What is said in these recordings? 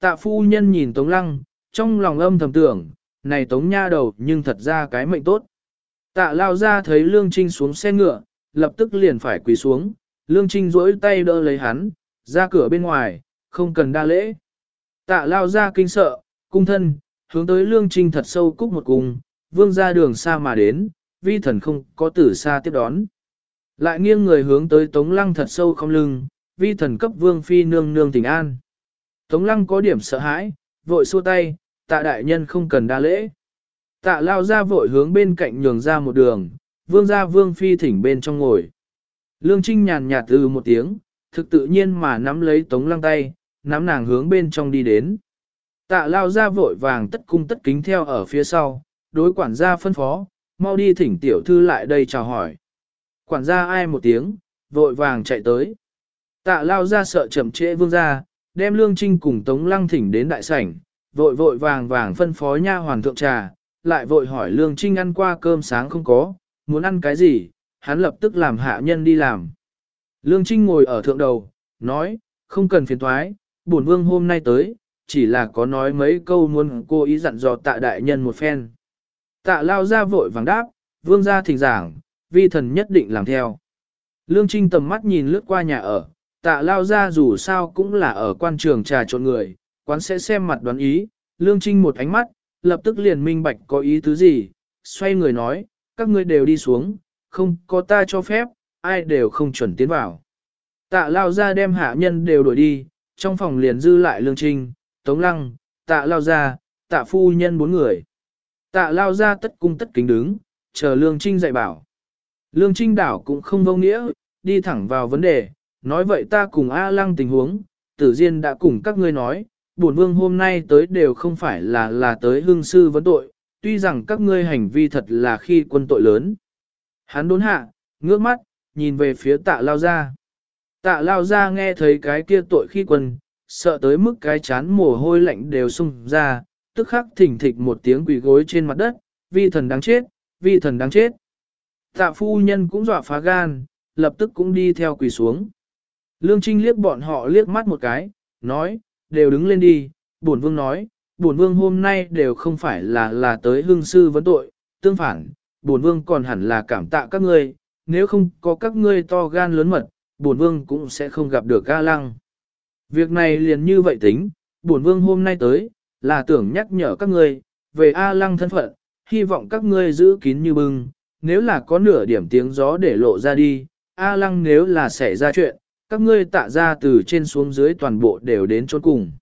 Tạ phu nhân nhìn Tống Lăng, trong lòng âm thầm tưởng, này Tống nha đầu nhưng thật ra cái mệnh tốt. Tạ lao ra thấy Lương Trinh xuống xe ngựa, lập tức liền phải quỳ xuống, Lương Trinh duỗi tay đỡ lấy hắn, ra cửa bên ngoài, không cần đa lễ. Tạ lao ra kinh sợ, cung thân, hướng tới Lương Trinh thật sâu cúc một cung, vương ra đường xa mà đến, vi thần không có tử xa tiếp đón. Lại nghiêng người hướng tới Tống Lăng thật sâu không lưng, vi thần cấp vương phi nương nương tình an. Tống Lăng có điểm sợ hãi, vội xua tay, tạ đại nhân không cần đa lễ. Tạ lao ra vội hướng bên cạnh nhường ra một đường, vương ra vương phi thỉnh bên trong ngồi. Lương Trinh nhàn nhạt từ một tiếng, thực tự nhiên mà nắm lấy tống lăng tay, nắm nàng hướng bên trong đi đến. Tạ lao ra vội vàng tất cung tất kính theo ở phía sau, đối quản gia phân phó, mau đi thỉnh tiểu thư lại đây chào hỏi. Quản gia ai một tiếng, vội vàng chạy tới. Tạ lao ra sợ chậm trễ vương ra, đem lương trinh cùng tống lăng thỉnh đến đại sảnh, vội vội vàng vàng phân phó nha hoàn thượng trà, lại vội hỏi lương trinh ăn qua cơm sáng không có, muốn ăn cái gì, hắn lập tức làm hạ nhân đi làm. Lương trinh ngồi ở thượng đầu, nói, không cần phiền thoái, bổn vương hôm nay tới, chỉ là có nói mấy câu muốn cô ý dặn dò tạ đại nhân một phen. Tạ lao ra vội vàng đáp, vương ra thỉnh giảng, vi thần nhất định làm theo. Lương Trinh tầm mắt nhìn lướt qua nhà ở, tạ lao ra dù sao cũng là ở quan trường trà trộn người, quán sẽ xem mặt đoán ý, Lương Trinh một ánh mắt, lập tức liền minh bạch có ý tứ gì, xoay người nói, các ngươi đều đi xuống, không có ta cho phép, ai đều không chuẩn tiến vào. Tạ lao ra đem hạ nhân đều đuổi đi, trong phòng liền dư lại Lương Trinh, Tống Lăng, tạ lao ra, tạ phu nhân bốn người. Tạ lao ra tất cung tất kính đứng, chờ Lương Trinh dạy bảo. Lương Trinh đảo cũng không vô nghĩa, đi thẳng vào vấn đề, nói vậy ta cùng A Lăng tình huống, tử diên đã cùng các ngươi nói, bổn vương hôm nay tới đều không phải là là tới hương sư vấn tội, tuy rằng các ngươi hành vi thật là khi quân tội lớn. Hắn đốn hạ, ngước mắt, nhìn về phía tạ lao ra. Tạ lao ra nghe thấy cái kia tội khi quân, sợ tới mức cái chán mồ hôi lạnh đều sung ra, tức khắc thỉnh thịch một tiếng quỳ gối trên mặt đất, vi thần đáng chết, vi thần đáng chết. Tạ phu nhân cũng dọa phá gan, lập tức cũng đi theo quỳ xuống. Lương Trinh liếc bọn họ liếc mắt một cái, nói, đều đứng lên đi, bổn vương nói, bổn vương hôm nay đều không phải là là tới hương sư vấn tội, tương phản, bổn vương còn hẳn là cảm tạ các ngươi, nếu không có các ngươi to gan lớn mật, bổn vương cũng sẽ không gặp được A Lăng. Việc này liền như vậy tính, bổn vương hôm nay tới, là tưởng nhắc nhở các ngươi, về A Lăng thân phận, hy vọng các ngươi giữ kín như bưng, nếu là có nửa điểm tiếng gió để lộ ra đi, A Lăng nếu là xảy ra chuyện, các ngươi tạ ra từ trên xuống dưới toàn bộ đều đến chốn cùng.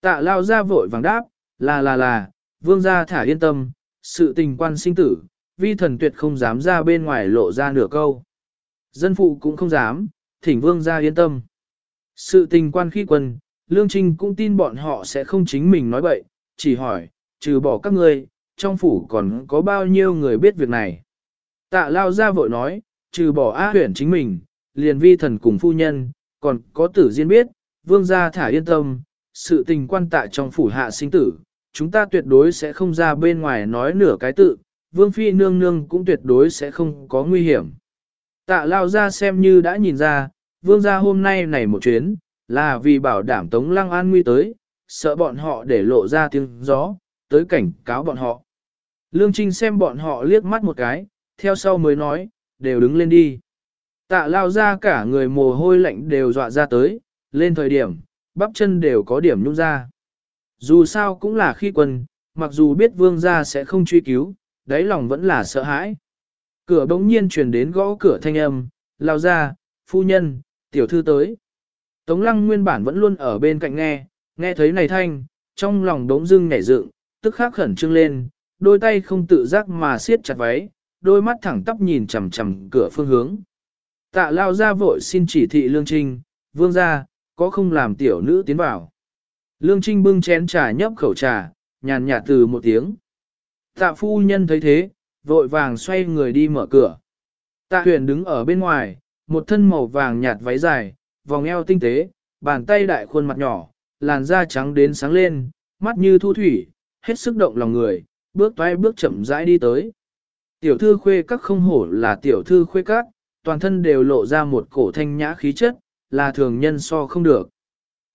Tạ lao ra vội vàng đáp, là là là, vương gia thả yên tâm, sự tình quan sinh tử, vi thần tuyệt không dám ra bên ngoài lộ ra nửa câu. Dân phụ cũng không dám, thỉnh vương gia yên tâm. Sự tình quan khi quân, Lương Trinh cũng tin bọn họ sẽ không chính mình nói bậy, chỉ hỏi, trừ bỏ các ngươi, trong phủ còn có bao nhiêu người biết việc này. Tạ lao ra vội nói, trừ bỏ a huyển chính mình, liền vi thần cùng phu nhân, còn có tử diên biết, vương gia thả yên tâm, sự tình quan tại trong phủ hạ sinh tử, chúng ta tuyệt đối sẽ không ra bên ngoài nói nửa cái tự, vương phi nương nương cũng tuyệt đối sẽ không có nguy hiểm. Tạ lao ra xem như đã nhìn ra, vương gia hôm nay này một chuyến, là vì bảo đảm tống lăng an nguy tới, sợ bọn họ để lộ ra tiếng gió, tới cảnh cáo bọn họ. Lương Trinh xem bọn họ liếc mắt một cái, theo sau mới nói, đều đứng lên đi. Tạ lao ra cả người mồ hôi lạnh đều dọa ra tới, lên thời điểm, bắp chân đều có điểm nhung ra. Dù sao cũng là khi quân, mặc dù biết vương gia sẽ không truy cứu, đáy lòng vẫn là sợ hãi. Cửa bỗng nhiên truyền đến gõ cửa thanh âm, lao ra, phu nhân, tiểu thư tới. Tống lăng nguyên bản vẫn luôn ở bên cạnh nghe, nghe thấy này thanh, trong lòng đống dưng nhảy dựng, tức khắc khẩn trương lên, đôi tay không tự giác mà siết chặt váy, đôi mắt thẳng tắp nhìn chằm chằm cửa phương hướng. Tạ lao ra vội xin chỉ thị Lương Trinh, vương ra, có không làm tiểu nữ tiến vào. Lương Trinh bưng chén trà nhấp khẩu trà, nhàn nhạt từ một tiếng. Tạ phu nhân thấy thế, vội vàng xoay người đi mở cửa. Tạ huyền đứng ở bên ngoài, một thân màu vàng nhạt váy dài, vòng eo tinh tế, bàn tay đại khuôn mặt nhỏ, làn da trắng đến sáng lên, mắt như thu thủy, hết sức động lòng người, bước toái bước chậm rãi đi tới. Tiểu thư khuê các không hổ là tiểu thư khuê các, toàn thân đều lộ ra một cổ thanh nhã khí chất, là thường nhân so không được.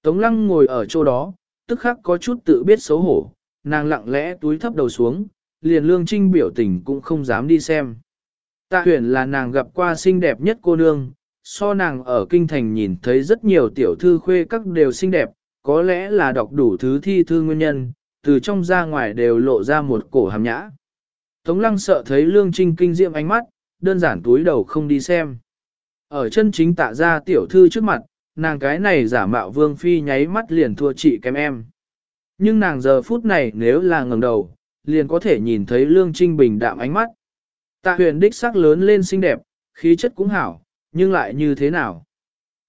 Tống lăng ngồi ở chỗ đó, tức khắc có chút tự biết xấu hổ, nàng lặng lẽ túi thấp đầu xuống, liền lương trinh biểu tình cũng không dám đi xem. Tạ huyền là nàng gặp qua xinh đẹp nhất cô nương, so nàng ở kinh thành nhìn thấy rất nhiều tiểu thư khuê các đều xinh đẹp, có lẽ là đọc đủ thứ thi thư nguyên nhân, từ trong ra ngoài đều lộ ra một cổ hàm nhã. Tống lăng sợ thấy lương trinh kinh diệm ánh mắt, đơn giản túi đầu không đi xem. Ở chân chính tạ ra tiểu thư trước mặt, nàng cái này giả mạo vương phi nháy mắt liền thua chị kém em. Nhưng nàng giờ phút này nếu là ngẩng đầu, liền có thể nhìn thấy lương trinh bình đạm ánh mắt. Tạ huyền đích sắc lớn lên xinh đẹp, khí chất cũng hảo, nhưng lại như thế nào?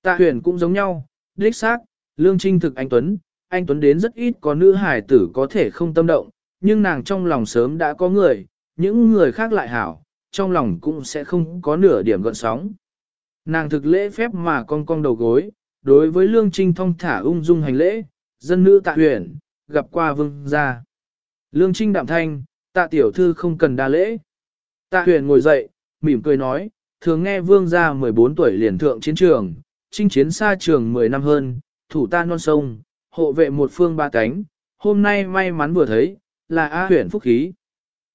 Tạ huyền cũng giống nhau, đích xác, lương trinh thực anh Tuấn, anh Tuấn đến rất ít có nữ hải tử có thể không tâm động, nhưng nàng trong lòng sớm đã có người, những người khác lại hảo, trong lòng cũng sẽ không có nửa điểm gợn sóng. Nàng thực lễ phép mà con cong đầu gối, đối với lương trinh thong thả ung dung hành lễ, dân nữ tạ huyền, gặp qua vương gia. Lương trinh đạm thanh, tạ tiểu thư không cần đa lễ. Tạ huyền ngồi dậy, mỉm cười nói, thường nghe vương gia 14 tuổi liền thượng chiến trường, chinh chiến xa trường 10 năm hơn, thủ ta non sông, hộ vệ một phương ba cánh, hôm nay may mắn vừa thấy, là A huyền phúc khí.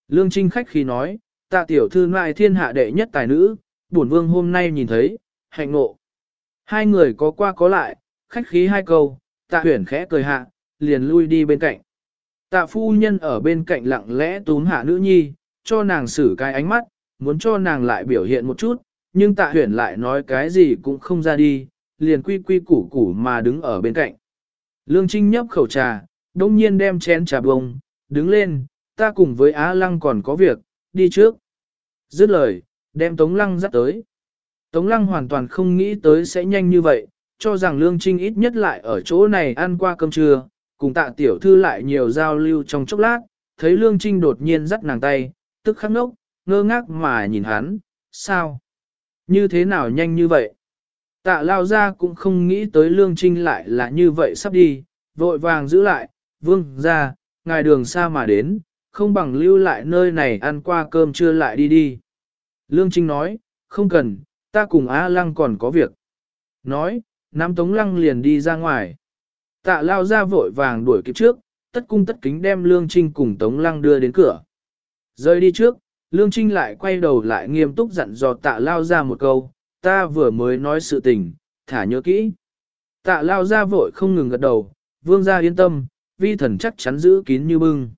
Lương Trinh khách khí nói, tạ tiểu thư ngoại thiên hạ đệ nhất tài nữ, bổn vương hôm nay nhìn thấy, hạnh ngộ. Hai người có qua có lại, khách khí hai câu, tạ huyền khẽ cười hạ, liền lui đi bên cạnh. Tạ phu nhân ở bên cạnh lặng lẽ túm hạ nữ nhi, cho nàng xử cái ánh mắt, muốn cho nàng lại biểu hiện một chút, nhưng tạ huyền lại nói cái gì cũng không ra đi, liền quy quy củ củ mà đứng ở bên cạnh. Lương Trinh nhấp khẩu trà, đông nhiên đem chén trà bông, đứng lên, ta cùng với Á Lăng còn có việc, đi trước. Dứt lời, đem Tống Lăng dắt tới. Tống Lăng hoàn toàn không nghĩ tới sẽ nhanh như vậy, cho rằng Lương Trinh ít nhất lại ở chỗ này ăn qua cơm trưa, cùng tạ tiểu thư lại nhiều giao lưu trong chốc lát, thấy Lương Trinh đột nhiên dắt nàng tay, tức khắc nốc, ngơ ngác mà nhìn hắn, sao? Như thế nào nhanh như vậy? Tạ lao ra cũng không nghĩ tới Lương Trinh lại là như vậy sắp đi, vội vàng giữ lại, vương ra, ngài đường xa mà đến, không bằng lưu lại nơi này ăn qua cơm trưa lại đi đi. Lương Trinh nói, không cần, ta cùng a Lăng còn có việc. Nói, Nam Tống Lăng liền đi ra ngoài. Tạ lao ra vội vàng đuổi kịp trước, tất cung tất kính đem Lương Trinh cùng Tống Lăng đưa đến cửa. Rơi đi trước, Lương Trinh lại quay đầu lại nghiêm túc dặn dò tạ lao ra một câu, ta vừa mới nói sự tình, thả nhớ kỹ. Tạ lao ra vội không ngừng gật đầu, vương gia yên tâm, vi thần chắc chắn giữ kín như bưng.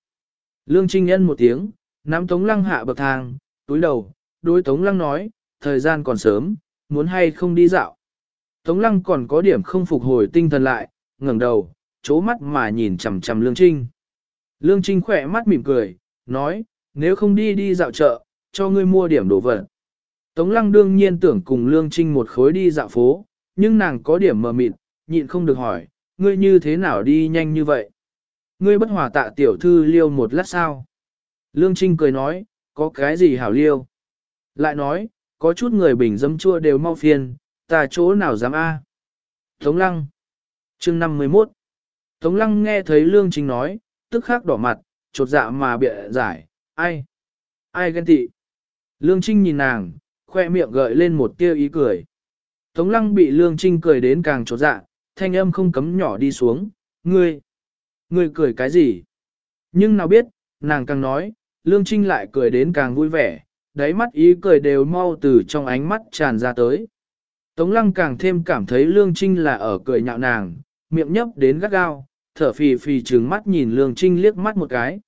Lương Trinh nhân một tiếng, nắm Tống Lăng hạ bậc thang, túi đầu, đối Tống Lăng nói, thời gian còn sớm, muốn hay không đi dạo. Tống Lăng còn có điểm không phục hồi tinh thần lại, ngẩng đầu, chố mắt mà nhìn chằm chằm Lương Trinh. Lương Trinh khỏe mắt mỉm cười, nói, nếu không đi đi dạo chợ, cho ngươi mua điểm đồ vật. Tống Lăng đương nhiên tưởng cùng Lương Trinh một khối đi dạo phố, nhưng nàng có điểm mờ mịt, nhịn không được hỏi, ngươi như thế nào đi nhanh như vậy? Ngươi bất hòa tạ tiểu thư liêu một lát sao? Lương Trinh cười nói, có cái gì hảo liêu? Lại nói, có chút người bình dâm chua đều mau phiền, ta chỗ nào dám a? Tống Lăng Chương 51 Tống Lăng nghe thấy Lương Trinh nói, tức khắc đỏ mặt, chột dạ mà bịa giải, ai? Ai ghen tị? Lương Trinh nhìn nàng, khoe miệng gợi lên một tia ý cười. Tống Lăng bị Lương Trinh cười đến càng chột dạ, thanh âm không cấm nhỏ đi xuống, ngươi, ngươi cười cái gì? Nhưng nào biết, nàng càng nói, Lương Trinh lại cười đến càng vui vẻ, đáy mắt ý cười đều mau từ trong ánh mắt tràn ra tới. Tống Lăng càng thêm cảm thấy Lương Trinh là ở cười nhạo nàng, miệng nhấp đến gắt gao, thở phì phì trừng mắt nhìn Lương Trinh liếc mắt một cái.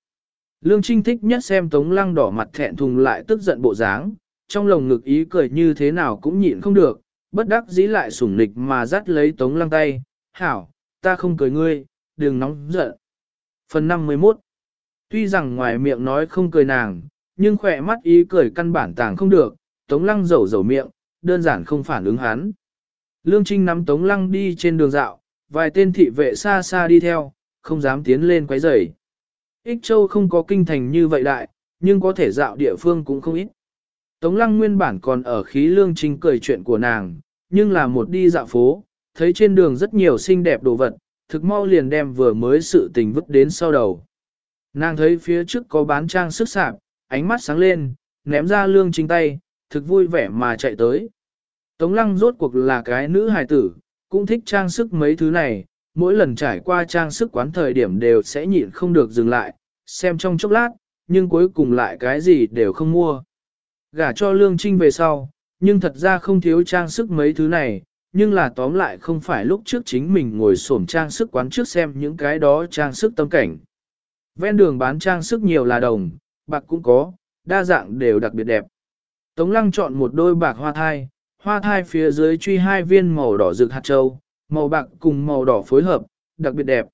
Lương Trinh thích nhất xem Tống Lăng đỏ mặt thẹn thùng lại tức giận bộ dáng, trong lồng ngực ý cười như thế nào cũng nhịn không được, bất đắc dĩ lại sủng nịch mà dắt lấy Tống Lăng tay, hảo, ta không cười ngươi, đừng nóng giận. Phần 51 Tuy rằng ngoài miệng nói không cười nàng, nhưng khỏe mắt ý cười căn bản tàng không được, Tống Lăng rầu rầu miệng, đơn giản không phản ứng hắn. Lương Trinh nắm Tống Lăng đi trên đường dạo, vài tên thị vệ xa xa đi theo, không dám tiến lên quấy rầy. Ích Châu không có kinh thành như vậy đại, nhưng có thể dạo địa phương cũng không ít. Tống Lăng nguyên bản còn ở khí Lương Trinh cười chuyện của nàng, nhưng là một đi dạo phố, thấy trên đường rất nhiều xinh đẹp đồ vật, thực mau liền đem vừa mới sự tình vứt đến sau đầu. Nàng thấy phía trước có bán trang sức sạp, ánh mắt sáng lên, ném ra lương chính tay, thực vui vẻ mà chạy tới. Tống lăng rốt cuộc là cái nữ hài tử, cũng thích trang sức mấy thứ này, mỗi lần trải qua trang sức quán thời điểm đều sẽ nhịn không được dừng lại, xem trong chốc lát, nhưng cuối cùng lại cái gì đều không mua. Gả cho Lương Trinh về sau, nhưng thật ra không thiếu trang sức mấy thứ này, nhưng là tóm lại không phải lúc trước chính mình ngồi xổm trang sức quán trước xem những cái đó trang sức tâm cảnh. Ven đường bán trang sức nhiều là đồng, bạc cũng có, đa dạng đều đặc biệt đẹp. Tống lăng chọn một đôi bạc hoa thai, hoa thai phía dưới truy hai viên màu đỏ rực hạt châu, màu bạc cùng màu đỏ phối hợp, đặc biệt đẹp.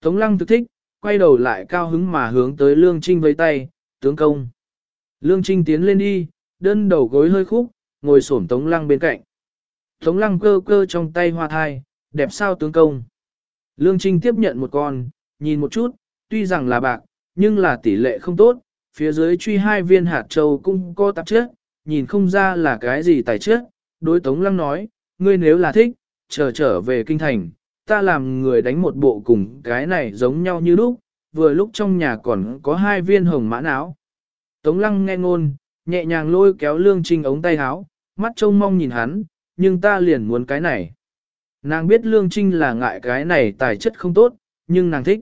Tống lăng thực thích, quay đầu lại cao hứng mà hướng tới Lương Trinh với tay, tướng công. Lương Trinh tiến lên đi, đơn đầu gối hơi khúc, ngồi xổm Tống lăng bên cạnh. Tống lăng cơ cơ trong tay hoa thai, đẹp sao tướng công. Lương Trinh tiếp nhận một con, nhìn một chút, tuy rằng là bạc, nhưng là tỷ lệ không tốt, phía dưới truy hai viên hạt châu cũng có tạp chất, nhìn không ra là cái gì tài chất. Đối Tống Lăng nói, ngươi nếu là thích, chờ trở về kinh thành, ta làm người đánh một bộ cùng cái này giống nhau như lúc, vừa lúc trong nhà còn có hai viên hồng mã áo. Tống Lăng nghe ngôn, nhẹ nhàng lôi kéo Lương Trinh ống tay áo, mắt trông mong nhìn hắn, nhưng ta liền muốn cái này. Nàng biết Lương Trinh là ngại cái này tài chất không tốt, nhưng nàng thích.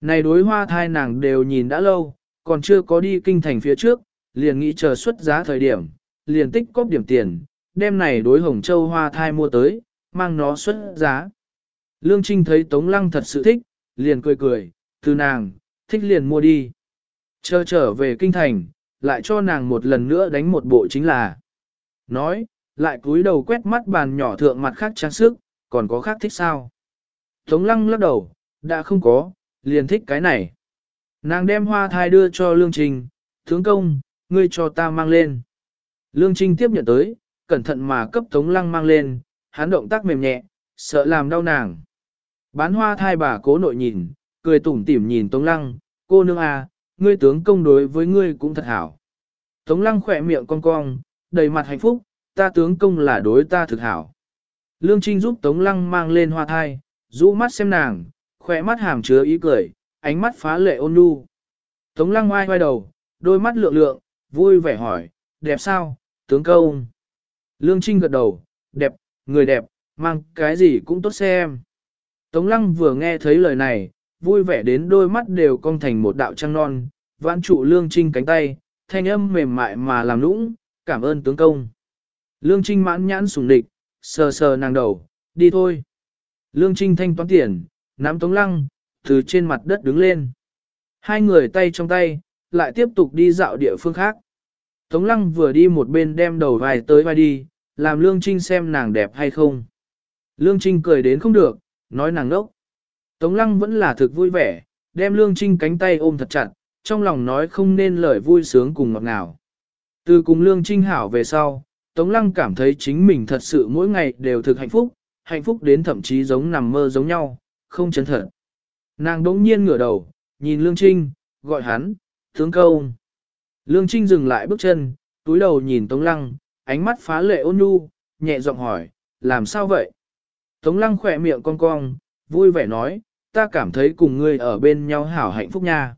Này đối hoa thai nàng đều nhìn đã lâu, còn chưa có đi kinh thành phía trước, liền nghĩ chờ xuất giá thời điểm, liền tích cóp điểm tiền, đem này đối hồng châu hoa thai mua tới, mang nó xuất giá. Lương Trinh thấy Tống Lăng thật sự thích, liền cười cười, từ nàng, thích liền mua đi. Chờ trở về kinh thành, lại cho nàng một lần nữa đánh một bộ chính là. Nói, lại cúi đầu quét mắt bàn nhỏ thượng mặt khác trang sức, còn có khác thích sao? Tống Lăng lắc đầu, đã không có, liền thích cái này. Nàng đem hoa thai đưa cho Lương Trinh, tướng công, ngươi cho ta mang lên. Lương Trinh tiếp nhận tới, cẩn thận mà cấp Tống Lăng mang lên, hắn động tác mềm nhẹ, sợ làm đau nàng. Bán hoa thai bà cố nội nhìn, cười tủm tỉm nhìn Tống Lăng, cô nương à, ngươi tướng công đối với ngươi cũng thật hảo. Tống Lăng khỏe miệng cong cong, đầy mặt hạnh phúc, ta tướng công là đối ta thực hảo. Lương Trinh giúp Tống Lăng mang lên hoa thai, rũ mắt xem nàng, khỏe mắt hàm chứa ý cười, ánh mắt phá lệ ôn nhu. Tống Lăng oai oai đầu, đôi mắt lượng lượng, vui vẻ hỏi, đẹp sao, tướng công? Lương Trinh gật đầu, đẹp, người đẹp, mang cái gì cũng tốt xem. Tống Lăng vừa nghe thấy lời này, vui vẻ đến đôi mắt đều cong thành một đạo trăng non, vãn trụ Lương Trinh cánh tay, thanh âm mềm mại mà làm nũng, cảm ơn tướng công. Lương Trinh mãn nhãn sùng địch, sờ sờ nàng đầu, đi thôi. Lương Trinh thanh toán tiền, nắm Tống Lăng, từ trên mặt đất đứng lên. Hai người tay trong tay, lại tiếp tục đi dạo địa phương khác. Tống Lăng vừa đi một bên đem đầu vai tới vai đi, làm Lương Trinh xem nàng đẹp hay không. Lương Trinh cười đến không được, nói nàng ngốc. Tống Lăng vẫn là thực vui vẻ, đem Lương Trinh cánh tay ôm thật chặt, trong lòng nói không nên lời vui sướng cùng ngọt ngào. Từ cùng Lương Trinh hảo về sau, Tống Lăng cảm thấy chính mình thật sự mỗi ngày đều thực hạnh phúc, hạnh phúc đến thậm chí giống nằm mơ giống nhau, không chấn thật. Nàng đống nhiên ngửa đầu, nhìn Lương Trinh, gọi hắn, tướng câu. Lương Trinh dừng lại bước chân, túi đầu nhìn Tống Lăng, ánh mắt phá lệ ôn nhu, nhẹ giọng hỏi, làm sao vậy? Tống Lăng khỏe miệng cong cong, vui vẻ nói, ta cảm thấy cùng ngươi ở bên nhau hảo hạnh phúc nha.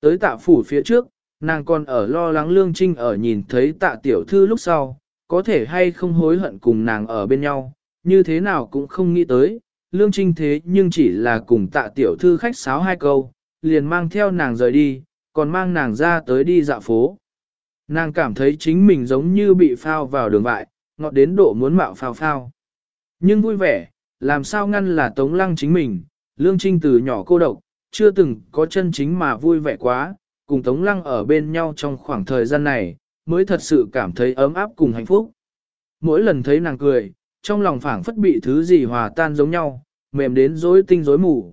Tới tạ phủ phía trước, nàng còn ở lo lắng Lương Trinh ở nhìn thấy tạ tiểu thư lúc sau, có thể hay không hối hận cùng nàng ở bên nhau, như thế nào cũng không nghĩ tới, lương trinh thế nhưng chỉ là cùng tạ tiểu thư khách sáo hai câu, liền mang theo nàng rời đi, còn mang nàng ra tới đi dạo phố. Nàng cảm thấy chính mình giống như bị phao vào đường vại, ngọt đến độ muốn mạo phao phao. Nhưng vui vẻ, làm sao ngăn là tống lăng chính mình, lương trinh từ nhỏ cô độc, chưa từng có chân chính mà vui vẻ quá, cùng tống lăng ở bên nhau trong khoảng thời gian này, mới thật sự cảm thấy ấm áp cùng hạnh phúc. Mỗi lần thấy nàng cười, trong lòng phảng phất bị thứ gì hòa tan giống nhau, mềm đến rối tinh rối mù.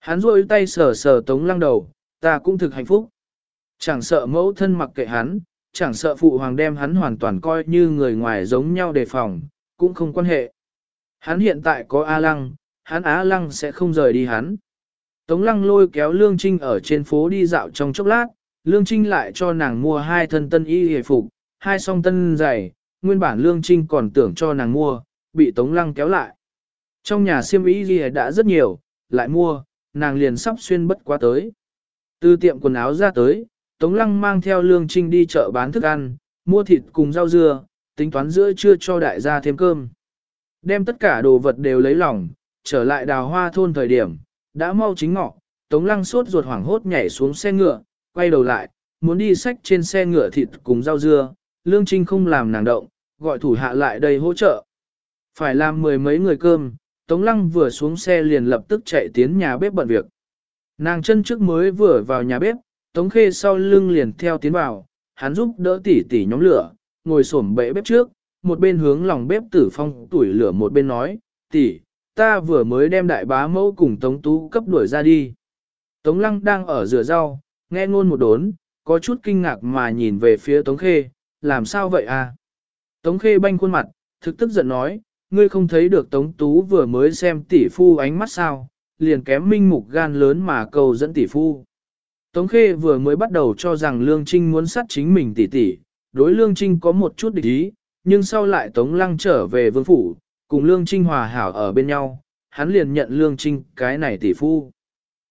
Hắn rôi tay sờ sờ tống lăng đầu, ta cũng thực hạnh phúc. Chẳng sợ mẫu thân mặc kệ hắn, chẳng sợ phụ hoàng đem hắn hoàn toàn coi như người ngoài giống nhau đề phòng, cũng không quan hệ. Hắn hiện tại có A Lăng, hắn Á Lăng sẽ không rời đi hắn. Tống Lăng lôi kéo Lương Trinh ở trên phố đi dạo trong chốc lát, Lương Trinh lại cho nàng mua hai thân tân y hề phục, hai song tân giày, nguyên bản Lương Trinh còn tưởng cho nàng mua, bị Tống Lăng kéo lại. Trong nhà xiêm y gì đã rất nhiều, lại mua, nàng liền sắp xuyên bất quá tới. Từ tiệm quần áo ra tới, Tống Lăng mang theo Lương Trinh đi chợ bán thức ăn, mua thịt cùng rau dưa, tính toán giữa trưa cho đại gia thêm cơm. Đem tất cả đồ vật đều lấy lỏng, trở lại đào hoa thôn thời điểm, đã mau chính ngọ, Tống Lăng suốt ruột hoảng hốt nhảy xuống xe ngựa, quay đầu lại, muốn đi xách trên xe ngựa thịt cùng rau dưa, Lương Trinh không làm nàng động, gọi thủ hạ lại đây hỗ trợ. Phải làm mười mấy người cơm, Tống Lăng vừa xuống xe liền lập tức chạy tiến nhà bếp bận việc. Nàng chân trước mới vừa vào nhà bếp, Tống Khê sau lưng liền theo tiến vào, hắn giúp đỡ tỉ tỉ nhóm lửa, ngồi xổm bệ bếp trước, một bên hướng lòng bếp tử phong tuổi lửa một bên nói, tỷ, ta vừa mới đem đại bá mẫu cùng Tống Tú cấp đuổi ra đi. Tống Lăng đang ở rửa rau, nghe ngôn một đốn, có chút kinh ngạc mà nhìn về phía Tống Khê, làm sao vậy à? Tống Khê banh khuôn mặt, thực tức giận nói, ngươi không thấy được Tống Tú vừa mới xem tỷ phu ánh mắt sao, liền kém minh mục gan lớn mà cầu dẫn tỷ phu. Tống Khê vừa mới bắt đầu cho rằng Lương Trinh muốn sát chính mình tỷ tỷ, đối Lương Trinh có một chút địch ý, nhưng sau lại Tống Lăng trở về vương phủ, cùng Lương Trinh hòa hảo ở bên nhau, hắn liền nhận Lương Trinh cái này tỷ phu.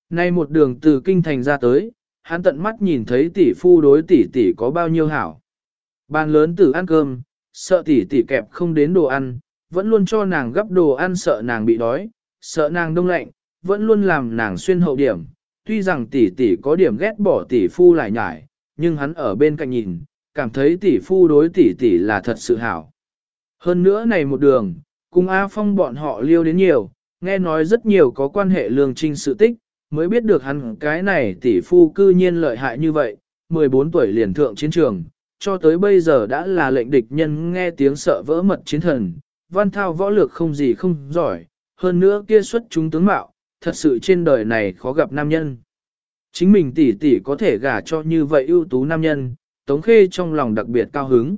Nay một đường từ kinh thành ra tới, hắn tận mắt nhìn thấy tỷ phu đối tỷ tỷ có bao nhiêu hảo. Bàn lớn từ ăn cơm, sợ tỷ tỷ kẹp không đến đồ ăn, vẫn luôn cho nàng gấp đồ ăn sợ nàng bị đói, sợ nàng đông lạnh, vẫn luôn làm nàng xuyên hậu điểm. Tuy rằng tỷ tỷ có điểm ghét bỏ tỷ phu lại nhải, nhưng hắn ở bên cạnh nhìn, cảm thấy tỷ phu đối tỷ tỷ là thật sự hảo. Hơn nữa này một đường, cùng A Phong bọn họ liêu đến nhiều, nghe nói rất nhiều có quan hệ lương trinh sự tích, mới biết được hắn cái này tỷ phu cư nhiên lợi hại như vậy, 14 tuổi liền thượng chiến trường, cho tới bây giờ đã là lệnh địch nhân nghe tiếng sợ vỡ mật chiến thần, văn thao võ lược không gì không giỏi, hơn nữa kia xuất chúng tướng mạo, thật sự trên đời này khó gặp nam nhân. Chính mình tỷ tỷ có thể gả cho như vậy ưu tú nam nhân, Tống Khê trong lòng đặc biệt cao hứng.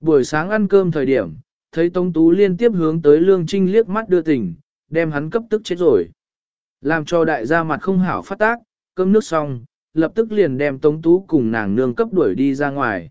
Buổi sáng ăn cơm thời điểm, thấy Tống Tú liên tiếp hướng tới Lương Trinh liếc mắt đưa tình, đem hắn cấp tức chết rồi. Làm cho đại gia mặt không hảo phát tác, cơm nước xong, lập tức liền đem Tống Tú cùng nàng nương cấp đuổi đi ra ngoài.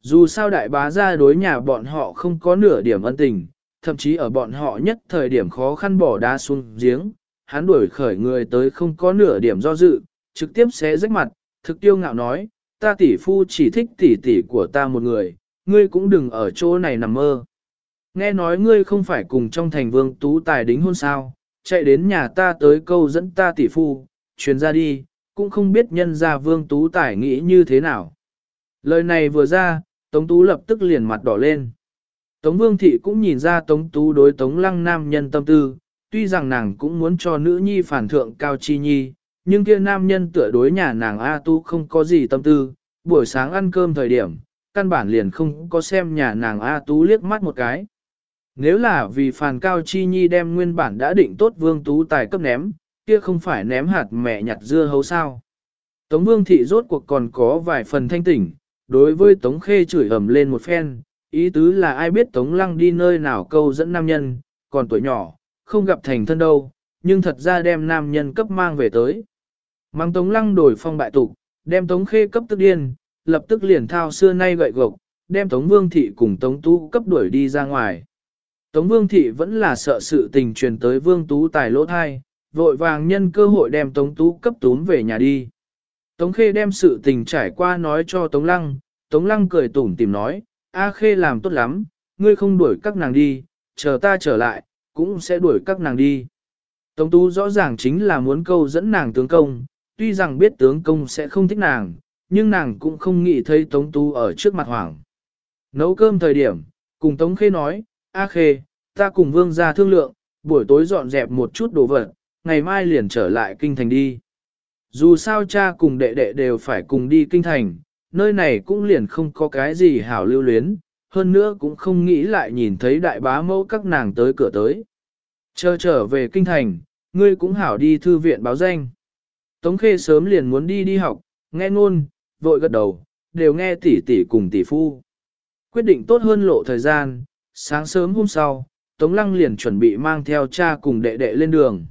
Dù sao đại bá ra đối nhà bọn họ không có nửa điểm ân tình, thậm chí ở bọn họ nhất thời điểm khó khăn bỏ đá xuống giếng, hắn đuổi khởi người tới không có nửa điểm do dự, trực tiếp xé rách mặt, thực tiêu ngạo nói, ta tỷ phu chỉ thích tỷ tỷ của ta một người, ngươi cũng đừng ở chỗ này nằm mơ. Nghe nói ngươi không phải cùng trong thành vương tú tài đính hôn sao, chạy đến nhà ta tới câu dẫn ta tỷ phu, truyền ra đi, cũng không biết nhân gia vương tú tài nghĩ như thế nào. Lời này vừa ra, Tống Tú lập tức liền mặt đỏ lên. Tống Vương Thị cũng nhìn ra Tống Tú đối Tống Lăng nam nhân tâm tư, tuy rằng nàng cũng muốn cho nữ nhi phản thượng cao chi nhi, nhưng kia nam nhân tựa đối nhà nàng A Tu không có gì tâm tư, buổi sáng ăn cơm thời điểm, căn bản liền không có xem nhà nàng A Tú liếc mắt một cái. Nếu là vì phàn cao chi nhi đem nguyên bản đã định tốt vương tú tài cấp ném, kia không phải ném hạt mẹ nhặt dưa hấu sao. Tống vương thị rốt cuộc còn có vài phần thanh tỉnh, đối với tống khê chửi ầm lên một phen, ý tứ là ai biết tống lăng đi nơi nào câu dẫn nam nhân, còn tuổi nhỏ, không gặp thành thân đâu, nhưng thật ra đem nam nhân cấp mang về tới. Mang tống lăng đổi phong bại tục, đem tống khê cấp tức điên, lập tức liền thao xưa nay gậy gộc, đem tống vương thị cùng tống tú cấp đuổi đi ra ngoài. Tống vương thị vẫn là sợ sự tình truyền tới vương tú tài lỗ thai, vội vàng nhân cơ hội đem tống tú cấp tún về nhà đi. Tống khê đem sự tình trải qua nói cho tống lăng, tống lăng cười tủm tìm nói, A khê làm tốt lắm, ngươi không đuổi các nàng đi, chờ ta trở lại, cũng sẽ đuổi các nàng đi. Tống tú rõ ràng chính là muốn câu dẫn nàng tướng công, tuy rằng biết tướng công sẽ không thích nàng, nhưng nàng cũng không nghĩ thấy Tống Tú ở trước mặt Hoàng. Nấu cơm thời điểm, cùng Tống Khê nói, A Khê, ta cùng Vương ra thương lượng, buổi tối dọn dẹp một chút đồ vật, ngày mai liền trở lại kinh thành đi. Dù sao cha cùng đệ đệ đều phải cùng đi kinh thành, nơi này cũng liền không có cái gì hảo lưu luyến, hơn nữa cũng không nghĩ lại nhìn thấy đại bá mẫu các nàng tới cửa tới. Chờ trở về kinh thành, ngươi cũng hảo đi thư viện báo danh. Tống Khê sớm liền muốn đi đi học, nghe ngôn, vội gật đầu, đều nghe tỷ tỷ cùng tỷ phu. Quyết định tốt hơn lộ thời gian, sáng sớm hôm sau, Tống Lăng liền chuẩn bị mang theo cha cùng đệ đệ lên đường.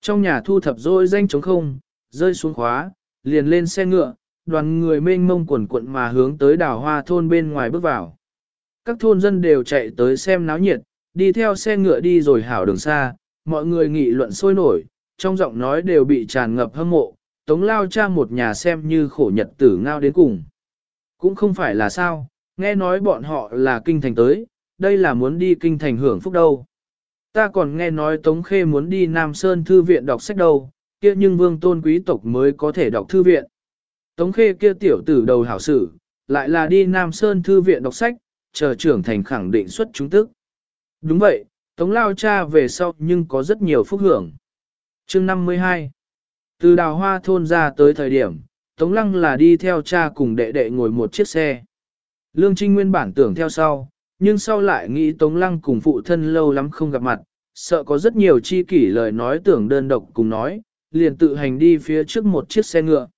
Trong nhà thu thập rồi danh trống không, rơi xuống khóa, liền lên xe ngựa, đoàn người mênh mông quần quận mà hướng tới đảo hoa thôn bên ngoài bước vào. Các thôn dân đều chạy tới xem náo nhiệt, đi theo xe ngựa đi rồi hảo đường xa, mọi người nghị luận sôi nổi, trong giọng nói đều bị tràn ngập hâm mộ, tống lao cha một nhà xem như khổ nhật tử ngao đến cùng. Cũng không phải là sao, nghe nói bọn họ là kinh thành tới, đây là muốn đi kinh thành hưởng phúc đâu. Ta còn nghe nói Tống Khê muốn đi Nam Sơn Thư viện đọc sách đâu, kia nhưng vương tôn quý tộc mới có thể đọc thư viện. Tống Khê kia tiểu tử đầu hảo sử, lại là đi Nam Sơn Thư viện đọc sách, chờ trưởng thành khẳng định xuất chúng tức. Đúng vậy, Tống Lao cha về sau nhưng có rất nhiều phúc hưởng. chương 52 Từ đào hoa thôn ra tới thời điểm, Tống Lăng là đi theo cha cùng đệ đệ ngồi một chiếc xe. Lương Trinh nguyên bản tưởng theo sau, nhưng sau lại nghĩ Tống Lăng cùng phụ thân lâu lắm không gặp mặt, sợ có rất nhiều chi kỷ lời nói tưởng đơn độc cùng nói, liền tự hành đi phía trước một chiếc xe ngựa.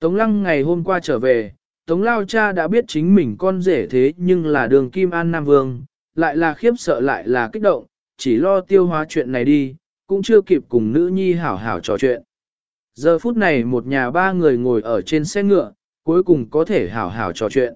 Tống Lăng ngày hôm qua trở về, Tống Lao cha đã biết chính mình con rể thế nhưng là đường Kim An Nam Vương, lại là khiếp sợ lại là kích động, chỉ lo tiêu hóa chuyện này đi, cũng chưa kịp cùng nữ nhi hảo hảo trò chuyện. Giờ phút này một nhà ba người ngồi ở trên xe ngựa, cuối cùng có thể hảo hảo trò chuyện.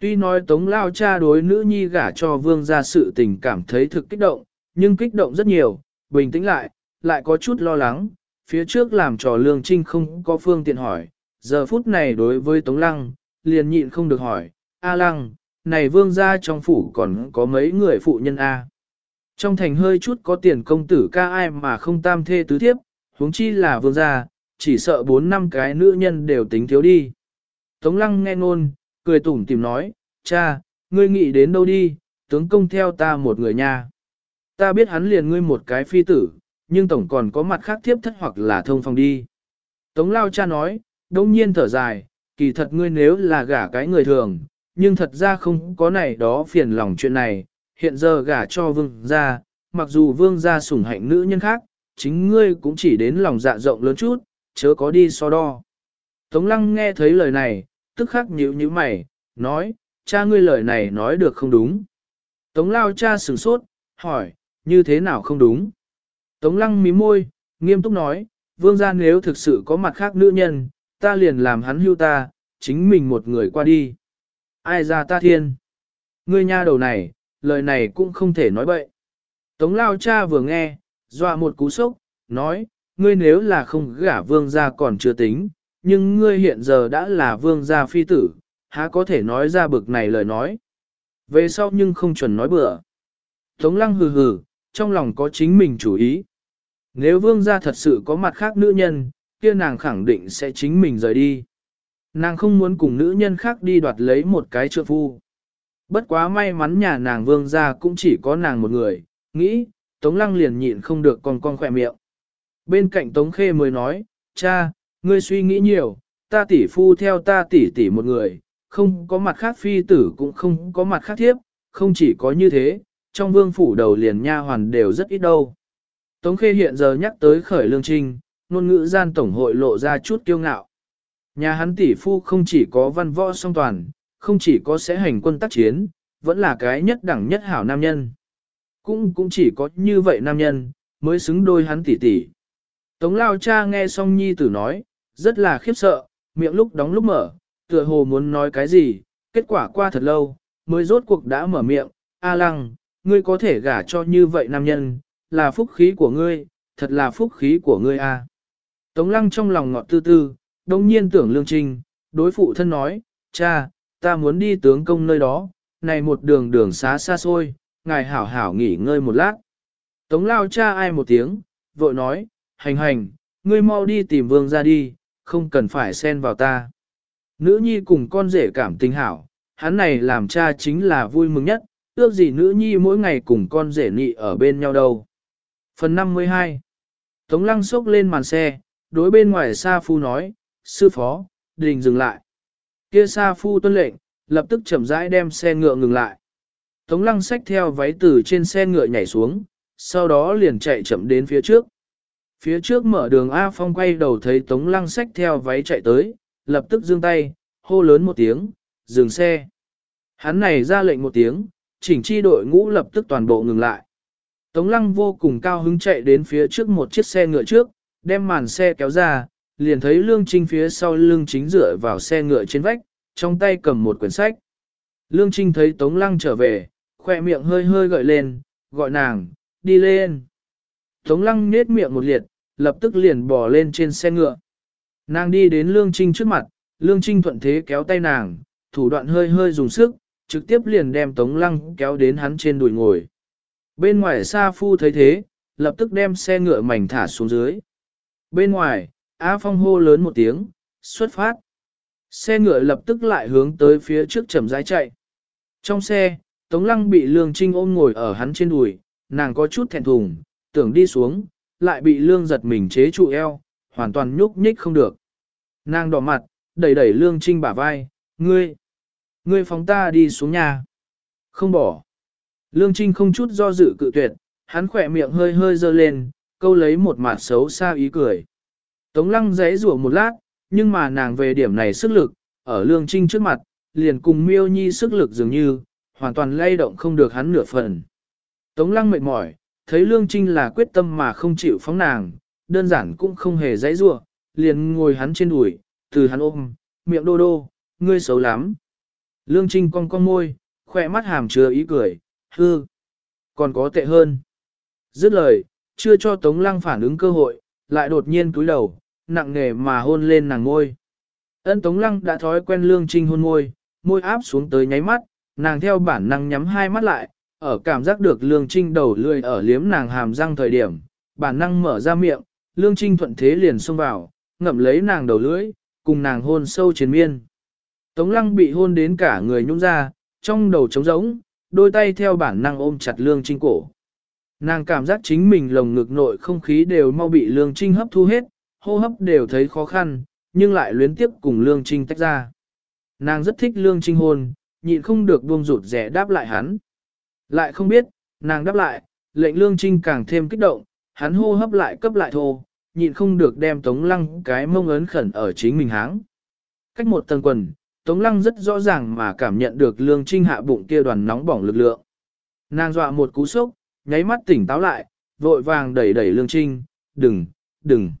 Tuy nói Tống Lao cha đối nữ nhi gả cho vương ra sự tình cảm thấy thực kích động, nhưng kích động rất nhiều, bình tĩnh lại, lại có chút lo lắng, phía trước làm trò lương trinh không có phương tiện hỏi, giờ phút này đối với Tống Lăng, liền nhịn không được hỏi, A Lăng, này vương gia trong phủ còn có mấy người phụ nhân A. Trong thành hơi chút có tiền công tử ca ai mà không tam thê tứ thiếp, huống chi là vương gia, chỉ sợ bốn năm cái nữ nhân đều tính thiếu đi. Tống lăng nghe ngôn, cười tủm tìm nói, cha, ngươi nghĩ đến đâu đi, tướng công theo ta một người nha. Ta biết hắn liền ngươi một cái phi tử, nhưng tổng còn có mặt khác thiếp thất hoặc là thông phòng đi. Tống lao cha nói, đông nhiên thở dài, kỳ thật ngươi nếu là gả cái người thường, nhưng thật ra không có này đó phiền lòng chuyện này, hiện giờ gả cho vương gia, mặc dù vương gia sủng hạnh nữ nhân khác, chính ngươi cũng chỉ đến lòng dạ rộng lớn chút, chớ có đi so đo. Tống lăng nghe thấy lời này, tức khắc nhíu nhíu mày, nói, cha ngươi lời này nói được không đúng. Tống lao cha sửng sốt, hỏi, như thế nào không đúng? Tống lăng mí môi, nghiêm túc nói, vương gia nếu thực sự có mặt khác nữ nhân, ta liền làm hắn hưu ta, chính mình một người qua đi. Ai ra ta thiên? Ngươi nha đầu này, lời này cũng không thể nói bậy. Tống lao cha vừa nghe, dọa một cú sốc, nói, ngươi nếu là không gả vương gia còn chưa tính, nhưng ngươi hiện giờ đã là vương gia phi tử, há có thể nói ra bực này lời nói. Về sau nhưng không chuẩn nói bừa. Tống lăng hừ hừ, trong lòng có chính mình chủ ý. Nếu vương gia thật sự có mặt khác nữ nhân, kia nàng khẳng định sẽ chính mình rời đi. Nàng không muốn cùng nữ nhân khác đi đoạt lấy một cái trượng phu. Bất quá may mắn nhà nàng vương gia cũng chỉ có nàng một người, nghĩ, Tống Lăng liền nhịn không được còn con khỏe miệng. Bên cạnh Tống Khê mới nói, cha, ngươi suy nghĩ nhiều, ta tỷ phu theo ta tỷ tỷ một người, không có mặt khác phi tử cũng không có mặt khác thiếp, không chỉ có như thế, trong vương phủ đầu liền nha hoàn đều rất ít đâu. Tống Khê hiện giờ nhắc tới khởi lương trinh, ngôn ngữ gian tổng hội lộ ra chút kiêu ngạo. Nhà hắn tỷ phu không chỉ có văn võ song toàn, không chỉ có sẽ hành quân tác chiến, vẫn là cái nhất đẳng nhất hảo nam nhân. Cũng cũng chỉ có như vậy nam nhân, mới xứng đôi hắn tỷ tỷ. Tống lao cha nghe xong nhi tử nói, rất là khiếp sợ, miệng lúc đóng lúc mở, tựa hồ muốn nói cái gì, kết quả qua thật lâu, mới rốt cuộc đã mở miệng, A lăng, ngươi có thể gả cho như vậy nam nhân, là phúc khí của ngươi, thật là phúc khí của ngươi a. Tống lăng trong lòng ngọt tư tư, đồng nhiên tưởng lương trinh, đối phụ thân nói, cha, ta muốn đi tướng công nơi đó, này một đường đường xá xa xôi, ngài hảo hảo nghỉ ngơi một lát. Tống lao cha ai một tiếng, vội nói, hành hành, ngươi mau đi tìm vương ra đi, không cần phải xen vào ta. Nữ nhi cùng con rể cảm tình hảo, hắn này làm cha chính là vui mừng nhất, ước gì nữ nhi mỗi ngày cùng con rể nị ở bên nhau đâu. Phần 52 Tống lăng sốc lên màn xe, đối bên ngoài Sa Phu nói, sư phó, đình dừng lại. Kia Sa Phu tuân lệnh, lập tức chậm rãi đem xe ngựa ngừng lại. Tống lăng xách theo váy từ trên xe ngựa nhảy xuống, sau đó liền chạy chậm đến phía trước. Phía trước mở đường A Phong quay đầu thấy Tống lăng xách theo váy chạy tới, lập tức giương tay, hô lớn một tiếng, dừng xe. Hắn này ra lệnh một tiếng, chỉnh chi đội ngũ lập tức toàn bộ ngừng lại. Tống lăng vô cùng cao hứng chạy đến phía trước một chiếc xe ngựa trước, đem màn xe kéo ra, liền thấy Lương Trinh phía sau lưng chính dựa vào xe ngựa trên vách, trong tay cầm một quyển sách. Lương Trinh thấy Tống lăng trở về, khoe miệng hơi hơi gợi lên, gọi nàng, đi lên. Tống lăng nết miệng một liệt, lập tức liền bò lên trên xe ngựa. Nàng đi đến Lương Trinh trước mặt, Lương Trinh thuận thế kéo tay nàng, thủ đoạn hơi hơi dùng sức, trực tiếp liền đem Tống lăng kéo đến hắn trên đùi ngồi. Bên ngoài Sa Phu thấy thế, lập tức đem xe ngựa mảnh thả xuống dưới. Bên ngoài, A Phong hô lớn một tiếng, xuất phát. Xe ngựa lập tức lại hướng tới phía trước chậm rãi chạy. Trong xe, Tống Lăng bị Lương Trinh ôm ngồi ở hắn trên đùi, nàng có chút thẹn thùng, tưởng đi xuống, lại bị Lương giật mình chế trụ eo, hoàn toàn nhúc nhích không được. Nàng đỏ mặt, đẩy đẩy Lương Trinh bả vai, ngươi, ngươi phóng ta đi xuống nhà. Không bỏ. Lương Trinh không chút do dự cự tuyệt, hắn khỏe miệng hơi hơi dơ lên, câu lấy một mặt xấu xa ý cười. Tống lăng giấy rủa một lát, nhưng mà nàng về điểm này sức lực, ở Lương Trinh trước mặt, liền cùng miêu nhi sức lực dường như, hoàn toàn lay động không được hắn nửa phần. Tống lăng mệt mỏi, thấy Lương Trinh là quyết tâm mà không chịu phóng nàng, đơn giản cũng không hề dãy rua, liền ngồi hắn trên đùi, từ hắn ôm, miệng đô đô, ngươi xấu lắm. Lương Trinh cong cong môi, khỏe mắt hàm chứa ý cười, hư, còn có tệ hơn. Dứt lời, chưa cho Tống Lăng phản ứng cơ hội, lại đột nhiên cúi đầu, nặng nề mà hôn lên nàng ngôi. Ân Tống Lăng đã thói quen Lương Trinh hôn môi, môi áp xuống tới nháy mắt, nàng theo bản năng nhắm hai mắt lại, ở cảm giác được Lương Trinh đầu lươi ở liếm nàng hàm răng thời điểm, bản năng mở ra miệng, Lương Trinh thuận thế liền xông vào, ngậm lấy nàng đầu lưỡi, cùng nàng hôn sâu trên miên. Tống Lăng bị hôn đến cả người nhũng ra, trong đầu trống rỗng, đôi tay theo bản năng ôm chặt Lương Trinh cổ. Nàng cảm giác chính mình lồng ngực nội không khí đều mau bị Lương Trinh hấp thu hết, hô hấp đều thấy khó khăn, nhưng lại luyến tiếp cùng Lương Trinh tách ra. Nàng rất thích Lương Trinh hôn, nhịn không được buông rụt rẻ đáp lại hắn. Lại không biết, nàng đáp lại, lệnh Lương Trinh càng thêm kích động, hắn hô hấp lại cấp lại thô, nhịn không được đem Tống Lăng cái mông ấn khẩn ở chính mình háng. Cách một tầng quần, Tống Lăng rất rõ ràng mà cảm nhận được Lương Trinh hạ bụng kia đoàn nóng bỏng lực lượng. Nàng dọa một cú sốc, nháy mắt tỉnh táo lại, vội vàng đẩy đẩy Lương Trinh, đừng, đừng.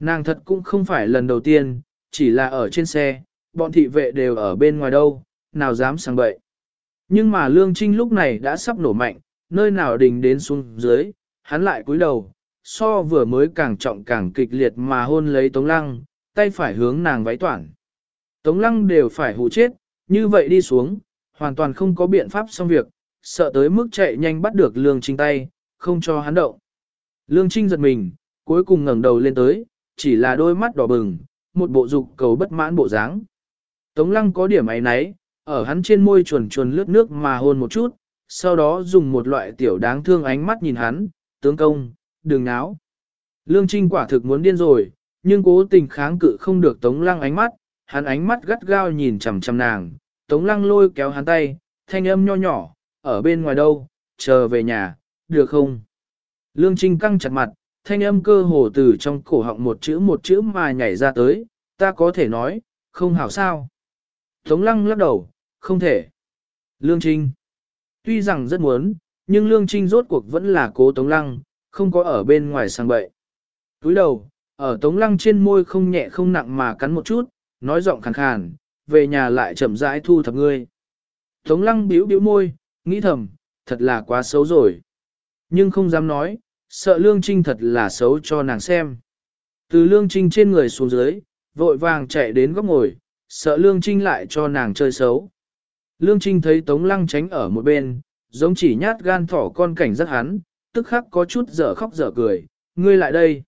Nàng thật cũng không phải lần đầu tiên, chỉ là ở trên xe, bọn thị vệ đều ở bên ngoài đâu, nào dám sang bậy. Nhưng mà Lương Trinh lúc này đã sắp nổ mạnh, nơi nào đình đến xuống dưới, hắn lại cúi đầu, so vừa mới càng trọng càng kịch liệt mà hôn lấy Tống Lăng, tay phải hướng nàng váy toản. Tống Lăng đều phải hụ chết, như vậy đi xuống, hoàn toàn không có biện pháp xong việc, sợ tới mức chạy nhanh bắt được Lương Trinh tay, không cho hắn động. Lương Trinh giật mình, cuối cùng ngẩng đầu lên tới, chỉ là đôi mắt đỏ bừng, một bộ dục cầu bất mãn bộ dáng. Tống Lăng có điểm ấy nấy, ở hắn trên môi chuồn chuồn lướt nước mà hôn một chút, sau đó dùng một loại tiểu đáng thương ánh mắt nhìn hắn, tướng công, đừng náo. Lương Trinh quả thực muốn điên rồi, nhưng cố tình kháng cự không được Tống Lăng ánh mắt, hắn ánh mắt gắt gao nhìn chằm chằm nàng, Tống Lăng lôi kéo hắn tay, thanh âm nho nhỏ, ở bên ngoài đâu, chờ về nhà, được không? Lương Trinh căng chặt mặt, thanh âm cơ hồ từ trong cổ họng một chữ một chữ mà nhảy ra tới, ta có thể nói, không hảo sao. Tống Lăng lắc đầu, không thể. Lương Trinh. Tuy rằng rất muốn, nhưng Lương Trinh rốt cuộc vẫn là cố Tống Lăng, không có ở bên ngoài sang bậy. Túi đầu, ở Tống Lăng trên môi không nhẹ không nặng mà cắn một chút, nói giọng khàn khàn, về nhà lại chậm rãi thu thập ngươi. Tống Lăng bĩu bĩu môi, nghĩ thầm, thật là quá xấu rồi. Nhưng không dám nói, sợ Lương Trinh thật là xấu cho nàng xem. Từ Lương Trinh trên người xuống dưới, vội vàng chạy đến góc ngồi, sợ Lương Trinh lại cho nàng chơi xấu. Lương Trinh thấy Tống Lăng tránh ở một bên, giống chỉ nhát gan thỏ con cảnh rất hắn, tức khắc có chút dở khóc dở cười, ngươi lại đây.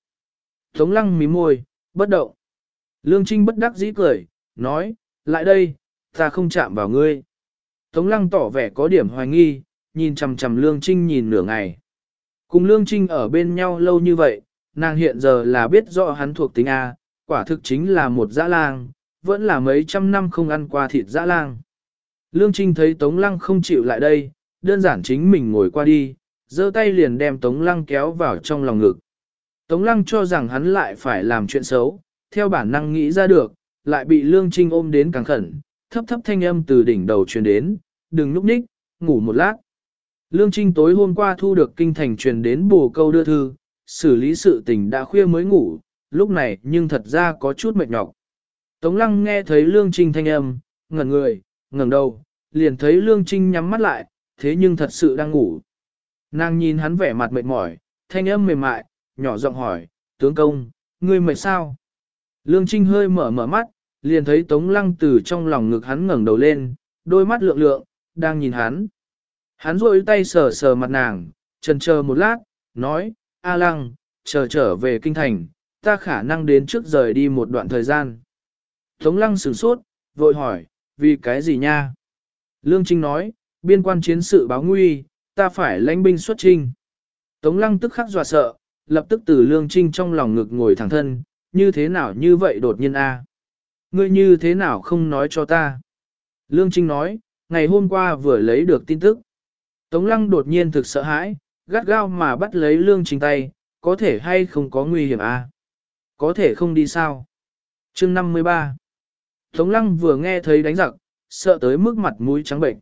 Tống lăng mím môi, bất động. Lương Trinh bất đắc dĩ cười, nói, lại đây, ta không chạm vào ngươi. Tống lăng tỏ vẻ có điểm hoài nghi, nhìn chằm chằm Lương Trinh nhìn nửa ngày. Cùng Lương Trinh ở bên nhau lâu như vậy, nàng hiện giờ là biết rõ hắn thuộc tính A, quả thực chính là một dã lang, vẫn là mấy trăm năm không ăn qua thịt dã lang. Lương Trinh thấy Tống Lăng không chịu lại đây, đơn giản chính mình ngồi qua đi, giơ tay liền đem Tống Lăng kéo vào trong lòng ngực. Tống Lăng cho rằng hắn lại phải làm chuyện xấu, theo bản năng nghĩ ra được, lại bị Lương Trinh ôm đến càng khẩn, thấp thấp thanh âm từ đỉnh đầu truyền đến, đừng núp ních, ngủ một lát. Lương Trinh tối hôm qua thu được kinh thành truyền đến bồ câu đưa thư, xử lý sự tình đã khuya mới ngủ, lúc này nhưng thật ra có chút mệt nhọc. Tống Lăng nghe thấy Lương Trinh thanh âm, ngẩn người, ngẩng đầu, liền thấy Lương Trinh nhắm mắt lại, thế nhưng thật sự đang ngủ. Nàng nhìn hắn vẻ mặt mệt mỏi, thanh âm mềm mại, nhỏ giọng hỏi, tướng công, ngươi mệt sao? Lương Trinh hơi mở mở mắt, liền thấy Tống Lăng từ trong lòng ngực hắn ngẩng đầu lên, đôi mắt lượng lượng, đang nhìn hắn. Hắn rôi tay sờ sờ mặt nàng, Trần chờ một lát, nói, A Lăng, chờ trở về kinh thành, ta khả năng đến trước rời đi một đoạn thời gian. Tống Lăng sửng sốt, vội hỏi, vì cái gì nha? Lương Trinh nói, biên quan chiến sự báo nguy, ta phải lãnh binh xuất trinh. Tống Lăng tức khắc dọa sợ, lập tức từ Lương Trinh trong lòng ngực ngồi thẳng thân, như thế nào như vậy đột nhiên a? À? Ngươi như thế nào không nói cho ta? Lương Trinh nói, ngày hôm qua vừa lấy được tin tức. Tống Lăng đột nhiên thực sợ hãi, gắt gao mà bắt lấy Lương Trinh tay, có thể hay không có nguy hiểm a? À? Có thể không đi sao? Chương 53 Tống Lăng vừa nghe thấy đánh giặc, sợ tới mức mặt mũi trắng bệnh.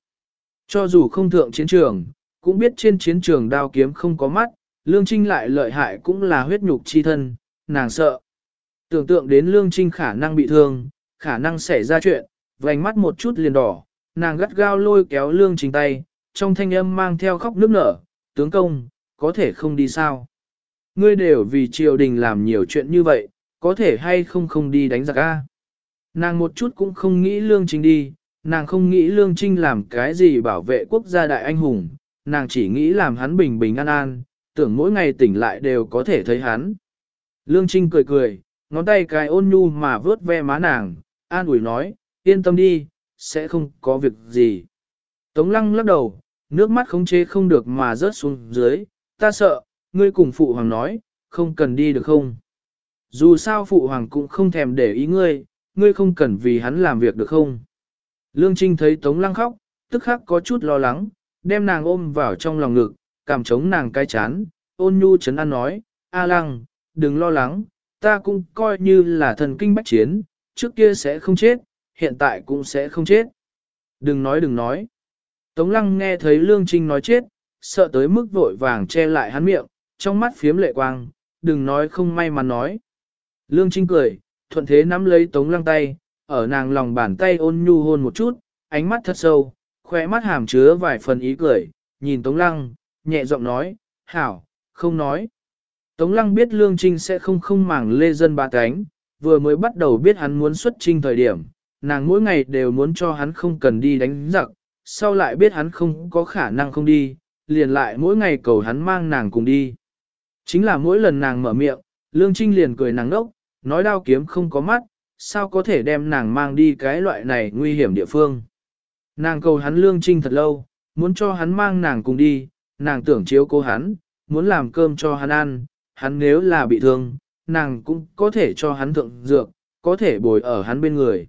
Cho dù không thượng chiến trường, cũng biết trên chiến trường đao kiếm không có mắt, Lương Trinh lại lợi hại cũng là huyết nhục chi thân, nàng sợ. Tưởng tượng đến Lương Trinh khả năng bị thương, khả năng xảy ra chuyện, vành mắt một chút liền đỏ, nàng gắt gao lôi kéo Lương Trinh tay, trong thanh âm mang theo khóc nước nở, tướng công, có thể không đi sao. Ngươi đều vì triều đình làm nhiều chuyện như vậy, có thể hay không không đi đánh giặc a? Nàng một chút cũng không nghĩ Lương Trinh đi, nàng không nghĩ Lương Trinh làm cái gì bảo vệ quốc gia đại anh hùng, nàng chỉ nghĩ làm hắn bình bình an an, tưởng mỗi ngày tỉnh lại đều có thể thấy hắn. Lương Trinh cười cười, ngón tay cái ôn nhu mà vớt ve má nàng, an ủi nói, yên tâm đi, sẽ không có việc gì. Tống lăng lắc đầu, nước mắt không chế không được mà rớt xuống dưới, ta sợ, ngươi cùng phụ hoàng nói, không cần đi được không? Dù sao phụ hoàng cũng không thèm để ý ngươi, ngươi không cần vì hắn làm việc được không? Lương Trinh thấy Tống Lăng khóc, tức khắc có chút lo lắng, đem nàng ôm vào trong lòng ngực, cảm chống nàng cái chán, ôn nhu chấn an nói, A Lăng, đừng lo lắng, ta cũng coi như là thần kinh bách chiến, trước kia sẽ không chết, hiện tại cũng sẽ không chết. Đừng nói đừng nói. Tống Lăng nghe thấy Lương Trinh nói chết, sợ tới mức vội vàng che lại hắn miệng, trong mắt phiếm lệ quang, đừng nói không may mà nói. Lương Trinh cười, thuận thế nắm lấy Tống Lăng tay, ở nàng lòng bàn tay ôn nhu hôn một chút, ánh mắt thật sâu, khóe mắt hàm chứa vài phần ý cười, nhìn Tống Lăng, nhẹ giọng nói, hảo, không nói. Tống Lăng biết Lương Trinh sẽ không không màng lê dân ba cánh, vừa mới bắt đầu biết hắn muốn xuất trinh thời điểm, nàng mỗi ngày đều muốn cho hắn không cần đi đánh giặc, sau lại biết hắn không có khả năng không đi, liền lại mỗi ngày cầu hắn mang nàng cùng đi. Chính là mỗi lần nàng mở miệng, Lương Trinh liền cười nàng đốc, nói đao kiếm không có mắt, sao có thể đem nàng mang đi cái loại này nguy hiểm địa phương. Nàng cầu hắn Lương Trinh thật lâu, muốn cho hắn mang nàng cùng đi, nàng tưởng chiếu cố hắn, muốn làm cơm cho hắn ăn, hắn nếu là bị thương, nàng cũng có thể cho hắn thượng dược, có thể bồi ở hắn bên người.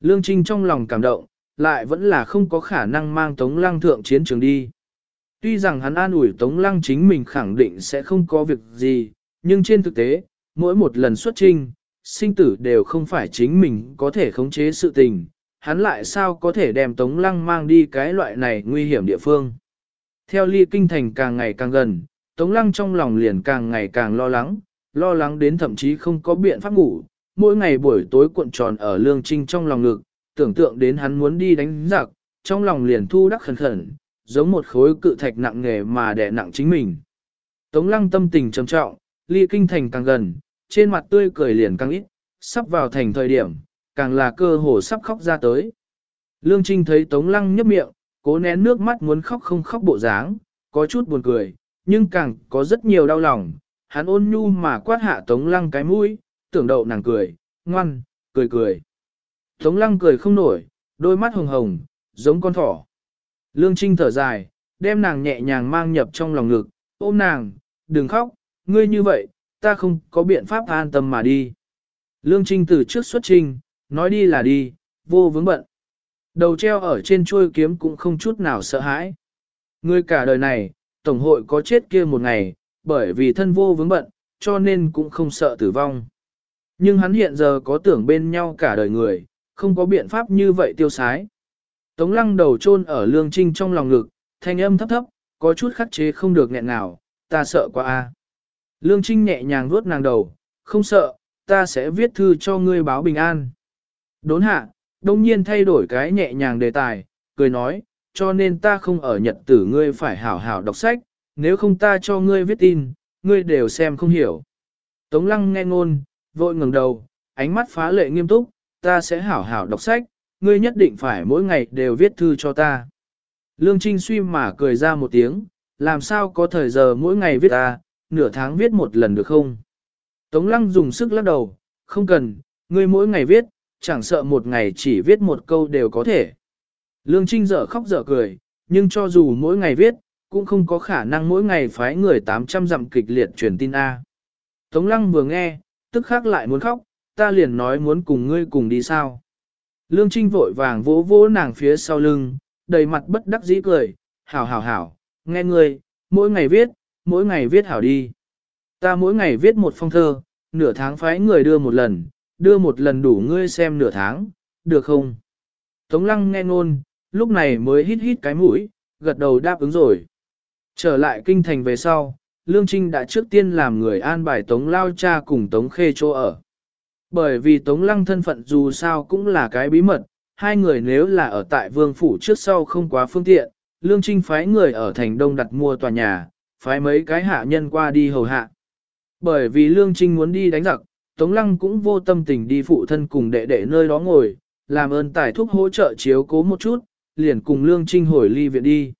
Lương Trinh trong lòng cảm động, lại vẫn là không có khả năng mang Tống Lăng thượng chiến trường đi. Tuy rằng hắn an ủi Tống Lăng chính mình khẳng định sẽ không có việc gì, nhưng trên thực tế, mỗi một lần xuất trinh, sinh tử đều không phải chính mình có thể khống chế sự tình, hắn lại sao có thể đem Tống Lăng mang đi cái loại này nguy hiểm địa phương. Theo ly kinh thành càng ngày càng gần, Tống Lăng trong lòng liền càng ngày càng lo lắng, lo lắng đến thậm chí không có biện pháp ngủ, mỗi ngày buổi tối cuộn tròn ở lương trinh trong lòng ngực, tưởng tượng đến hắn muốn đi đánh giặc, trong lòng liền thu đắc khẩn khẩn, giống một khối cự thạch nặng nghề mà đè nặng chính mình. Tống lăng tâm tình trầm trọng, ly kinh thành càng gần, trên mặt tươi cười liền càng ít, sắp vào thành thời điểm, càng là cơ hồ sắp khóc ra tới. Lương Trinh thấy Tống lăng nhấp miệng, cố nén nước mắt muốn khóc không khóc bộ dáng, có chút buồn cười, nhưng càng có rất nhiều đau lòng, hắn ôn nhu mà quát hạ Tống Lăng cái mũi, tưởng đậu nàng cười, ngoan, cười cười. Tống Lăng cười không nổi, đôi mắt hồng hồng, giống con thỏ. Lương Trinh thở dài, đem nàng nhẹ nhàng mang nhập trong lòng ngực, ôm nàng, đừng khóc, ngươi như vậy, ta không có biện pháp an tâm mà đi. Lương Trinh từ trước xuất trình, nói đi là đi, vô vướng bận. Đầu treo ở trên chuôi kiếm cũng không chút nào sợ hãi. người cả đời này, Tổng hội có chết kia một ngày, bởi vì thân vô vướng bận, cho nên cũng không sợ tử vong. Nhưng hắn hiện giờ có tưởng bên nhau cả đời người, không có biện pháp như vậy tiêu sái. Tống lăng đầu chôn ở lương trinh trong lòng ngực, thanh âm thấp thấp, có chút khắc chế không được nghẹn nào, ta sợ quá a. Lương trinh nhẹ nhàng vuốt nàng đầu, không sợ, ta sẽ viết thư cho ngươi báo bình an. Đốn hạ, đông nhiên thay đổi cái nhẹ nhàng đề tài, cười nói, cho nên ta không ở nhật tử ngươi phải hảo hảo đọc sách, nếu không ta cho ngươi viết tin, ngươi đều xem không hiểu. Tống lăng nghe ngôn, vội ngẩng đầu, ánh mắt phá lệ nghiêm túc, ta sẽ hảo hảo đọc sách, ngươi nhất định phải mỗi ngày đều viết thư cho ta. Lương Trinh suy mà cười ra một tiếng, làm sao có thời giờ mỗi ngày viết ta, nửa tháng viết một lần được không? Tống lăng dùng sức lắc đầu, không cần, ngươi mỗi ngày viết, chẳng sợ một ngày chỉ viết một câu đều có thể. Lương Trinh dở khóc dở cười, nhưng cho dù mỗi ngày viết, cũng không có khả năng mỗi ngày phái người 800 dặm kịch liệt truyền tin A. Tống lăng vừa nghe, tức khắc lại muốn khóc, ta liền nói muốn cùng ngươi cùng đi sao. Lương Trinh vội vàng vỗ vỗ nàng phía sau lưng, đầy mặt bất đắc dĩ cười, hảo hảo hảo, nghe ngươi, mỗi ngày viết, mỗi ngày viết hảo đi. Ta mỗi ngày viết một phong thơ, nửa tháng phái người đưa một lần, đưa một lần đủ ngươi xem nửa tháng, được không? Tống lăng nghe ngôn, lúc này mới hít hít cái mũi, gật đầu đáp ứng rồi. Trở lại kinh thành về sau, Lương Trinh đã trước tiên làm người an bài Tống Lao Cha cùng Tống Khê chỗ ở. Bởi vì Tống Lăng thân phận dù sao cũng là cái bí mật, hai người nếu là ở tại vương phủ trước sau không quá phương tiện, Lương Trinh phái người ở thành đông đặt mua tòa nhà, phái mấy cái hạ nhân qua đi hầu hạ. Bởi vì Lương Trinh muốn đi đánh giặc, Tống Lăng cũng vô tâm tình đi phụ thân cùng đệ đệ nơi đó ngồi, làm ơn tài thuốc hỗ trợ chiếu cố một chút, liền cùng Lương Trinh hồi ly viện đi.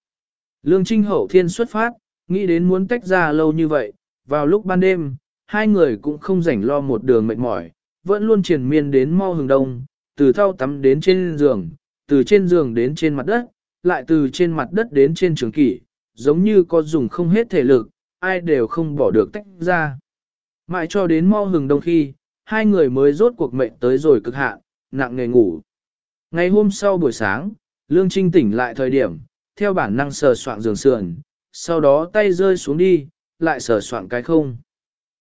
Lương Trinh hậu thiên xuất phát, nghĩ đến muốn tách ra lâu như vậy, vào lúc ban đêm, hai người cũng không rảnh lo một đường mệt mỏi, vẫn luôn triền miên đến mau hừng đông, từ thau tắm đến trên giường, từ trên giường đến trên mặt đất, lại từ trên mặt đất đến trên trường kỷ, giống như có dùng không hết thể lực, ai đều không bỏ được tách ra. Mãi cho đến mau hừng đông khi, hai người mới rốt cuộc mệnh tới rồi cực hạn, nặng nghề ngủ. Ngày hôm sau buổi sáng, Lương Trinh tỉnh lại thời điểm, theo bản năng sờ soạn giường sườn, sau đó tay rơi xuống đi, lại sờ soạn cái không.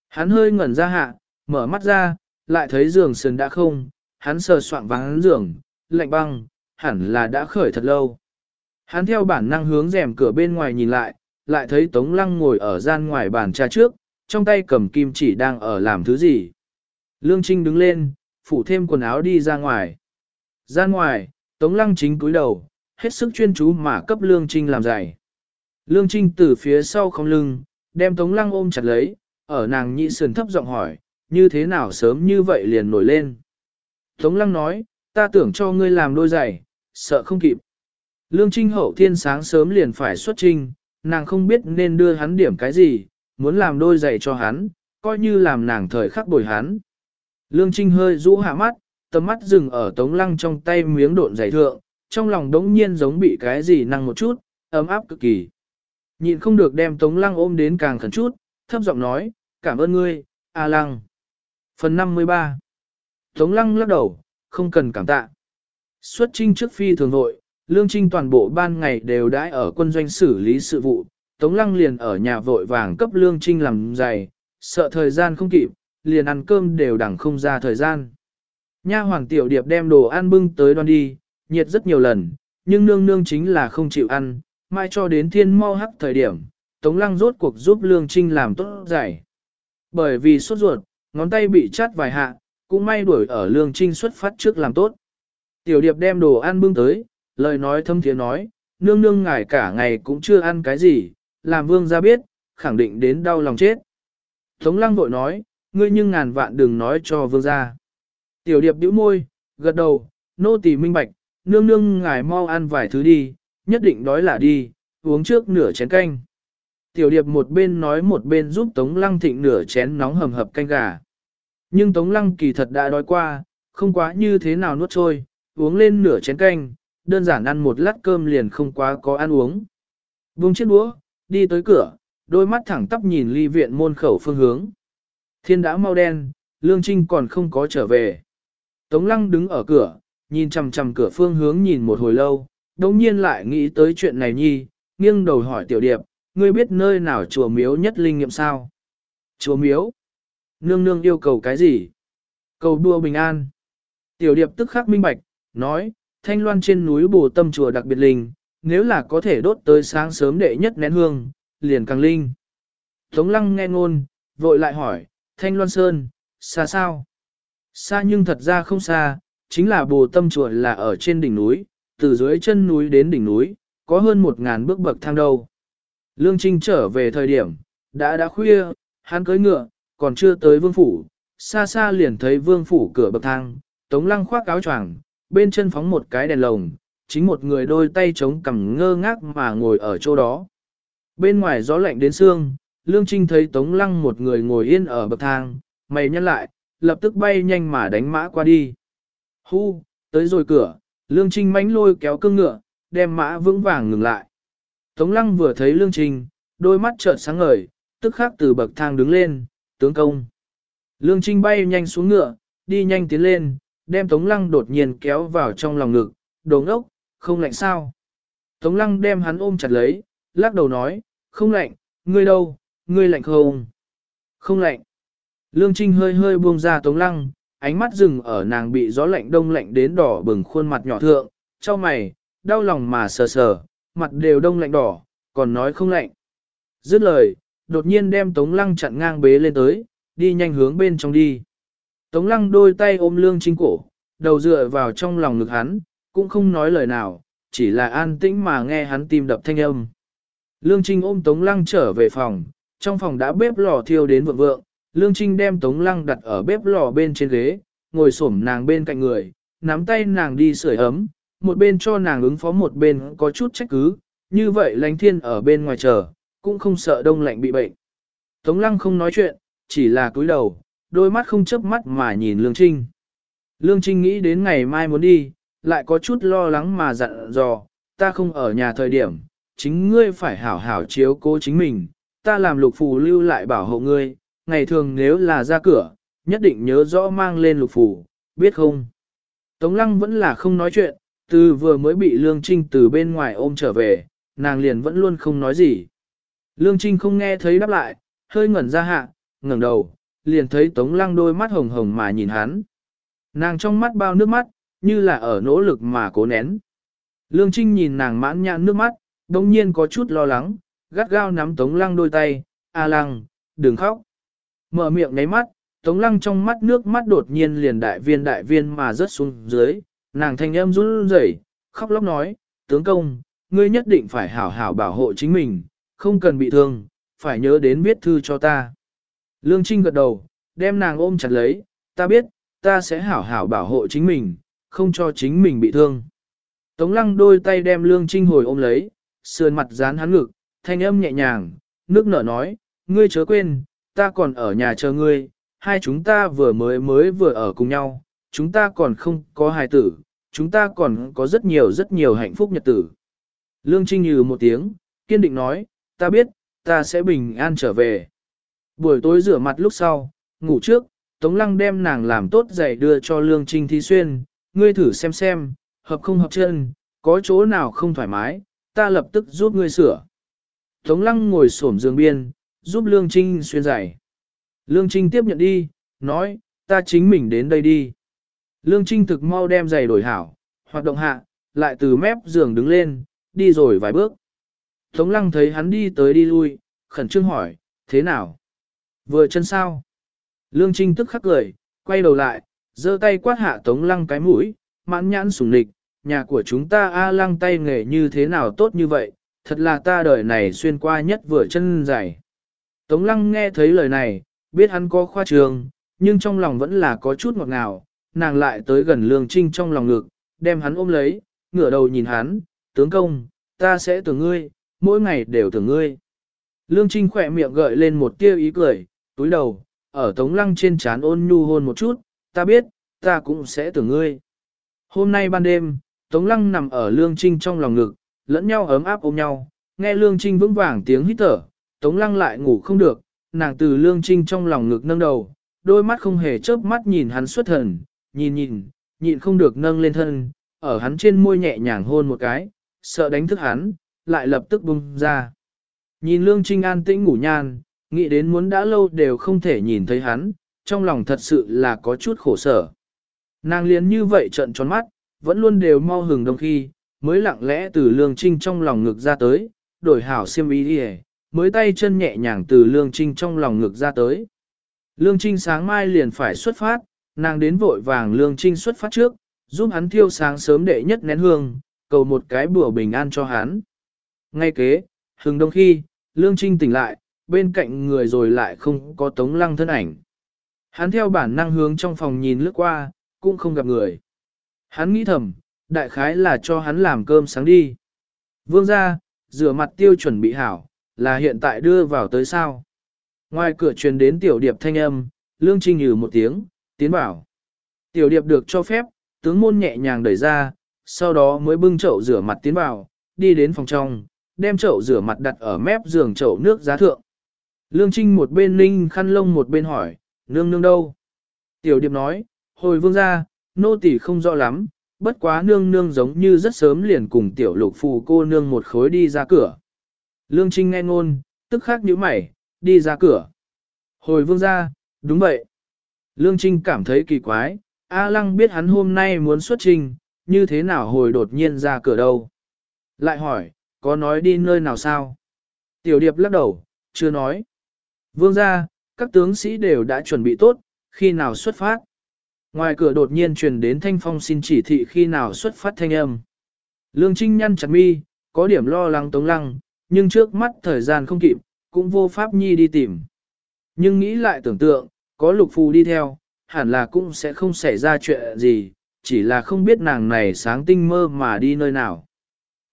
Hắn hơi ngẩn ra hạ, mở mắt ra, lại thấy giường sườn đã không, hắn sờ soạn vắng giường, lạnh băng, hẳn là đã khởi thật lâu. Hắn theo bản năng hướng rèm cửa bên ngoài nhìn lại, lại thấy Tống Lăng ngồi ở gian ngoài bàn trà trước, trong tay cầm kim chỉ đang ở làm thứ gì. Lương Trinh đứng lên, phủ thêm quần áo đi ra ngoài. Ra ngoài, Tống Lăng chính cúi đầu, hết sức chuyên chú mà cấp Lương Trinh làm giày. Lương Trinh từ phía sau không lưng, đem Tống Lăng ôm chặt lấy, ở nàng nhị sườn thấp giọng hỏi, như thế nào sớm như vậy liền nổi lên. Tống Lăng nói, ta tưởng cho ngươi làm đôi giày, sợ không kịp. Lương Trinh hậu thiên sáng sớm liền phải xuất trinh, nàng không biết nên đưa hắn điểm cái gì, muốn làm đôi giày cho hắn, coi như làm nàng thời khắc bồi hắn. Lương Trinh hơi rũ hạ mắt, tầm mắt dừng ở tống lăng trong tay miếng độn giày thượng, trong lòng đống nhiên giống bị cái gì năng một chút, ấm áp cực kỳ. Nhịn không được đem tống lăng ôm đến càng khẩn chút, thấp giọng nói, cảm ơn ngươi, A lăng. Phần 53 Tống lăng lắc đầu, không cần cảm tạ. Xuất trinh trước phi thường hội, lương trinh toàn bộ ban ngày đều đãi ở quân doanh xử lý sự vụ, Tống lăng liền ở nhà vội vàng cấp lương trinh làm giày, sợ thời gian không kịp, liền ăn cơm đều đẳng không ra thời gian. Nha hoàng tiểu điệp đem đồ ăn bưng tới đoan đi, nhiệt rất nhiều lần, nhưng nương nương chính là không chịu ăn, mai cho đến thiên mau hắc thời điểm, Tống lăng rốt cuộc giúp lương trinh làm tốt giải. Bởi vì sốt ruột, ngón tay bị chát vài hạ, cũng may đuổi ở lương trinh xuất phát trước làm tốt. Tiểu điệp đem đồ ăn bưng tới, lời nói thâm thiế nói, nương nương ngài cả ngày cũng chưa ăn cái gì, làm vương ra biết, khẳng định đến đau lòng chết. Tống lăng vội nói, ngươi nhưng ngàn vạn đừng nói cho vương ra. Tiểu điệp bĩu môi, gật đầu, nô tỳ minh bạch, nương nương ngài mau ăn vài thứ đi, nhất định đói là đi, uống trước nửa chén canh. Tiểu điệp một bên nói một bên giúp Tống Lăng thịnh nửa chén nóng hầm hập canh gà. Nhưng Tống Lăng kỳ thật đã đói qua, không quá như thế nào nuốt trôi, uống lên nửa chén canh, đơn giản ăn một lát cơm liền không quá có ăn uống. Buông chiếc đũa, đi tới cửa, đôi mắt thẳng tắp nhìn ly viện môn khẩu phương hướng. Thiên đã mau đen, Lương Trinh còn không có trở về. Tống Lăng đứng ở cửa, nhìn chằm chằm cửa phương hướng nhìn một hồi lâu, đồng nhiên lại nghĩ tới chuyện này nhi, nghiêng đầu hỏi tiểu điệp, ngươi biết nơi nào chùa miếu nhất linh nghiệm sao? Chùa miếu? Nương nương yêu cầu cái gì? Cầu đua bình an. Tiểu điệp tức khắc minh bạch, nói, thanh loan trên núi bồ tâm chùa đặc biệt linh, nếu là có thể đốt tới sáng sớm đệ nhất nén hương, liền càng linh. Tống lăng nghe ngôn, vội lại hỏi, thanh loan sơn, xa sao? Xa nhưng thật ra không xa, chính là bồ tâm chùa là ở trên đỉnh núi, từ dưới chân núi đến đỉnh núi, có hơn một ngàn bước bậc thang đâu. Lương Trinh trở về thời điểm, đã đã khuya, hắn cưới ngựa, còn chưa tới vương phủ, xa xa liền thấy vương phủ cửa bậc thang, tống lăng khoác áo choàng, bên chân phóng một cái đèn lồng, chính một người đôi tay chống cằm ngơ ngác mà ngồi ở chỗ đó. Bên ngoài gió lạnh đến xương, Lương Trinh thấy Tống Lăng một người ngồi yên ở bậc thang, mày nhăn lại, lập tức bay nhanh mà đánh mã qua đi. Hu, tới rồi cửa, Lương Trinh mánh lôi kéo cương ngựa, đem mã vững vàng ngừng lại. Tống Lăng vừa thấy Lương Trinh, đôi mắt trợn sáng ngời, tức khắc từ bậc thang đứng lên, tướng công. Lương Trinh bay nhanh xuống ngựa, đi nhanh tiến lên, đem Tống Lăng đột nhiên kéo vào trong lòng ngực, đồ ngốc, không lạnh sao. Tống Lăng đem hắn ôm chặt lấy, lắc đầu nói, không lạnh, ngươi đâu, ngươi lạnh không? Không lạnh. Lương Trinh hơi hơi buông ra Tống Lăng, ánh mắt dừng ở nàng bị gió lạnh đông lạnh đến đỏ bừng khuôn mặt nhỏ thượng, cho mày, đau lòng mà sờ sờ, mặt đều đông lạnh đỏ, còn nói không lạnh. Dứt lời, đột nhiên đem Tống Lăng chặn ngang bế lên tới, đi nhanh hướng bên trong đi. Tống Lăng đôi tay ôm Lương Trinh cổ, đầu dựa vào trong lòng ngực hắn, cũng không nói lời nào, chỉ là an tĩnh mà nghe hắn tim đập thanh âm. Lương Trinh ôm Tống Lăng trở về phòng, trong phòng đã bếp lò thiêu đến vượng vượng, Lương Trinh đem Tống Lăng đặt ở bếp lò bên trên ghế, ngồi xổm nàng bên cạnh người, nắm tay nàng đi sưởi ấm, một bên cho nàng ứng phó một bên có chút trách cứ, như vậy lánh thiên ở bên ngoài chờ, cũng không sợ đông lạnh bị bệnh. Tống Lăng không nói chuyện, chỉ là cúi đầu, đôi mắt không chớp mắt mà nhìn Lương Trinh. Lương Trinh nghĩ đến ngày mai muốn đi, lại có chút lo lắng mà dặn dò, ta không ở nhà thời điểm, chính ngươi phải hảo hảo chiếu cố chính mình, ta làm lục phù lưu lại bảo hộ ngươi, ngày thường nếu là ra cửa, nhất định nhớ rõ mang lên lục phù, biết không? Tống lăng vẫn là không nói chuyện, từ vừa mới bị Lương Trinh từ bên ngoài ôm trở về, nàng liền vẫn luôn không nói gì. Lương Trinh không nghe thấy đáp lại, hơi ngẩn ra hạ, ngẩng đầu, liền thấy Tống lăng đôi mắt hồng hồng mà nhìn hắn. Nàng trong mắt bao nước mắt, như là ở nỗ lực mà cố nén. Lương Trinh nhìn nàng mãn nhãn nước mắt, đồng nhiên có chút lo lắng, gắt gao nắm Tống Lăng đôi tay, A Lăng, đừng khóc. Mở miệng ngáy mắt, Tống Lăng trong mắt nước mắt đột nhiên liền đại viên đại viên mà rớt xuống dưới, nàng thanh âm run rẩy, khóc lóc nói, tướng công, ngươi nhất định phải hảo hảo bảo hộ chính mình, không cần bị thương, phải nhớ đến viết thư cho ta. Lương Trinh gật đầu, đem nàng ôm chặt lấy, ta biết, ta sẽ hảo hảo bảo hộ chính mình, không cho chính mình bị thương. Tống lăng đôi tay đem lương trinh hồi ôm lấy, sườn mặt dán hắn ngực, thanh âm nhẹ nhàng, nước nở nói, ngươi chớ quên, ta còn ở nhà chờ ngươi, hai chúng ta vừa mới mới vừa ở cùng nhau, chúng ta còn không có hài tử, chúng ta còn có rất nhiều rất nhiều hạnh phúc nhật tử. Lương Trinh như một tiếng, kiên định nói, ta biết, ta sẽ bình an trở về. Buổi tối rửa mặt lúc sau, ngủ trước, Tống Lăng đem nàng làm tốt giày đưa cho Lương Trinh Thi Xuyên, ngươi thử xem xem, hợp không hợp chân, có chỗ nào không thoải mái, ta lập tức giúp ngươi sửa. Tống Lăng ngồi xổm giường biên, giúp Lương Trinh xuyên giày. Lương Trinh tiếp nhận đi, nói, ta chính mình đến đây đi. Lương Trinh thực mau đem giày đổi hảo, hoạt động hạ, lại từ mép giường đứng lên, đi rồi vài bước. Tống Lăng thấy hắn đi tới đi lui, khẩn trương hỏi, thế nào? Vừa chân sao? Lương Trinh tức khắc cười, quay đầu lại, giơ tay quát hạ Tống Lăng cái mũi, mãn nhãn sùng nịch, nhà của chúng ta A Lăng tay nghề như thế nào tốt như vậy, thật là ta đời này xuyên qua nhất vừa chân dài. Tống Lăng nghe thấy lời này, biết hắn có khoa trường, nhưng trong lòng vẫn là có chút ngọt ngào, nàng lại tới gần Lương Trinh trong lòng ngực, đem hắn ôm lấy, ngửa đầu nhìn hắn, tướng công, ta sẽ tưởng ngươi, mỗi ngày đều tưởng ngươi. Lương Trinh khỏe miệng gợi lên một tia ý cười, túi đầu, ở Tống Lăng trên trán ôn nhu hôn một chút, ta biết, ta cũng sẽ tưởng ngươi. Hôm nay ban đêm, Tống Lăng nằm ở Lương Trinh trong lòng ngực, lẫn nhau ấm áp ôm nhau, nghe Lương Trinh vững vàng tiếng hít thở, Tống Lăng lại ngủ không được, nàng từ Lương Trinh trong lòng ngực nâng đầu, đôi mắt không hề chớp mắt nhìn hắn xuất thần, nhìn nhìn, nhịn không được nâng lên thân, ở hắn trên môi nhẹ nhàng hôn một cái, sợ đánh thức hắn, lại lập tức bung ra. Nhìn Lương Trinh an tĩnh ngủ nhan, nghĩ đến muốn đã lâu đều không thể nhìn thấy hắn, trong lòng thật sự là có chút khổ sở. Nàng liền như vậy trận tròn mắt, vẫn luôn đều mau hừng đông khi, mới lặng lẽ từ lương trinh trong lòng ngực ra tới, đổi hảo xiêm ý đi mới tay chân nhẹ nhàng từ lương trinh trong lòng ngực ra tới. Lương trinh sáng mai liền phải xuất phát, nàng đến vội vàng lương trinh xuất phát trước, giúp hắn thiêu sáng sớm đệ nhất nén hương, cầu một cái bữa bình an cho hắn. Ngay kế, hừng đông khi, lương trinh tỉnh lại, bên cạnh người rồi lại không có tống lăng thân ảnh. Hắn theo bản năng hướng trong phòng nhìn lướt qua, cũng không gặp người. Hắn nghĩ thầm, đại khái là cho hắn làm cơm sáng đi. Vương ra, rửa mặt tiêu chuẩn bị hảo, là hiện tại đưa vào tới sao. Ngoài cửa truyền đến tiểu điệp thanh âm, lương trinh nhừ một tiếng, tiến bảo. Tiểu điệp được cho phép, tướng môn nhẹ nhàng đẩy ra, sau đó mới bưng chậu rửa mặt tiến vào, đi đến phòng trong, đem chậu rửa mặt đặt ở mép giường chậu nước giá thượng. Lương Trinh một bên ninh khăn lông một bên hỏi, nương nương đâu? Tiểu điệp nói, hồi vương ra, nô tỳ không rõ lắm, bất quá nương nương giống như rất sớm liền cùng tiểu lục phù cô nương một khối đi ra cửa. Lương Trinh nghe ngôn, tức khắc nhíu mày, đi ra cửa. Hồi vương ra, đúng vậy. Lương Trinh cảm thấy kỳ quái, A Lăng biết hắn hôm nay muốn xuất trình, như thế nào hồi đột nhiên ra cửa đâu. Lại hỏi, có nói đi nơi nào sao? Tiểu điệp lắc đầu, chưa nói. Vương ra, các tướng sĩ đều đã chuẩn bị tốt, khi nào xuất phát. Ngoài cửa đột nhiên truyền đến thanh phong xin chỉ thị khi nào xuất phát thanh âm. Lương Trinh nhăn chặt mi, có điểm lo lắng tống lăng, nhưng trước mắt thời gian không kịp, cũng vô pháp nhi đi tìm. Nhưng nghĩ lại tưởng tượng, có lục phù đi theo, hẳn là cũng sẽ không xảy ra chuyện gì, chỉ là không biết nàng này sáng tinh mơ mà đi nơi nào.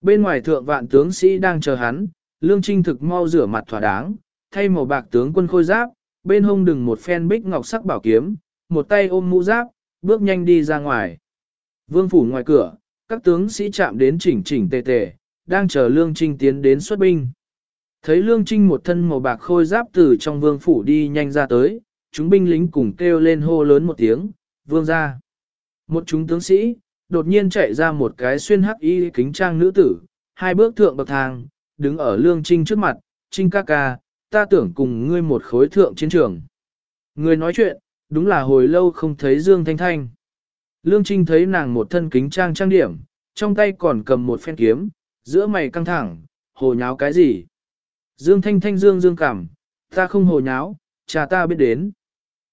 Bên ngoài thượng vạn tướng sĩ đang chờ hắn, lương trinh thực mau rửa mặt thỏa đáng, thay màu bạc tướng quân khôi giáp, bên hông đừng một phen bích ngọc sắc bảo kiếm, một tay ôm mũ giáp, bước nhanh đi ra ngoài. Vương phủ ngoài cửa, các tướng sĩ chạm đến chỉnh chỉnh tề tề, đang chờ Lương Trinh tiến đến xuất binh. Thấy Lương Trinh một thân màu bạc khôi giáp từ trong vương phủ đi nhanh ra tới, chúng binh lính cùng kêu lên hô lớn một tiếng, vương ra. Một chúng tướng sĩ, đột nhiên chạy ra một cái xuyên hắc y kính trang nữ tử, hai bước thượng bậc thang, đứng ở Lương Trinh trước mặt, Trinh ca ca, ta tưởng cùng ngươi một khối thượng chiến trường. Người nói chuyện, đúng là hồi lâu không thấy Dương Thanh Thanh. Lương Trinh thấy nàng một thân kính trang trang điểm, trong tay còn cầm một phen kiếm, giữa mày căng thẳng, hồ nháo cái gì? Dương Thanh Thanh Dương Dương cảm, ta không hồ nháo, cha ta biết đến.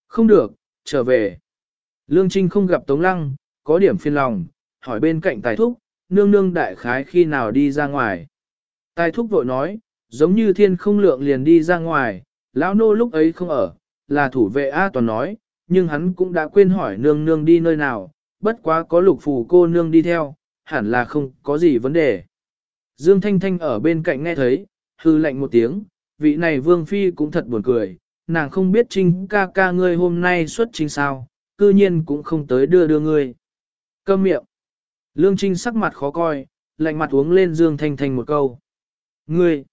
Không được, trở về. Lương Trinh không gặp Tống Lăng, có điểm phiền lòng, hỏi bên cạnh tài thúc, nương nương đại khái khi nào đi ra ngoài. Tài thúc vội nói, giống như thiên không lượng liền đi ra ngoài, lão nô lúc ấy không ở, là thủ vệ A toàn nói, nhưng hắn cũng đã quên hỏi nương nương đi nơi nào, bất quá có lục phù cô nương đi theo, hẳn là không có gì vấn đề. Dương Thanh Thanh ở bên cạnh nghe thấy, hư lạnh một tiếng, vị này vương phi cũng thật buồn cười, nàng không biết trinh ca ca ngươi hôm nay xuất chính sao, cư nhiên cũng không tới đưa đưa ngươi. Câm miệng. Lương Trinh sắc mặt khó coi, lạnh mặt uống lên Dương Thanh Thanh một câu. Ngươi.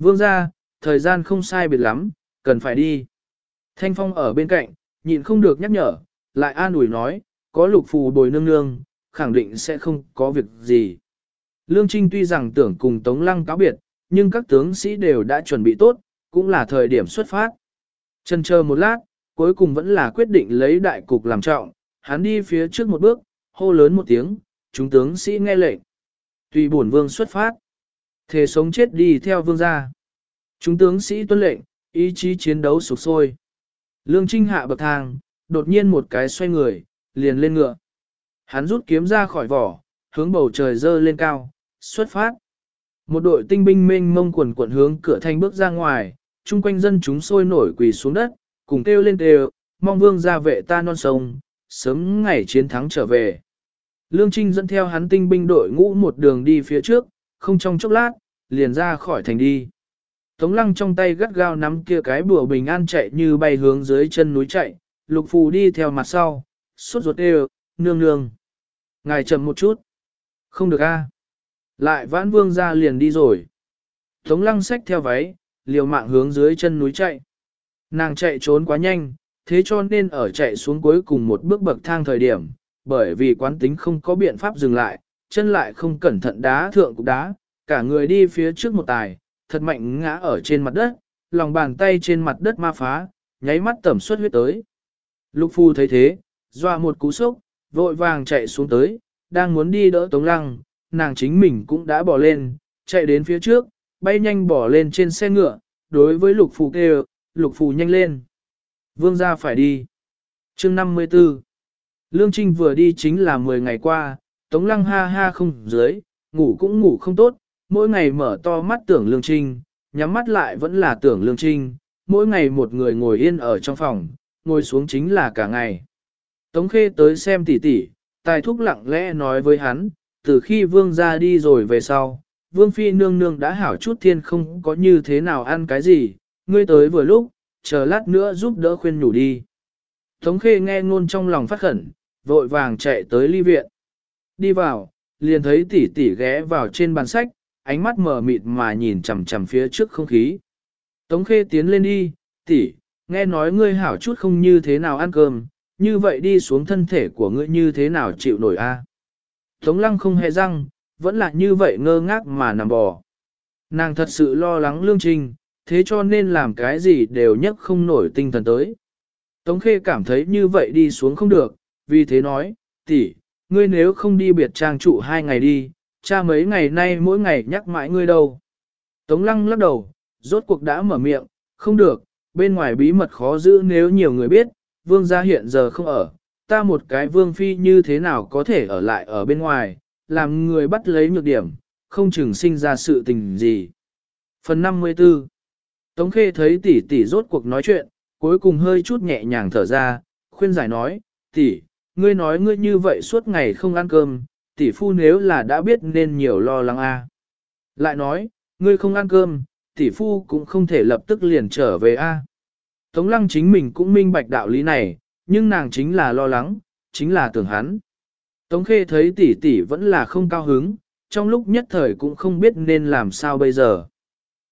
Vương ra, thời gian không sai biệt lắm, cần phải đi. Thanh Phong ở bên cạnh, nhịn không được nhắc nhở, lại an ủi nói, có lục phù bồi nương nương, khẳng định sẽ không có việc gì. Lương Trinh tuy rằng tưởng cùng Tống Lăng cáo biệt, nhưng các tướng sĩ đều đã chuẩn bị tốt, cũng là thời điểm xuất phát. Chân chờ một lát, cuối cùng vẫn là quyết định lấy đại cục làm trọng, hắn đi phía trước một bước, hô lớn một tiếng, chúng tướng sĩ nghe lệnh. Tùy bổn vương xuất phát. Thề sống chết đi theo vương gia. Chúng tướng sĩ tuân lệnh, ý chí chiến đấu sục sôi. Lương Trinh hạ bậc thang, đột nhiên một cái xoay người, liền lên ngựa. Hắn rút kiếm ra khỏi vỏ, hướng bầu trời dơ lên cao, xuất phát. Một đội tinh binh mênh mông quần quần hướng cửa thành bước ra ngoài, chung quanh dân chúng sôi nổi quỳ xuống đất, cùng kêu lên kêu, mong vương gia vệ ta non sông, sớm ngày chiến thắng trở về. Lương Trinh dẫn theo hắn tinh binh đội ngũ một đường đi phía trước, không trong chốc lát, liền ra khỏi thành đi. Tống lăng trong tay gắt gao nắm kia cái bùa bình an chạy như bay hướng dưới chân núi chạy, lục phù đi theo mặt sau, suốt ruột đều, nương nương. Ngài chậm một chút. Không được a. À. Lại vãn vương ra liền đi rồi. Tống lăng xách theo váy, liều mạng hướng dưới chân núi chạy. Nàng chạy trốn quá nhanh, thế cho nên ở chạy xuống cuối cùng một bước bậc thang thời điểm, bởi vì quán tính không có biện pháp dừng lại, chân lại không cẩn thận đá thượng cục đá, cả người đi phía trước một tài, thật mạnh ngã ở trên mặt đất, lòng bàn tay trên mặt đất ma phá, nháy mắt tẩm suất huyết tới. Lục phu thấy thế, doa một cú sốc, vội vàng chạy xuống tới, đang muốn đi đỡ Tống Lăng, nàng chính mình cũng đã bỏ lên, chạy đến phía trước, bay nhanh bỏ lên trên xe ngựa, đối với lục phù kêu, lục phù nhanh lên. Vương gia phải đi. chương 54 Lương Trinh vừa đi chính là 10 ngày qua, Tống Lăng ha ha không dưới, ngủ cũng ngủ không tốt, mỗi ngày mở to mắt tưởng Lương Trinh, nhắm mắt lại vẫn là tưởng Lương Trinh, mỗi ngày một người ngồi yên ở trong phòng, ngồi xuống chính là cả ngày. Tống Khê tới xem tỷ tỷ, tài thúc lặng lẽ nói với hắn, từ khi vương gia đi rồi về sau, vương phi nương nương đã hảo chút thiên không có như thế nào ăn cái gì, ngươi tới vừa lúc, chờ lát nữa giúp đỡ khuyên nhủ đi. Tống khê nghe ngôn trong lòng phát khẩn, vội vàng chạy tới ly viện. Đi vào, liền thấy tỷ tỷ ghé vào trên bàn sách, ánh mắt mờ mịt mà nhìn chằm chằm phía trước không khí. Tống khê tiến lên đi, tỷ, nghe nói ngươi hảo chút không như thế nào ăn cơm, như vậy đi xuống thân thể của ngươi như thế nào chịu nổi a? Tống lăng không hề răng, vẫn là như vậy ngơ ngác mà nằm bò. Nàng thật sự lo lắng lương trình, thế cho nên làm cái gì đều nhất không nổi tinh thần tới. Tống khê cảm thấy như vậy đi xuống không được, vì thế nói, tỷ, ngươi nếu không đi biệt trang trụ hai ngày đi, cha mấy ngày nay mỗi ngày nhắc mãi ngươi đâu. Tống lăng lắc đầu, rốt cuộc đã mở miệng, không được, bên ngoài bí mật khó giữ nếu nhiều người biết, vương gia hiện giờ không ở, ta một cái vương phi như thế nào có thể ở lại ở bên ngoài, làm người bắt lấy nhược điểm, không chừng sinh ra sự tình gì. Phần 54 Tống Khê thấy tỷ tỷ rốt cuộc nói chuyện, cuối cùng hơi chút nhẹ nhàng thở ra, khuyên giải nói, tỷ, ngươi nói ngươi như vậy suốt ngày không ăn cơm, tỷ phu nếu là đã biết nên nhiều lo lắng a. Lại nói, ngươi không ăn cơm, tỷ phu cũng không thể lập tức liền trở về a. Tống lăng chính mình cũng minh bạch đạo lý này, nhưng nàng chính là lo lắng, chính là tưởng hắn. Tống khê thấy tỷ tỷ vẫn là không cao hứng, trong lúc nhất thời cũng không biết nên làm sao bây giờ.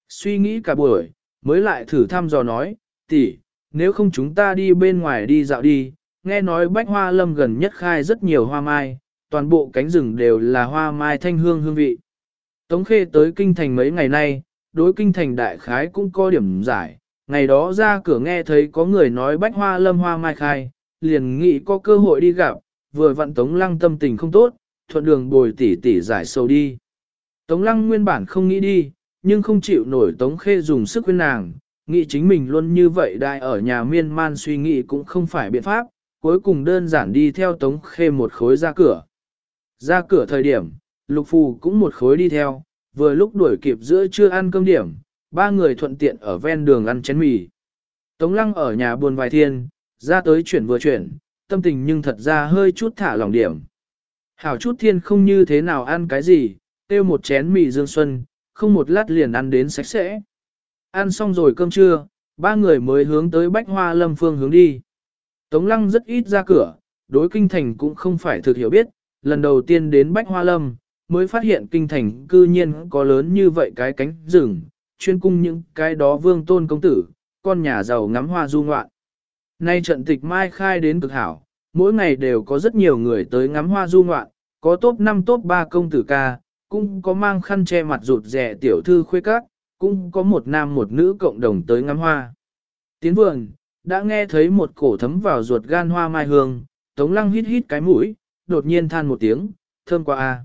Suy nghĩ cả buổi, mới lại thử thăm dò nói, tỷ, nếu không chúng ta đi bên ngoài đi dạo đi, nghe nói bách hoa lâm gần nhất khai rất nhiều hoa mai, toàn bộ cánh rừng đều là hoa mai thanh hương hương vị. Tống khê tới kinh thành mấy ngày nay, đối kinh thành đại khái cũng có điểm giải, ngày đó ra cửa nghe thấy có người nói bách hoa lâm hoa mai khai, liền nghĩ có cơ hội đi gặp, vừa vặn Tống Lăng tâm tình không tốt, thuận đường bồi tỉ tỉ giải sâu đi. Tống Lăng nguyên bản không nghĩ đi, nhưng không chịu nổi Tống Khê dùng sức khuyên nàng, nghĩ chính mình luôn như vậy đại ở nhà miên man suy nghĩ cũng không phải biện pháp, cuối cùng đơn giản đi theo Tống Khê một khối ra cửa. Ra cửa thời điểm, Lục Phù cũng một khối đi theo, vừa lúc đuổi kịp giữa trưa ăn cơm điểm, ba người thuận tiện ở ven đường ăn chén mì. Tống Lăng ở nhà buồn vài thiên, ra tới chuyển vừa chuyển, tâm tình nhưng thật ra hơi chút thả lòng điểm. Hảo chút thiên không như thế nào ăn cái gì, tiêu một chén mì dương xuân, không một lát liền ăn đến sạch sẽ. Ăn xong rồi cơm trưa, ba người mới hướng tới Bách Hoa Lâm phương hướng đi. Tống Lăng rất ít ra cửa, đối kinh thành cũng không phải thực hiểu biết, lần đầu tiên đến Bách Hoa Lâm, mới phát hiện kinh thành cư nhiên có lớn như vậy cái cánh rừng, chuyên cung những cái đó vương tôn công tử, con nhà giàu ngắm hoa du ngoạn. Nay trận tịch mai khai đến cực hảo, mỗi ngày đều có rất nhiều người tới ngắm hoa du ngoạn, có top 5 top 3 công tử ca, cũng có mang khăn che mặt rụt rẻ tiểu thư khuê các, cũng có một nam một nữ cộng đồng tới ngắm hoa. Tiến vườn, đã nghe thấy một cổ thấm vào ruột gan hoa mai hương, tống lăng hít hít cái mũi, đột nhiên than một tiếng, thơm quá a.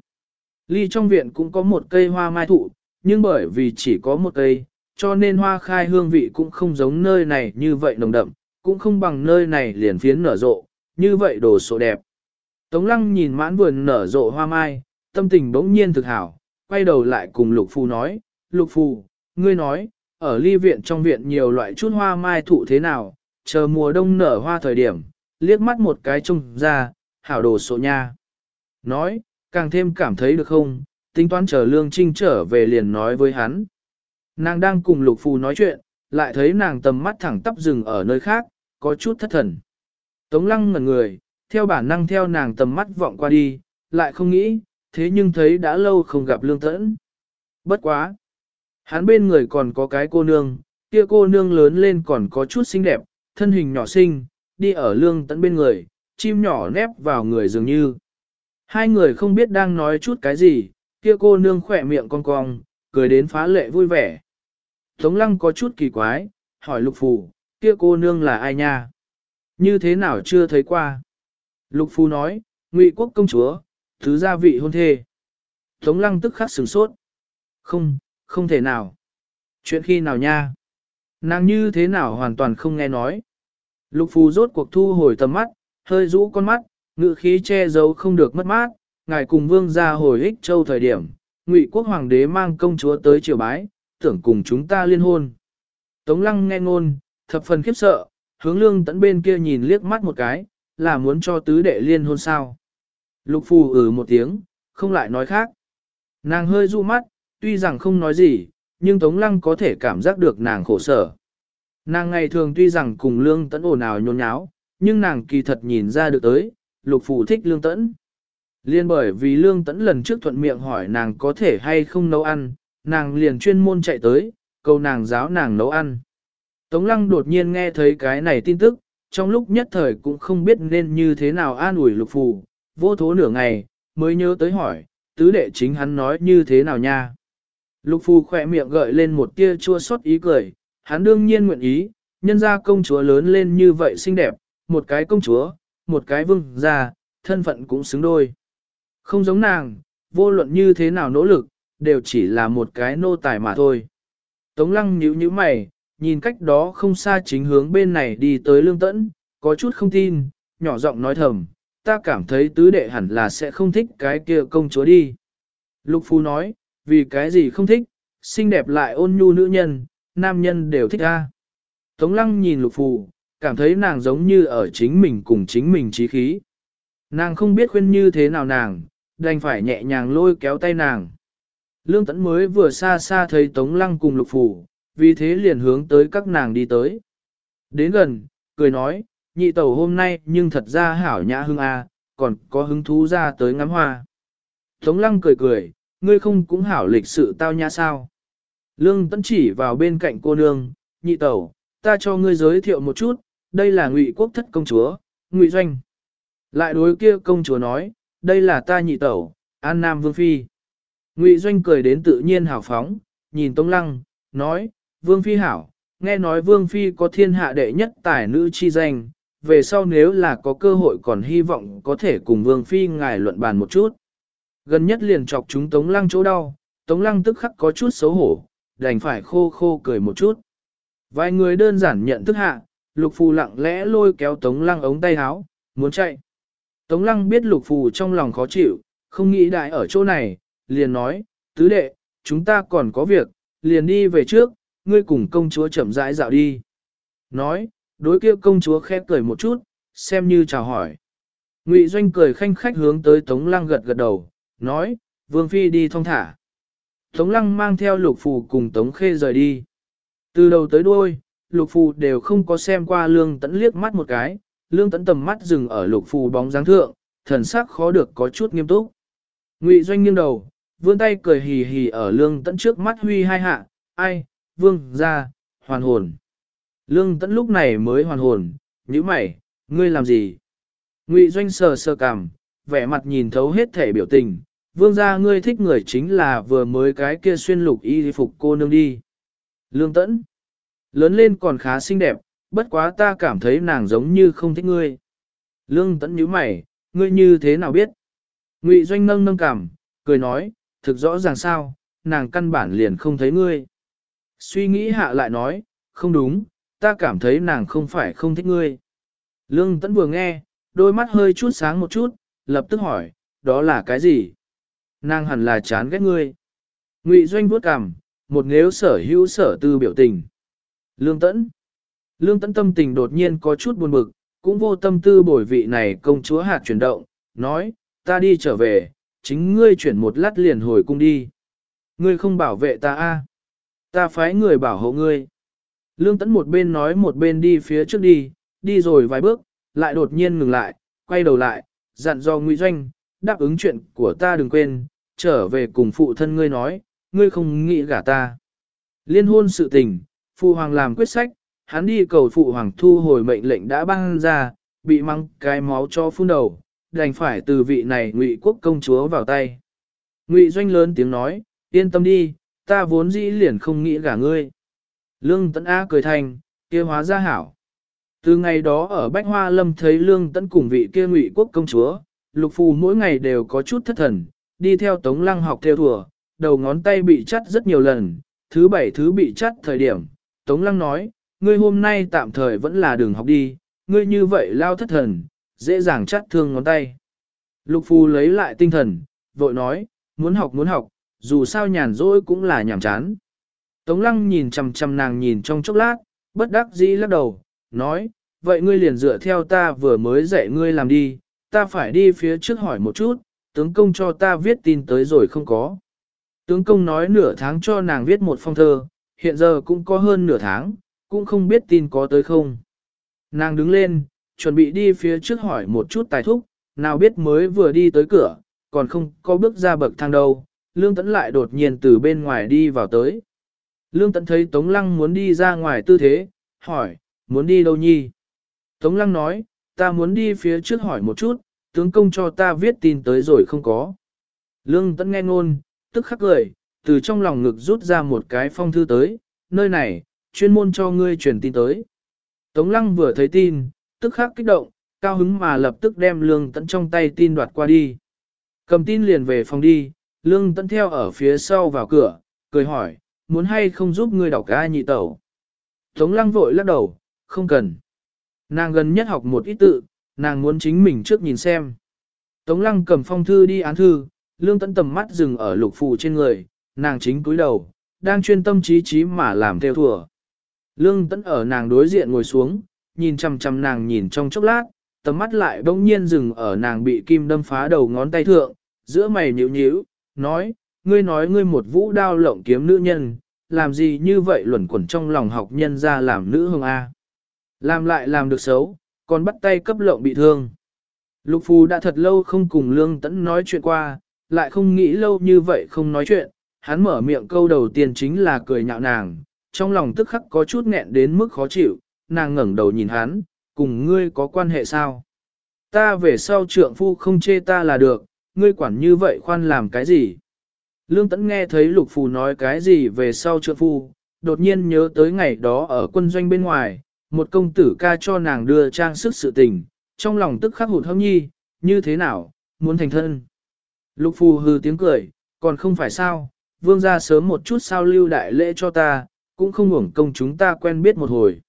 Ly trong viện cũng có một cây hoa mai thụ, nhưng bởi vì chỉ có một cây, cho nên hoa khai hương vị cũng không giống nơi này như vậy nồng đậm, cũng không bằng nơi này liền phiến nở rộ, như vậy đồ sộ đẹp. Tống lăng nhìn mãn vườn nở rộ hoa mai, tâm tình bỗng nhiên thực hảo, quay đầu lại cùng lục phu nói, lục phu, ngươi nói, ở ly viện trong viện nhiều loại chút hoa mai thụ thế nào, chờ mùa đông nở hoa thời điểm, liếc mắt một cái trông ra, hảo đồ sộ nha. Nói, càng thêm cảm thấy được không, tính toán chờ lương trinh trở về liền nói với hắn. Nàng đang cùng lục phù nói chuyện, lại thấy nàng tầm mắt thẳng tắp rừng ở nơi khác, có chút thất thần. Tống lăng ngẩn người, theo bản năng theo nàng tầm mắt vọng qua đi, lại không nghĩ, thế nhưng thấy đã lâu không gặp lương tẫn. Bất quá. Hắn bên người còn có cái cô nương, kia cô nương lớn lên còn có chút xinh đẹp, thân hình nhỏ xinh, đi ở lương tận bên người, chim nhỏ nép vào người dường như. Hai người không biết đang nói chút cái gì, kia cô nương khỏe miệng cong cong, cười đến phá lệ vui vẻ. Tống lăng có chút kỳ quái, hỏi lục phù, kia cô nương là ai nha? Như thế nào chưa thấy qua? Lục phù nói, ngụy quốc công chúa, thứ gia vị hôn thê. Tống lăng tức khắc sửng sốt. Không, không thể nào. Chuyện khi nào nha? Nàng như thế nào hoàn toàn không nghe nói. Lục phù rốt cuộc thu hồi tầm mắt, hơi rũ con mắt, ngự khí che giấu không được mất mát. Ngài cùng vương ra hồi ích châu thời điểm, ngụy quốc hoàng đế mang công chúa tới triều bái, tưởng cùng chúng ta liên hôn. Tống lăng nghe ngôn, thập phần khiếp sợ, hướng lương tận bên kia nhìn liếc mắt một cái, là muốn cho tứ đệ liên hôn sao. Lục phù ừ một tiếng, không lại nói khác. Nàng hơi du mắt, Tuy rằng không nói gì, nhưng Tống Lăng có thể cảm giác được nàng khổ sở. Nàng ngày thường tuy rằng cùng lương tẫn ồn ào nhôn nháo, nhưng nàng kỳ thật nhìn ra được tới, lục Phủ thích lương tẫn. Liên bởi vì lương tẫn lần trước thuận miệng hỏi nàng có thể hay không nấu ăn, nàng liền chuyên môn chạy tới, cầu nàng giáo nàng nấu ăn. Tống lăng đột nhiên nghe thấy cái này tin tức, trong lúc nhất thời cũng không biết nên như thế nào an ủi lục Phủ. vô thố nửa ngày, mới nhớ tới hỏi, tứ đệ chính hắn nói như thế nào nha. Lục phù khỏe miệng gợi lên một tia chua xót ý cười, hắn đương nhiên nguyện ý, nhân ra công chúa lớn lên như vậy xinh đẹp, một cái công chúa, một cái vương gia, thân phận cũng xứng đôi. Không giống nàng, vô luận như thế nào nỗ lực, đều chỉ là một cái nô tài mà thôi. Tống lăng nhíu nhíu mày, nhìn cách đó không xa chính hướng bên này đi tới lương tẫn, có chút không tin, nhỏ giọng nói thầm, ta cảm thấy tứ đệ hẳn là sẽ không thích cái kia công chúa đi. Lục Phu nói, vì cái gì không thích, xinh đẹp lại ôn nhu nữ nhân, nam nhân đều thích a. Tống lăng nhìn lục phù, cảm thấy nàng giống như ở chính mình cùng chính mình trí khí. Nàng không biết khuyên như thế nào nàng, đành phải nhẹ nhàng lôi kéo tay nàng. Lương tẫn mới vừa xa xa thấy tống lăng cùng lục phù, vì thế liền hướng tới các nàng đi tới. Đến gần, cười nói, nhị tẩu hôm nay nhưng thật ra hảo nhã hưng a, còn có hứng thú ra tới ngắm hoa. Tống lăng cười cười, ngươi không cũng hảo lịch sự tao nhã sao. Lương tấn chỉ vào bên cạnh cô nương, nhị tẩu, ta cho ngươi giới thiệu một chút, đây là ngụy quốc thất công chúa, ngụy doanh. Lại đối kia công chúa nói, đây là ta nhị tẩu, an nam vương phi. Ngụy doanh cười đến tự nhiên hào phóng, nhìn tống lăng, nói, vương phi hảo, nghe nói vương phi có thiên hạ đệ nhất tài nữ chi danh, về sau nếu là có cơ hội còn hy vọng có thể cùng vương phi ngài luận bàn một chút. Gần nhất liền chọc chúng tống lăng chỗ đau, tống lăng tức khắc có chút xấu hổ, đành phải khô khô cười một chút. Vài người đơn giản nhận thức hạ, lục phù lặng lẽ lôi kéo tống lăng ống tay áo, muốn chạy. Tống lăng biết lục phù trong lòng khó chịu, không nghĩ đại ở chỗ này, liền nói, tứ đệ, chúng ta còn có việc, liền đi về trước, ngươi cùng công chúa chậm rãi dạo đi. Nói, đối kia công chúa khẽ cười một chút, xem như chào hỏi. Ngụy Doanh cười khanh khách hướng tới Tống Lăng gật gật đầu, nói, Vương Phi đi thong thả. Tống lăng mang theo lục phù cùng tống khê rời đi. Từ đầu tới đuôi, lục phù đều không có xem qua lương tẫn liếc mắt một cái, lương tẫn tầm mắt dừng ở lục phù bóng dáng thượng, thần sắc khó được có chút nghiêm túc. Ngụy doanh nghiêng đầu, vươn tay cười hì hì ở lương tẫn trước mắt huy hai hạ, ai, vương, ra, hoàn hồn. Lương tẫn lúc này mới hoàn hồn, như mày, ngươi làm gì? Ngụy doanh sờ sờ cằm, vẻ mặt nhìn thấu hết thể biểu tình, vương gia ngươi thích người chính là vừa mới cái kia xuyên lục y phục cô nương đi. Lương tẫn, lớn lên còn khá xinh đẹp, bất quá ta cảm thấy nàng giống như không thích ngươi. Lương tẫn nhíu mày, ngươi như thế nào biết? Ngụy doanh nâng nâng cảm, cười nói, thực rõ ràng sao, nàng căn bản liền không thấy ngươi. Suy nghĩ hạ lại nói, không đúng, ta cảm thấy nàng không phải không thích ngươi. Lương tẫn vừa nghe, đôi mắt hơi chút sáng một chút, lập tức hỏi, đó là cái gì? Nàng hẳn là chán ghét ngươi. Ngụy Doanh vuốt cằm, một nếu sở hữu sở tư biểu tình. Lương Tẫn. Lương Tẫn tâm tình đột nhiên có chút buồn bực, cũng vô tâm tư bồi vị này công chúa hạt chuyển động, nói, ta đi trở về, chính ngươi chuyển một lát liền hồi cung đi. Ngươi không bảo vệ ta a, Ta phái người bảo hộ ngươi. Lương Tẫn một bên nói một bên đi phía trước đi, đi rồi vài bước, lại đột nhiên ngừng lại, quay đầu lại, dặn do Ngụy Doanh, đáp ứng chuyện của ta đừng quên, trở về cùng phụ thân ngươi nói, ngươi không nghĩ gả ta. Liên hôn sự tình, phụ hoàng làm quyết sách, hắn đi cầu phụ hoàng thu hồi mệnh lệnh đã ban ra, bị măng cái máu cho phun đầu, đành phải từ vị này ngụy quốc công chúa vào tay. Ngụy doanh lớn tiếng nói, yên tâm đi, ta vốn dĩ liền không nghĩ gả ngươi. Lương Tấn A cười thành, kia hóa ra hảo. Từ ngày đó ở Bách Hoa Lâm thấy Lương Tấn cùng vị kia ngụy quốc công chúa, Lục Phù mỗi ngày đều có chút thất thần, đi theo Tống Lăng học theo thùa, đầu ngón tay bị chắt rất nhiều lần, thứ bảy thứ bị chắt thời điểm, Tống Lăng nói, ngươi hôm nay tạm thời vẫn là đường học đi, ngươi như vậy lao thất thần, dễ dàng chắt thương ngón tay. Lục Phu lấy lại tinh thần, vội nói, muốn học muốn học, dù sao nhàn rỗi cũng là nhảm chán. Tống Lăng nhìn chằm chằm nàng nhìn trong chốc lát, bất đắc dĩ lắc đầu, nói, vậy ngươi liền dựa theo ta vừa mới dạy ngươi làm đi, ta phải đi phía trước hỏi một chút, tướng công cho ta viết tin tới rồi không có. Tướng công nói nửa tháng cho nàng viết một phong thơ, hiện giờ cũng có hơn nửa tháng, cũng không biết tin có tới không. Nàng đứng lên, chuẩn bị đi phía trước hỏi một chút tài thúc, nào biết mới vừa đi tới cửa, còn không có bước ra bậc thang đâu, Lương Tấn lại đột nhiên từ bên ngoài đi vào tới. Lương Tấn thấy Tống Lăng muốn đi ra ngoài tư thế, hỏi, muốn đi đâu nhi? Tống Lăng nói, ta muốn đi phía trước hỏi một chút, tướng công cho ta viết tin tới rồi không có. Lương Tấn nghe ngôn, tức khắc cười, từ trong lòng ngực rút ra một cái phong thư tới, nơi này, chuyên môn cho ngươi truyền tin tới. Tống Lăng vừa thấy tin, tức khắc kích động, cao hứng mà lập tức đem Lương Tấn trong tay tin đoạt qua đi. Cầm tin liền về phòng đi, Lương Tấn theo ở phía sau vào cửa, cười hỏi, muốn hay không giúp ngươi đọc ca nhị tẩu. Tống Lăng vội lắc đầu, không cần. Nàng gần nhất học một ít tự, nàng muốn chính mình trước nhìn xem. Tống Lăng cầm phong thư đi án thư, Lương Tấn tầm mắt dừng ở lục phù trên người, nàng chính cúi đầu, đang chuyên tâm trí trí mà làm theo thùa. Lương Tấn ở nàng đối diện ngồi xuống, nhìn chằm chằm nàng nhìn trong chốc lát, tầm mắt lại bỗng nhiên dừng ở nàng bị kim đâm phá đầu ngón tay thượng, giữa mày nhíu nhíu, nói, ngươi nói ngươi một vũ đao lộng kiếm nữ nhân, làm gì như vậy luẩn quẩn trong lòng học nhân ra làm nữ hương A. Làm lại làm được xấu, còn bắt tay cấp lộng bị thương. Lục Phù đã thật lâu không cùng Lương Tấn nói chuyện qua, lại không nghĩ lâu như vậy không nói chuyện, hắn mở miệng câu đầu tiên chính là cười nhạo nàng, trong lòng tức khắc có chút nghẹn đến mức khó chịu, nàng ngẩng đầu nhìn hắn, cùng ngươi có quan hệ sao? Ta về sau trượng phu không chê ta là được, ngươi quản như vậy khoan làm cái gì? Lương Tấn nghe thấy Lục Phù nói cái gì về sau trượng phu, đột nhiên nhớ tới ngày đó ở quân doanh bên ngoài, một công tử ca cho nàng đưa trang sức sự tình, trong lòng tức khắc hụt hâm nhi, như thế nào, muốn thành thân. Lục Phù hư tiếng cười, còn không phải sao, vương ra sớm một chút sao lưu đại lễ cho ta, cũng không ngủng công chúng ta quen biết một hồi.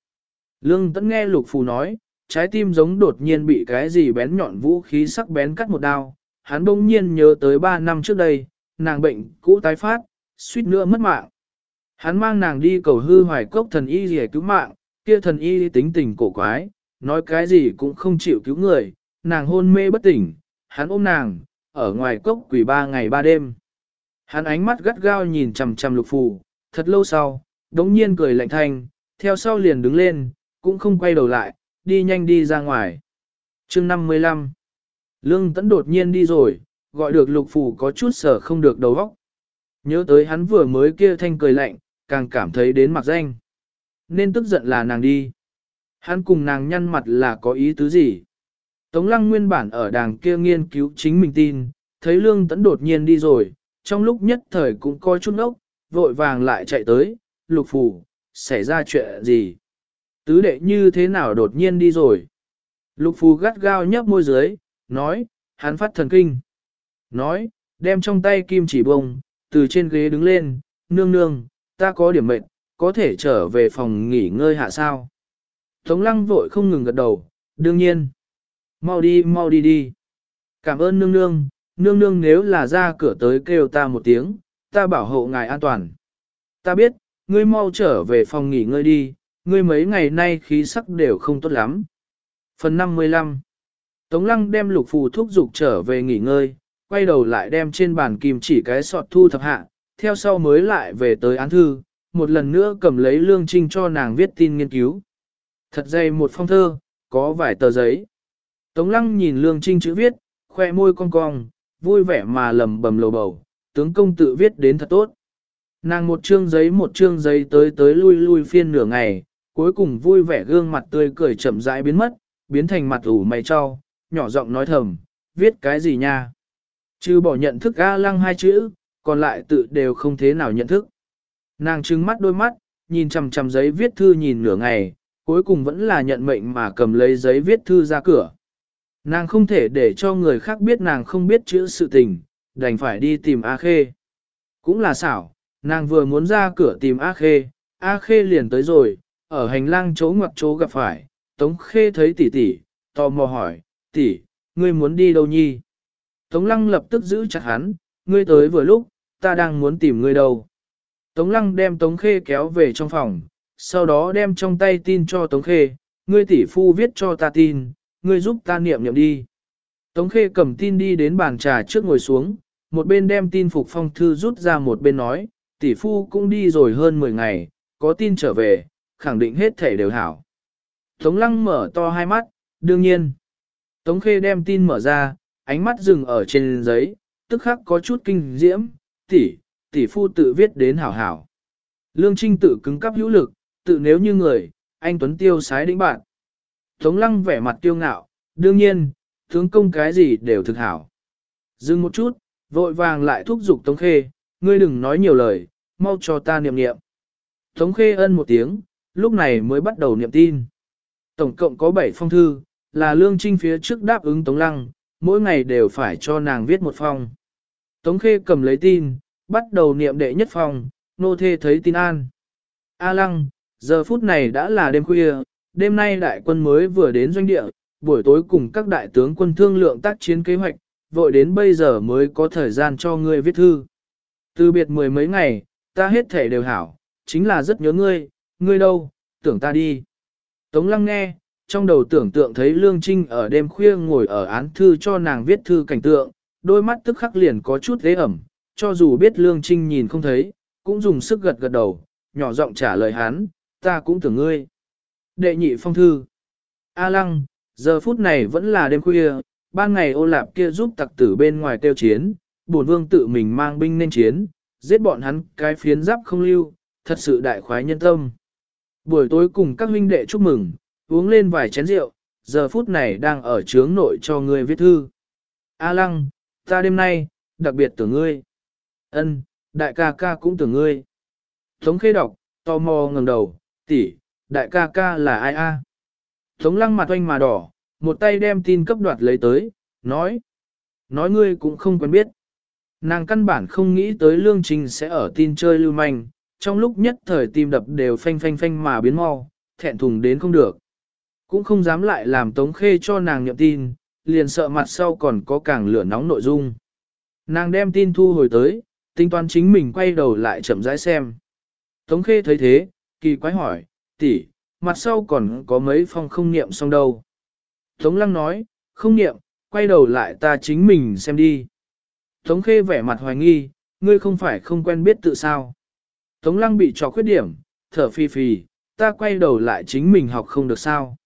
Lương tẫn nghe Lục Phù nói, trái tim giống đột nhiên bị cái gì bén nhọn vũ khí sắc bén cắt một đao, hắn bỗng nhiên nhớ tới ba năm trước đây, nàng bệnh cũ tái phát, suýt nữa mất mạng. Hắn mang nàng đi cầu hư hoài cốc thần y rẻ cứu mạng, kia thần y tính tình cổ quái, nói cái gì cũng không chịu cứu người, nàng hôn mê bất tỉnh, hắn ôm nàng, ở ngoài cốc quỷ ba ngày ba đêm. Hắn ánh mắt gắt gao nhìn chằm chằm lục phù, thật lâu sau, đống nhiên cười lạnh thanh, theo sau liền đứng lên, cũng không quay đầu lại, đi nhanh đi ra ngoài. chương 55 Lương tấn đột nhiên đi rồi, gọi được lục phù có chút sở không được đầu óc. Nhớ tới hắn vừa mới kia thanh cười lạnh, càng cảm thấy đến mặt danh. Nên tức giận là nàng đi. Hắn cùng nàng nhăn mặt là có ý tứ gì? Tống lăng nguyên bản ở đàng kia nghiên cứu chính mình tin, thấy lương tấn đột nhiên đi rồi, trong lúc nhất thời cũng coi chút ốc, vội vàng lại chạy tới, lục Phủ, xảy ra chuyện gì? Tứ đệ như thế nào đột nhiên đi rồi? Lục phù gắt gao nhấp môi dưới, nói, hắn phát thần kinh. Nói, đem trong tay kim chỉ bông, từ trên ghế đứng lên, nương nương, ta có điểm mệnh, có thể trở về phòng nghỉ ngơi hạ sao. Tống lăng vội không ngừng gật đầu, đương nhiên. Mau đi, mau đi đi. Cảm ơn nương nương, nương nương nếu là ra cửa tới kêu ta một tiếng, ta bảo hộ ngài an toàn. Ta biết, ngươi mau trở về phòng nghỉ ngơi đi, ngươi mấy ngày nay khí sắc đều không tốt lắm. Phần 55 Tống lăng đem lục phù thuốc dục trở về nghỉ ngơi, quay đầu lại đem trên bàn kim chỉ cái sọt thu thập hạ, theo sau mới lại về tới án thư, một lần nữa cầm lấy lương trinh cho nàng viết tin nghiên cứu. Thật dày một phong thơ, có vài tờ giấy. Tống lăng nhìn lương trinh chữ viết, khoe môi cong cong, vui vẻ mà lầm bầm lầu bầu, tướng công tự viết đến thật tốt. Nàng một chương giấy một chương giấy tới tới lui lui phiên nửa ngày, cuối cùng vui vẻ gương mặt tươi cười chậm rãi biến mất, biến thành mặt ủ mày cho, nhỏ giọng nói thầm, viết cái gì nha? Chứ bỏ nhận thức A lăng hai chữ, còn lại tự đều không thế nào nhận thức. Nàng trừng mắt đôi mắt, nhìn chằm chằm giấy viết thư nhìn nửa ngày, cuối cùng vẫn là nhận mệnh mà cầm lấy giấy viết thư ra cửa. Nàng không thể để cho người khác biết nàng không biết chữ sự tình, đành phải đi tìm A Khê. Cũng là xảo, nàng vừa muốn ra cửa tìm A Khê, A Khê liền tới rồi, ở hành lang chỗ ngoặc chỗ gặp phải, Tống Khê thấy tỷ tỷ, tò mò hỏi, tỷ, ngươi muốn đi đâu nhi? Tống Lăng lập tức giữ chặt hắn, ngươi tới vừa lúc, ta đang muốn tìm ngươi đâu. Tống Lăng đem Tống Khê kéo về trong phòng, sau đó đem trong tay tin cho Tống Khê, ngươi tỷ phu viết cho ta tin, ngươi giúp ta niệm niệm đi. Tống Khê cầm tin đi đến bàn trà trước ngồi xuống, một bên đem tin phục phong thư rút ra một bên nói, tỷ phu cũng đi rồi hơn 10 ngày, có tin trở về, khẳng định hết thể đều hảo. Tống lăng mở to hai mắt, đương nhiên. Tống khê đem tin mở ra, ánh mắt dừng ở trên giấy, tức khắc có chút kinh diễm, tỷ, tỷ phu tự viết đến hảo hảo. Lương Trinh tự cứng cắp hữu lực, tự nếu như người, anh Tuấn Tiêu sái đĩnh bạn. Tống lăng vẻ mặt tiêu ngạo, đương nhiên, tướng công cái gì đều thực hảo. Dừng một chút, vội vàng lại thúc giục Tống Khê, ngươi đừng nói nhiều lời, mau cho ta niệm niệm. Tống Khê ân một tiếng, lúc này mới bắt đầu niệm tin. Tổng cộng có 7 phong thư, là Lương Trinh phía trước đáp ứng Tống Lăng, mỗi ngày đều phải cho nàng viết một phong. Tống Khê cầm lấy tin, bắt đầu niệm đệ nhất phong, nô thê thấy tin an. A Lăng, giờ phút này đã là đêm khuya, đêm nay đại quân mới vừa đến doanh địa, buổi tối cùng các đại tướng quân thương lượng tác chiến kế hoạch, vội đến bây giờ mới có thời gian cho ngươi viết thư. Từ biệt mười mấy ngày, ta hết thể đều hảo, chính là rất nhớ ngươi, ngươi đâu, tưởng ta đi. Tống lăng nghe, trong đầu tưởng tượng thấy Lương Trinh ở đêm khuya ngồi ở án thư cho nàng viết thư cảnh tượng, đôi mắt tức khắc liền có chút dễ ẩm, cho dù biết Lương Trinh nhìn không thấy, cũng dùng sức gật gật đầu, nhỏ giọng trả lời hắn, ta cũng tưởng ngươi. Đệ nhị phong thư. A lăng, giờ phút này vẫn là đêm khuya, ban ngày ô lạp kia giúp tặc tử bên ngoài tiêu chiến, bổn vương tự mình mang binh nên chiến, giết bọn hắn cái phiến giáp không lưu, thật sự đại khoái nhân tâm. Buổi tối cùng các huynh đệ chúc mừng, uống lên vài chén rượu, giờ phút này đang ở trướng nội cho ngươi viết thư. A lăng, ta đêm nay, đặc biệt tưởng ngươi. Ân, đại ca ca cũng tưởng ngươi. Tống khê đọc, tò mò ngẩng đầu, tỷ, đại ca ca là ai a? Tống lăng mặt oanh mà đỏ, một tay đem tin cấp đoạt lấy tới, nói. Nói ngươi cũng không quen biết. Nàng căn bản không nghĩ tới lương trình sẽ ở tin chơi lưu manh, trong lúc nhất thời tim đập đều phanh phanh phanh mà biến mau, thẹn thùng đến không được. Cũng không dám lại làm tống khê cho nàng nhậm tin, liền sợ mặt sau còn có càng lửa nóng nội dung. Nàng đem tin thu hồi tới, tính toán chính mình quay đầu lại chậm rãi xem. Tống khê thấy thế, kỳ quái hỏi, tỷ, mặt sau còn có mấy phong không niệm xong đâu. Tống lăng nói, không niệm, quay đầu lại ta chính mình xem đi. Tống khê vẻ mặt hoài nghi, ngươi không phải không quen biết tự sao. Tống lăng bị trò khuyết điểm, thở phì phì, ta quay đầu lại chính mình học không được sao.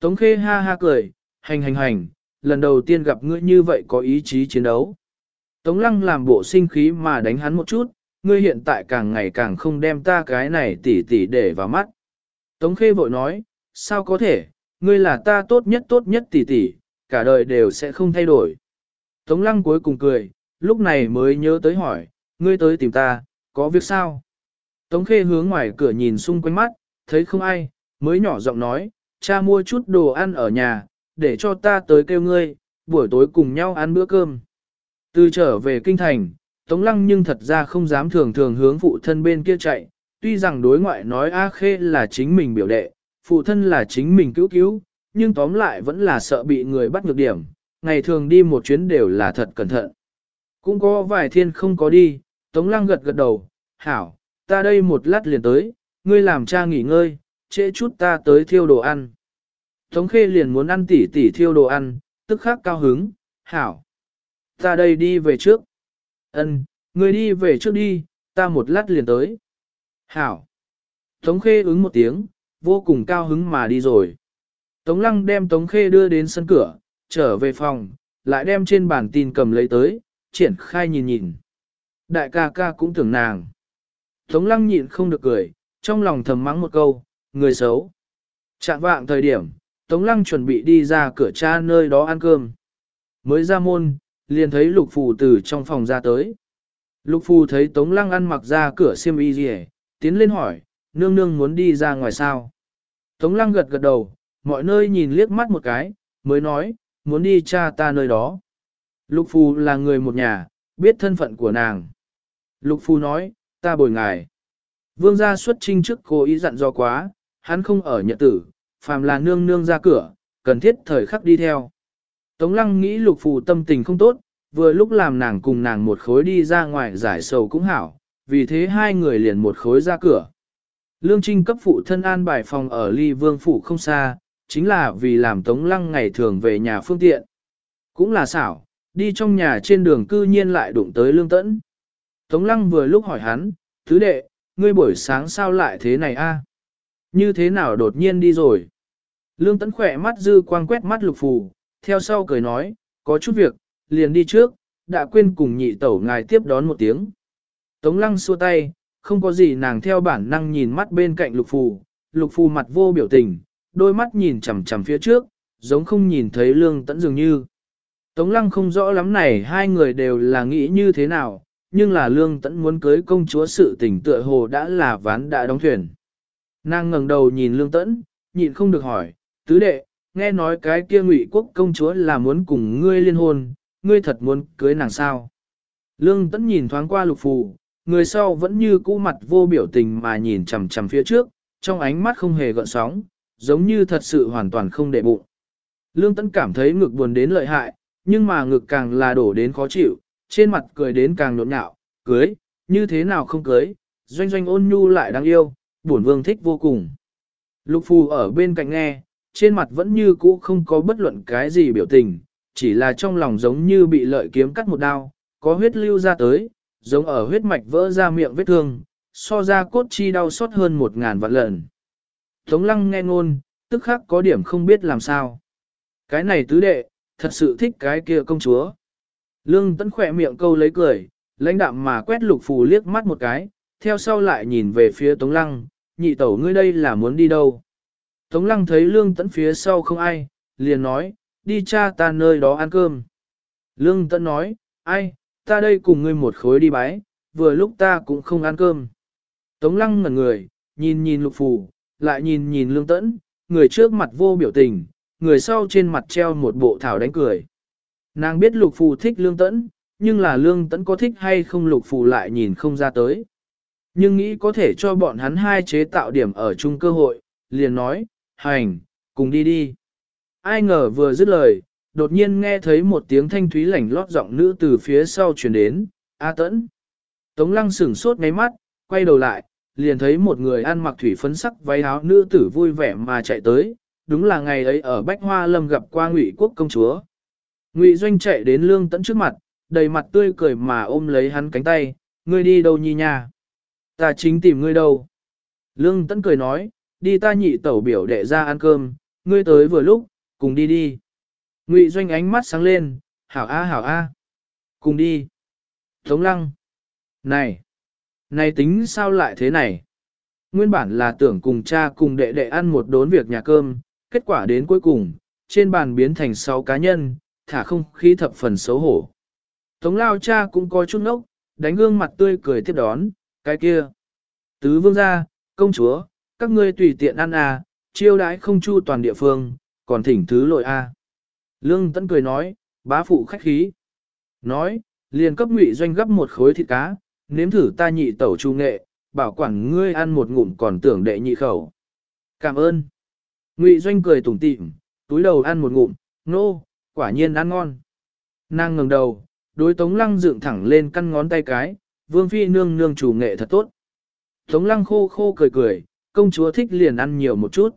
Tống khê ha ha cười, hành hành hành, lần đầu tiên gặp ngươi như vậy có ý chí chiến đấu. Tống lăng làm bộ sinh khí mà đánh hắn một chút, ngươi hiện tại càng ngày càng không đem ta cái này tỉ tỉ để vào mắt. Tống khê vội nói, sao có thể, ngươi là ta tốt nhất tốt nhất tỉ tỉ, cả đời đều sẽ không thay đổi. Tống lăng cuối cùng cười, lúc này mới nhớ tới hỏi, ngươi tới tìm ta, có việc sao? Tống khê hướng ngoài cửa nhìn xung quanh mắt, thấy không ai, mới nhỏ giọng nói, cha mua chút đồ ăn ở nhà, để cho ta tới kêu ngươi, buổi tối cùng nhau ăn bữa cơm. Từ trở về kinh thành, Tống Lăng nhưng thật ra không dám thường thường hướng phụ thân bên kia chạy, tuy rằng đối ngoại nói A Khê là chính mình biểu đệ, phụ thân là chính mình cứu cứu, nhưng tóm lại vẫn là sợ bị người bắt ngược điểm, ngày thường đi một chuyến đều là thật cẩn thận. Cũng có vài thiên không có đi, Tống Lăng gật gật đầu, hảo, ta đây một lát liền tới, ngươi làm cha nghỉ ngơi, trễ chút ta tới thiêu đồ ăn. Tống Khê liền muốn ăn tỉ tỉ thiêu đồ ăn, tức khắc cao hứng, hảo. Ta đây đi về trước. Ân, ngươi đi về trước đi, ta một lát liền tới. Hảo. Tống Khê ứng một tiếng, vô cùng cao hứng mà đi rồi. Tống Lăng đem Tống Khê đưa đến sân cửa, trở về phòng, lại đem trên bàn tin cầm lấy tới, triển khai nhìn nhìn. Đại ca ca cũng tưởng nàng. Tống Lăng nhịn không được cười, trong lòng thầm mắng một câu, người xấu. Trạng vạng thời điểm, Tống Lăng chuẩn bị đi ra cửa cha nơi đó ăn cơm. Mới ra môn, liền thấy Lục Phù từ trong phòng ra tới. Lục Phù thấy Tống Lăng ăn mặc ra cửa xiêm y gì tiến lên hỏi, nương nương muốn đi ra ngoài sao. Tống Lăng gật gật đầu, mọi nơi nhìn liếc mắt một cái, mới nói, muốn đi cha ta nơi đó. Lục Phù là người một nhà, biết thân phận của nàng. Lục Phù nói, ta bồi ngài. Vương gia xuất trinh trước cố ý dặn do quá, hắn không ở nhật tử, phàm là nương nương ra cửa, cần thiết thời khắc đi theo. Tống lăng nghĩ lục phù tâm tình không tốt, vừa lúc làm nàng cùng nàng một khối đi ra ngoài giải sầu cũng hảo, vì thế hai người liền một khối ra cửa. Lương Trinh cấp phụ thân an bài phòng ở ly vương phủ không xa, chính là vì làm tống lăng ngày thường về nhà phương tiện. Cũng là xảo, đi trong nhà trên đường cư nhiên lại đụng tới lương tẫn. Tống lăng vừa lúc hỏi hắn, thứ đệ, ngươi buổi sáng sao lại thế này a? Như thế nào đột nhiên đi rồi? Lương tẫn khỏe mắt dư quang quét mắt lục phù, theo sau cười nói, có chút việc, liền đi trước, đã quên cùng nhị tẩu ngài tiếp đón một tiếng. Tống lăng xua tay, không có gì nàng theo bản năng nhìn mắt bên cạnh lục phù, lục phù mặt vô biểu tình, đôi mắt nhìn chằm chằm phía trước, giống không nhìn thấy lương tẫn dường như. Tống lăng không rõ lắm này hai người đều là nghĩ như thế nào, nhưng là lương tẫn muốn cưới công chúa sự tình tựa hồ đã là ván đã đóng thuyền. Nàng ngẩng đầu nhìn lương tẫn, nhịn không được hỏi, tứ đệ, nghe nói cái kia ngụy quốc công chúa là muốn cùng ngươi liên hôn, ngươi thật muốn cưới nàng sao. Lương tẫn nhìn thoáng qua lục phù, người sau vẫn như cũ mặt vô biểu tình mà nhìn chằm chằm phía trước, trong ánh mắt không hề gợn sóng, giống như thật sự hoàn toàn không để bụng. Lương tẫn cảm thấy ngực buồn đến lợi hại, nhưng mà ngực càng là đổ đến khó chịu, trên mặt cười đến càng nhộn nhạo, cưới, như thế nào không cưới, doanh doanh ôn nhu lại đáng yêu, bổn vương thích vô cùng. Lục phù ở bên cạnh nghe, trên mặt vẫn như cũ không có bất luận cái gì biểu tình, chỉ là trong lòng giống như bị lợi kiếm cắt một đao, có huyết lưu ra tới, giống ở huyết mạch vỡ ra miệng vết thương, so ra cốt chi đau xót hơn một ngàn vạn lần. Tống lăng nghe ngôn, tức khắc có điểm không biết làm sao. Cái này tứ đệ, thật sự thích cái kia công chúa. Lương tấn khỏe miệng câu lấy cười, lãnh đạm mà quét lục phù liếc mắt một cái, theo sau lại nhìn về phía Tống Lăng, nhị tẩu ngươi đây là muốn đi đâu. Tống Lăng thấy lương tấn phía sau không ai, liền nói, đi cha ta nơi đó ăn cơm. Lương tấn nói, ai, ta đây cùng ngươi một khối đi bái, vừa lúc ta cũng không ăn cơm. Tống Lăng ngẩn người, nhìn nhìn lục phù, lại nhìn nhìn lương tấn, người trước mặt vô biểu tình, người sau trên mặt treo một bộ thảo đánh cười. Nàng biết lục phù thích lương tẫn, nhưng là lương tẫn có thích hay không lục phù lại nhìn không ra tới. Nhưng nghĩ có thể cho bọn hắn hai chế tạo điểm ở chung cơ hội, liền nói, hành, cùng đi đi. Ai ngờ vừa dứt lời, đột nhiên nghe thấy một tiếng thanh thúy lảnh lót giọng nữ từ phía sau truyền đến, A tẫn. Tống lăng sửng sốt ngay mắt, quay đầu lại, liền thấy một người ăn mặc thủy phấn sắc váy áo nữ tử vui vẻ mà chạy tới, đúng là ngày ấy ở Bách Hoa Lâm gặp qua Ngụy Quốc công chúa. Ngụy Doanh chạy đến Lương Tẫn trước mặt, đầy mặt tươi cười mà ôm lấy hắn cánh tay, ngươi đi đâu nhi nha? Ta chính tìm ngươi đâu? Lương Tẫn cười nói, đi ta nhị tẩu biểu đệ ra ăn cơm, ngươi tới vừa lúc, cùng đi đi. Ngụy Doanh ánh mắt sáng lên, hảo a hảo a, cùng đi. Tống Lăng, này, này tính sao lại thế này? Nguyên bản là tưởng cùng cha cùng đệ đệ ăn một đốn việc nhà cơm, kết quả đến cuối cùng, trên bàn biến thành sáu cá nhân, thả không khí thập phần xấu hổ. Tống lao cha cũng có chút nốc, đánh gương mặt tươi cười tiếp đón, cái kia. Tứ vương gia, công chúa, các ngươi tùy tiện ăn à, chiêu đãi không chu toàn địa phương, còn thỉnh thứ lội a. À. Lương Tấn cười nói, bá phụ khách khí. Nói, liền cấp ngụy doanh gấp một khối thịt cá, nếm thử ta nhị tẩu chu nghệ, bảo quản ngươi ăn một ngụm còn tưởng đệ nhị khẩu. Cảm ơn. Ngụy doanh cười tủm tỉm, túi đầu ăn một ngụm, nô, quả nhiên ăn ngon. Nàng ngẩng đầu, đối Tống Lăng dựng thẳng lên căn ngón tay cái, vương phi nương nương chủ nghệ thật tốt. Tống Lăng khô khô cười cười, công chúa thích liền ăn nhiều một chút.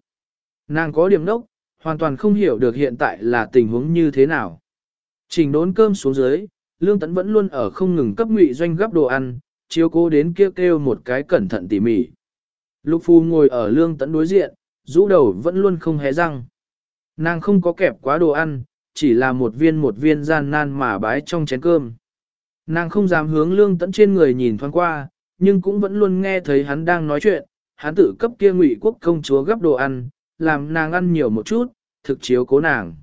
Nàng có điểm đốc, hoàn toàn không hiểu được hiện tại là tình huống như thế nào. Trình đốn cơm xuống dưới, Lương Tấn vẫn luôn ở không ngừng cấp ngụy doanh gấp đồ ăn, chiếu cố đến kêu kêu một cái cẩn thận tỉ mỉ. Lục Phu ngồi ở Lương Tấn đối diện, rũ đầu vẫn luôn không hé răng. Nàng không có kẹp quá đồ ăn, chỉ là một viên một viên gian nan mà bái trong chén cơm. Nàng không dám hướng lương tấn trên người nhìn thoáng qua, nhưng cũng vẫn luôn nghe thấy hắn đang nói chuyện, hắn tự cấp kia ngụy quốc công chúa gấp đồ ăn, làm nàng ăn nhiều một chút, thực chiếu cố nàng.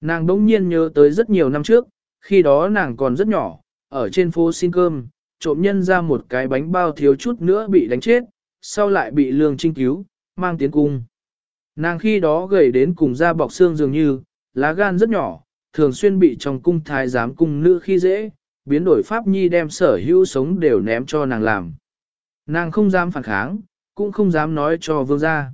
Nàng đống nhiên nhớ tới rất nhiều năm trước, khi đó nàng còn rất nhỏ, ở trên phố xin cơm, trộm nhân ra một cái bánh bao thiếu chút nữa bị đánh chết, sau lại bị lương trinh cứu, mang tiến cung. Nàng khi đó gầy đến cùng da bọc xương dường như, lá gan rất nhỏ, thường xuyên bị trong cung thái giám cung nữ khi dễ, biến đổi pháp nhi đem sở hữu sống đều ném cho nàng làm. Nàng không dám phản kháng, cũng không dám nói cho vương gia.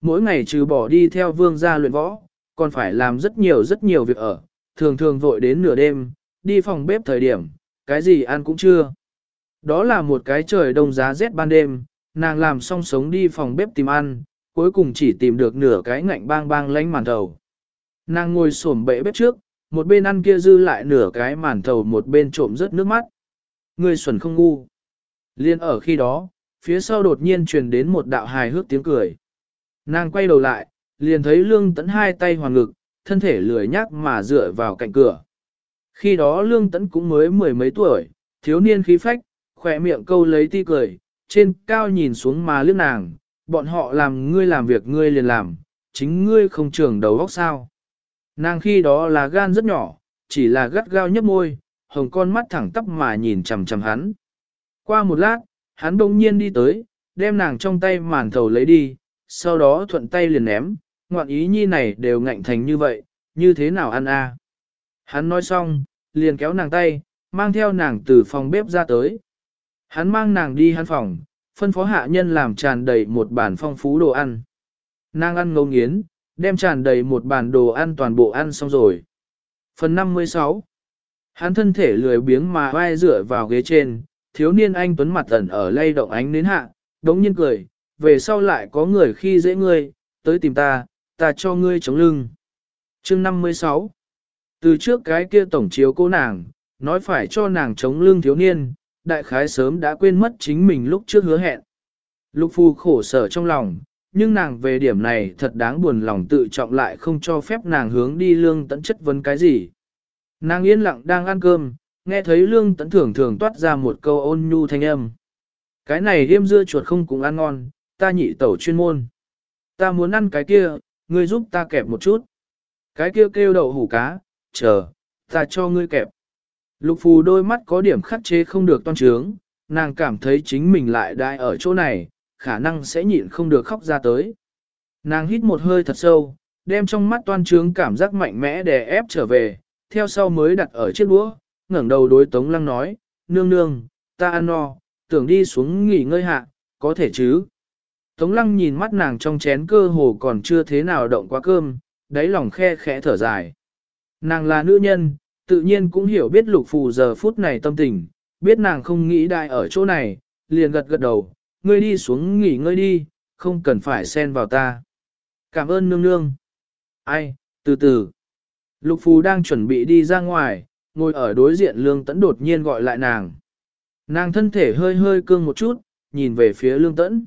Mỗi ngày trừ bỏ đi theo vương gia luyện võ, còn phải làm rất nhiều rất nhiều việc ở, thường thường vội đến nửa đêm, đi phòng bếp thời điểm, cái gì ăn cũng chưa. Đó là một cái trời đông giá rét ban đêm, nàng làm xong sống đi phòng bếp tìm ăn, cuối cùng chỉ tìm được nửa cái ngạnh bang bang lánh màn đầu. Nàng ngồi xổm bệ bếp trước, một bên ăn kia dư lại nửa cái màn thầu một bên trộm rớt nước mắt. Người xuẩn không ngu. Liên ở khi đó, phía sau đột nhiên truyền đến một đạo hài hước tiếng cười. Nàng quay đầu lại, liền thấy lương tấn hai tay hoàng ngực, thân thể lười nhác mà dựa vào cạnh cửa. Khi đó lương tấn cũng mới mười mấy tuổi, thiếu niên khí phách, khỏe miệng câu lấy ti cười, trên cao nhìn xuống mà liếc nàng, bọn họ làm ngươi làm việc ngươi liền làm, chính ngươi không trưởng đầu óc sao. Nàng khi đó là gan rất nhỏ, chỉ là gắt gao nhấp môi, hồng con mắt thẳng tắp mà nhìn chằm chằm hắn. Qua một lát, hắn bỗng nhiên đi tới, đem nàng trong tay màn thầu lấy đi, sau đó thuận tay liền ném, ngoạn ý nhi này đều ngạnh thành như vậy, như thế nào ăn a? Hắn nói xong, liền kéo nàng tay, mang theo nàng từ phòng bếp ra tới. Hắn mang nàng đi hắn phòng, phân phó hạ nhân làm tràn đầy một bàn phong phú đồ ăn. Nàng ăn ngấu nghiến, đem tràn đầy một bàn đồ ăn toàn bộ ăn xong rồi. Phần 56 Hắn thân thể lười biếng mà vai dựa vào ghế trên, thiếu niên anh tuấn mặt ẩn ở lay động ánh đến hạ, đống nhiên cười, về sau lại có người khi dễ ngươi, tới tìm ta, ta cho ngươi chống lưng. Chương 56 Từ trước cái kia tổng chiếu cô nàng, nói phải cho nàng chống lưng thiếu niên, đại khái sớm đã quên mất chính mình lúc trước hứa hẹn. Lục phu khổ sở trong lòng, nhưng nàng về điểm này thật đáng buồn lòng tự trọng lại không cho phép nàng hướng đi lương tận chất vấn cái gì. Nàng yên lặng đang ăn cơm, nghe thấy lương tấn thường thường toát ra một câu ôn nhu thanh âm. Cái này riêm dưa chuột không cũng ăn ngon, ta nhị tẩu chuyên môn. Ta muốn ăn cái kia, ngươi giúp ta kẹp một chút. Cái kia kêu đậu hủ cá, chờ, ta cho ngươi kẹp. Lục phù đôi mắt có điểm khắc chế không được toan trướng, nàng cảm thấy chính mình lại đại ở chỗ này, khả năng sẽ nhịn không được khóc ra tới. Nàng hít một hơi thật sâu, đem trong mắt toan trướng cảm giác mạnh mẽ đè ép trở về, theo sau mới đặt ở chiếc đũa, ngẩng đầu đối Tống Lăng nói, nương nương, ta ăn no, tưởng đi xuống nghỉ ngơi hạ, có thể chứ. Tống Lăng nhìn mắt nàng trong chén cơ hồ còn chưa thế nào động quá cơm, đáy lòng khe khẽ thở dài. Nàng là nữ nhân, tự nhiên cũng hiểu biết lục phù giờ phút này tâm tình, biết nàng không nghĩ đại ở chỗ này, liền gật gật đầu, ngươi đi xuống nghỉ ngơi đi, không cần phải xen vào ta. Cảm ơn nương nương. Ai, từ từ. Lục phù đang chuẩn bị đi ra ngoài, ngồi ở đối diện lương tẫn đột nhiên gọi lại nàng. Nàng thân thể hơi hơi cương một chút, nhìn về phía lương tẫn.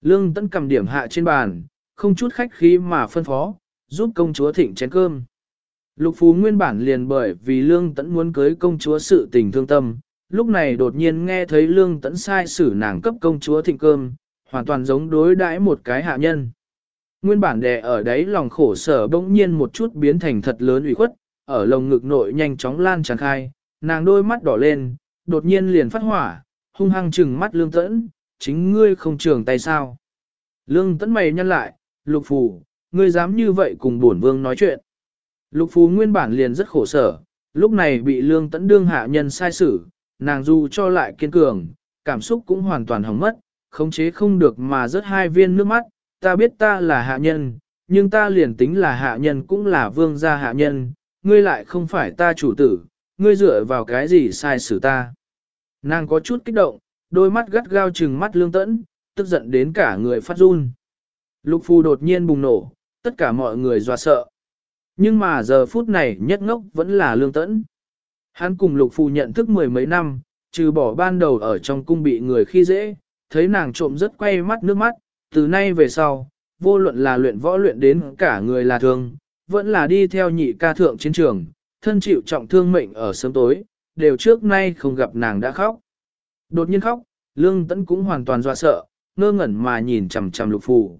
Lương tẫn cầm điểm hạ trên bàn, không chút khách khí mà phân phó, giúp công chúa thịnh chén cơm. Lục Phú nguyên bản liền bởi vì Lương Tẫn muốn cưới công chúa sự tình thương tâm, lúc này đột nhiên nghe thấy Lương Tẫn sai xử nàng cấp công chúa thịnh cơm, hoàn toàn giống đối đãi một cái hạ nhân. Nguyên bản đè ở đấy lòng khổ sở bỗng nhiên một chút biến thành thật lớn ủy khuất, ở lồng ngực nội nhanh chóng lan tràn khai, nàng đôi mắt đỏ lên, đột nhiên liền phát hỏa, hung hăng trừng mắt Lương Tẫn, chính ngươi không trường tay sao. Lương Tẫn mày nhăn lại, lục phù, ngươi dám như vậy cùng bổn vương nói chuyện. Lục phù nguyên bản liền rất khổ sở, lúc này bị lương tẫn đương hạ nhân sai xử, nàng dù cho lại kiên cường, cảm xúc cũng hoàn toàn hỏng mất, khống chế không được mà rớt hai viên nước mắt, ta biết ta là hạ nhân, nhưng ta liền tính là hạ nhân cũng là vương gia hạ nhân, ngươi lại không phải ta chủ tử, ngươi dựa vào cái gì sai xử ta. Nàng có chút kích động, đôi mắt gắt gao trừng mắt lương tẫn, tức giận đến cả người phát run. Lục Phu đột nhiên bùng nổ, tất cả mọi người dọa sợ, nhưng mà giờ phút này nhất ngốc vẫn là lương tẫn. Hắn cùng lục Phu nhận thức mười mấy năm, trừ bỏ ban đầu ở trong cung bị người khi dễ, thấy nàng trộm rất quay mắt nước mắt, từ nay về sau, vô luận là luyện võ luyện đến cả người là thường vẫn là đi theo nhị ca thượng chiến trường, thân chịu trọng thương mệnh ở sớm tối, đều trước nay không gặp nàng đã khóc. Đột nhiên khóc, lương tấn cũng hoàn toàn dọa sợ, ngơ ngẩn mà nhìn chằm chằm lục phù.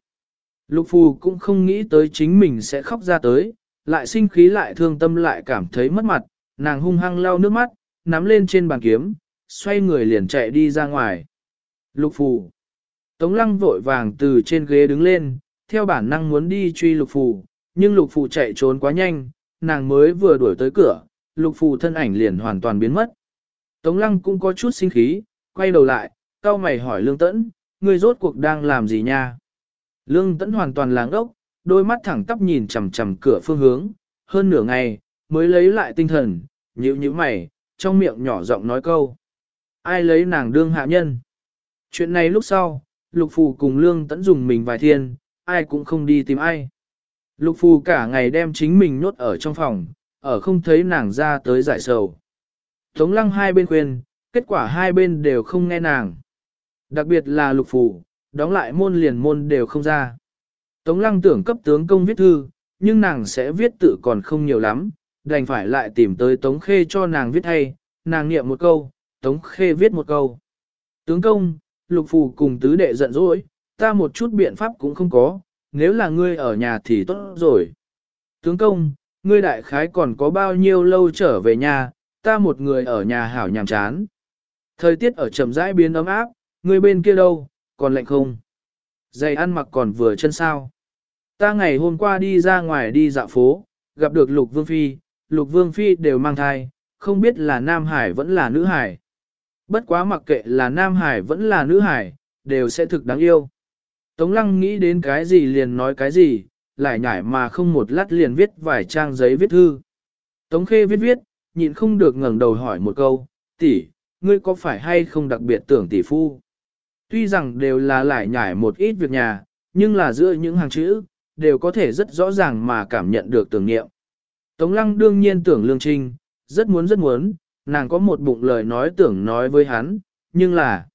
Lục phù cũng không nghĩ tới chính mình sẽ khóc ra tới, lại sinh khí lại thương tâm lại cảm thấy mất mặt, nàng hung hăng lau nước mắt, nắm lên trên bàn kiếm, xoay người liền chạy đi ra ngoài. Lục phù. Tống lăng vội vàng từ trên ghế đứng lên, theo bản năng muốn đi truy lục phù, nhưng lục phụ chạy trốn quá nhanh, nàng mới vừa đuổi tới cửa, lục phụ thân ảnh liền hoàn toàn biến mất. Tống lăng cũng có chút sinh khí, quay đầu lại, cao mày hỏi lương tẫn, người rốt cuộc đang làm gì nha? Lương tẫn hoàn toàn láng ốc, đôi mắt thẳng tắp nhìn chằm chằm cửa phương hướng, hơn nửa ngày, mới lấy lại tinh thần, nhíu nhíu mày, trong miệng nhỏ giọng nói câu. Ai lấy nàng đương hạ nhân? Chuyện này lúc sau, lục phù cùng lương tẫn dùng mình vài thiên, ai cũng không đi tìm ai. Lục phù cả ngày đem chính mình nhốt ở trong phòng, ở không thấy nàng ra tới giải sầu. Tống lăng hai bên khuyên, kết quả hai bên đều không nghe nàng. Đặc biệt là lục Phù, đóng lại môn liền môn đều không ra. Tống lăng tưởng cấp tướng công viết thư, nhưng nàng sẽ viết tự còn không nhiều lắm, đành phải lại tìm tới Tống Khê cho nàng viết hay, nàng niệm một câu, Tống Khê viết một câu. Tướng công, lục phù cùng tứ đệ giận dỗi, ta một chút biện pháp cũng không có, nếu là ngươi ở nhà thì tốt rồi. Tướng công, ngươi đại khái còn có bao nhiêu lâu trở về nhà, ta một người ở nhà hảo nhàm chán. Thời tiết ở chậm rãi biến ấm áp, ngươi bên kia đâu, còn lạnh không? Giày ăn mặc còn vừa chân sao? Ta ngày hôm qua đi ra ngoài đi dạo phố, gặp được Lục Vương Phi, Lục Vương Phi đều mang thai, không biết là Nam Hải vẫn là nữ Hải. Bất quá mặc kệ là Nam Hải vẫn là nữ Hải, đều sẽ thực đáng yêu. Tống Lăng nghĩ đến cái gì liền nói cái gì, lại nhải mà không một lát liền viết vài trang giấy viết thư. Tống Khê viết viết, nhịn không được ngẩng đầu hỏi một câu, tỷ, ngươi có phải hay không đặc biệt tưởng tỷ phu? Tuy rằng đều là lại nhải một ít việc nhà, nhưng là giữa những hàng chữ, đều có thể rất rõ ràng mà cảm nhận được tưởng niệm. Tống lăng đương nhiên tưởng lương trinh, rất muốn rất muốn, nàng có một bụng lời nói tưởng nói với hắn, nhưng là...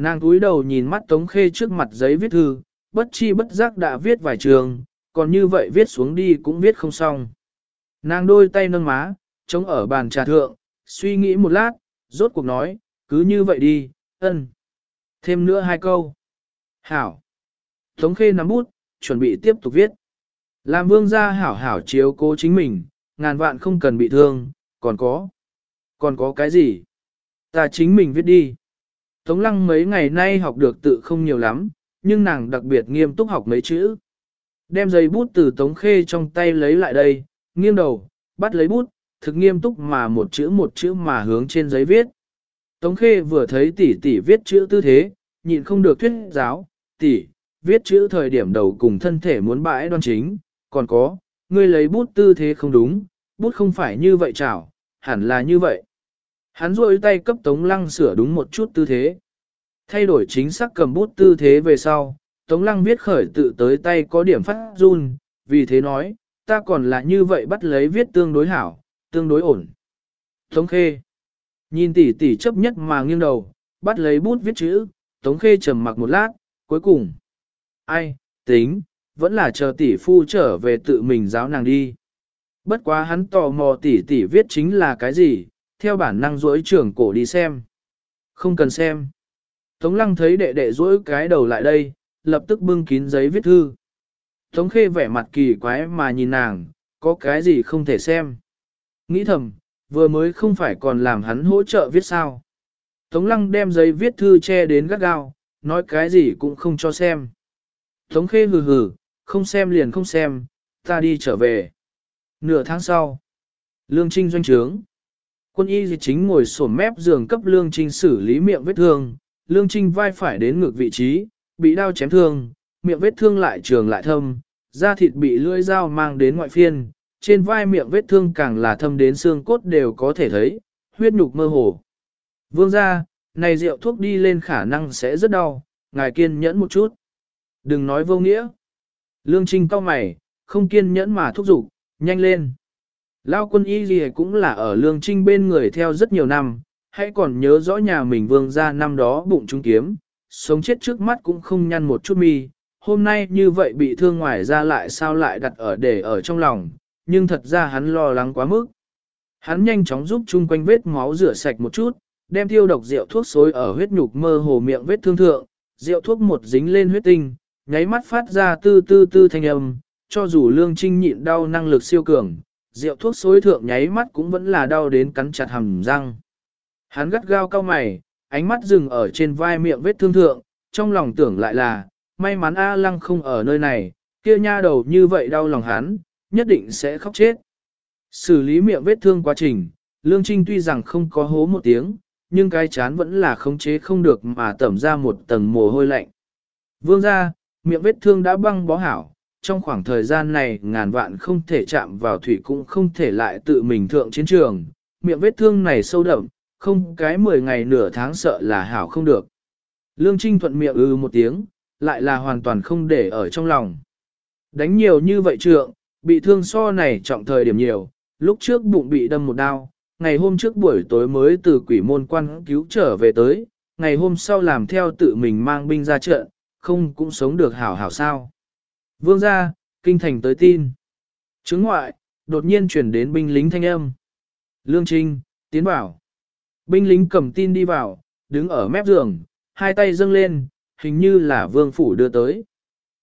Nàng túi đầu nhìn mắt Tống Khê trước mặt giấy viết thư, bất chi bất giác đã viết vài trường, còn như vậy viết xuống đi cũng viết không xong. Nàng đôi tay nâng má, chống ở bàn trà thượng, suy nghĩ một lát, rốt cuộc nói, cứ như vậy đi, ân. Thêm nữa hai câu. Hảo. Tống Khê nắm bút, chuẩn bị tiếp tục viết. Làm vương gia hảo hảo chiếu cố chính mình, ngàn vạn không cần bị thương, còn có. Còn có cái gì? Ta chính mình viết đi. Tống lăng mấy ngày nay học được tự không nhiều lắm, nhưng nàng đặc biệt nghiêm túc học mấy chữ. Đem giấy bút từ tống khê trong tay lấy lại đây, nghiêng đầu, bắt lấy bút, thực nghiêm túc mà một chữ một chữ mà hướng trên giấy viết. Tống khê vừa thấy tỷ tỷ viết chữ tư thế, nhịn không được thuyết giáo, tỷ, viết chữ thời điểm đầu cùng thân thể muốn bãi đoan chính, còn có, ngươi lấy bút tư thế không đúng, bút không phải như vậy chảo, hẳn là như vậy. Hắn rôi tay cấp Tống Lăng sửa đúng một chút tư thế. Thay đổi chính xác cầm bút tư thế về sau, Tống Lăng viết khởi tự tới tay có điểm phát run, vì thế nói, ta còn là như vậy bắt lấy viết tương đối hảo, tương đối ổn. Tống Khê Nhìn tỉ tỉ chấp nhất mà nghiêng đầu, bắt lấy bút viết chữ, Tống Khê trầm mặc một lát, cuối cùng. Ai, tính, vẫn là chờ tỷ phu trở về tự mình giáo nàng đi. Bất quá hắn tò mò tỷ tỷ viết chính là cái gì, theo bản năng duỗi trưởng cổ đi xem. Không cần xem. Tống lăng thấy đệ đệ duỗi cái đầu lại đây, lập tức bưng kín giấy viết thư. Tống khê vẻ mặt kỳ quái mà nhìn nàng, có cái gì không thể xem. Nghĩ thầm, vừa mới không phải còn làm hắn hỗ trợ viết sao. Tống lăng đem giấy viết thư che đến gắt gao, nói cái gì cũng không cho xem. Tống khê hừ hừ, không xem liền không xem, ta đi trở về. Nửa tháng sau, Lương Trinh doanh trướng. Quân y gì chính ngồi sổm mép giường cấp Lương Trinh xử lý miệng vết thương, Lương Trinh vai phải đến ngược vị trí, bị đau chém thương, miệng vết thương lại trường lại thâm, da thịt bị lưỡi dao mang đến ngoại phiên, trên vai miệng vết thương càng là thâm đến xương cốt đều có thể thấy, huyết nhục mơ hồ. Vương ra, này rượu thuốc đi lên khả năng sẽ rất đau, ngài kiên nhẫn một chút. Đừng nói vô nghĩa. Lương Trinh cau mày, không kiên nhẫn mà thúc giục, nhanh lên. Lao quân y gì cũng là ở Lương Trinh bên người theo rất nhiều năm, hãy còn nhớ rõ nhà mình vương ra năm đó bụng trung kiếm, sống chết trước mắt cũng không nhăn một chút mi, hôm nay như vậy bị thương ngoài ra lại sao lại đặt ở để ở trong lòng, nhưng thật ra hắn lo lắng quá mức. Hắn nhanh chóng giúp chung quanh vết máu rửa sạch một chút, đem tiêu độc rượu thuốc xối ở huyết nhục mơ hồ miệng vết thương thượng, rượu thuốc một dính lên huyết tinh, nháy mắt phát ra tư tư tư thanh âm, cho dù lương trinh nhịn đau năng lực siêu cường, rượu thuốc xối thượng nháy mắt cũng vẫn là đau đến cắn chặt hàm răng. Hắn gắt gao cao mày, ánh mắt dừng ở trên vai miệng vết thương thượng, trong lòng tưởng lại là, may mắn A Lăng không ở nơi này, kia nha đầu như vậy đau lòng hắn, nhất định sẽ khóc chết. Xử lý miệng vết thương quá trình, Lương Trinh tuy rằng không có hố một tiếng, nhưng cái chán vẫn là khống chế không được mà tẩm ra một tầng mồ hôi lạnh. Vương ra, miệng vết thương đã băng bó hảo, trong khoảng thời gian này ngàn vạn không thể chạm vào thủy cũng không thể lại tự mình thượng chiến trường, miệng vết thương này sâu đậm, không cái 10 ngày nửa tháng sợ là hảo không được. Lương Trinh thuận miệng ư một tiếng, lại là hoàn toàn không để ở trong lòng. Đánh nhiều như vậy trượng, bị thương so này trọng thời điểm nhiều, lúc trước bụng bị đâm một đao, ngày hôm trước buổi tối mới từ quỷ môn quan cứu trở về tới, ngày hôm sau làm theo tự mình mang binh ra trận, không cũng sống được hảo hảo sao. Vương gia, kinh thành tới tin. Chứng ngoại, đột nhiên chuyển đến binh lính thanh âm. Lương Trinh, tiến bảo. Binh lính cầm tin đi vào, đứng ở mép giường, hai tay dâng lên, hình như là vương phủ đưa tới.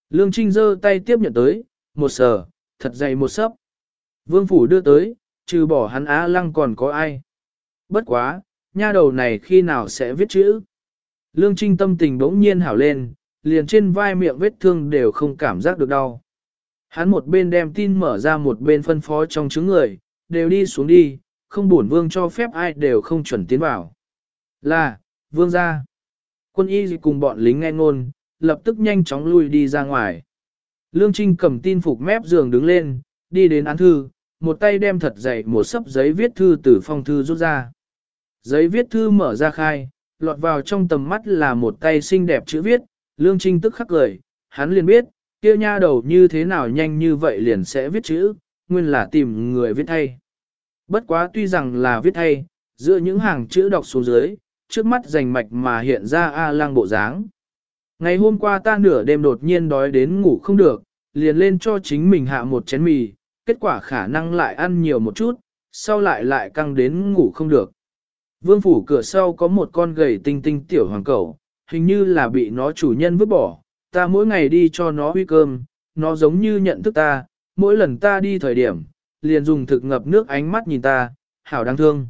Lương Trinh giơ tay tiếp nhận tới, một sờ, thật dày một sấp. Vương phủ đưa tới, trừ bỏ hắn á lăng còn có ai. Bất quá, nha đầu này khi nào sẽ viết chữ. Lương Trinh tâm tình bỗng nhiên hảo lên, liền trên vai miệng vết thương đều không cảm giác được đau. Hắn một bên đem tin mở ra một bên phân phó trong chứng người, đều đi xuống đi, không bổn vương cho phép ai đều không chuẩn tiến vào. Là, vương ra. Quân y cùng bọn lính nghe ngôn, lập tức nhanh chóng lui đi ra ngoài. Lương Trinh cầm tin phục mép giường đứng lên, đi đến án thư, một tay đem thật dày một sấp giấy viết thư từ phong thư rút ra. Giấy viết thư mở ra khai, lọt vào trong tầm mắt là một tay xinh đẹp chữ viết, Lương Trinh tức khắc cười, hắn liền biết, kia nha đầu như thế nào nhanh như vậy liền sẽ viết chữ, nguyên là tìm người viết thay. Bất quá tuy rằng là viết thay, giữa những hàng chữ đọc xuống dưới, trước mắt rành mạch mà hiện ra A lang bộ dáng. Ngày hôm qua ta nửa đêm đột nhiên đói đến ngủ không được, liền lên cho chính mình hạ một chén mì, kết quả khả năng lại ăn nhiều một chút, sau lại lại căng đến ngủ không được. Vương phủ cửa sau có một con gầy tinh tinh tiểu hoàng cẩu, hình như là bị nó chủ nhân vứt bỏ, ta mỗi ngày đi cho nó huy cơm, nó giống như nhận thức ta, mỗi lần ta đi thời điểm, liền dùng thực ngập nước ánh mắt nhìn ta, hảo đáng thương.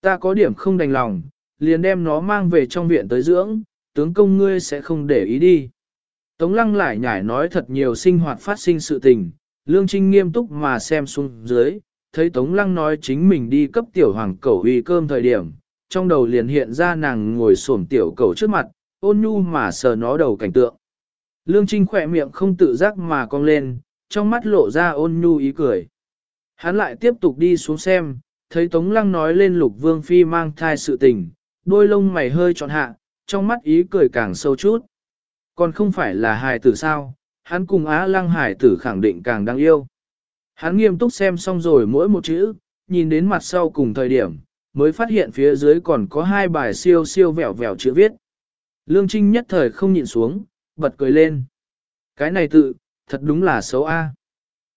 Ta có điểm không đành lòng, liền đem nó mang về trong viện tới dưỡng, tướng công ngươi sẽ không để ý đi. Tống lăng lại nhải nói thật nhiều sinh hoạt phát sinh sự tình, lương trinh nghiêm túc mà xem xuống dưới, thấy Tống lăng nói chính mình đi cấp tiểu hoàng cẩu uy cơm thời điểm, trong đầu liền hiện ra nàng ngồi xổm tiểu cẩu trước mặt, ôn nhu mà sờ nó đầu cảnh tượng. Lương Trinh khỏe miệng không tự giác mà cong lên, trong mắt lộ ra ôn nhu ý cười. Hắn lại tiếp tục đi xuống xem, thấy Tống Lăng nói lên lục vương phi mang thai sự tình, đôi lông mày hơi trọn hạ, trong mắt ý cười càng sâu chút. Còn không phải là hài tử sao, hắn cùng Á Lăng hải tử khẳng định càng đáng yêu. Hắn nghiêm túc xem xong rồi mỗi một chữ, nhìn đến mặt sau cùng thời điểm, mới phát hiện phía dưới còn có hai bài siêu siêu vẹo vẹo chữ viết. Lương Trinh nhất thời không nhịn xuống, bật cười lên. Cái này tự, thật đúng là xấu A.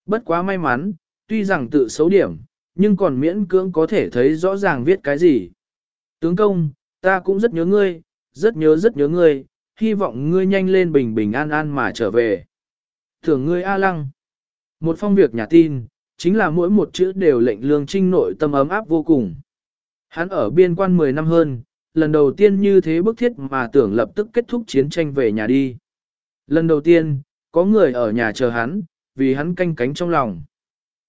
Bất quá may mắn, tuy rằng tự xấu điểm, nhưng còn miễn cưỡng có thể thấy rõ ràng viết cái gì. Tướng công, ta cũng rất nhớ ngươi, rất nhớ rất nhớ ngươi, hy vọng ngươi nhanh lên bình bình an an mà trở về. Thưởng ngươi A Lăng. Một phong việc nhà tin, chính là mỗi một chữ đều lệnh lương trinh nội tâm ấm áp vô cùng. Hắn ở biên quan 10 năm hơn, lần đầu tiên như thế bức thiết mà tưởng lập tức kết thúc chiến tranh về nhà đi. Lần đầu tiên, có người ở nhà chờ hắn, vì hắn canh cánh trong lòng.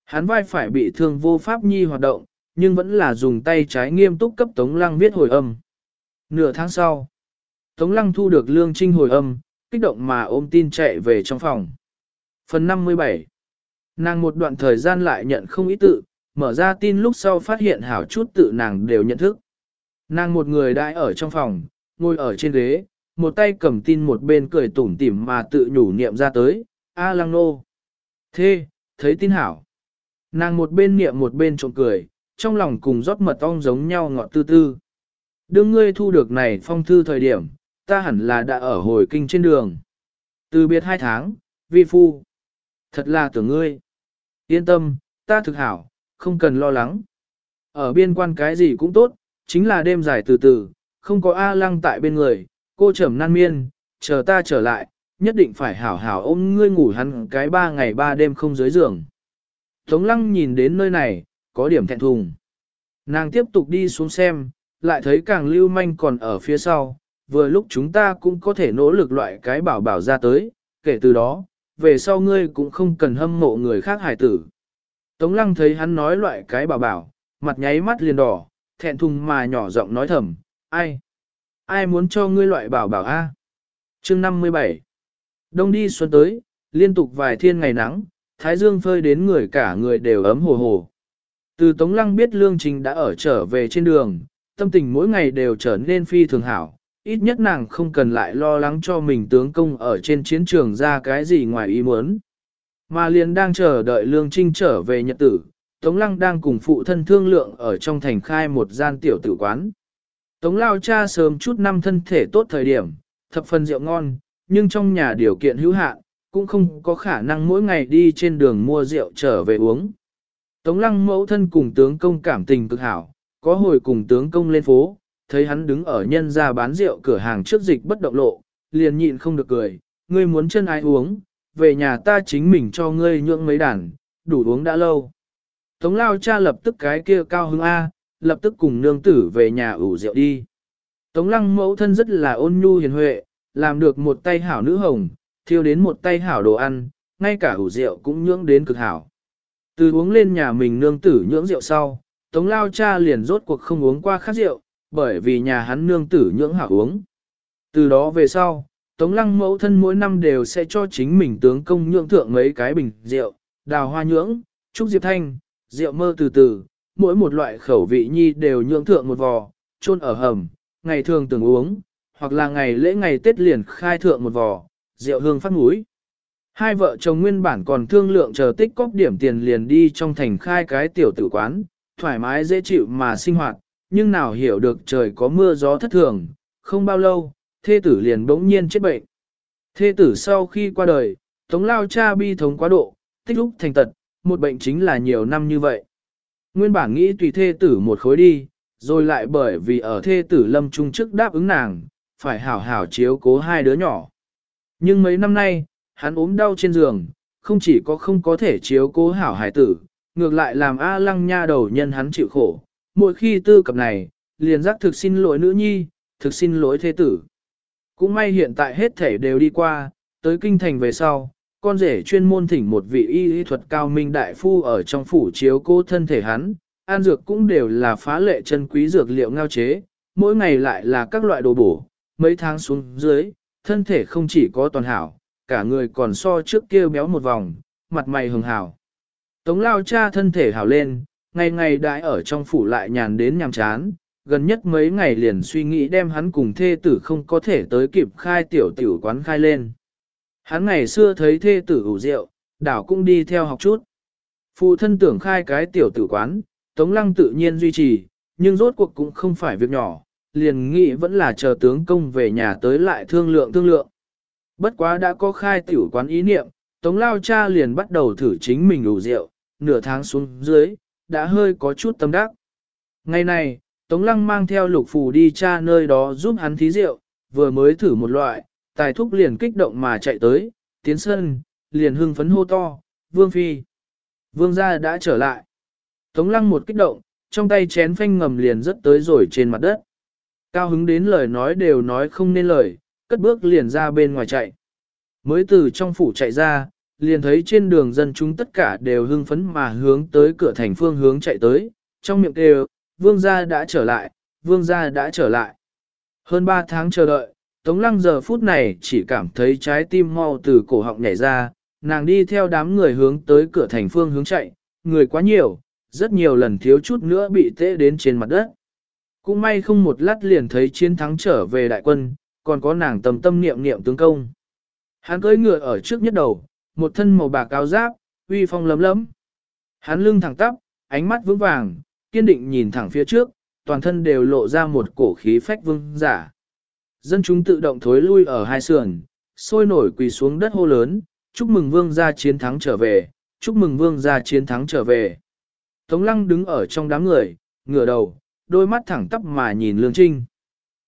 Hắn vai phải bị thương vô pháp nhi hoạt động, nhưng vẫn là dùng tay trái nghiêm túc cấp Tống Lăng viết hồi âm. Nửa tháng sau, Tống Lăng thu được lương trinh hồi âm, kích động mà ôm tin chạy về trong phòng. Phần 57 Nàng một đoạn thời gian lại nhận không ý tự, mở ra tin lúc sau phát hiện hảo chút tự nàng đều nhận thức. Nàng một người đại ở trong phòng, ngồi ở trên ghế, một tay cầm tin một bên cười tủm tỉm mà tự nhủ niệm ra tới, A lăng nô. Thế, thấy tin hảo. Nàng một bên niệm một bên trộm cười, trong lòng cùng rót mật ong giống nhau ngọt tư tư. Đương ngươi thu được này phong thư thời điểm, ta hẳn là đã ở hồi kinh trên đường. Từ biệt hai tháng, vi phu. Thật là tưởng ngươi. Yên tâm, ta thực hảo, không cần lo lắng. Ở biên quan cái gì cũng tốt, chính là đêm dài từ từ, không có A lăng tại bên người, cô trầm nan miên, chờ ta trở lại, nhất định phải hảo hảo ôm ngươi ngủ hắn cái ba ngày ba đêm không dưới giường. Tống lăng nhìn đến nơi này, có điểm thẹn thùng. Nàng tiếp tục đi xuống xem, lại thấy càng lưu manh còn ở phía sau, vừa lúc chúng ta cũng có thể nỗ lực loại cái bảo bảo ra tới, kể từ đó, về sau ngươi cũng không cần hâm mộ người khác hải tử. Tống lăng thấy hắn nói loại cái bảo bảo, mặt nháy mắt liền đỏ, thẹn thùng mà nhỏ giọng nói thầm, ai? Ai muốn cho ngươi loại bảo bảo A? chương 57 Đông đi xuân tới, liên tục vài thiên ngày nắng, thái dương phơi đến người cả người đều ấm hồ hồ. Từ Tống Lăng biết Lương Trình đã ở trở về trên đường, tâm tình mỗi ngày đều trở nên phi thường hảo, ít nhất nàng không cần lại lo lắng cho mình tướng công ở trên chiến trường ra cái gì ngoài ý muốn. Mà liền đang chờ đợi Lương Trinh trở về nhật tử, Tống Lăng đang cùng phụ thân thương lượng ở trong thành khai một gian tiểu tử quán. Tống Lao cha sớm chút năm thân thể tốt thời điểm, thập phần rượu ngon, nhưng trong nhà điều kiện hữu hạn, cũng không có khả năng mỗi ngày đi trên đường mua rượu trở về uống. Tống Lăng mẫu thân cùng tướng công cảm tình cực hảo, có hồi cùng tướng công lên phố, thấy hắn đứng ở nhân ra bán rượu cửa hàng trước dịch bất động lộ, liền nhịn không được cười, ngươi muốn chân ai uống, về nhà ta chính mình cho ngươi nhượng mấy đàn, đủ uống đã lâu. Tống lao cha lập tức cái kia cao hứng A, lập tức cùng nương tử về nhà ủ rượu đi. Tống lăng mẫu thân rất là ôn nhu hiền huệ, làm được một tay hảo nữ hồng, thiêu đến một tay hảo đồ ăn, ngay cả ủ rượu cũng nhưỡng đến cực hảo. Từ uống lên nhà mình nương tử nhưỡng rượu sau, Tống lao cha liền rốt cuộc không uống qua khác rượu, bởi vì nhà hắn nương tử nhưỡng hảo uống. Từ đó về sau, Tống lăng mẫu thân mỗi năm đều sẽ cho chính mình tướng công nhưỡng thượng mấy cái bình rượu, đào hoa nhưỡng, trúc diệp thanh, rượu mơ từ từ, mỗi một loại khẩu vị nhi đều nhượng thượng một vò, chôn ở hầm, ngày thường từng uống, hoặc là ngày lễ ngày Tết liền khai thượng một vò, rượu hương phát mũi. Hai vợ chồng nguyên bản còn thương lượng chờ tích cóp điểm tiền liền đi trong thành khai cái tiểu tử quán, thoải mái dễ chịu mà sinh hoạt, nhưng nào hiểu được trời có mưa gió thất thường, không bao lâu, thê tử liền bỗng nhiên chết bệnh. Thê tử sau khi qua đời, tống lao cha bi thống quá độ, tích lúc thành tật, một bệnh chính là nhiều năm như vậy. Nguyên bản nghĩ tùy thê tử một khối đi, rồi lại bởi vì ở thê tử lâm trung trước đáp ứng nàng, phải hảo hảo chiếu cố hai đứa nhỏ. Nhưng mấy năm nay, hắn ốm đau trên giường, không chỉ có không có thể chiếu cố hảo hải tử, ngược lại làm A lăng nha đầu nhân hắn chịu khổ. Mỗi khi tư cập này, liền giác thực xin lỗi nữ nhi, thực xin lỗi thế tử. Cũng may hiện tại hết thể đều đi qua, tới kinh thành về sau, con rể chuyên môn thỉnh một vị y y thuật cao minh đại phu ở trong phủ chiếu cố thân thể hắn, an dược cũng đều là phá lệ chân quý dược liệu ngao chế, mỗi ngày lại là các loại đồ bổ, mấy tháng xuống dưới, thân thể không chỉ có toàn hảo, cả người còn so trước kia béo một vòng, mặt mày hường hảo. Tống lao cha thân thể hảo lên, ngày ngày đãi ở trong phủ lại nhàn đến nhàm chán, gần nhất mấy ngày liền suy nghĩ đem hắn cùng thê tử không có thể tới kịp khai tiểu tiểu quán khai lên. Hắn ngày xưa thấy thê tử ủ rượu, đảo cũng đi theo học chút. Phụ thân tưởng khai cái tiểu tử quán, Tống Lăng tự nhiên duy trì, nhưng rốt cuộc cũng không phải việc nhỏ, liền nghĩ vẫn là chờ tướng công về nhà tới lại thương lượng thương lượng. Bất quá đã có khai tiểu quán ý niệm, Tống Lao cha liền bắt đầu thử chính mình ủ rượu, nửa tháng xuống dưới, đã hơi có chút tâm đắc. Ngày này, Tống Lăng mang theo lục phù đi cha nơi đó giúp hắn thí rượu, vừa mới thử một loại, tài thúc liền kích động mà chạy tới, tiến sân, liền hưng phấn hô to, Vương Phi. Vương gia đã trở lại. Tống Lăng một kích động, trong tay chén phanh ngầm liền rất tới rồi trên mặt đất. Cao hứng đến lời nói đều nói không nên lời, cất bước liền ra bên ngoài chạy. Mới từ trong phủ chạy ra, liền thấy trên đường dân chúng tất cả đều hưng phấn mà hướng tới cửa thành phương hướng chạy tới, trong miệng kêu, vương gia đã trở lại, vương gia đã trở lại. Hơn 3 tháng chờ đợi, Tống Lăng giờ phút này chỉ cảm thấy trái tim mau từ cổ họng nhảy ra, nàng đi theo đám người hướng tới cửa thành phương hướng chạy, người quá nhiều, rất nhiều lần thiếu chút nữa bị tễ đến trên mặt đất. Cũng may không một lát liền thấy chiến thắng trở về đại quân, còn có nàng tầm tâm niệm niệm tướng công. Hắn cưỡi ngựa ở trước nhất đầu, một thân màu bạc áo giáp, uy phong lấm lấm. Hắn lưng thẳng tắp, ánh mắt vững vàng, kiên định nhìn thẳng phía trước, toàn thân đều lộ ra một cổ khí phách vương giả. Dân chúng tự động thối lui ở hai sườn, sôi nổi quỳ xuống đất hô lớn, chúc mừng vương gia chiến thắng trở về, chúc mừng vương gia chiến thắng trở về. Tống lăng đứng ở trong đám người, ngửa đầu, đôi mắt thẳng tắp mà nhìn Lương Trinh.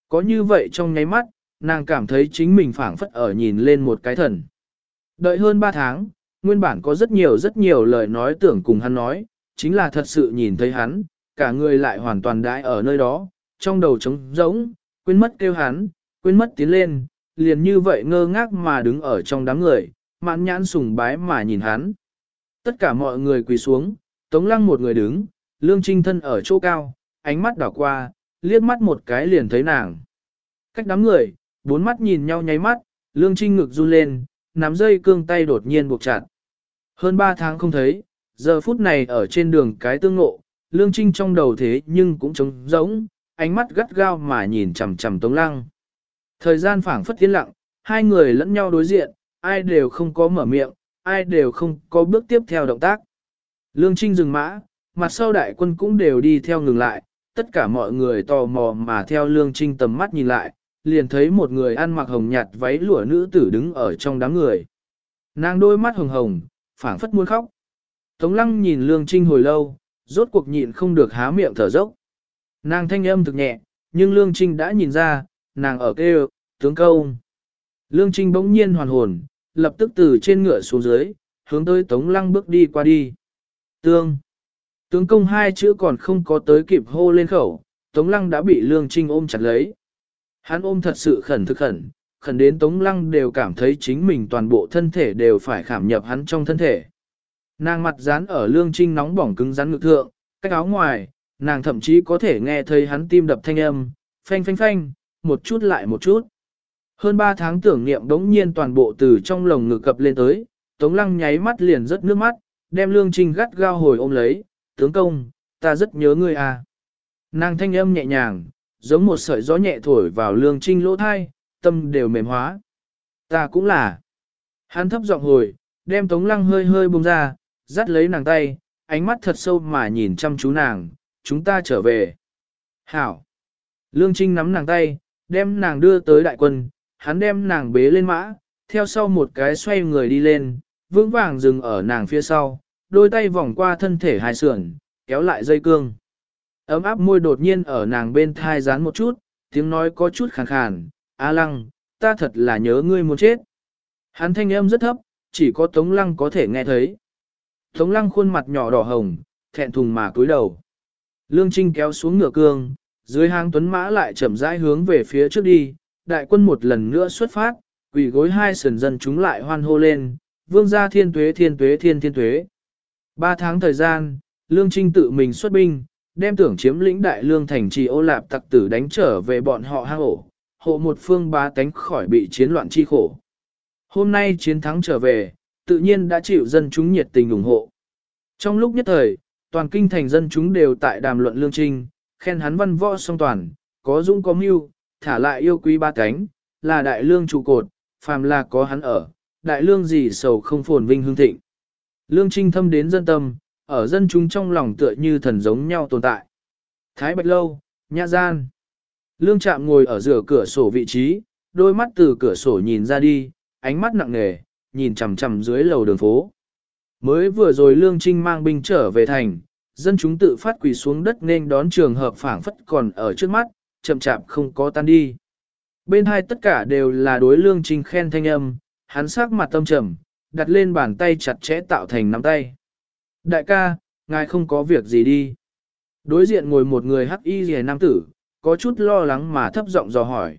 Có như vậy trong nháy mắt, nàng cảm thấy chính mình phảng phất ở nhìn lên một cái thần. Đợi hơn 3 tháng, nguyên bản có rất nhiều rất nhiều lời nói tưởng cùng hắn nói, chính là thật sự nhìn thấy hắn, cả người lại hoàn toàn đãi ở nơi đó, trong đầu trống rỗng, quên mất kêu hắn, quên mất tiến lên, liền như vậy ngơ ngác mà đứng ở trong đám người, mãn nhãn sùng bái mà nhìn hắn. Tất cả mọi người quỳ xuống, Tống Lăng một người đứng, Lương Trinh thân ở chỗ cao, ánh mắt đảo qua, liếc mắt một cái liền thấy nàng. Cách đám người, bốn mắt nhìn nhau nháy mắt, Lương Trinh ngực run lên, nắm dây cương tay đột nhiên buộc chặt. Hơn ba tháng không thấy, giờ phút này ở trên đường cái tương ngộ, Lương Trinh trong đầu thế nhưng cũng trống rỗng, ánh mắt gắt gao mà nhìn chằm chằm Tống Lăng. Thời gian phảng phất tiến lặng, hai người lẫn nhau đối diện, ai đều không có mở miệng, ai đều không có bước tiếp theo động tác. Lương Trinh dừng mã, mặt sau đại quân cũng đều đi theo ngừng lại, tất cả mọi người tò mò mà theo lương trinh tầm mắt nhìn lại, liền thấy một người ăn mặc hồng nhạt váy lụa nữ tử đứng ở trong đám người. Nàng đôi mắt hồng hồng, phảng phất muốn khóc. Tống lăng nhìn lương trinh hồi lâu, rốt cuộc nhịn không được há miệng thở dốc. Nàng thanh âm thực nhẹ, nhưng lương trinh đã nhìn ra, nàng ở kêu, tướng công. Lương trinh bỗng nhiên hoàn hồn, lập tức từ trên ngựa xuống dưới, hướng tới tống lăng bước đi qua đi. Tương. Tướng công hai chữ còn không có tới kịp hô lên khẩu, tống lăng đã bị lương trinh ôm chặt lấy. Hắn ôm thật sự khẩn thực khẩn, khẩn đến Tống Lăng đều cảm thấy chính mình toàn bộ thân thể đều phải khảm nhập hắn trong thân thể. Nàng mặt dán ở lương trinh nóng bỏng cứng rắn ngực thượng, cách áo ngoài, nàng thậm chí có thể nghe thấy hắn tim đập thanh âm, phanh phanh phanh, một chút lại một chút. Hơn ba tháng tưởng niệm đống nhiên toàn bộ từ trong lồng ngực cập lên tới, Tống Lăng nháy mắt liền rất nước mắt, đem lương trinh gắt gao hồi ôm lấy, tướng công, ta rất nhớ ngươi à. Nàng thanh âm nhẹ nhàng, giống một sợi gió nhẹ thổi vào lương trinh lỗ thai, tâm đều mềm hóa. Ta cũng là. Hắn thấp giọng hồi, đem tống lăng hơi hơi buông ra, dắt lấy nàng tay, ánh mắt thật sâu mà nhìn chăm chú nàng, chúng ta trở về. Hảo. Lương Trinh nắm nàng tay, đem nàng đưa tới đại quân, hắn đem nàng bế lên mã, theo sau một cái xoay người đi lên, vững vàng dừng ở nàng phía sau, đôi tay vòng qua thân thể hai sườn, kéo lại dây cương. Ấm áp môi đột nhiên ở nàng bên thai dán một chút, tiếng nói có chút khàn khàn, A lăng, ta thật là nhớ ngươi muốn chết. Hắn thanh âm rất thấp, chỉ có Tống Lăng có thể nghe thấy. Tống Lăng khuôn mặt nhỏ đỏ hồng, thẹn thùng mà cúi đầu. Lương Trinh kéo xuống ngựa cương, dưới hang tuấn mã lại chậm rãi hướng về phía trước đi, đại quân một lần nữa xuất phát, quỷ gối hai sườn dân chúng lại hoan hô lên, vương gia thiên tuế thiên tuế thiên thiên tuế. Ba tháng thời gian, Lương Trinh tự mình xuất binh, đem tưởng chiếm lĩnh đại lương thành trì ô lạp tặc tử đánh trở về bọn họ hang ổ, hộ một phương ba tánh khỏi bị chiến loạn chi khổ. Hôm nay chiến thắng trở về, tự nhiên đã chịu dân chúng nhiệt tình ủng hộ. Trong lúc nhất thời, toàn kinh thành dân chúng đều tại đàm luận lương trinh, khen hắn văn võ song toàn, có dũng có mưu, thả lại yêu quý ba cánh, là đại lương trụ cột, phàm là có hắn ở, đại lương gì sầu không phồn vinh hương thịnh. Lương trinh thâm đến dân tâm, ở dân chúng trong lòng tựa như thần giống nhau tồn tại. Thái Bạch Lâu, Nhã Gian. Lương Trạm ngồi ở giữa cửa sổ vị trí, đôi mắt từ cửa sổ nhìn ra đi, ánh mắt nặng nề, nhìn chằm chằm dưới lầu đường phố. Mới vừa rồi Lương Trinh mang binh trở về thành, dân chúng tự phát quỳ xuống đất nên đón trường hợp phảng phất còn ở trước mắt, chậm chạp không có tan đi. Bên hai tất cả đều là đối Lương Trinh khen thanh âm, hắn sắc mặt tâm trầm, đặt lên bàn tay chặt chẽ tạo thành nắm tay. Đại ca, ngài không có việc gì đi. Đối diện ngồi một người hắc y rìa nam tử, có chút lo lắng mà thấp giọng dò hỏi.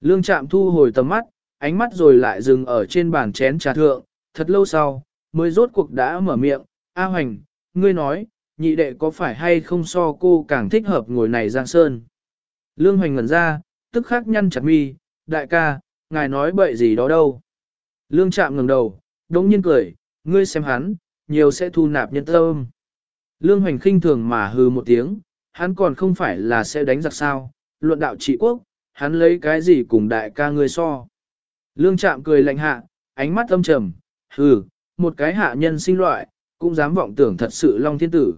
Lương Trạm thu hồi tầm mắt, ánh mắt rồi lại dừng ở trên bàn chén trà thượng, thật lâu sau, mới rốt cuộc đã mở miệng, A Hoành, ngươi nói, nhị đệ có phải hay không so cô càng thích hợp ngồi này giang sơn. Lương Hoành ngẩn ra, tức khắc nhăn chặt mi, đại ca, ngài nói bậy gì đó đâu. Lương Trạm ngẩng đầu, đống nhiên cười, ngươi xem hắn, nhiều sẽ thu nạp nhân tâm. Lương Hoành khinh thường mà hừ một tiếng, hắn còn không phải là sẽ đánh giặc sao, luận đạo trị quốc, hắn lấy cái gì cùng đại ca ngươi so. Lương Trạm cười lạnh hạ, ánh mắt âm trầm, hừ, một cái hạ nhân sinh loại, cũng dám vọng tưởng thật sự long thiên tử.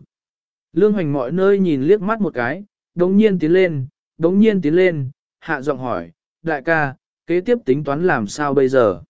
Lương Hoành mọi nơi nhìn liếc mắt một cái, đống nhiên tiến lên, đống nhiên tiến lên, hạ giọng hỏi, đại ca, kế tiếp tính toán làm sao bây giờ?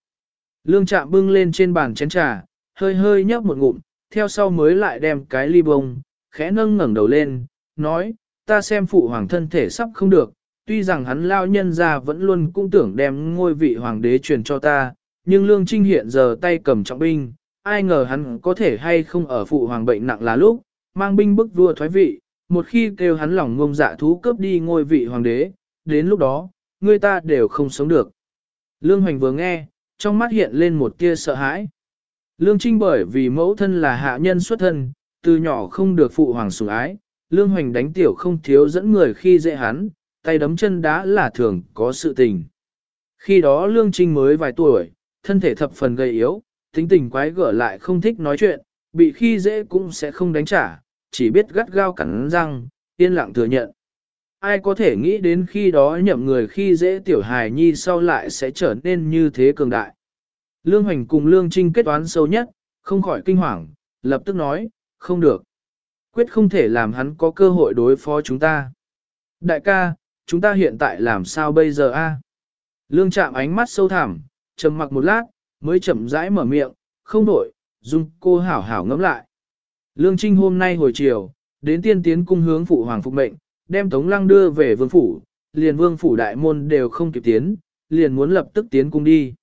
Lương Trạm bưng lên trên bàn chén trà, hơi hơi nhấp một ngụm, theo sau mới lại đem cái ly bông, khẽ nâng ngẩng đầu lên, nói, ta xem phụ hoàng thân thể sắp không được, tuy rằng hắn lao nhân ra vẫn luôn cũng tưởng đem ngôi vị hoàng đế truyền cho ta, nhưng Lương Trinh hiện giờ tay cầm trọng binh, ai ngờ hắn có thể hay không ở phụ hoàng bệnh nặng là lúc, mang binh bức vua thoái vị, một khi kêu hắn lòng ngông dạ thú cướp đi ngôi vị hoàng đế, đến lúc đó, người ta đều không sống được. Lương Hoành vừa nghe, trong mắt hiện lên một tia sợ hãi. Lương Trinh bởi vì mẫu thân là hạ nhân xuất thân, từ nhỏ không được phụ hoàng sủng ái, Lương Hoành đánh tiểu không thiếu dẫn người khi dễ hắn, tay đấm chân đá là thường có sự tình. Khi đó Lương Trinh mới vài tuổi, thân thể thập phần gầy yếu, tính tình quái gở lại không thích nói chuyện, bị khi dễ cũng sẽ không đánh trả, chỉ biết gắt gao cắn răng, yên lặng thừa nhận. Ai có thể nghĩ đến khi đó nhậm người khi dễ tiểu hài nhi sau lại sẽ trở nên như thế cường đại. Lương Hoành cùng Lương Trinh kết toán sâu nhất, không khỏi kinh hoàng, lập tức nói, không được. Quyết không thể làm hắn có cơ hội đối phó chúng ta. Đại ca, chúng ta hiện tại làm sao bây giờ a? Lương chạm ánh mắt sâu thẳm, trầm mặc một lát, mới chậm rãi mở miệng, không đổi, dung cô hảo hảo ngẫm lại. Lương Trinh hôm nay hồi chiều, đến tiên tiến cung hướng phụ hoàng phục mệnh, đem Tống Lăng đưa về vương phủ, liền vương phủ đại môn đều không kịp tiến, liền muốn lập tức tiến cung đi.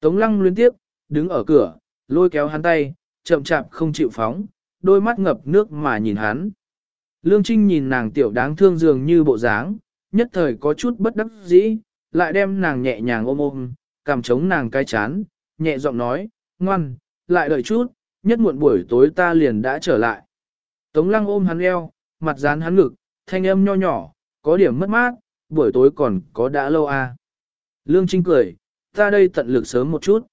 Tống Lăng liên tiếp, đứng ở cửa, lôi kéo hắn tay, chậm chạp không chịu phóng, đôi mắt ngập nước mà nhìn hắn. Lương Trinh nhìn nàng tiểu đáng thương dường như bộ dáng, nhất thời có chút bất đắc dĩ, lại đem nàng nhẹ nhàng ôm ôm, cảm chống nàng cái chán, nhẹ giọng nói, ngoan, lại đợi chút, nhất muộn buổi tối ta liền đã trở lại. Tống lăng ôm hắn eo, mặt dán hắn ngực, thanh âm nho nhỏ, có điểm mất mát, buổi tối còn có đã lâu à. Lương Trinh cười, ta đây tận lực sớm một chút.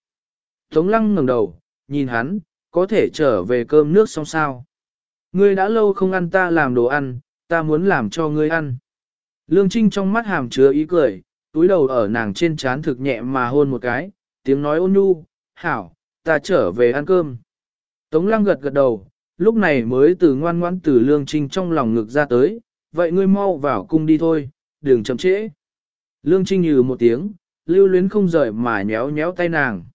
Tống lăng ngẩng đầu, nhìn hắn, có thể trở về cơm nước xong sao. Ngươi đã lâu không ăn ta làm đồ ăn, ta muốn làm cho ngươi ăn. Lương Trinh trong mắt hàm chứa ý cười, túi đầu ở nàng trên trán thực nhẹ mà hôn một cái, tiếng nói ôn nhu, hảo, ta trở về ăn cơm. Tống lăng gật gật đầu, lúc này mới từ ngoan ngoãn từ lương trinh trong lòng ngực ra tới, vậy ngươi mau vào cung đi thôi, đừng chậm trễ. Lương trinh nhừ một tiếng, lưu luyến không rời mà nhéo nhéo tay nàng.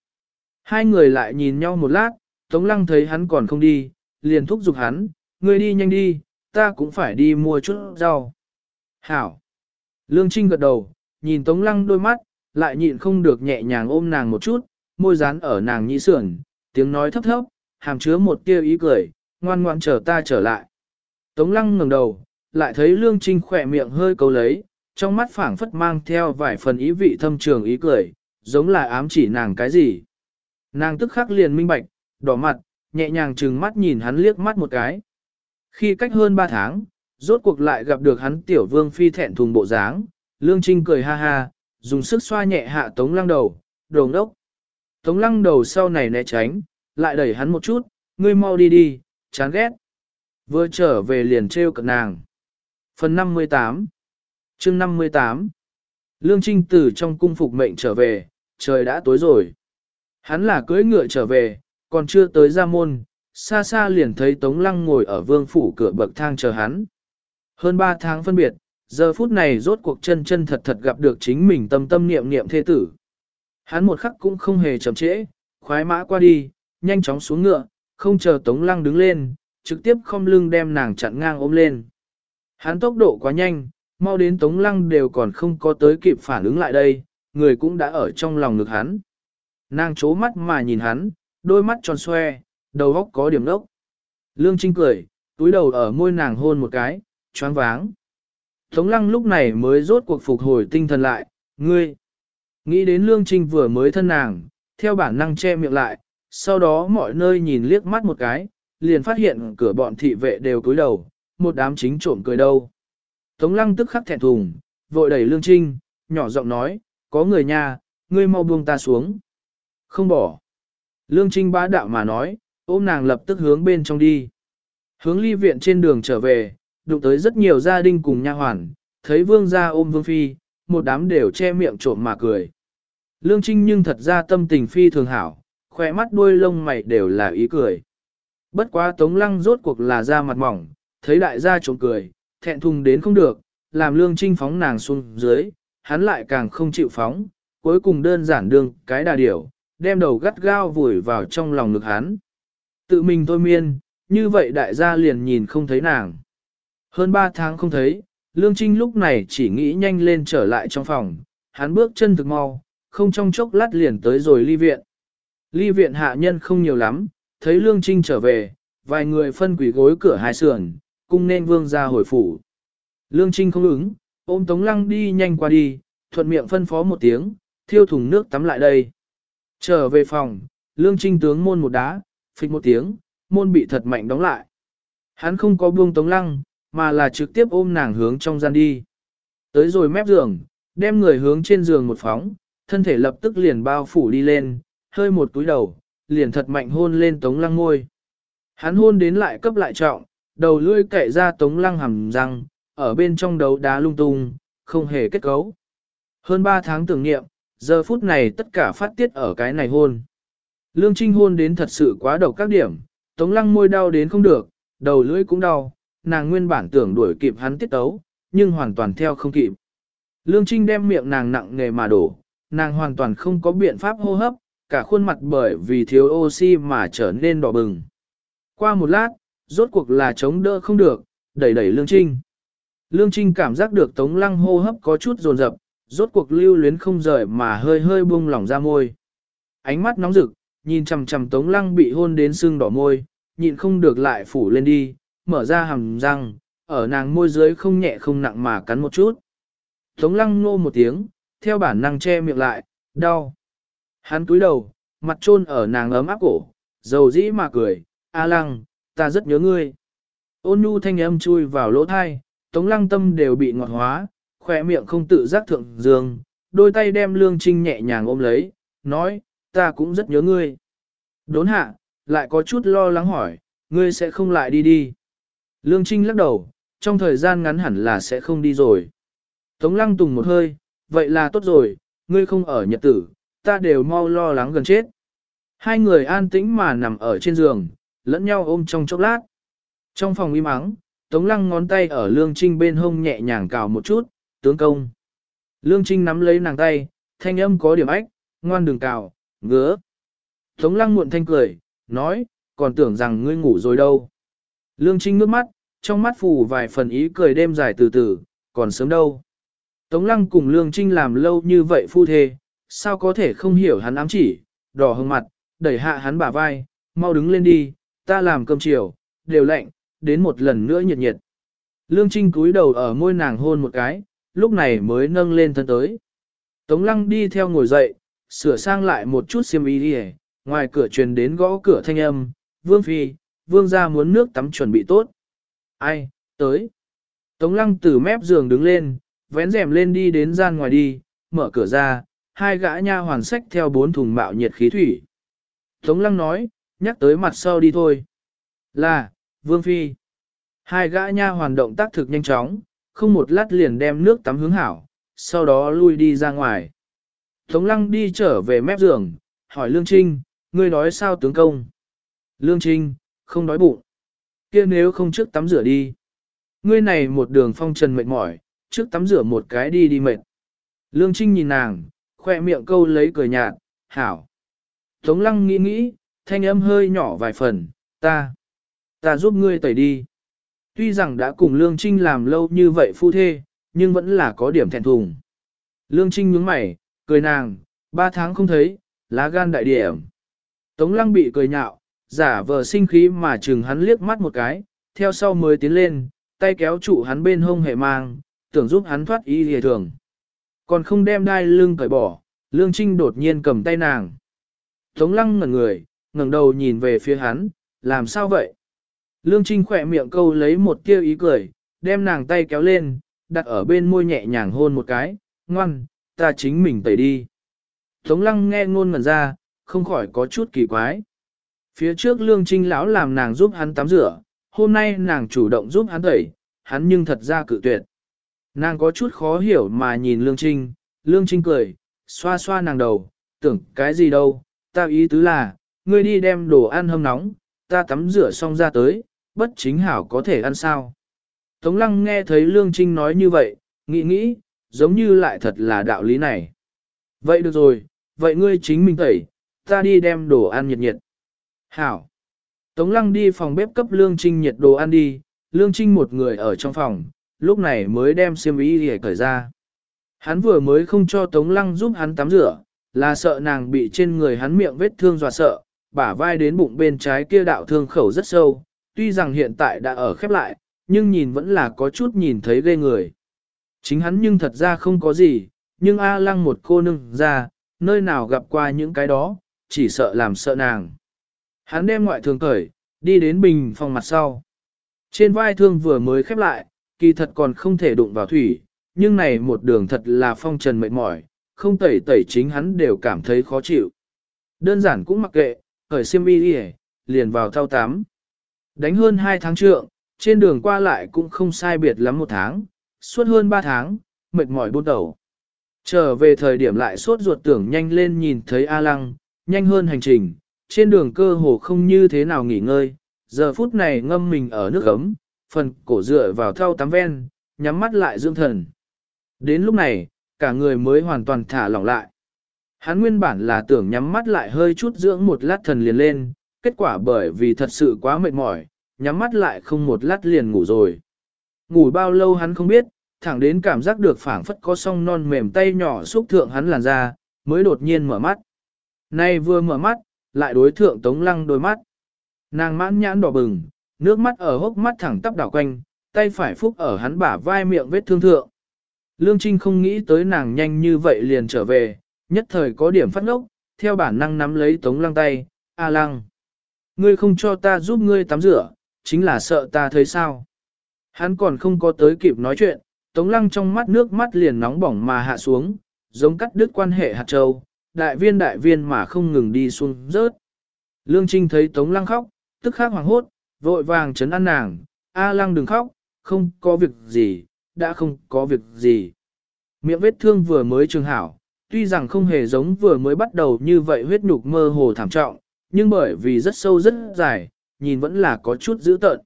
Hai người lại nhìn nhau một lát, Tống lăng thấy hắn còn không đi, liền thúc giục hắn, ngươi đi nhanh đi, ta cũng phải đi mua chút rau. Hảo! Lương Trinh gật đầu, nhìn Tống Lăng đôi mắt, lại nhịn không được nhẹ nhàng ôm nàng một chút, môi dán ở nàng nhĩ sườn, tiếng nói thấp thấp, hàm chứa một tia ý cười, ngoan ngoan chờ ta trở lại. Tống Lăng ngẩng đầu, lại thấy Lương Trinh khỏe miệng hơi câu lấy, trong mắt phảng phất mang theo vài phần ý vị thâm trường ý cười, giống là ám chỉ nàng cái gì. Nàng tức khắc liền minh bạch, đỏ mặt, nhẹ nhàng trừng mắt nhìn hắn liếc mắt một cái. Khi cách hơn ba tháng, rốt cuộc lại gặp được hắn tiểu vương phi thẹn thùng bộ dáng, Lương Trinh cười ha ha, dùng sức xoa nhẹ hạ Tống Lăng đầu, đồ ngốc. Tống Lăng đầu sau này né tránh, lại đẩy hắn một chút, ngươi mau đi đi, chán ghét. Vừa trở về liền trêu cận nàng. Phần 58 chương 58 Lương Trinh từ trong cung phục mệnh trở về, trời đã tối rồi. Hắn là cưỡi ngựa trở về, còn chưa tới ra môn, xa xa liền thấy Tống Lăng ngồi ở vương phủ cửa bậc thang chờ hắn. Hơn 3 tháng phân biệt, giờ phút này rốt cuộc chân chân thật thật gặp được chính mình tâm tâm niệm niệm thế tử. Hắn một khắc cũng không hề chậm trễ, khoái mã qua đi, nhanh chóng xuống ngựa, không chờ Tống Lăng đứng lên, trực tiếp không lưng đem nàng chặn ngang ôm lên. Hắn tốc độ quá nhanh, mau đến Tống Lăng đều còn không có tới kịp phản ứng lại đây, người cũng đã ở trong lòng ngực hắn. Nàng chố mắt mà nhìn hắn, đôi mắt tròn xoe, đầu góc có điểm đốc. Lương Trinh cười, túi đầu ở môi nàng hôn một cái, choáng váng. Tống lăng lúc này mới rốt cuộc phục hồi tinh thần lại, ngươi. Nghĩ đến Lương Trinh vừa mới thân nàng, theo bản năng che miệng lại, sau đó mọi nơi nhìn liếc mắt một cái, liền phát hiện cửa bọn thị vệ đều cúi đầu, một đám chính trộm cười đâu. Tống lăng tức khắc thẹn thùng, vội đẩy Lương Trinh, nhỏ giọng nói, có người nhà, ngươi mau buông ta xuống. Không bỏ. Lương Trinh bá đạo mà nói, ôm nàng lập tức hướng bên trong đi. Hướng ly viện trên đường trở về, đụng tới rất nhiều gia đình cùng nha hoàn, thấy vương gia ôm vương phi, một đám đều che miệng trộm mà cười. Lương Trinh nhưng thật ra tâm tình phi thường hảo, khỏe mắt đuôi lông mày đều là ý cười. Bất quá tống lăng rốt cuộc là da mặt mỏng, thấy đại gia trộm cười, thẹn thùng đến không được, làm lương trinh phóng nàng xuống dưới, hắn lại càng không chịu phóng, cuối cùng đơn giản đương cái đà điểu, đem đầu gắt gao vùi vào trong lòng ngực hắn. Tự mình thôi miên, như vậy đại gia liền nhìn không thấy nàng. Hơn 3 tháng không thấy, Lương Trinh lúc này chỉ nghĩ nhanh lên trở lại trong phòng, hắn bước chân thực mau, không trong chốc lát liền tới rồi ly viện. Ly viện hạ nhân không nhiều lắm, thấy Lương Trinh trở về, vài người phân quỷ gối cửa hai sườn, cung nên vương ra hồi phủ. Lương Trinh không ứng, ôm Tống Lăng đi nhanh qua đi, thuận miệng phân phó một tiếng, thiêu thùng nước tắm lại đây. Trở về phòng, Lương Trinh tướng môn một đá, phịch một tiếng, môn bị thật mạnh đóng lại. Hắn không có buông Tống Lăng, mà là trực tiếp ôm nàng hướng trong gian đi. Tới rồi mép giường, đem người hướng trên giường một phóng, thân thể lập tức liền bao phủ đi lên, hơi một túi đầu, liền thật mạnh hôn lên tống lăng ngôi. Hắn hôn đến lại cấp lại trọng, đầu lưỡi cậy ra tống lăng hầm răng, ở bên trong đấu đá lung tung, không hề kết cấu. Hơn 3 tháng tưởng niệm, giờ phút này tất cả phát tiết ở cái này hôn. Lương Trinh hôn đến thật sự quá độc các điểm, tống lăng môi đau đến không được, đầu lưỡi cũng đau, nàng nguyên bản tưởng đuổi kịp hắn tiết tấu, nhưng hoàn toàn theo không kịp. Lương Trinh đem miệng nàng nặng nghề mà đổ, nàng hoàn toàn không có biện pháp hô hấp, cả khuôn mặt bởi vì thiếu oxy mà trở nên đỏ bừng. Qua một lát, rốt cuộc là chống đỡ không được, đẩy đẩy Lương Trinh. Lương Trinh cảm giác được Tống Lăng hô hấp có chút dồn dập, rốt cuộc lưu luyến không rời mà hơi hơi buông lỏng ra môi. Ánh mắt nóng rực, nhìn chằm chằm Tống Lăng bị hôn đến sưng đỏ môi, nhịn không được lại phủ lên đi, mở ra hàm răng, ở nàng môi dưới không nhẹ không nặng mà cắn một chút. Tống Lăng nô một tiếng, theo bản năng che miệng lại, đau. Hắn túi đầu, mặt trôn ở nàng ấm áp cổ, dầu dĩ mà cười, A Lăng, ta rất nhớ ngươi. Ôn nhu thanh âm chui vào lỗ thai, Tống Lăng tâm đều bị ngọt hóa, khỏe miệng không tự giác thượng dương, đôi tay đem Lương Trinh nhẹ nhàng ôm lấy, nói, ta cũng rất nhớ ngươi. Đốn hạ, lại có chút lo lắng hỏi, ngươi sẽ không lại đi đi. Lương Trinh lắc đầu, trong thời gian ngắn hẳn là sẽ không đi rồi. Tống Lăng tùng một hơi, vậy là tốt rồi, ngươi không ở nhật tử, ta đều mau lo lắng gần chết. Hai người an tĩnh mà nằm ở trên giường, lẫn nhau ôm trong chốc lát. Trong phòng im ắng, Tống Lăng ngón tay ở Lương Trinh bên hông nhẹ nhàng cào một chút, tướng công. Lương Trinh nắm lấy nàng tay, thanh âm có điểm ách, ngoan đừng cào, ngứa. Tống Lăng muộn thanh cười, nói, còn tưởng rằng ngươi ngủ rồi đâu. Lương Trinh ngước mắt, trong mắt phủ vài phần ý cười đêm dài từ từ, còn sớm đâu. Tống Lăng cùng Lương Trinh làm lâu như vậy phu thê, sao có thể không hiểu hắn ám chỉ, đỏ hừng mặt, đẩy hạ hắn bả vai, mau đứng lên đi, ta làm cơm chiều, đều lạnh, đến một lần nữa nhiệt nhiệt. Lương Trinh cúi đầu ở môi nàng hôn một cái, lúc này mới nâng lên thân tới. Tống Lăng đi theo ngồi dậy, sửa sang lại một chút xiêm y đi ngoài cửa truyền đến gõ cửa thanh âm, Vương Phi, Vương ra muốn nước tắm chuẩn bị tốt. Ai, tới. Tống Lăng từ mép giường đứng lên, vén rèm lên đi đến gian ngoài đi, mở cửa ra, hai gã nha hoàn sách theo bốn thùng mạo nhiệt khí thủy. Tống Lăng nói, nhắc tới mặt sau đi thôi. Là, Vương Phi. Hai gã nha hoàn động tác thực nhanh chóng, không một lát liền đem nước tắm hướng hảo, sau đó lui đi ra ngoài. Tống Lăng đi trở về mép giường, hỏi Lương Trinh, ngươi nói sao tướng công? Lương Trinh, không đói bụng. kia nếu không trước tắm rửa đi. Ngươi này một đường phong trần mệt mỏi, trước tắm rửa một cái đi đi mệt. Lương Trinh nhìn nàng, khoe miệng câu lấy cười nhạt, hảo. Tống lăng nghĩ nghĩ, thanh âm hơi nhỏ vài phần, ta, ta giúp ngươi tẩy đi. Tuy rằng đã cùng Lương Trinh làm lâu như vậy phu thê, nhưng vẫn là có điểm thẹn thùng. Lương Trinh nhướng mày, cười nàng, ba tháng không thấy, lá gan đại điểm. Tống lăng bị cười nhạo, giả vờ sinh khí mà chừng hắn liếc mắt một cái, theo sau mới tiến lên, tay kéo trụ hắn bên hông hệ mang, tưởng giúp hắn thoát y lìa thường. Còn không đem đai lưng cởi bỏ, Lương Trinh đột nhiên cầm tay nàng. Tống lăng ngẩn người, ngẩng đầu nhìn về phía hắn, làm sao vậy? Lương Trinh khỏe miệng câu lấy một tia ý cười, đem nàng tay kéo lên, đặt ở bên môi nhẹ nhàng hôn một cái, ngoan, ta chính mình tẩy đi. Tống lăng nghe ngôn ngẩn ra, không khỏi có chút kỳ quái. Phía trước Lương Trinh lão làm nàng giúp hắn tắm rửa, hôm nay nàng chủ động giúp hắn tẩy, hắn nhưng thật ra cự tuyệt. Nàng có chút khó hiểu mà nhìn Lương Trinh, Lương Trinh cười, xoa xoa nàng đầu, tưởng cái gì đâu, ta ý tứ là, ngươi đi đem đồ ăn hâm nóng, ta tắm rửa xong ra tới, bất chính hảo có thể ăn sao. Tống lăng nghe thấy Lương Trinh nói như vậy, nghĩ nghĩ, giống như lại thật là đạo lý này. Vậy được rồi, vậy ngươi chính mình tẩy, ta đi đem đồ ăn nhiệt nhiệt. Hảo. Tống lăng đi phòng bếp cấp Lương Trinh nhiệt đồ ăn đi, Lương Trinh một người ở trong phòng, lúc này mới đem xiêm y để cởi ra. Hắn vừa mới không cho Tống Lăng giúp hắn tắm rửa, là sợ nàng bị trên người hắn miệng vết thương dọa sợ, bả vai đến bụng bên trái kia đạo thương khẩu rất sâu, tuy rằng hiện tại đã ở khép lại, nhưng nhìn vẫn là có chút nhìn thấy ghê người. Chính hắn nhưng thật ra không có gì, nhưng A Lăng một cô nương ra, nơi nào gặp qua những cái đó, chỉ sợ làm sợ nàng. Hắn đem ngoại thương cởi, đi đến bình phòng mặt sau. Trên vai thương vừa mới khép lại, kỳ thật còn không thể đụng vào thủy, nhưng này một đường thật là phong trần mệt mỏi, không tẩy tẩy chính hắn đều cảm thấy khó chịu. Đơn giản cũng mặc kệ, khởi xiêm y đi liền vào thao tám. Đánh hơn 2 tháng trượng, trên đường qua lại cũng không sai biệt lắm một tháng, suốt hơn 3 tháng, mệt mỏi buôn đầu. Trở về thời điểm lại sốt ruột tưởng nhanh lên nhìn thấy A Lăng, nhanh hơn hành trình, trên đường cơ hồ không như thế nào nghỉ ngơi, giờ phút này ngâm mình ở nước ấm, phần cổ dựa vào thau tắm ven, nhắm mắt lại dưỡng thần. Đến lúc này, cả người mới hoàn toàn thả lỏng lại. Hắn nguyên bản là tưởng nhắm mắt lại hơi chút dưỡng một lát thần liền lên, kết quả bởi vì thật sự quá mệt mỏi, nhắm mắt lại không một lát liền ngủ rồi. Ngủ bao lâu hắn không biết, thẳng đến cảm giác được phảng phất có song non mềm tay nhỏ xúc thượng hắn làn ra, mới đột nhiên mở mắt. Nay vừa mở mắt, lại đối thượng tống lăng đôi mắt. Nàng mãn nhãn đỏ bừng, nước mắt ở hốc mắt thẳng tắp đảo quanh, tay phải phúc ở hắn bả vai miệng vết thương thượng. Lương Trinh không nghĩ tới nàng nhanh như vậy liền trở về, nhất thời có điểm phát ngốc, theo bản năng nắm lấy tống lăng tay, A lăng. Ngươi không cho ta giúp ngươi tắm rửa, chính là sợ ta thấy sao. Hắn còn không có tới kịp nói chuyện, tống lăng trong mắt nước mắt liền nóng bỏng mà hạ xuống, giống cắt đứt quan hệ hạt châu, đại viên đại viên mà không ngừng đi xuống rớt. Lương Trinh thấy tống lăng khóc, tức khắc hoàng hốt, vội vàng chấn an nàng, A lăng đừng khóc, không có việc gì, đã không có việc gì. Miệng vết thương vừa mới trường hảo, tuy rằng không hề giống vừa mới bắt đầu như vậy huyết nhục mơ hồ thảm trọng, nhưng bởi vì rất sâu rất dài, nhìn vẫn là có chút dữ tợn.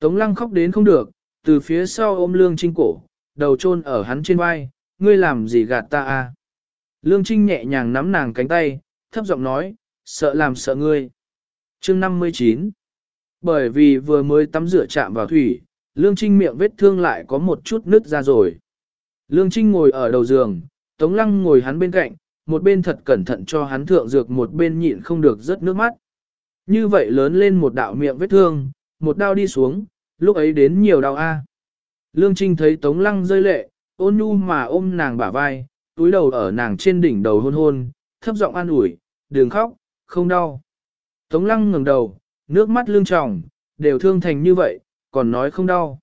Tống lăng khóc đến không được, từ phía sau ôm lương trinh cổ, đầu chôn ở hắn trên vai, ngươi làm gì gạt ta a? Lương trinh nhẹ nhàng nắm nàng cánh tay, thấp giọng nói, sợ làm sợ ngươi. Chương 59 bởi vì vừa mới tắm rửa chạm vào thủy, lương trinh miệng vết thương lại có một chút nứt ra rồi. Lương trinh ngồi ở đầu giường, tống lăng ngồi hắn bên cạnh, một bên thật cẩn thận cho hắn thượng dược một bên nhịn không được rớt nước mắt. Như vậy lớn lên một đạo miệng vết thương, một đau đi xuống, lúc ấy đến nhiều đau a. Lương Trinh thấy Tống Lăng rơi lệ, ôn nhu mà ôm nàng bả vai, túi đầu ở nàng trên đỉnh đầu hôn hôn, thấp giọng an ủi, đừng khóc, không đau. Tống Lăng ngẩng đầu, nước mắt lương tròng, đều thương thành như vậy, còn nói không đau.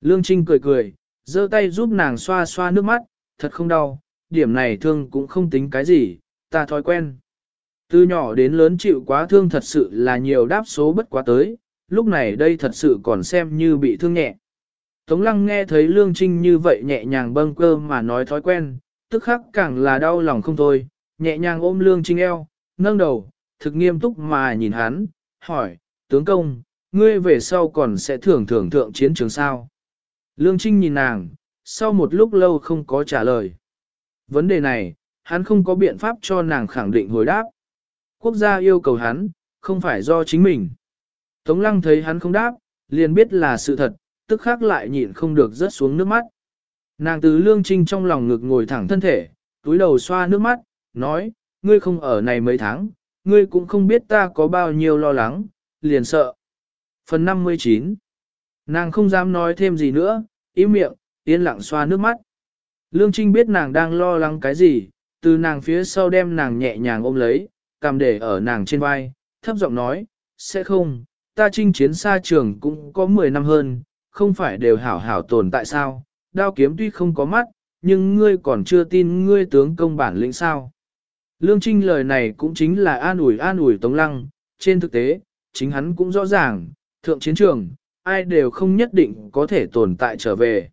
Lương Trinh cười cười, giơ tay giúp nàng xoa xoa nước mắt, thật không đau, điểm này thương cũng không tính cái gì, ta thói quen. Từ nhỏ đến lớn chịu quá thương thật sự là nhiều đáp số bất quá tới, lúc này đây thật sự còn xem như bị thương nhẹ. Tống lăng nghe thấy Lương Trinh như vậy nhẹ nhàng bâng cơ mà nói thói quen, tức khắc càng là đau lòng không thôi, nhẹ nhàng ôm Lương Trinh eo, nâng đầu, thực nghiêm túc mà nhìn hắn, hỏi, tướng công, ngươi về sau còn sẽ thưởng thưởng thượng chiến trường sao? Lương Trinh nhìn nàng, sau một lúc lâu không có trả lời. Vấn đề này, hắn không có biện pháp cho nàng khẳng định hồi đáp. Quốc gia yêu cầu hắn, không phải do chính mình. Tống lăng thấy hắn không đáp, liền biết là sự thật, tức khắc lại nhịn không được rớt xuống nước mắt. Nàng từ lương trinh trong lòng ngực ngồi thẳng thân thể, túi đầu xoa nước mắt, nói, ngươi không ở này mấy tháng, ngươi cũng không biết ta có bao nhiêu lo lắng, liền sợ. Phần 59 Nàng không dám nói thêm gì nữa, im miệng, yên lặng xoa nước mắt. Lương Trinh biết nàng đang lo lắng cái gì, từ nàng phía sau đem nàng nhẹ nhàng ôm lấy, cầm để ở nàng trên vai, thấp giọng nói, sẽ không, ta chinh chiến xa trường cũng có 10 năm hơn, không phải đều hảo hảo tồn tại sao, đao kiếm tuy không có mắt, nhưng ngươi còn chưa tin ngươi tướng công bản lĩnh sao. Lương Trinh lời này cũng chính là an ủi an ủi Tống Lăng, trên thực tế, chính hắn cũng rõ ràng, thượng chiến trường, ai đều không nhất định có thể tồn tại trở về.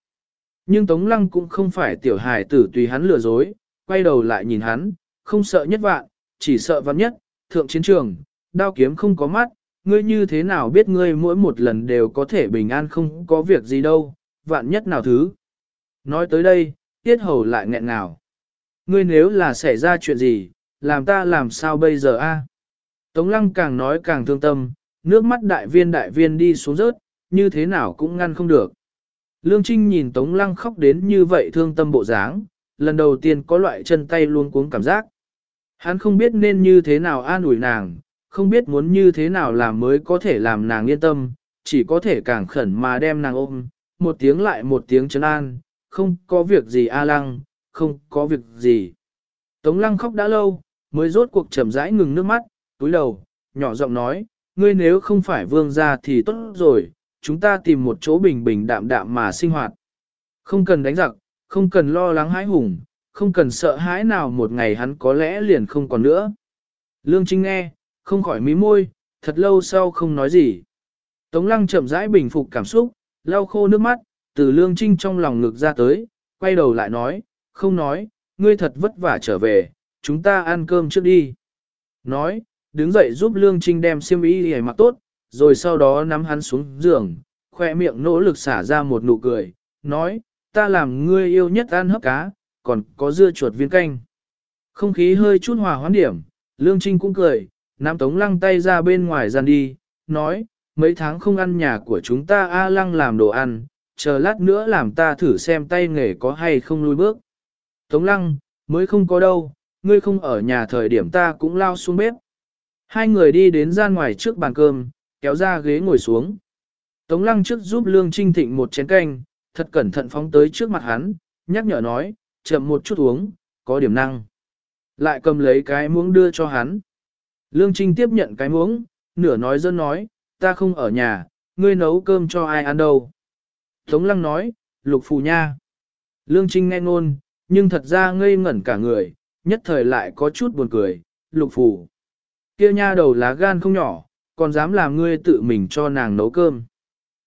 Nhưng Tống Lăng cũng không phải tiểu hài tử tùy hắn lừa dối, quay đầu lại nhìn hắn, không sợ nhất vạn, chỉ sợ vạn nhất, thượng chiến trường, đao kiếm không có mắt, ngươi như thế nào biết ngươi mỗi một lần đều có thể bình an không có việc gì đâu, vạn nhất nào thứ. Nói tới đây, tiết hầu lại nghẹn nào. Ngươi nếu là xảy ra chuyện gì, làm ta làm sao bây giờ a? Tống lăng càng nói càng thương tâm, nước mắt đại viên đại viên đi xuống rớt, như thế nào cũng ngăn không được. Lương Trinh nhìn Tống Lăng khóc đến như vậy thương tâm bộ dáng, lần đầu tiên có loại chân tay luôn cuống cảm giác. Hắn không biết nên như thế nào an ủi nàng, không biết muốn như thế nào làm mới có thể làm nàng yên tâm, chỉ có thể càng khẩn mà đem nàng ôm, một tiếng lại một tiếng chân an, không có việc gì A Lăng, không có việc gì. Tống Lăng khóc đã lâu, mới rốt cuộc chậm rãi ngừng nước mắt, túi đầu, nhỏ giọng nói, ngươi nếu không phải vương gia thì tốt rồi, chúng ta tìm một chỗ bình bình đạm đạm mà sinh hoạt. Không cần đánh giặc, không cần lo lắng hãi hùng, không cần sợ hãi nào một ngày hắn có lẽ liền không còn nữa. Lương Trinh nghe, không khỏi mí môi, thật lâu sau không nói gì. Tống lăng chậm rãi bình phục cảm xúc, lau khô nước mắt, từ Lương Trinh trong lòng ngực ra tới, quay đầu lại nói, không nói, ngươi thật vất vả trở về, chúng ta ăn cơm trước đi. Nói, đứng dậy giúp Lương Trinh đem xiêm y để mặc tốt, rồi sau đó nắm hắn xuống giường, khoe miệng nỗ lực xả ra một nụ cười, nói, ta làm ngươi yêu nhất ăn hấp cá, còn có dưa chuột viên canh. Không khí hơi chút hòa hoãn điểm, Lương Trinh cũng cười, nắm Tống Lăng tay ra bên ngoài gian đi, nói, mấy tháng không ăn nhà của chúng ta A Lăng làm đồ ăn, chờ lát nữa làm ta thử xem tay nghề có hay không lui bước. Tống Lăng, mới không có đâu, ngươi không ở nhà thời điểm ta cũng lao xuống bếp. Hai người đi đến gian ngoài trước bàn cơm, kéo ra ghế ngồi xuống. Tống Lăng trước giúp Lương Trinh thịnh một chén canh, thật cẩn thận phóng tới trước mặt hắn, nhắc nhở nói, chậm một chút uống, có điểm năng. Lại cầm lấy cái muỗng đưa cho hắn. Lương Trinh tiếp nhận cái muỗng, nửa nói dân nói, ta không ở nhà, ngươi nấu cơm cho ai ăn đâu. Tống Lăng nói, lục phù nha. Lương Trinh nghe ngôn, nhưng thật ra ngây ngẩn cả người, nhất thời lại có chút buồn cười, lục phủ Kia nha đầu lá gan không nhỏ, còn dám làm ngươi tự mình cho nàng nấu cơm.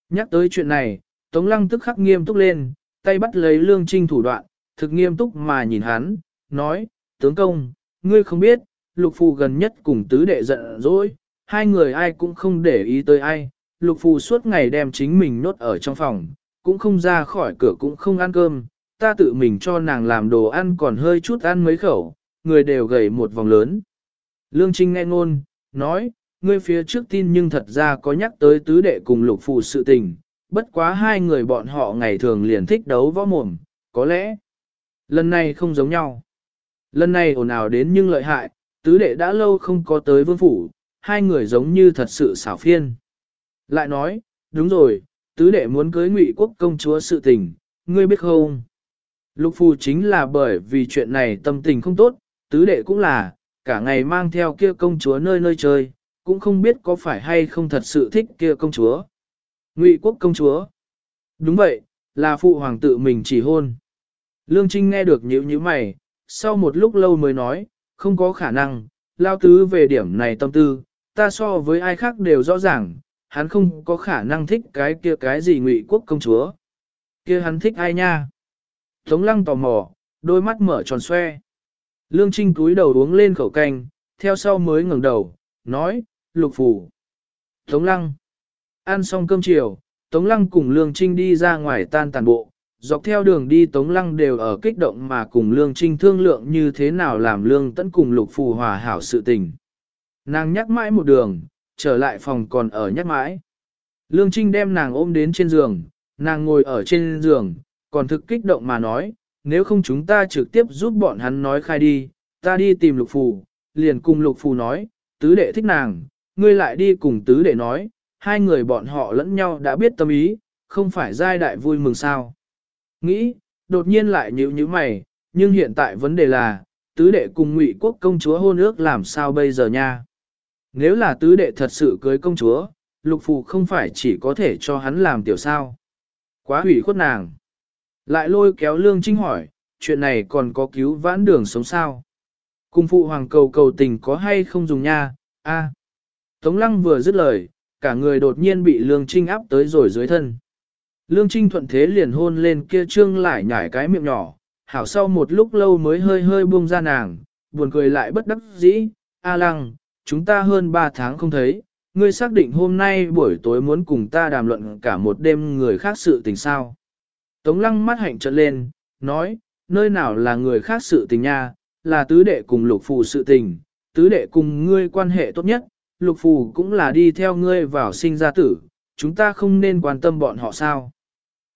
Nhắc tới chuyện này, Tống Lăng tức khắc nghiêm túc lên, tay bắt lấy Lương Trinh thủ đoạn, thực nghiêm túc mà nhìn hắn, nói, tướng công, ngươi không biết, lục phù gần nhất cùng tứ đệ giận dỗi, hai người ai cũng không để ý tới ai, lục phù suốt ngày đem chính mình nốt ở trong phòng, cũng không ra khỏi cửa cũng không ăn cơm, ta tự mình cho nàng làm đồ ăn còn hơi chút ăn mấy khẩu, người đều gầy một vòng lớn. Lương Trinh nghe ngôn, nói, ngươi phía trước tin nhưng thật ra có nhắc tới tứ đệ cùng lục phụ sự tình, bất quá hai người bọn họ ngày thường liền thích đấu võ mồm, có lẽ lần này không giống nhau. Lần này ồn ào đến nhưng lợi hại, tứ đệ đã lâu không có tới vương phủ, hai người giống như thật sự xảo phiên. Lại nói, đúng rồi, tứ đệ muốn cưới ngụy quốc công chúa sự tình, ngươi biết không? Lục phù chính là bởi vì chuyện này tâm tình không tốt, tứ đệ cũng là, cả ngày mang theo kia công chúa nơi nơi chơi, cũng không biết có phải hay không thật sự thích kia công chúa. Ngụy quốc công chúa. Đúng vậy, là phụ hoàng tự mình chỉ hôn. Lương Trinh nghe được nhíu nhíu mày, sau một lúc lâu mới nói, không có khả năng, lao tứ về điểm này tâm tư, ta so với ai khác đều rõ ràng, hắn không có khả năng thích cái kia cái gì ngụy quốc công chúa. Kia hắn thích ai nha? Tống lăng tò mò, đôi mắt mở tròn xoe. Lương Trinh cúi đầu uống lên khẩu canh, theo sau mới ngẩng đầu, nói, lục phủ. Tống lăng. Ăn xong cơm chiều, Tống lăng cùng Lương Trinh đi ra ngoài tan tàn bộ. Dọc theo đường đi Tống Lăng đều ở kích động mà cùng Lương Trinh thương lượng như thế nào làm Lương Tấn cùng Lục Phù hòa hảo sự tình. Nàng nhắc mãi một đường, trở lại phòng còn ở nhắc mãi. Lương Trinh đem nàng ôm đến trên giường, nàng ngồi ở trên giường, còn thực kích động mà nói, nếu không chúng ta trực tiếp giúp bọn hắn nói khai đi, ta đi tìm lục phù, liền cùng lục phù nói, tứ đệ thích nàng, ngươi lại đi cùng tứ đệ nói, hai người bọn họ lẫn nhau đã biết tâm ý, không phải giai đại vui mừng sao. Nghĩ, đột nhiên lại nhíu như mày, nhưng hiện tại vấn đề là, tứ đệ cùng ngụy quốc công chúa hôn ước làm sao bây giờ nha. Nếu là tứ đệ thật sự cưới công chúa, lục phù không phải chỉ có thể cho hắn làm tiểu sao. Quá hủy khuất nàng. Lại lôi kéo lương trinh hỏi, chuyện này còn có cứu vãn đường sống sao? Cùng phụ hoàng cầu cầu tình có hay không dùng nha? A. Tống lăng vừa dứt lời, cả người đột nhiên bị lương trinh áp tới rồi dưới thân. Lương trinh thuận thế liền hôn lên kia trương lại nhảy cái miệng nhỏ, hảo sau một lúc lâu mới hơi hơi buông ra nàng, buồn cười lại bất đắc dĩ, A lăng, chúng ta hơn 3 tháng không thấy, ngươi xác định hôm nay buổi tối muốn cùng ta đàm luận cả một đêm người khác sự tình sao. Tống lăng mắt hạnh trợn lên, nói, nơi nào là người khác sự tình nha, là tứ đệ cùng lục phù sự tình, tứ đệ cùng ngươi quan hệ tốt nhất, lục phù cũng là đi theo ngươi vào sinh ra tử, chúng ta không nên quan tâm bọn họ sao.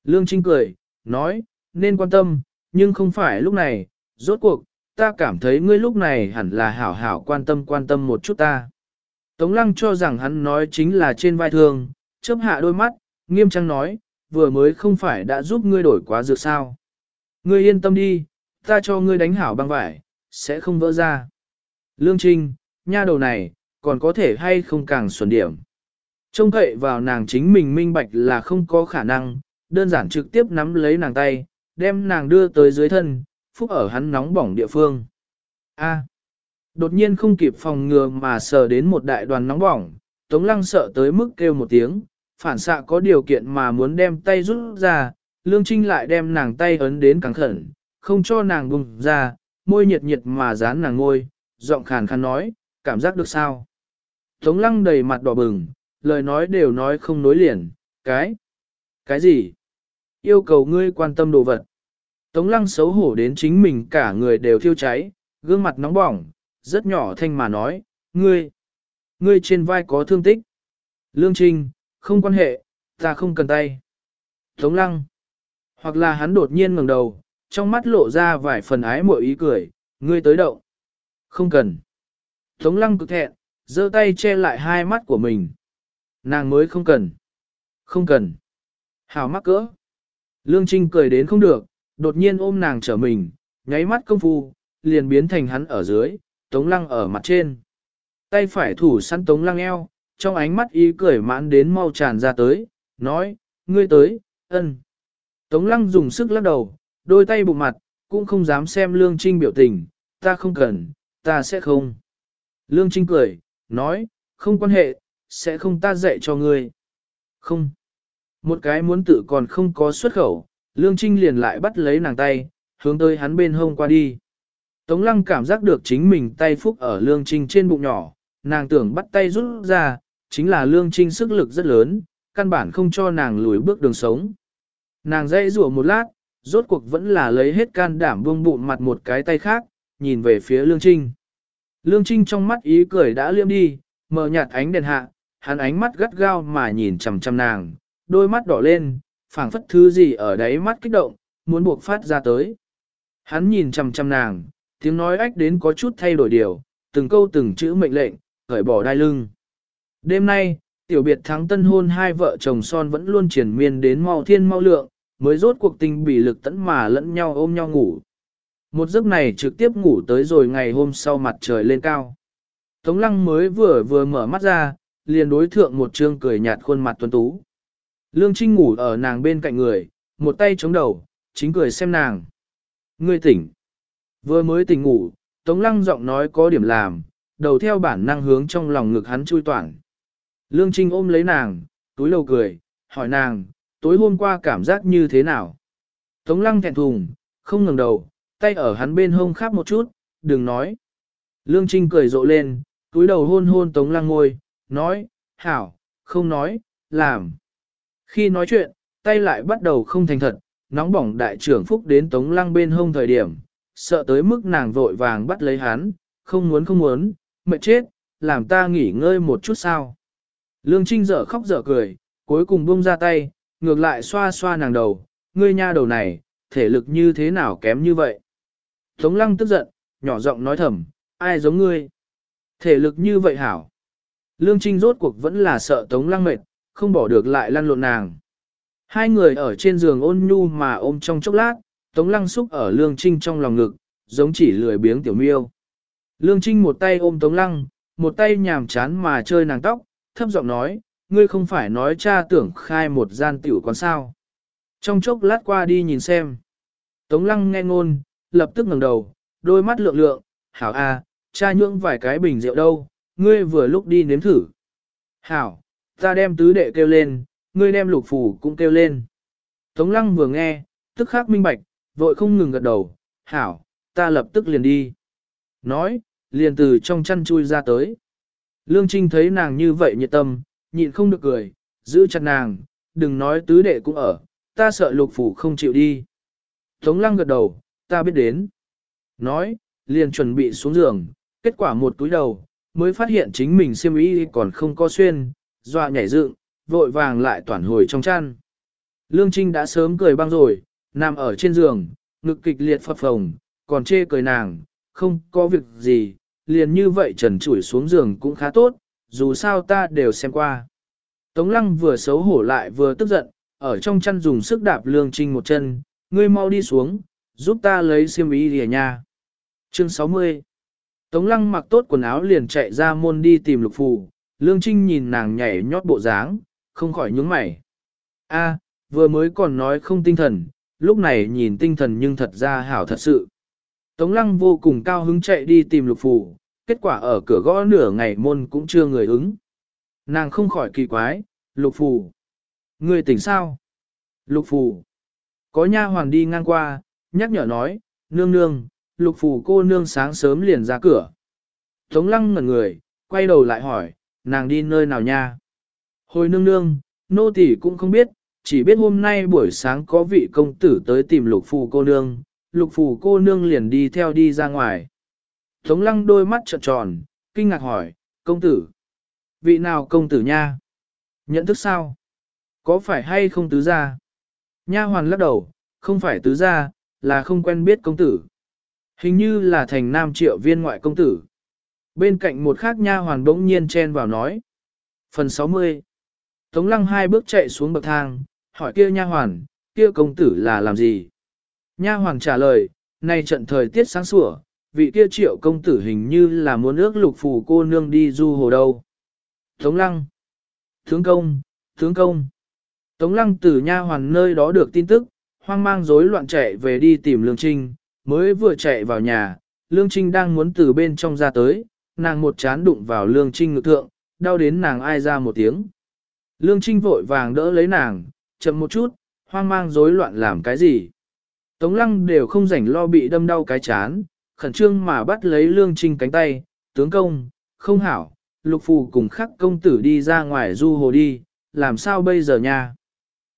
Lương Trinh cười, nói, nên quan tâm, nhưng không phải lúc này, rốt cuộc, ta cảm thấy ngươi lúc này hẳn là hảo hảo quan tâm quan tâm một chút ta. Tống lăng cho rằng hắn nói chính là trên vai thương, chớp hạ đôi mắt, nghiêm trang nói, vừa mới không phải đã giúp ngươi đổi quá dược sao. Ngươi yên tâm đi, ta cho ngươi đánh hảo băng vải, sẽ không vỡ ra. Lương Trinh, nha đầu này, còn có thể hay không càng xuẩn điểm. Trông cậy vào nàng chính mình minh bạch là không có khả năng, đơn giản trực tiếp nắm lấy nàng tay, đem nàng đưa tới dưới thân, phúc ở hắn nóng bỏng địa phương. A. đột nhiên không kịp phòng ngừa mà sờ đến một đại đoàn nóng bỏng, Tống Lăng sợ tới mức kêu một tiếng, phản xạ có điều kiện mà muốn đem tay rút ra, Lương Trinh lại đem nàng tay ấn đến càng khẩn, không cho nàng bùng ra, môi nhiệt nhiệt mà dán nàng ngôi, giọng khàn khàn nói, cảm giác được sao? Tống Lăng đầy mặt đỏ bừng, lời nói đều nói không nối liền, cái, cái gì? Yêu cầu ngươi quan tâm đồ vật. Tống lăng xấu hổ đến chính mình cả người đều thiêu cháy, gương mặt nóng bỏng, rất nhỏ thanh mà nói, ngươi, ngươi trên vai có thương tích. Lương Trinh, không quan hệ, ta không cần tay. Tống lăng, hoặc là hắn đột nhiên ngẩng đầu, trong mắt lộ ra vài phần ái muội ý cười, ngươi tới động. Không cần. Tống lăng cực thẹn, giơ tay che lại hai mắt của mình. Nàng mới không cần. Không cần. Hào mắc cỡ. Lương Trinh cười đến không được, đột nhiên ôm nàng trở mình, nháy mắt công phu, liền biến thành hắn ở dưới, tống lăng ở mặt trên. Tay phải thủ săn tống lăng eo, trong ánh mắt ý cười mãn đến mau tràn ra tới, nói, ngươi tới, ân. Tống lăng dùng sức lắc đầu, đôi tay bụng mặt, cũng không dám xem Lương Trinh biểu tình, ta không cần, ta sẽ không. Lương Trinh cười, nói, không quan hệ, sẽ không ta dạy cho ngươi. Không. Một cái muốn tự còn không có xuất khẩu, Lương Trinh liền lại bắt lấy nàng tay, hướng tới hắn bên hông qua đi. Tống lăng cảm giác được chính mình tay phúc ở Lương Trinh trên bụng nhỏ, nàng tưởng bắt tay rút ra, chính là Lương Trinh sức lực rất lớn, căn bản không cho nàng lùi bước đường sống. Nàng dây rủa một lát, rốt cuộc vẫn là lấy hết can đảm buông bụng mặt một cái tay khác, nhìn về phía Lương Trinh. Lương Trinh trong mắt ý cười đã liêm đi, mờ nhạt ánh đèn hạ, hắn ánh mắt gắt gao mà nhìn chằm chằm nàng, đôi mắt đỏ lên, phảng phất thứ gì ở đáy mắt kích động, muốn buộc phát ra tới. Hắn nhìn chằm chằm nàng, tiếng nói ách đến có chút thay đổi điều, từng câu từng chữ mệnh lệnh, gởi bỏ đai lưng. Đêm nay, tiểu biệt thắng tân hôn hai vợ chồng son vẫn luôn triển miên đến mau thiên mau lượng, mới rốt cuộc tình bị lực tẫn mà lẫn nhau ôm nhau ngủ. Một giấc này trực tiếp ngủ tới rồi ngày hôm sau mặt trời lên cao. Tống lăng mới vừa vừa mở mắt ra, liền đối thượng một trương cười nhạt khuôn mặt tuấn tú. Lương Trinh ngủ ở nàng bên cạnh người, một tay chống đầu, chính cười xem nàng. Ngươi tỉnh. Vừa mới tỉnh ngủ, Tống lăng giọng nói có điểm làm, đầu theo bản năng hướng trong lòng ngực hắn chui toàn. Lương Trinh ôm lấy nàng, túi lầu cười, hỏi nàng, tối hôm qua cảm giác như thế nào? Tống lăng thẹn thùng, không ngừng đầu, tay ở hắn bên hông khắp một chút, đừng nói. Lương Trinh cười rộ lên, túi đầu hôn hôn Tống lăng ngôi, nói, hảo, không nói, làm. Khi nói chuyện, tay lại bắt đầu không thành thật, nóng bỏng đại trưởng phúc đến Tống lăng bên hông thời điểm, sợ tới mức nàng vội vàng bắt lấy hắn, không muốn không muốn, mệt chết, làm ta nghỉ ngơi một chút sao. Lương Trinh dở khóc dở cười, cuối cùng buông ra tay, ngược lại xoa xoa nàng đầu, ngươi nha đầu này, thể lực như thế nào kém như vậy. Tống lăng tức giận, nhỏ giọng nói thầm, ai giống ngươi. Thể lực như vậy hảo. Lương Trinh rốt cuộc vẫn là sợ Tống lăng mệt, không bỏ được lại lăn lộn nàng. Hai người ở trên giường ôn nhu mà ôm trong chốc lát, Tống lăng xúc ở Lương Trinh trong lòng ngực, giống chỉ lười biếng tiểu miêu. Lương Trinh một tay ôm Tống lăng, một tay nhàm chán mà chơi nàng tóc, thấp giọng nói, ngươi không phải nói cha tưởng khai một gian tiểu quán sao. Trong chốc lát qua đi nhìn xem. Tống lăng nghe ngôn, lập tức ngẩng đầu, đôi mắt lượng lượng, hảo a, cha nhưỡng vài cái bình rượu đâu, ngươi vừa lúc đi nếm thử. Hảo, ta đem tứ đệ kêu lên, ngươi đem lục phủ cũng kêu lên. Tống lăng vừa nghe, tức khắc minh bạch, vội không ngừng gật đầu, hảo, ta lập tức liền đi. Nói, liền từ trong chăn chui ra tới. Lương Trinh thấy nàng như vậy nhiệt tâm, nhịn không được cười, giữ chặt nàng, đừng nói tứ đệ cũng ở, ta sợ lục phủ không chịu đi. Tống lăng gật đầu, ta biết đến. Nói, liền chuẩn bị xuống giường, kết quả một túi đầu, mới phát hiện chính mình xiêm y còn không có xuyên, dọa nhảy dựng, vội vàng lại toàn hồi trong chăn. Lương Trinh đã sớm cười băng rồi, nằm ở trên giường, ngực kịch liệt phập phồng, còn chê cười nàng, không có việc gì, liền như vậy trần trụi xuống giường cũng khá tốt, dù sao ta đều xem qua. Tống lăng vừa xấu hổ lại vừa tức giận, ở trong chăn dùng sức đạp lương trinh một chân, ngươi mau đi xuống, giúp ta lấy xiêm y lìa nha. Chương 60 Tống lăng mặc tốt quần áo liền chạy ra môn đi tìm lục phù, lương trinh nhìn nàng nhảy nhót bộ dáng, không khỏi nhướng mày. A, vừa mới còn nói không tinh thần, lúc này nhìn tinh thần nhưng thật ra hảo thật sự. Tống lăng vô cùng cao hứng chạy đi tìm lục Phủ. kết quả ở cửa gõ nửa ngày môn cũng chưa người ứng. Nàng không khỏi kỳ quái, lục Phủ, Người tỉnh sao? Lục Phủ, Có nha hoàng đi ngang qua, nhắc nhở nói, nương nương, lục Phủ cô nương sáng sớm liền ra cửa. Tống lăng ngẩn người, quay đầu lại hỏi, nàng đi nơi nào nha? Hồi nương nương, nô tỳ cũng không biết, chỉ biết hôm nay buổi sáng có vị công tử tới tìm lục phù cô nương, lục phủ cô nương liền đi theo đi ra ngoài. Tống lăng đôi mắt trợn tròn, kinh ngạc hỏi, công tử. Vị nào công tử nha? Nhận thức sao? Có phải hay không tứ gia? Nha hoàn lắc đầu, không phải tứ gia, là không quen biết công tử. Hình như là thành nam triệu viên ngoại công tử. Bên cạnh một khác nha hoàn bỗng nhiên chen vào nói. Phần 60 Tống lăng hai bước chạy xuống bậc thang, hỏi kia nha hoàn, kia công tử là làm gì? Nha Hoàng trả lời, nay trận thời tiết sáng sủa, vị kia triệu công tử hình như là muốn ước lục phù cô nương đi du hồ đâu. Tống lăng, tướng công, tướng công. Tống lăng từ nha hoàn nơi đó được tin tức, hoang mang rối loạn chạy về đi tìm Lương Trinh, mới vừa chạy vào nhà, Lương Trinh đang muốn từ bên trong ra tới, nàng một chán đụng vào Lương Trinh ngự thượng, đau đến nàng ai ra một tiếng. Lương Trinh vội vàng đỡ lấy nàng, chậm một chút, hoang mang rối loạn làm cái gì. Tống lăng đều không rảnh lo bị đâm đau cái chán, khẩn trương mà bắt lấy Lương Trinh cánh tay, tướng công, không hảo, lục phù cùng khắc công tử đi ra ngoài du hồ đi, làm sao bây giờ nha.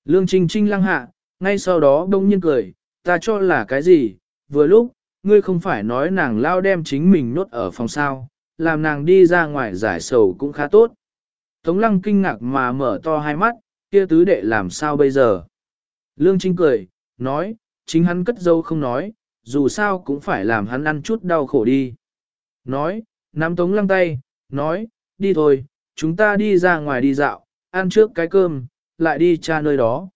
Lương Trinh Trinh lăng hạ, ngay sau đó đông nhiên cười, ta cho là cái gì, vừa lúc, ngươi không phải nói nàng lao đem chính mình nốt ở phòng sao, làm nàng đi ra ngoài giải sầu cũng khá tốt. Tống lăng kinh ngạc mà mở to hai mắt, kia tứ đệ làm sao bây giờ? Lương Trinh cười, nói, chính hắn cất dâu không nói, dù sao cũng phải làm hắn ăn chút đau khổ đi. Nói, nắm tống lăng tay, nói, đi thôi, chúng ta đi ra ngoài đi dạo, ăn trước cái cơm, lại đi cha nơi đó.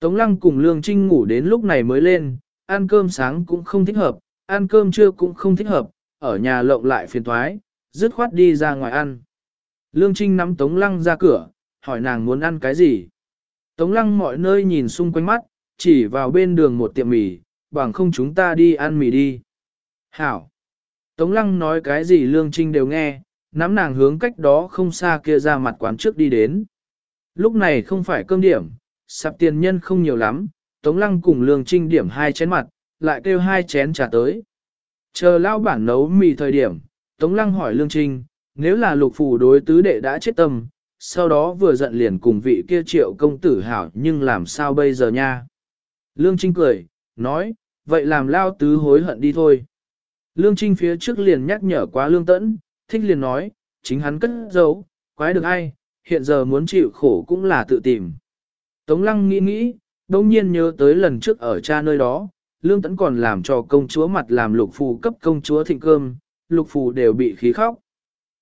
Tống lăng cùng Lương Trinh ngủ đến lúc này mới lên, ăn cơm sáng cũng không thích hợp, ăn cơm trưa cũng không thích hợp, ở nhà lộng lại phiền thoái, dứt khoát đi ra ngoài ăn. Lương Trinh nắm Tống Lăng ra cửa, hỏi nàng muốn ăn cái gì. Tống Lăng mọi nơi nhìn xung quanh mắt, chỉ vào bên đường một tiệm mì, bằng không chúng ta đi ăn mì đi. Hảo! Tống Lăng nói cái gì Lương Trinh đều nghe, nắm nàng hướng cách đó không xa kia ra mặt quán trước đi đến. Lúc này không phải cơm điểm, sạp tiền nhân không nhiều lắm, Tống Lăng cùng Lương Trinh điểm hai chén mặt, lại kêu hai chén trà tới. Chờ lao bản nấu mì thời điểm, Tống Lăng hỏi Lương Trinh, nếu là lục phủ đối tứ đệ đã chết tâm, sau đó vừa giận liền cùng vị kia triệu công tử hảo nhưng làm sao bây giờ nha. Lương Trinh cười, nói, vậy làm lao tứ hối hận đi thôi. Lương Trinh phía trước liền nhắc nhở quá lương tẫn, thích liền nói, chính hắn cất giấu, quái được ai, hiện giờ muốn chịu khổ cũng là tự tìm. Tống lăng nghĩ nghĩ, đông nhiên nhớ tới lần trước ở cha nơi đó, lương tẫn còn làm cho công chúa mặt làm lục phù cấp công chúa thịnh cơm, lục phù đều bị khí khóc.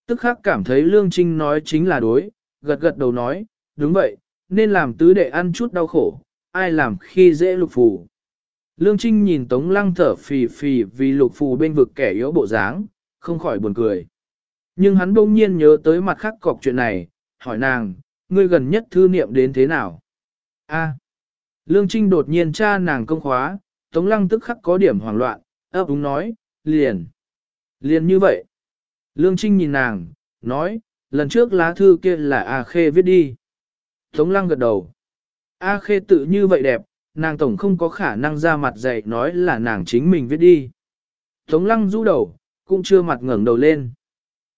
Tức khắc cảm thấy lương trinh nói chính là đối, gật gật đầu nói, đúng vậy, nên làm tứ đệ ăn chút đau khổ, ai làm khi dễ lục phù. Lương Trinh nhìn Tống Lăng thở phì phì vì lục phù bên vực kẻ yếu bộ dáng, không khỏi buồn cười. Nhưng hắn bỗng nhiên nhớ tới mặt khác cọc chuyện này, hỏi nàng, ngươi gần nhất thư niệm đến thế nào? A. Lương Trinh đột nhiên tra nàng công khóa, Tống Lăng tức khắc có điểm hoảng loạn, ấp đúng nói, liền. Liền như vậy. Lương Trinh nhìn nàng, nói, lần trước lá thư kia là A Khê viết đi. Tống Lăng gật đầu. A Khê tự như vậy đẹp, nàng tổng không có khả năng ra mặt dạy nói là nàng chính mình viết đi. Tống Lăng rũ đầu, cũng chưa mặt ngẩng đầu lên.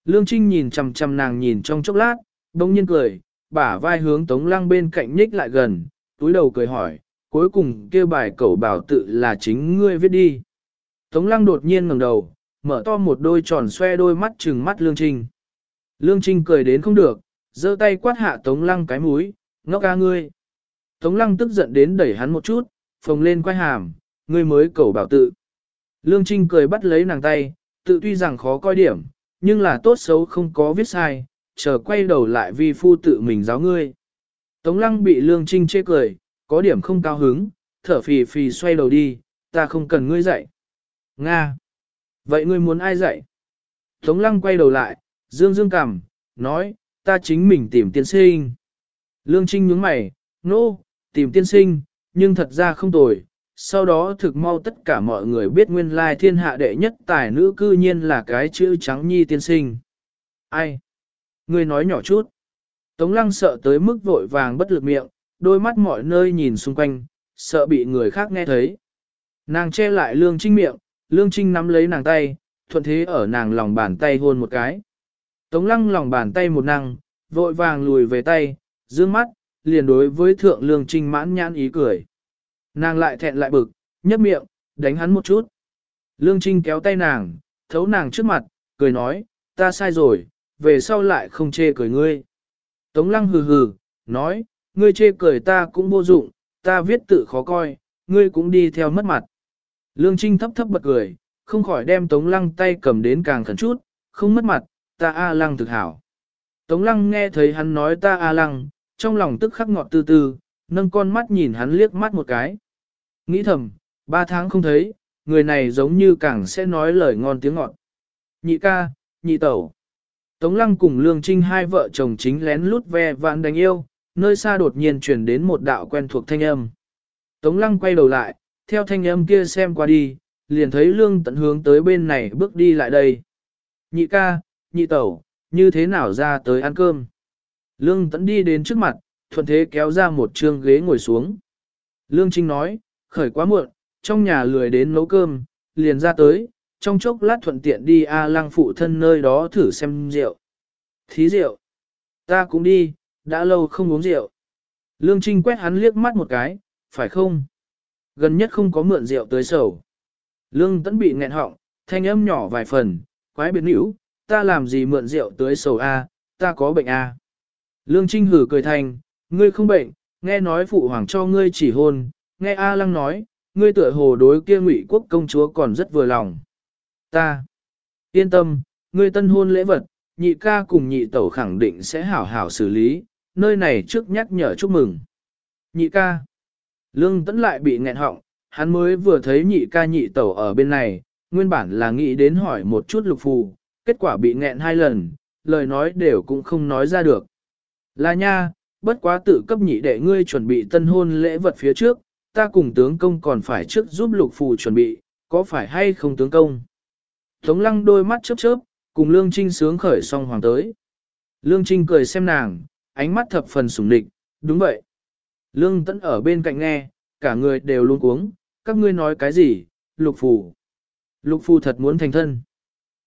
Lương Trinh nhìn chằm chằm nàng nhìn trong chốc lát, bỗng nhiên cười, bả vai hướng Tống Lăng bên cạnh nhích lại gần, túi đầu cười hỏi, cuối cùng kia bài cẩu bảo tự là chính ngươi viết đi. Tống Lăng đột nhiên ngẩng đầu, mở to một đôi tròn xoe đôi mắt trừng mắt Lương Trinh. Lương Trinh cười đến không được, giơ tay quát hạ Tống Lăng cái mũi, ngốc ca ngươi. Tống Lăng tức giận đến đẩy hắn một chút, phồng lên quay hàm, ngươi mới cầu bảo tự. Lương Trinh cười bắt lấy nàng tay, tự tuy rằng khó coi điểm, nhưng là tốt xấu không có viết sai, chờ quay đầu lại vi phu tự mình giáo ngươi. Tống lăng bị lương trinh chê cười, có điểm không cao hứng, thở phì phì xoay đầu đi, ta không cần ngươi dạy. Nga! Vậy ngươi muốn ai dạy? Tống lăng quay đầu lại, dương dương cằm, nói, ta chính mình tìm tiên sinh. Lương trinh nhướng mày, nô, no, tìm tiên sinh, nhưng thật ra không tồi. Sau đó thực mau tất cả mọi người biết nguyên lai thiên hạ đệ nhất tài nữ cư nhiên là cái chữ trắng nhi tiên sinh. Ai? Ngươi nói nhỏ chút. Tống lăng sợ tới mức vội vàng bất lực miệng, đôi mắt mọi nơi nhìn xung quanh, sợ bị người khác nghe thấy. Nàng che lại lương trinh miệng, lương trinh nắm lấy nàng tay, thuận thế ở nàng lòng bàn tay hôn một cái. Tống lăng lòng bàn tay một năng, vội vàng lùi về tay, Dương mắt, liền đối với thượng lương trinh mãn nhãn ý cười. Nàng lại thẹn lại bực, nhấp miệng, đánh hắn một chút. Lương trinh kéo tay nàng, thấu nàng trước mặt, cười nói, ta sai rồi, về sau lại không chê cười ngươi. Tống lăng hừ hừ, nói, ngươi chê cười ta cũng vô dụng, ta viết tự khó coi, ngươi cũng đi theo mất mặt. Lương Trinh thấp thấp bật cười, không khỏi đem Tống Lăng tay cầm đến càng khẩn chút, không mất mặt, ta A Lăng thực hảo. Tống Lăng nghe thấy hắn nói ta A Lăng, trong lòng tức khắc ngọt tư tư, nâng con mắt nhìn hắn liếc mắt một cái. Nghĩ thầm, ba tháng không thấy, người này giống như càng sẽ nói lời ngon tiếng ngọt. Nhị ca, nhị tẩu. Tống Lăng cùng Lương Trinh hai vợ chồng chính lén lút ve vãn đánh yêu, nơi xa đột nhiên truyền đến một đạo quen thuộc thanh âm. Tống Lăng quay đầu lại, theo thanh âm kia xem qua đi, liền thấy Lương Tận hướng tới bên này bước đi lại đây. Nhị ca, nhị tẩu, như thế nào ra tới ăn cơm? Lương Tấn đi đến trước mặt, thuận thế kéo ra một trương ghế ngồi xuống. Lương Trinh nói, khởi quá muộn, trong nhà lười đến nấu cơm, liền ra tới, trong chốc lát thuận tiện đi A lăng phụ thân nơi đó thử xem rượu. Thí rượu. Ta cũng đi, đã lâu không uống rượu. Lương Trinh quét hắn liếc mắt một cái, phải không? Gần nhất không có mượn rượu tới sầu. Lương Tấn bị nghẹn họng, thanh âm nhỏ vài phần, quái biệt nữ, ta làm gì mượn rượu tới sầu A, ta có bệnh A. Lương Trinh hử cười thành, ngươi không bệnh, nghe nói phụ hoàng cho ngươi chỉ hôn, nghe A lăng nói, ngươi tựa hồ đối kia ngụy quốc công chúa còn rất vừa lòng. Ta, yên tâm, ngươi tân hôn lễ vật, nhị ca cùng nhị tẩu khẳng định sẽ hảo hảo xử lý, nơi này trước nhắc nhở chúc mừng. Nhị ca, lương tấn lại bị nghẹn họng, hắn mới vừa thấy nhị ca nhị tẩu ở bên này, nguyên bản là nghĩ đến hỏi một chút lục phù, kết quả bị nghẹn hai lần, lời nói đều cũng không nói ra được. Là nha, bất quá tự cấp nhị đệ ngươi chuẩn bị tân hôn lễ vật phía trước, ta cùng tướng công còn phải trước giúp lục phù chuẩn bị, có phải hay không tướng công? Tống lăng đôi mắt chớp chớp, cùng Lương Trinh sướng khởi song hoàng tới. Lương Trinh cười xem nàng, ánh mắt thập phần sủng địch, đúng vậy. Lương Tấn ở bên cạnh nghe, cả người đều luôn cuống, các ngươi nói cái gì, lục phù. Lục phù thật muốn thành thân.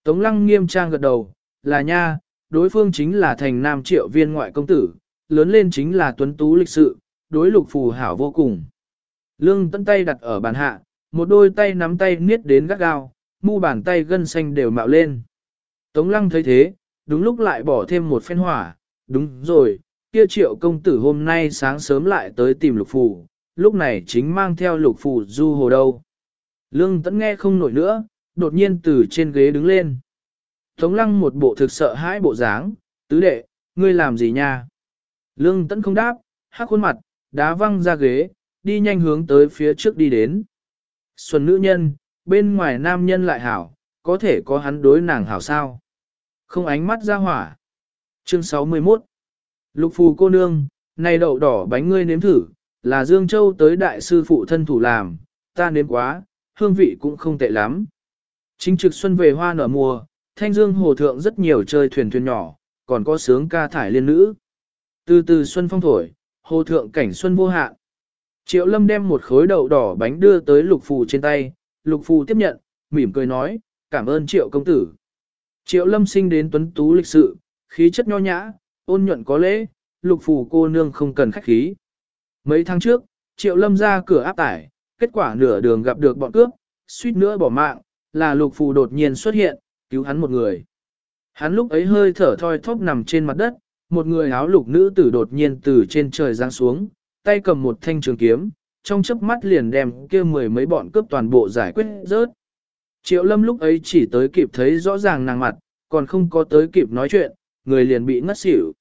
Tống lăng nghiêm trang gật đầu, là nha, đối phương chính là thành nam triệu viên ngoại công tử, lớn lên chính là tuấn tú lịch sự, đối lục phù hảo vô cùng. Lương Tấn tay đặt ở bàn hạ, một đôi tay nắm tay niết đến gắt gao, mu bàn tay gân xanh đều mạo lên. Tống lăng thấy thế, đúng lúc lại bỏ thêm một phen hỏa, đúng rồi, kia triệu công tử hôm nay sáng sớm lại tới tìm lục phù, lúc này chính mang theo lục phù du hồ đâu. Lương tẫn nghe không nổi nữa, đột nhiên từ trên ghế đứng lên. Tống lăng một bộ thực sợ hãi bộ dáng, tứ đệ, ngươi làm gì nha? Lương tẫn không đáp, hắc khuôn mặt, đá văng ra ghế, đi nhanh hướng tới phía trước đi đến. Xuân nữ nhân, bên ngoài nam nhân lại hảo, có thể có hắn đối nàng hảo sao? Không ánh mắt ra hỏa. Chương 61 Lục phù cô nương, này đậu đỏ bánh ngươi nếm thử, là Dương Châu tới đại sư phụ thân thủ làm, ta nếm quá, hương vị cũng không tệ lắm. Chính trực xuân về hoa nở mùa, thanh dương hồ thượng rất nhiều chơi thuyền thuyền nhỏ, còn có sướng ca thải liên nữ. Từ từ xuân phong thổi, hồ thượng cảnh xuân vô hạn. Triệu lâm đem một khối đậu đỏ bánh đưa tới lục phù trên tay, lục phù tiếp nhận, mỉm cười nói, cảm ơn triệu công tử. Triệu lâm sinh đến tuấn tú lịch sự, khí chất nho nhã, ôn nhuận có lễ, lục phù cô nương không cần khách khí. Mấy tháng trước, triệu lâm ra cửa áp tải, kết quả nửa đường gặp được bọn cướp, suýt nữa bỏ mạng, là lục phù đột nhiên xuất hiện, cứu hắn một người. Hắn lúc ấy hơi thở thoi thóp nằm trên mặt đất, một người áo lục nữ tử đột nhiên từ trên trời giáng xuống, tay cầm một thanh trường kiếm, trong chớp mắt liền đem kia mười mấy bọn cướp toàn bộ giải quyết rớt. Triệu lâm lúc ấy chỉ tới kịp thấy rõ ràng nàng mặt, còn không có tới kịp nói chuyện, người liền bị ngất xỉu.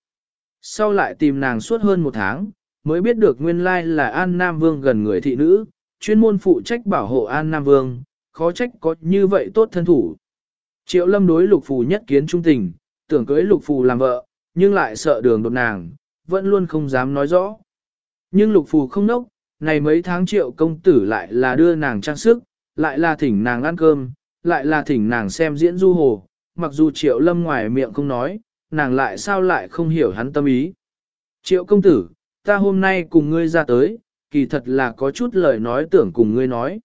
Sau lại tìm nàng suốt hơn một tháng, mới biết được nguyên lai là An Nam Vương gần người thị nữ, chuyên môn phụ trách bảo hộ An Nam Vương, khó trách có như vậy tốt thân thủ. Triệu lâm đối lục phù nhất kiến trung tình, tưởng cưới lục phù làm vợ, nhưng lại sợ đường đột nàng, vẫn luôn không dám nói rõ. Nhưng lục phù không nốc, này mấy tháng triệu công tử lại là đưa nàng trang sức, lại là thỉnh nàng ăn cơm, lại là thỉnh nàng xem diễn du hồ, mặc dù triệu lâm ngoài miệng không nói, nàng lại sao lại không hiểu hắn tâm ý. Triệu công tử, ta hôm nay cùng ngươi ra tới, kỳ thật là có chút lời nói tưởng cùng ngươi nói.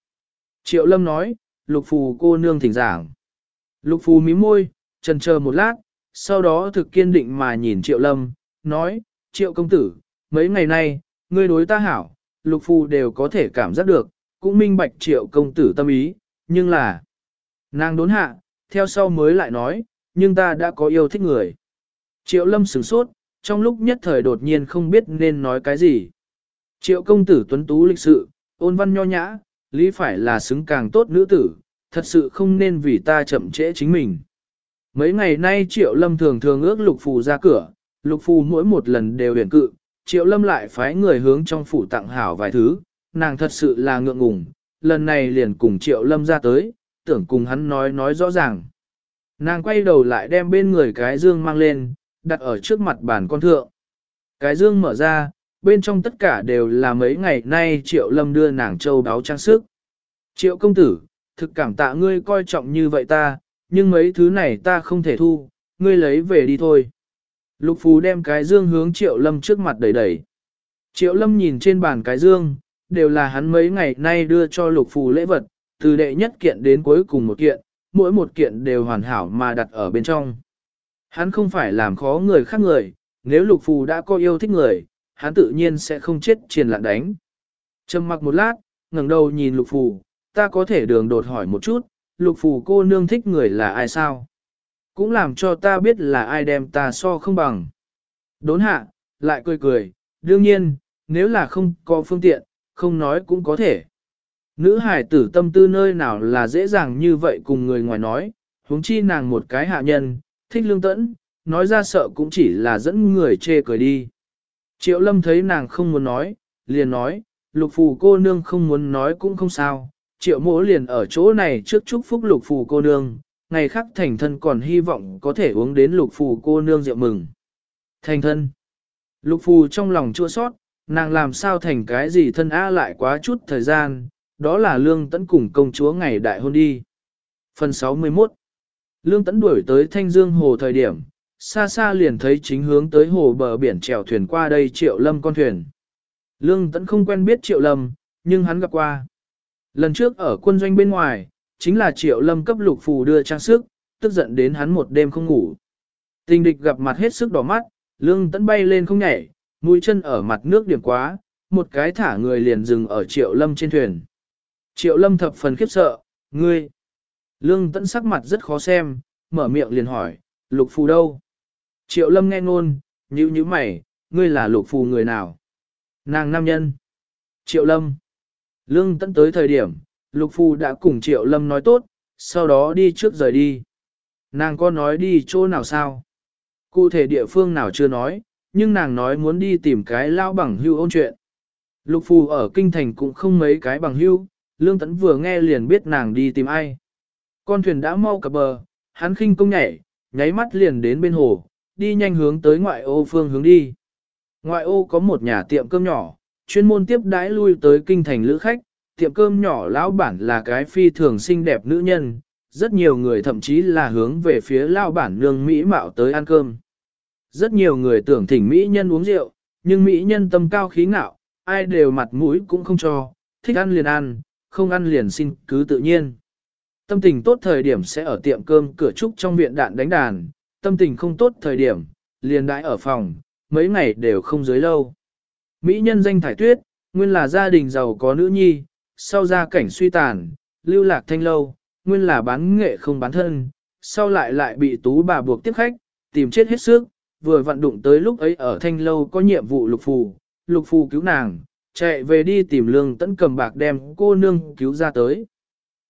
Triệu lâm nói, lục phù cô nương thỉnh giảng. Lục phù mím môi, trần chờ một lát, sau đó thực kiên định mà nhìn triệu lâm, nói, triệu công tử, mấy ngày nay, ngươi đối ta hảo, lục phù đều có thể cảm giác được, cũng minh bạch triệu công tử tâm ý, nhưng là, nàng đốn hạ, theo sau mới lại nói, nhưng ta đã có yêu thích người. Triệu lâm sửng sốt, trong lúc nhất thời đột nhiên không biết nên nói cái gì. Triệu công tử tuấn tú lịch sự, ôn văn nho nhã, lý phải là xứng càng tốt nữ tử, thật sự không nên vì ta chậm trễ chính mình. Mấy ngày nay Triệu Lâm thường thường ước Lục Phù ra cửa, Lục Phù mỗi một lần đều huyền cự, Triệu Lâm lại phái người hướng trong phủ tặng hảo vài thứ, nàng thật sự là ngượng ngùng, lần này liền cùng Triệu Lâm ra tới, tưởng cùng hắn nói nói rõ ràng. Nàng quay đầu lại đem bên người cái dương mang lên, đặt ở trước mặt bàn con thượng. Cái dương mở ra, bên trong tất cả đều là mấy ngày nay Triệu Lâm đưa nàng châu đáo trang sức. Triệu công tử, thực cảm tạ ngươi coi trọng như vậy ta, nhưng mấy thứ này ta không thể thu, ngươi lấy về đi thôi. Lục Phú đem cái dương hướng Triệu Lâm trước mặt đẩy đẩy. Triệu Lâm nhìn trên bàn cái dương, đều là hắn mấy ngày nay đưa cho Lục Phù lễ vật, từ đệ nhất kiện đến cuối cùng một kiện, mỗi một kiện đều hoàn hảo mà đặt ở bên trong. Hắn không phải làm khó người khác người, nếu Lục Phù đã có yêu thích người, hắn tự nhiên sẽ không chết triền lạng đánh. Trầm mặc một lát, ngẩng đầu nhìn Lục Phù, ta có thể đường đột hỏi một chút, Lục Phù cô nương thích người là ai sao? Cũng làm cho ta biết là ai đem ta so không bằng. Đốn hạ, lại cười cười, đương nhiên, nếu là không có phương tiện, không nói cũng có thể. Nữ hải tử tâm tư nơi nào là dễ dàng như vậy cùng người ngoài nói, huống chi nàng một cái hạ nhân, thích lương tẫn, nói ra sợ cũng chỉ là dẫn người chê cười đi. Triệu lâm thấy nàng không muốn nói, liền nói, lục phù cô nương không muốn nói cũng không sao, triệu mỗ liền ở chỗ này trước chúc phúc lục phù cô nương, ngày khác thành thân còn hy vọng có thể uống đến lục phù cô nương rượu mừng. Thành thân. Lục phù trong lòng chua sót, nàng làm sao thành cái gì thân á lại quá chút thời gian, đó là lương tấn cùng công chúa ngày đại hôn đi. Phần 61 Lương tấn đuổi tới Thanh Dương Hồ thời điểm, xa xa liền thấy chính hướng tới hồ bờ biển chèo thuyền qua đây triệu lâm con thuyền. Lương tấn không quen biết triệu lâm, nhưng hắn gặp qua. Lần trước ở quân doanh bên ngoài, chính là triệu lâm cấp lục phù đưa trang sức, tức giận đến hắn một đêm không ngủ. Tình địch gặp mặt hết sức đỏ mắt, lương tấn bay lên không nhảy, mũi chân ở mặt nước điểm quá, một cái thả người liền dừng ở triệu lâm trên thuyền. Triệu lâm thập phần khiếp sợ, ngươi. Lương tấn sắc mặt rất khó xem, mở miệng liền hỏi, lục phù đâu? Triệu lâm nghe ngôn, nhíu nhíu mày, ngươi là lục phù người nào? Nàng nam nhân. Triệu lâm. Lương tấn tới thời điểm, lục Phu đã cùng triệu lâm nói tốt, sau đó đi trước rời đi. Nàng có nói đi chỗ nào sao? Cụ thể địa phương nào chưa nói, nhưng nàng nói muốn đi tìm cái lao bằng hưu ôn chuyện. Lục Phu ở kinh thành cũng không mấy cái bằng hưu, lương tấn vừa nghe liền biết nàng đi tìm ai. Con thuyền đã mau cập bờ, hắn khinh công nhảy, nháy mắt liền đến bên hồ, đi nhanh hướng tới ngoại ô phương hướng đi. Ngoại ô có một nhà tiệm cơm nhỏ, chuyên môn tiếp đãi lui tới kinh thành lữ khách, tiệm cơm nhỏ lão bản là cái phi thường xinh đẹp nữ nhân, rất nhiều người thậm chí là hướng về phía lão bản nương Mỹ mạo tới ăn cơm. Rất nhiều người tưởng thỉnh Mỹ nhân uống rượu, nhưng Mỹ nhân tâm cao khí ngạo, ai đều mặt mũi cũng không cho, thích ăn liền ăn, không ăn liền xin cứ tự nhiên. Tâm tình tốt thời điểm sẽ ở tiệm cơm cửa trúc trong viện đạn đánh đàn, tâm tình không tốt thời điểm, liền đãi ở phòng, mấy ngày đều không dưới lâu. Mỹ nhân danh thải tuyết, nguyên là gia đình giàu có nữ nhi, sau gia cảnh suy tàn, lưu lạc thanh lâu, nguyên là bán nghệ không bán thân, sau lại lại bị tú bà buộc tiếp khách, tìm chết hết sức, vừa vận đụng tới lúc ấy ở thanh lâu có nhiệm vụ lục phù, lục phù cứu nàng, chạy về đi tìm lương tấn cầm bạc đem cô nương cứu ra tới.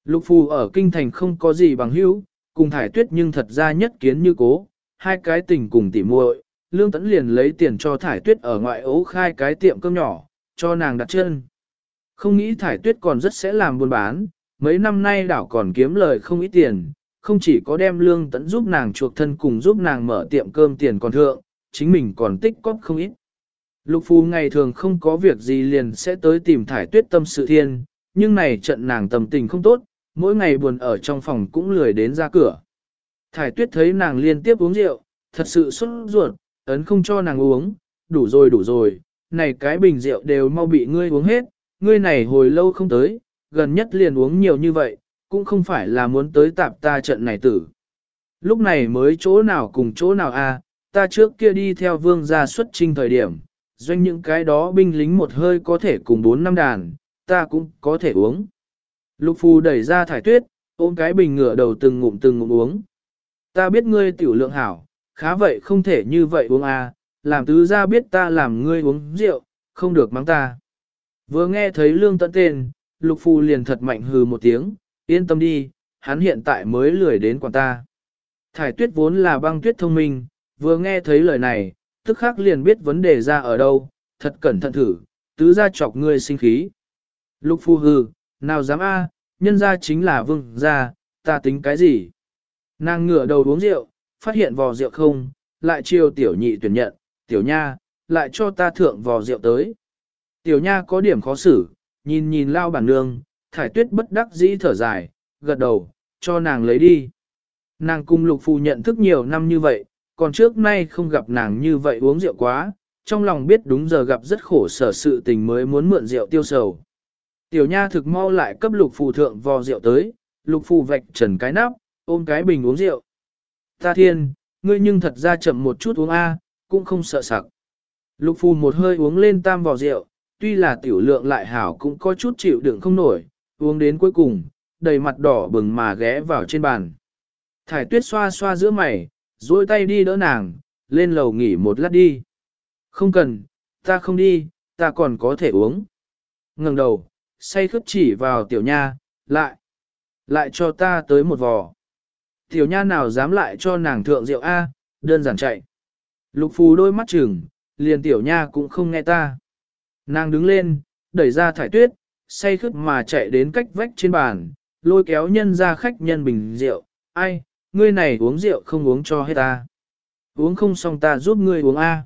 Lục phù ở kinh thành không có gì bằng hữu, cùng thải tuyết nhưng thật ra nhất kiến như cố, hai cái tình cùng tỉ muội, lương tấn liền lấy tiền cho thải tuyết ở ngoại ấu khai cái tiệm cơm nhỏ, cho nàng đặt chân. Không nghĩ thải tuyết còn rất sẽ làm buôn bán, mấy năm nay đảo còn kiếm lời không ít tiền, không chỉ có đem lương tấn giúp nàng chuộc thân cùng giúp nàng mở tiệm cơm tiền còn thượng, chính mình còn tích cóp không ít. Lục Phu ngày thường không có việc gì liền sẽ tới tìm thải tuyết tâm sự thiên, nhưng này trận nàng tâm tình không tốt, mỗi ngày buồn ở trong phòng cũng lười đến ra cửa. Thải tuyết thấy nàng liên tiếp uống rượu, thật sự xuất ruột, ấn không cho nàng uống, đủ rồi đủ rồi, này cái bình rượu đều mau bị ngươi uống hết, ngươi này hồi lâu không tới, gần nhất liền uống nhiều như vậy, cũng không phải là muốn tới tạp ta trận này tử. Lúc này mới chỗ nào cùng chỗ nào a, ta trước kia đi theo vương gia xuất trinh thời điểm, doanh những cái đó binh lính một hơi có thể cùng bốn năm đàn, ta cũng có thể uống. Lục phù đẩy ra thải tuyết, ôm cái bình ngựa đầu từng ngụm từng ngụm uống. Ta biết ngươi tiểu lượng hảo, khá vậy không thể như vậy uống à, làm tứ ra biết ta làm ngươi uống rượu, không được mắng ta. Vừa nghe thấy lương tận tên, lục phu liền thật mạnh hừ một tiếng, yên tâm đi, hắn hiện tại mới lười đến quản ta. Thải tuyết vốn là băng tuyết thông minh, vừa nghe thấy lời này, tức khắc liền biết vấn đề ra ở đâu, thật cẩn thận thử, tứ ra chọc ngươi sinh khí. Lục phu hừ, nào dám a, nhân ra chính là vương gia, ta tính cái gì? Nàng ngửa đầu uống rượu, phát hiện vò rượu không, lại chiêu tiểu nhị tuyển nhận, tiểu nha, lại cho ta thượng vò rượu tới. Tiểu nha có điểm khó xử, nhìn nhìn lao bản nương, thải tuyết bất đắc dĩ thở dài, gật đầu, cho nàng lấy đi. Nàng cùng lục phu nhận thức nhiều năm như vậy, còn trước nay không gặp nàng như vậy uống rượu quá, trong lòng biết đúng giờ gặp rất khổ sở sự tình mới muốn mượn rượu tiêu sầu. Tiểu nha thực mau lại cấp lục phù thượng vò rượu tới, lục phù vạch trần cái nắp, ôm cái bình uống rượu. Ta thiên, ngươi nhưng thật ra chậm một chút uống A, cũng không sợ sặc. Lục phù một hơi uống lên tam vò rượu, tuy là tiểu lượng lại hảo cũng có chút chịu đựng không nổi, uống đến cuối cùng, đầy mặt đỏ bừng mà ghé vào trên bàn. Thải tuyết xoa xoa giữa mày, duỗi tay đi đỡ nàng, lên lầu nghỉ một lát đi. Không cần, ta không đi, ta còn có thể uống. ngẩng đầu, say khướt chỉ vào tiểu nha, lại, lại cho ta tới một vò. Tiểu nha nào dám lại cho nàng thượng rượu A, đơn giản chạy. Lục phù đôi mắt chừng, liền tiểu nha cũng không nghe ta. Nàng đứng lên, đẩy ra thải tuyết, say khướt mà chạy đến cách vách trên bàn, lôi kéo nhân ra khách nhân bình rượu. Ai, ngươi này uống rượu không uống cho hết ta. Uống không xong ta giúp ngươi uống A.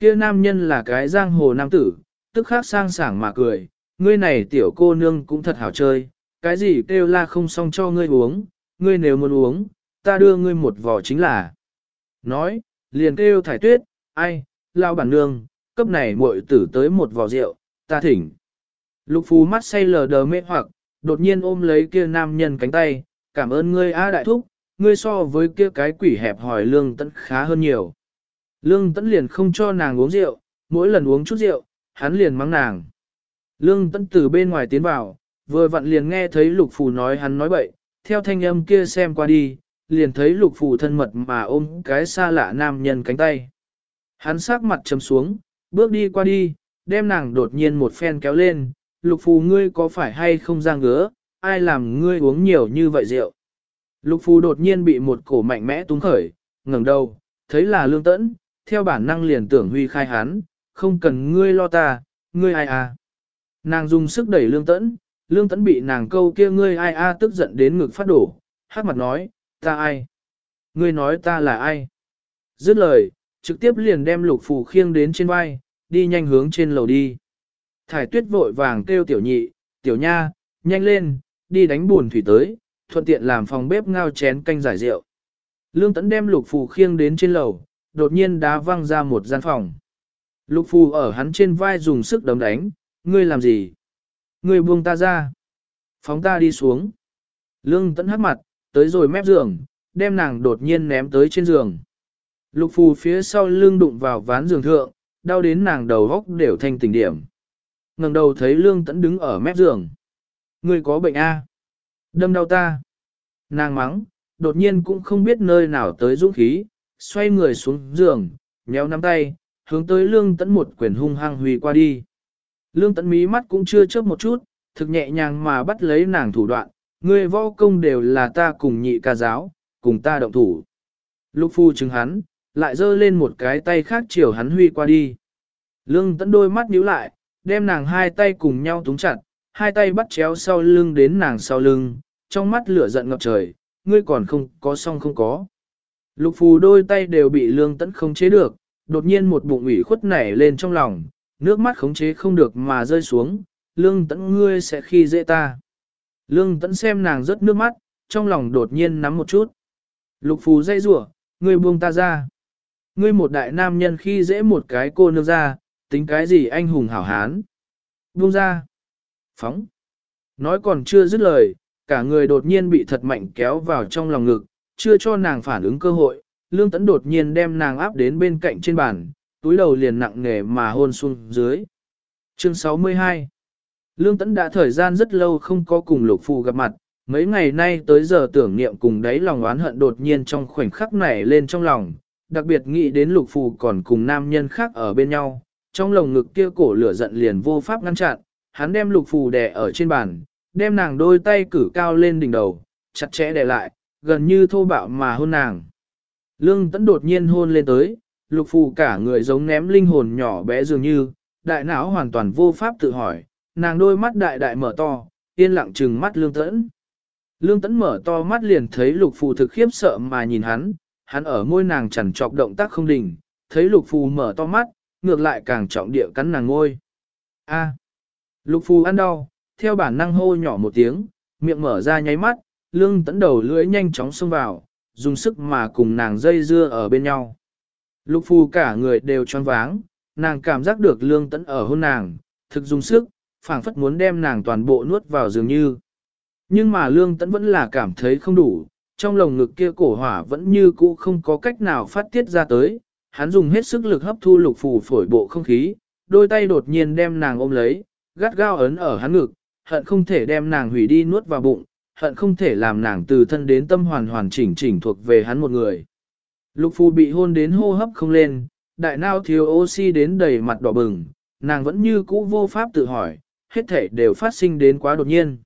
Kia nam nhân là cái giang hồ nam tử, tức khắc sang sảng mà cười, ngươi này tiểu cô nương cũng thật hảo chơi, cái gì kêu la không xong cho ngươi uống, ngươi nếu muốn uống, ta đưa ngươi một vò chính là. Nói, liền kêu thải tuyết, ai, lao bản nương, cấp này muội tử tới một vò rượu, ta thỉnh. Lục phú mắt say lờ đờ mê hoặc, đột nhiên ôm lấy kia nam nhân cánh tay, cảm ơn ngươi A đại thúc, ngươi so với kia cái quỷ hẹp hỏi lương tẫn khá hơn nhiều. Lương tẫn liền không cho nàng uống rượu, mỗi lần uống chút rượu, hắn liền mắng nàng. Lương tẫn từ bên ngoài tiến vào, vừa vặn liền nghe thấy lục phù nói hắn nói bậy, theo thanh âm kia xem qua đi, liền thấy lục phù thân mật mà ôm cái xa lạ nam nhân cánh tay. Hắn sát mặt chấm xuống, bước đi qua đi, đem nàng đột nhiên một phen kéo lên, lục phù ngươi có phải hay không ra ngứa, ai làm ngươi uống nhiều như vậy rượu. Lục phù đột nhiên bị một cổ mạnh mẽ túng khởi, ngẩng đầu, thấy là lương tẫn, theo bản năng liền tưởng huy khai hắn, không cần ngươi lo ta, ngươi ai à. Nàng dùng sức đẩy lương tẫn, lương Tấn bị nàng câu kia ngươi ai a tức giận đến ngực phát đổ, hát mặt nói, ta ai? Ngươi nói ta là ai? Dứt lời, trực tiếp liền đem lục phù khiêng đến trên vai, đi nhanh hướng trên lầu đi. Thải tuyết vội vàng kêu tiểu nhị, tiểu nha, nhanh lên, đi đánh buồn thủy tới, thuận tiện làm phòng bếp ngao chén canh giải rượu. Lương Tấn đem lục phù khiêng đến trên lầu, đột nhiên đá văng ra một gian phòng. Lục phù ở hắn trên vai dùng sức đấm đánh, ngươi làm gì? Người buông ta ra. Phóng ta đi xuống. Lương tẫn hắt mặt, tới rồi mép giường, đem nàng đột nhiên ném tới trên giường. Lục phù phía sau lưng đụng vào ván giường thượng, đau đến nàng đầu góc đều thành tỉnh điểm. ngẩng đầu thấy lương tẫn đứng ở mép giường. người có bệnh A. Đâm đau ta. Nàng mắng, đột nhiên cũng không biết nơi nào tới dũng khí, xoay người xuống giường, nhéo nắm tay, hướng tới lương tẫn một quyền hung hăng huy qua đi. Lương tẫn mí mắt cũng chưa chớp một chút, thực nhẹ nhàng mà bắt lấy nàng thủ đoạn, người võ công đều là ta cùng nhị ca giáo, cùng ta động thủ. Lục phu chứng hắn, lại giơ lên một cái tay khác chiều hắn huy qua đi. Lương tẫn đôi mắt nhíu lại, đem nàng hai tay cùng nhau túng chặt, hai tay bắt chéo sau lưng đến nàng sau lưng, trong mắt lửa giận ngập trời, ngươi còn không có xong không có. Lục phù đôi tay đều bị lương tẫn không chế được, đột nhiên một bụng ủy khuất nảy lên trong lòng, nước mắt khống chế không được mà rơi xuống, lương tẫn ngươi sẽ khi dễ ta. Lương tẫn xem nàng rớt nước mắt, trong lòng đột nhiên nắm một chút. Lục phù dây rủa ngươi buông ta ra. Ngươi một đại nam nhân khi dễ một cái cô nương ra, tính cái gì anh hùng hảo hán. Buông ra. Phóng. Nói còn chưa dứt lời, cả người đột nhiên bị thật mạnh kéo vào trong lòng ngực, chưa cho nàng phản ứng cơ hội, lương tấn đột nhiên đem nàng áp đến bên cạnh trên bàn, túi đầu liền nặng nề mà hôn xuống dưới. Chương 62 Lương Tấn đã thời gian rất lâu không có cùng Lục Phù gặp mặt, mấy ngày nay tới giờ tưởng niệm cùng đáy lòng oán hận đột nhiên trong khoảnh khắc này lên trong lòng, đặc biệt nghĩ đến Lục Phù còn cùng nam nhân khác ở bên nhau, trong lồng ngực kia cổ lửa giận liền vô pháp ngăn chặn, hắn đem Lục Phù đè ở trên bàn, đem nàng đôi tay cử cao lên đỉnh đầu, chặt chẽ đè lại, gần như thô bạo mà hôn nàng. Lương Tấn đột nhiên hôn lên tới, Lục Phù cả người giống ném linh hồn nhỏ bé dường như, đại não hoàn toàn vô pháp tự hỏi, nàng đôi mắt đại đại mở to, yên lặng trừng mắt lương tẫn. Lương tẫn mở to mắt liền thấy lục phù thực khiếp sợ mà nhìn hắn, hắn ở môi nàng chẳng chọc động tác không đình, thấy lục phù mở to mắt, ngược lại càng trọng địa cắn nàng ngôi. A. Lục phù ăn đau, theo bản năng hô nhỏ một tiếng, miệng mở ra nháy mắt, lương tẫn đầu lưỡi nhanh chóng xông vào, dùng sức mà cùng nàng dây dưa ở bên nhau. Lục phù cả người đều choáng váng, nàng cảm giác được lương tẫn ở hôn nàng, thực dùng sức, phảng phất muốn đem nàng toàn bộ nuốt vào dường như. Nhưng mà lương tẫn vẫn là cảm thấy không đủ, trong lồng ngực kia cổ hỏa vẫn như cũ không có cách nào phát tiết ra tới, hắn dùng hết sức lực hấp thu lục phù phổi bộ không khí, đôi tay đột nhiên đem nàng ôm lấy, gắt gao ấn ở hắn ngực, hận không thể đem nàng hủy đi nuốt vào bụng, hận không thể làm nàng từ thân đến tâm hoàn hoàn chỉnh chỉnh thuộc về hắn một người. Lục phù bị hôn đến hô hấp không lên, đại nao thiếu oxy đến đầy mặt đỏ bừng, nàng vẫn như cũ vô pháp tự hỏi, hết thể đều phát sinh đến quá đột nhiên.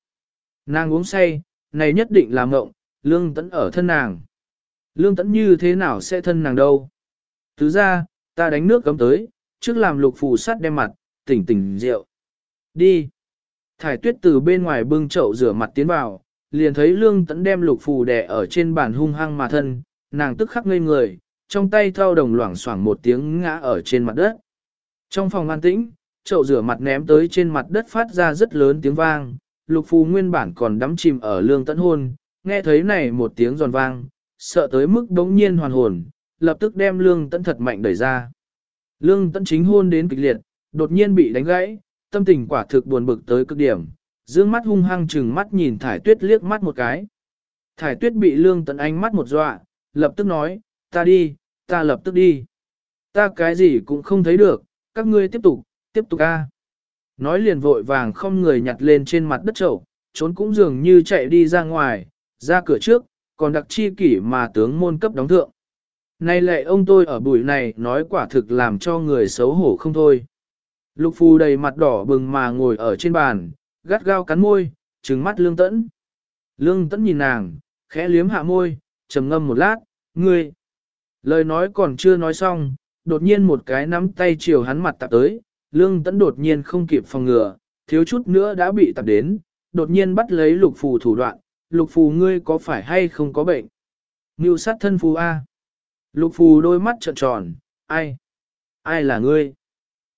Nàng uống say, này nhất định là mộng, lương tẫn ở thân nàng. Lương tẫn như thế nào sẽ thân nàng đâu? Thứ ra, ta đánh nước cấm tới, trước làm lục phù sắt đem mặt, tỉnh tỉnh rượu. Đi. Thải tuyết từ bên ngoài bưng chậu rửa mặt tiến vào, liền thấy lương tẫn đem lục phù đè ở trên bàn hung hăng mà thân, nàng tức khắc ngây người, trong tay thao đồng loảng xoảng một tiếng ngã ở trên mặt đất. Trong phòng an tĩnh, chậu rửa mặt ném tới trên mặt đất phát ra rất lớn tiếng vang, lục phù nguyên bản còn đắm chìm ở lương tận hôn, nghe thấy này một tiếng giòn vang, sợ tới mức đống nhiên hoàn hồn, lập tức đem lương tận thật mạnh đẩy ra. Lương tận chính hôn đến kịch liệt, đột nhiên bị đánh gãy, tâm tình quả thực buồn bực tới cực điểm, dương mắt hung hăng chừng mắt nhìn thải tuyết liếc mắt một cái. Thải tuyết bị lương tận ánh mắt một dọa, lập tức nói, ta đi, ta lập tức đi. Ta cái gì cũng không thấy được, các ngươi tiếp tục, tiếp tục a. Nói liền vội vàng không người nhặt lên trên mặt đất chậu, trốn cũng dường như chạy đi ra ngoài, ra cửa trước, còn đặc chi kỷ mà tướng môn cấp đóng thượng. Này lệ ông tôi ở buổi này nói quả thực làm cho người xấu hổ không thôi. Lục phù đầy mặt đỏ bừng mà ngồi ở trên bàn, gắt gao cắn môi, trừng mắt lương tẫn. Lương tẫn nhìn nàng, khẽ liếm hạ môi, trầm ngâm một lát, ngươi. Lời nói còn chưa nói xong, đột nhiên một cái nắm tay chiều hắn mặt tạp tới, lương tẫn đột nhiên không kịp phòng ngừa, thiếu chút nữa đã bị tạp đến, đột nhiên bắt lấy lục phù thủ đoạn, lục phù ngươi có phải hay không có bệnh? Ngưu sát thân phù A. Lục phù đôi mắt trợn tròn, ai? Ai là ngươi?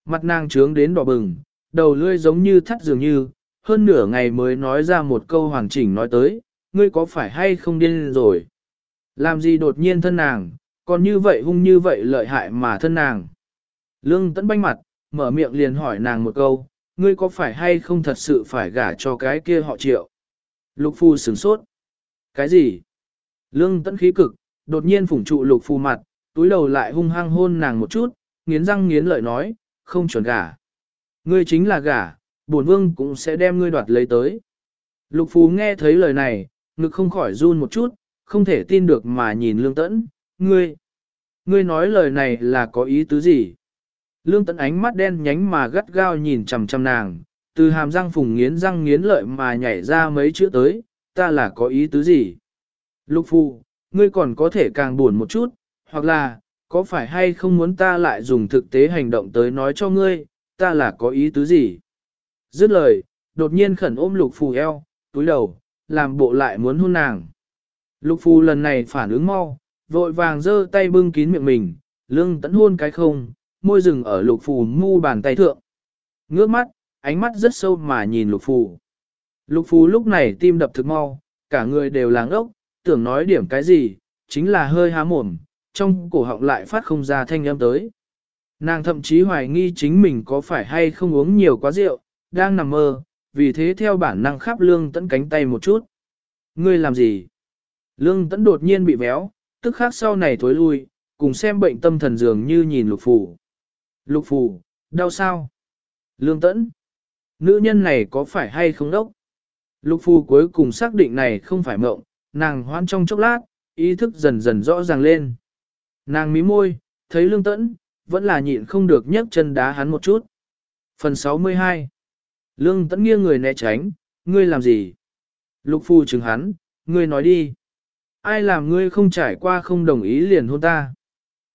Mặt nàng trướng đến đỏ bừng, đầu lươi giống như thắt dường như, hơn nửa ngày mới nói ra một câu hoàn chỉnh nói tới, ngươi có phải hay không điên rồi? Làm gì đột nhiên thân nàng, còn như vậy hung như vậy lợi hại mà thân nàng. Lương tấn banh mặt, mở miệng liền hỏi nàng một câu, ngươi có phải hay không thật sự phải gả cho cái kia họ triệu? Lục phu sửng sốt. Cái gì? Lương tấn khí cực, đột nhiên phủng trụ lục phu mặt, túi đầu lại hung hăng hôn nàng một chút, nghiến răng nghiến lợi nói, không chuẩn gả. Ngươi chính là gả, bổn vương cũng sẽ đem ngươi đoạt lấy tới. Lục phù nghe thấy lời này, ngực không khỏi run một chút, không thể tin được mà nhìn lương tẫn, ngươi, ngươi nói lời này là có ý tứ gì? Lương tẫn ánh mắt đen nhánh mà gắt gao nhìn chằm chằm nàng, từ hàm răng phùng nghiến răng nghiến lợi mà nhảy ra mấy chữ tới, ta là có ý tứ gì? Lục phu, ngươi còn có thể càng buồn một chút, hoặc là, có phải hay không muốn ta lại dùng thực tế hành động tới nói cho ngươi, ta là có ý tứ gì? Dứt lời, đột nhiên khẩn ôm lục phù eo, túi đầu, làm bộ lại muốn hôn nàng. Lục phù lần này phản ứng mau, vội vàng giơ tay bưng kín miệng mình, lưng tẫn hôn cái không, môi rừng ở lục phù mu bàn tay thượng. Ngước mắt, ánh mắt rất sâu mà nhìn lục phù. Lục phù lúc này tim đập thực mau, cả người đều láng ốc, tưởng nói điểm cái gì, chính là hơi há mồm, trong cổ họng lại phát không ra thanh âm tới. Nàng thậm chí hoài nghi chính mình có phải hay không uống nhiều quá rượu, đang nằm mơ, vì thế theo bản năng khắp lương tẫn cánh tay một chút. Ngươi làm gì? Lương tẫn đột nhiên bị véo, tức khác sau này thối lui, cùng xem bệnh tâm thần dường như nhìn lục phủ. Lục phù, đau sao? Lương tẫn. Nữ nhân này có phải hay không đốc? Lục phù cuối cùng xác định này không phải mộng, nàng hoan trong chốc lát, ý thức dần dần rõ ràng lên. Nàng mí môi, thấy lương tẫn, vẫn là nhịn không được nhấc chân đá hắn một chút. Phần 62 Lương tẫn nghiêng người né tránh, ngươi làm gì? Lục phu chừng hắn, ngươi nói đi. Ai làm ngươi không trải qua không đồng ý liền hôn ta?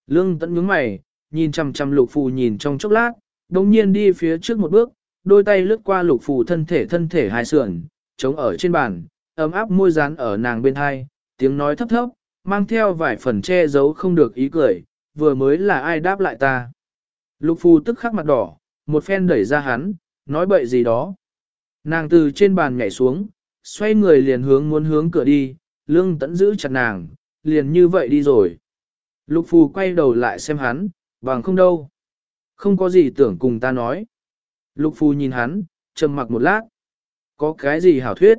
Lương tẫn nhướng mày, nhìn chằm chằm lục phù nhìn trong chốc lát, đồng nhiên đi phía trước một bước, đôi tay lướt qua lục phù thân thể thân thể hai sườn, chống ở trên bàn, ấm áp môi dán ở nàng bên hai, tiếng nói thấp thấp, mang theo vài phần che giấu không được ý cười, vừa mới là ai đáp lại ta. Lục phù tức khắc mặt đỏ, một phen đẩy ra hắn, nói bậy gì đó. Nàng từ trên bàn nhảy xuống, xoay người liền hướng muốn hướng cửa đi, lương tẫn giữ chặt nàng, liền như vậy đi rồi. Lục phù quay đầu lại xem hắn, bằng không đâu. Không có gì tưởng cùng ta nói. Lục phù nhìn hắn, trầm mặc một lát. Có cái gì hảo thuyết?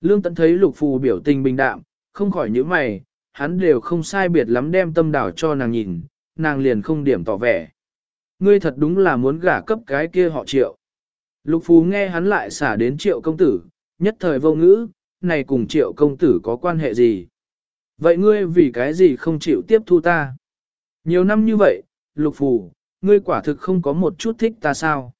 Lương tẫn thấy lục phù biểu tình bình đạm, không khỏi những mày, hắn đều không sai biệt lắm đem tâm đảo cho nàng nhìn, nàng liền không điểm tỏ vẻ. Ngươi thật đúng là muốn gả cấp cái kia họ triệu. Lục phù nghe hắn lại xả đến triệu công tử, nhất thời vô ngữ, này cùng triệu công tử có quan hệ gì? Vậy ngươi vì cái gì không chịu tiếp thu ta? Nhiều năm như vậy, lục phù, ngươi quả thực không có một chút thích ta sao?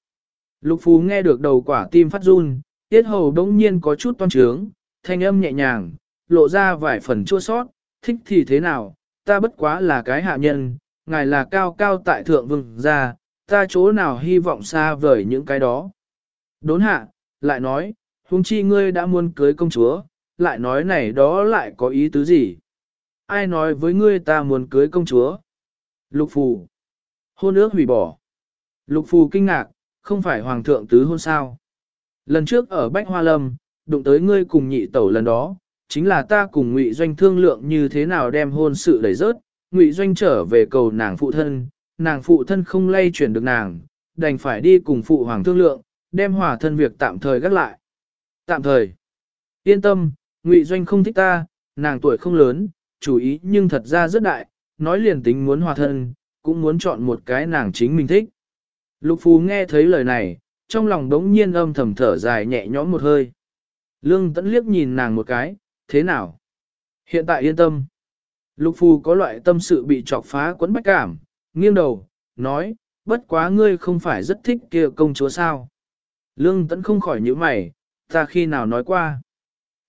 Lục phù nghe được đầu quả tim phát run, tiết hầu đống nhiên có chút toan trướng, thanh âm nhẹ nhàng, lộ ra vài phần chua sót, thích thì thế nào, ta bất quá là cái hạ nhân, ngài là cao cao tại thượng vương gia, ta chỗ nào hy vọng xa vời những cái đó. Đốn hạ, lại nói, huống chi ngươi đã muốn cưới công chúa, lại nói này đó lại có ý tứ gì? Ai nói với ngươi ta muốn cưới công chúa? Lục phù. Hôn ước hủy bỏ. Lục phù kinh ngạc, không phải hoàng thượng tứ hôn sao? Lần trước ở Bách Hoa Lâm, đụng tới ngươi cùng nhị tẩu lần đó, chính là ta cùng Ngụy Doanh thương lượng như thế nào đem hôn sự đẩy rớt, Ngụy Doanh trở về cầu nàng phụ thân, nàng phụ thân không lay chuyển được nàng, đành phải đi cùng phụ hoàng thương lượng, đem hòa thân việc tạm thời gác lại. Tạm thời. Yên tâm, Ngụy Doanh không thích ta, nàng tuổi không lớn, chủ ý nhưng thật ra rất đại, nói liền tính muốn hòa thân, cũng muốn chọn một cái nàng chính mình thích. Lục Phú nghe thấy lời này, trong lòng đống nhiên âm thầm thở dài nhẹ nhõm một hơi. Lương Tẫn liếc nhìn nàng một cái, thế nào? Hiện tại yên tâm. Lục Phù có loại tâm sự bị chọc phá quấn bách cảm, nghiêng đầu, nói, bất quá ngươi không phải rất thích kia công chúa sao. Lương Tẫn không khỏi nhíu mày, ta khi nào nói qua.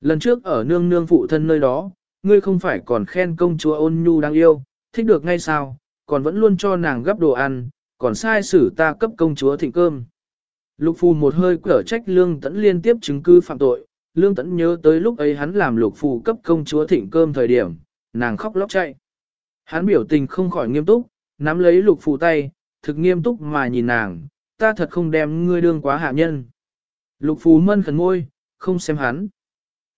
Lần trước ở nương nương phụ thân nơi đó, ngươi không phải còn khen công chúa ôn nhu đáng yêu, thích được ngay sao, còn vẫn luôn cho nàng gấp đồ ăn, còn sai xử ta cấp công chúa thịnh cơm. Lục phù một hơi cở trách lương tẫn liên tiếp chứng cứ phạm tội, lương tẫn nhớ tới lúc ấy hắn làm lục phù cấp công chúa thịnh cơm thời điểm, nàng khóc lóc chạy. Hắn biểu tình không khỏi nghiêm túc, nắm lấy lục phù tay, thực nghiêm túc mà nhìn nàng, ta thật không đem ngươi đương quá hạ nhân. Lục phù mân khẩn môi, không xem hắn.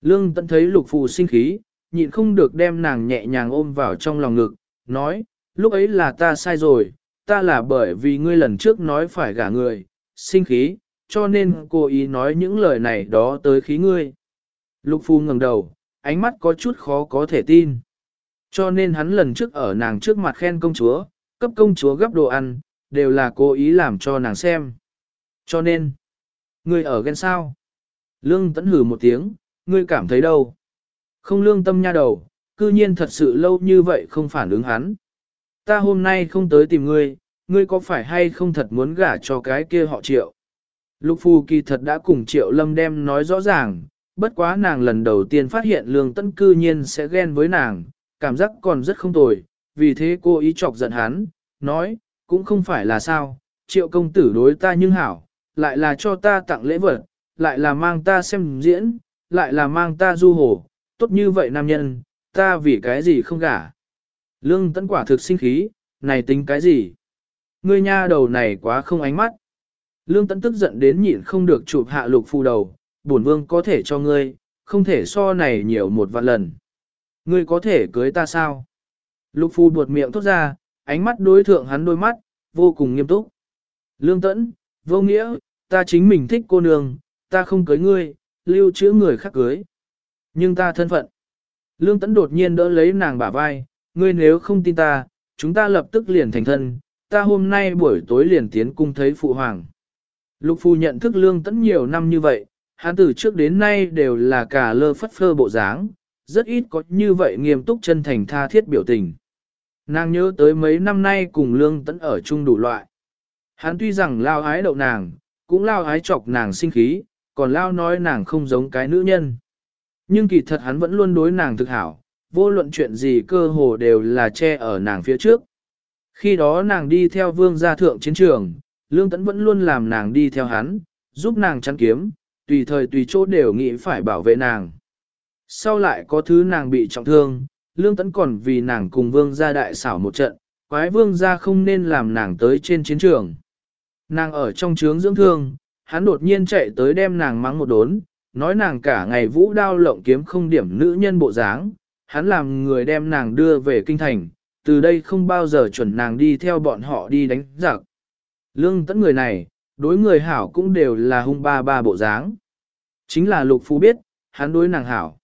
Lương Tấn thấy lục phù sinh khí, nhịn không được đem nàng nhẹ nhàng ôm vào trong lòng ngực, nói, lúc ấy là ta sai rồi, ta là bởi vì ngươi lần trước nói phải gả người, sinh khí, cho nên cô ý nói những lời này đó tới khí ngươi. Lục phu ngẩng đầu, ánh mắt có chút khó có thể tin. Cho nên hắn lần trước ở nàng trước mặt khen công chúa, cấp công chúa gấp đồ ăn, đều là cố ý làm cho nàng xem. Cho nên, ngươi ở ghen sao? Lương tẫn hử một tiếng, ngươi cảm thấy đâu? Không lương tâm nha đầu, cư nhiên thật sự lâu như vậy không phản ứng hắn. Ta hôm nay không tới tìm ngươi, ngươi có phải hay không thật muốn gả cho cái kia họ triệu? Lục Phu kỳ thật đã cùng triệu lâm đem nói rõ ràng, bất quá nàng lần đầu tiên phát hiện lương tẫn cư nhiên sẽ ghen với nàng, cảm giác còn rất không tồi, vì thế cô ý chọc giận hắn, nói, cũng không phải là sao, triệu công tử đối ta nhưng hảo, lại là cho ta tặng lễ vật, lại là mang ta xem diễn, lại là mang ta du hồ, tốt như vậy nam nhân, ta vì cái gì không gả. Lương tấn quả thực sinh khí, này tính cái gì? Ngươi nha đầu này quá không ánh mắt. Lương tấn tức giận đến nhịn không được chụp hạ lục phù đầu, bổn vương có thể cho ngươi, không thể so này nhiều một vạn lần. Ngươi có thể cưới ta sao? Lục phù buột miệng thốt ra, ánh mắt đối thượng hắn đôi mắt, vô cùng nghiêm túc. Lương tẫn, vô nghĩa, ta chính mình thích cô nương, ta không cưới ngươi, lưu trữ người khác cưới. Nhưng ta thân phận. Lương tấn đột nhiên đỡ lấy nàng bả vai, ngươi nếu không tin ta, chúng ta lập tức liền thành thân, ta hôm nay buổi tối liền tiến cung thấy phụ hoàng. Lục phu nhận thức lương tấn nhiều năm như vậy, hắn từ trước đến nay đều là cả lơ phất phơ bộ dáng, rất ít có như vậy nghiêm túc chân thành tha thiết biểu tình. Nàng nhớ tới mấy năm nay cùng lương tấn ở chung đủ loại. Hắn tuy rằng lao ái đậu nàng, cũng lao ái chọc nàng sinh khí, còn lao nói nàng không giống cái nữ nhân. Nhưng kỳ thật hắn vẫn luôn đối nàng thực hảo, vô luận chuyện gì cơ hồ đều là che ở nàng phía trước. Khi đó nàng đi theo vương gia thượng chiến trường, lương tấn vẫn luôn làm nàng đi theo hắn, giúp nàng chắn kiếm, tùy thời tùy chỗ đều nghĩ phải bảo vệ nàng. Sau lại có thứ nàng bị trọng thương, lương tấn còn vì nàng cùng vương gia đại xảo một trận, quái vương gia không nên làm nàng tới trên chiến trường. Nàng ở trong trướng dưỡng thương, hắn đột nhiên chạy tới đem nàng mắng một đốn, nói nàng cả ngày vũ đao lộng kiếm không điểm nữ nhân bộ dáng, hắn làm người đem nàng đưa về kinh thành, từ đây không bao giờ chuẩn nàng đi theo bọn họ đi đánh giặc. Lương tẫn người này, đối người hảo cũng đều là hung ba ba bộ dáng. Chính là lục phú biết, hắn đối nàng hảo.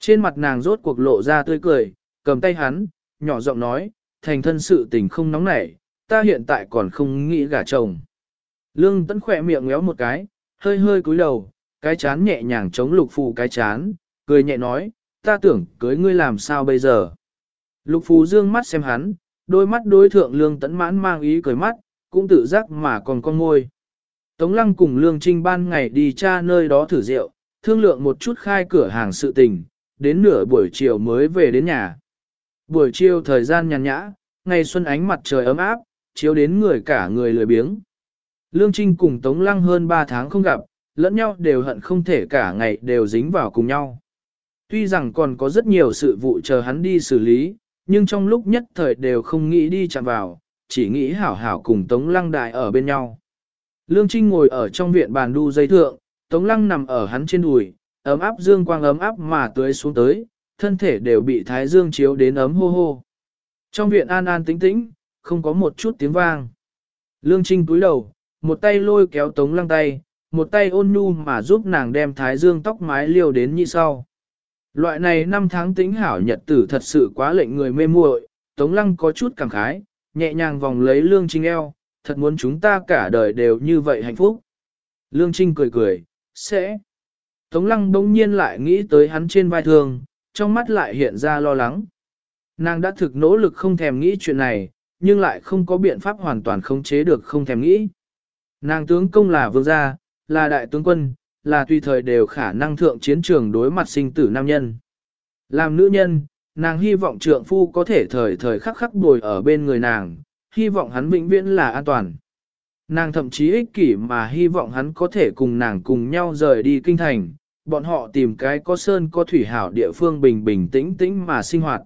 Trên mặt nàng rốt cuộc lộ ra tươi cười, cầm tay hắn, nhỏ giọng nói, thành thân sự tình không nóng nảy, ta hiện tại còn không nghĩ gả chồng. Lương tấn khỏe miệng ngéo một cái, hơi hơi cúi đầu, cái chán nhẹ nhàng chống lục phù cái chán, cười nhẹ nói, ta tưởng cưới ngươi làm sao bây giờ. Lục phù dương mắt xem hắn, đôi mắt đối thượng lương tấn mãn mang ý cười mắt, cũng tự giác mà còn con ngôi. Tống lăng cùng lương trinh ban ngày đi tra nơi đó thử rượu, thương lượng một chút khai cửa hàng sự tình, đến nửa buổi chiều mới về đến nhà. Buổi chiều thời gian nhàn nhã, ngày xuân ánh mặt trời ấm áp, chiếu đến người cả người lười biếng. Lương Trinh cùng Tống Lăng hơn 3 tháng không gặp, lẫn nhau đều hận không thể cả ngày đều dính vào cùng nhau. Tuy rằng còn có rất nhiều sự vụ chờ hắn đi xử lý, nhưng trong lúc nhất thời đều không nghĩ đi chạm vào, chỉ nghĩ hảo hảo cùng Tống Lăng đại ở bên nhau. Lương Trinh ngồi ở trong viện bàn đu dây thượng, Tống Lăng nằm ở hắn trên đùi, ấm áp dương quang ấm áp mà tưới xuống tới, thân thể đều bị thái dương chiếu đến ấm hô hô. Trong viện an an tĩnh tĩnh, không có một chút tiếng vang. Lương Trinh cúi đầu, một tay lôi kéo Tống Lăng tay, một tay ôn nhu mà giúp nàng đem thái dương tóc mái liêu đến như sau. Loại này năm tháng tính hảo nhật tử thật sự quá lệnh người mê muội, Tống Lăng có chút cảm khái, nhẹ nhàng vòng lấy Lương Trinh eo, thật muốn chúng ta cả đời đều như vậy hạnh phúc. Lương Trinh cười cười, sẽ. Tống Lăng bỗng nhiên lại nghĩ tới hắn trên vai thường, trong mắt lại hiện ra lo lắng. Nàng đã thực nỗ lực không thèm nghĩ chuyện này, nhưng lại không có biện pháp hoàn toàn khống chế được không thèm nghĩ. Nàng tướng công là vương gia, là đại tướng quân, là tùy thời đều khả năng thượng chiến trường đối mặt sinh tử nam nhân. Làm nữ nhân, nàng hy vọng trượng phu có thể thời thời khắc khắc bồi ở bên người nàng, hy vọng hắn vĩnh viễn là an toàn. Nàng thậm chí ích kỷ mà hy vọng hắn có thể cùng nàng cùng nhau rời đi kinh thành, bọn họ tìm cái có sơn có thủy hảo địa phương bình bình tĩnh tĩnh mà sinh hoạt.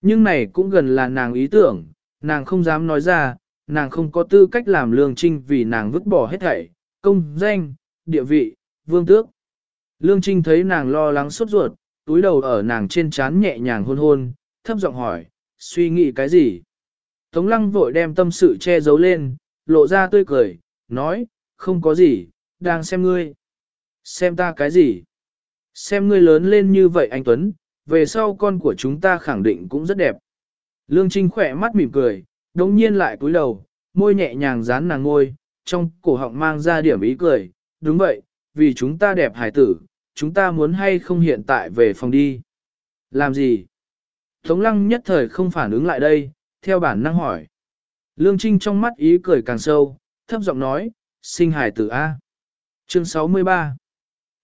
Nhưng này cũng gần là nàng ý tưởng, nàng không dám nói ra, nàng không có tư cách làm lương trinh vì nàng vứt bỏ hết thảy, công, danh, địa vị, vương tước. Lương trinh thấy nàng lo lắng sốt ruột, túi đầu ở nàng trên trán nhẹ nhàng hôn hôn, thấp giọng hỏi, suy nghĩ cái gì? Tống lăng vội đem tâm sự che giấu lên, lộ ra tươi cười, nói, không có gì, đang xem ngươi. Xem ta cái gì? Xem ngươi lớn lên như vậy anh Tuấn, về sau con của chúng ta khẳng định cũng rất đẹp. Lương Trinh khỏe mắt mỉm cười, đồng nhiên lại cúi đầu, môi nhẹ nhàng dán nàng ngôi, trong cổ họng mang ra điểm ý cười, đúng vậy, vì chúng ta đẹp hải tử, chúng ta muốn hay không hiện tại về phòng đi. Làm gì? Tống lăng nhất thời không phản ứng lại đây, theo bản năng hỏi. Lương Trinh trong mắt ý cười càng sâu, thấp giọng nói, sinh hải tử A. Chương 63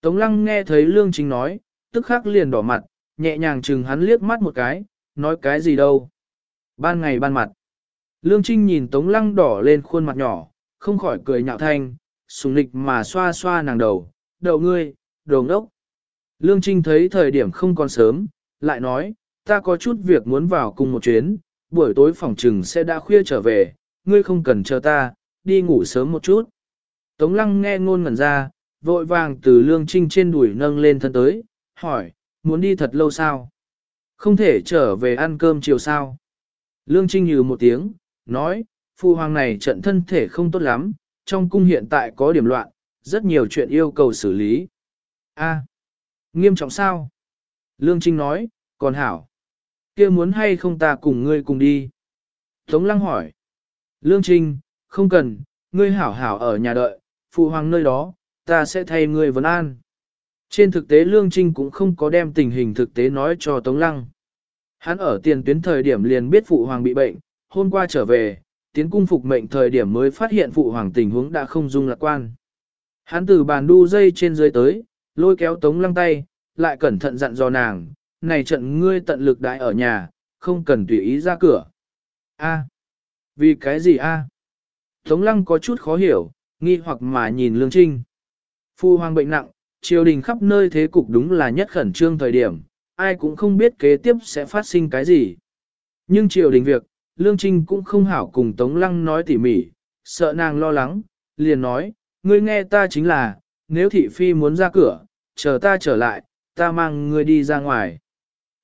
Tống lăng nghe thấy Lương Trinh nói, tức khắc liền đỏ mặt, nhẹ nhàng chừng hắn liếc mắt một cái, nói cái gì đâu. Ban ngày ban mặt. Lương Trinh nhìn Tống Lăng đỏ lên khuôn mặt nhỏ, không khỏi cười nhạo thanh, sùng lịch mà xoa xoa nàng đầu, đậu ngươi, đồ ngốc. Lương Trinh thấy thời điểm không còn sớm, lại nói, ta có chút việc muốn vào cùng một chuyến, buổi tối phòng trừng sẽ đã khuya trở về, ngươi không cần chờ ta, đi ngủ sớm một chút. Tống Lăng nghe ngôn ngẩn ra, vội vàng từ Lương Trinh trên đùi nâng lên thân tới, hỏi, muốn đi thật lâu sao? Không thể trở về ăn cơm chiều sao? Lương Trinh nhừ một tiếng, nói, phụ hoàng này trận thân thể không tốt lắm, trong cung hiện tại có điểm loạn, rất nhiều chuyện yêu cầu xử lý. A, nghiêm trọng sao? Lương Trinh nói, còn hảo. kia muốn hay không ta cùng ngươi cùng đi? Tống Lăng hỏi. Lương Trinh, không cần, ngươi hảo hảo ở nhà đợi, phụ hoàng nơi đó, ta sẽ thay ngươi vấn an. Trên thực tế Lương Trinh cũng không có đem tình hình thực tế nói cho Tống Lăng. Hắn ở tiền tuyến thời điểm liền biết phụ hoàng bị bệnh, hôm qua trở về, tiến cung phục mệnh thời điểm mới phát hiện phụ hoàng tình huống đã không dung lạc quan. Hắn từ bàn đu dây trên dưới tới, lôi kéo Tống Lăng tay, lại cẩn thận dặn dò nàng, này trận ngươi tận lực đại ở nhà, không cần tùy ý ra cửa. A, vì cái gì a? Tống Lăng có chút khó hiểu, nghi hoặc mà nhìn Lương Trinh. Phu hoàng bệnh nặng, triều đình khắp nơi thế cục đúng là nhất khẩn trương thời điểm, ai cũng không biết kế tiếp sẽ phát sinh cái gì. Nhưng triều đình việc, Lương Trinh cũng không hảo cùng Tống Lăng nói tỉ mỉ, sợ nàng lo lắng, liền nói, ngươi nghe ta chính là, nếu thị phi muốn ra cửa, chờ ta trở lại, ta mang ngươi đi ra ngoài.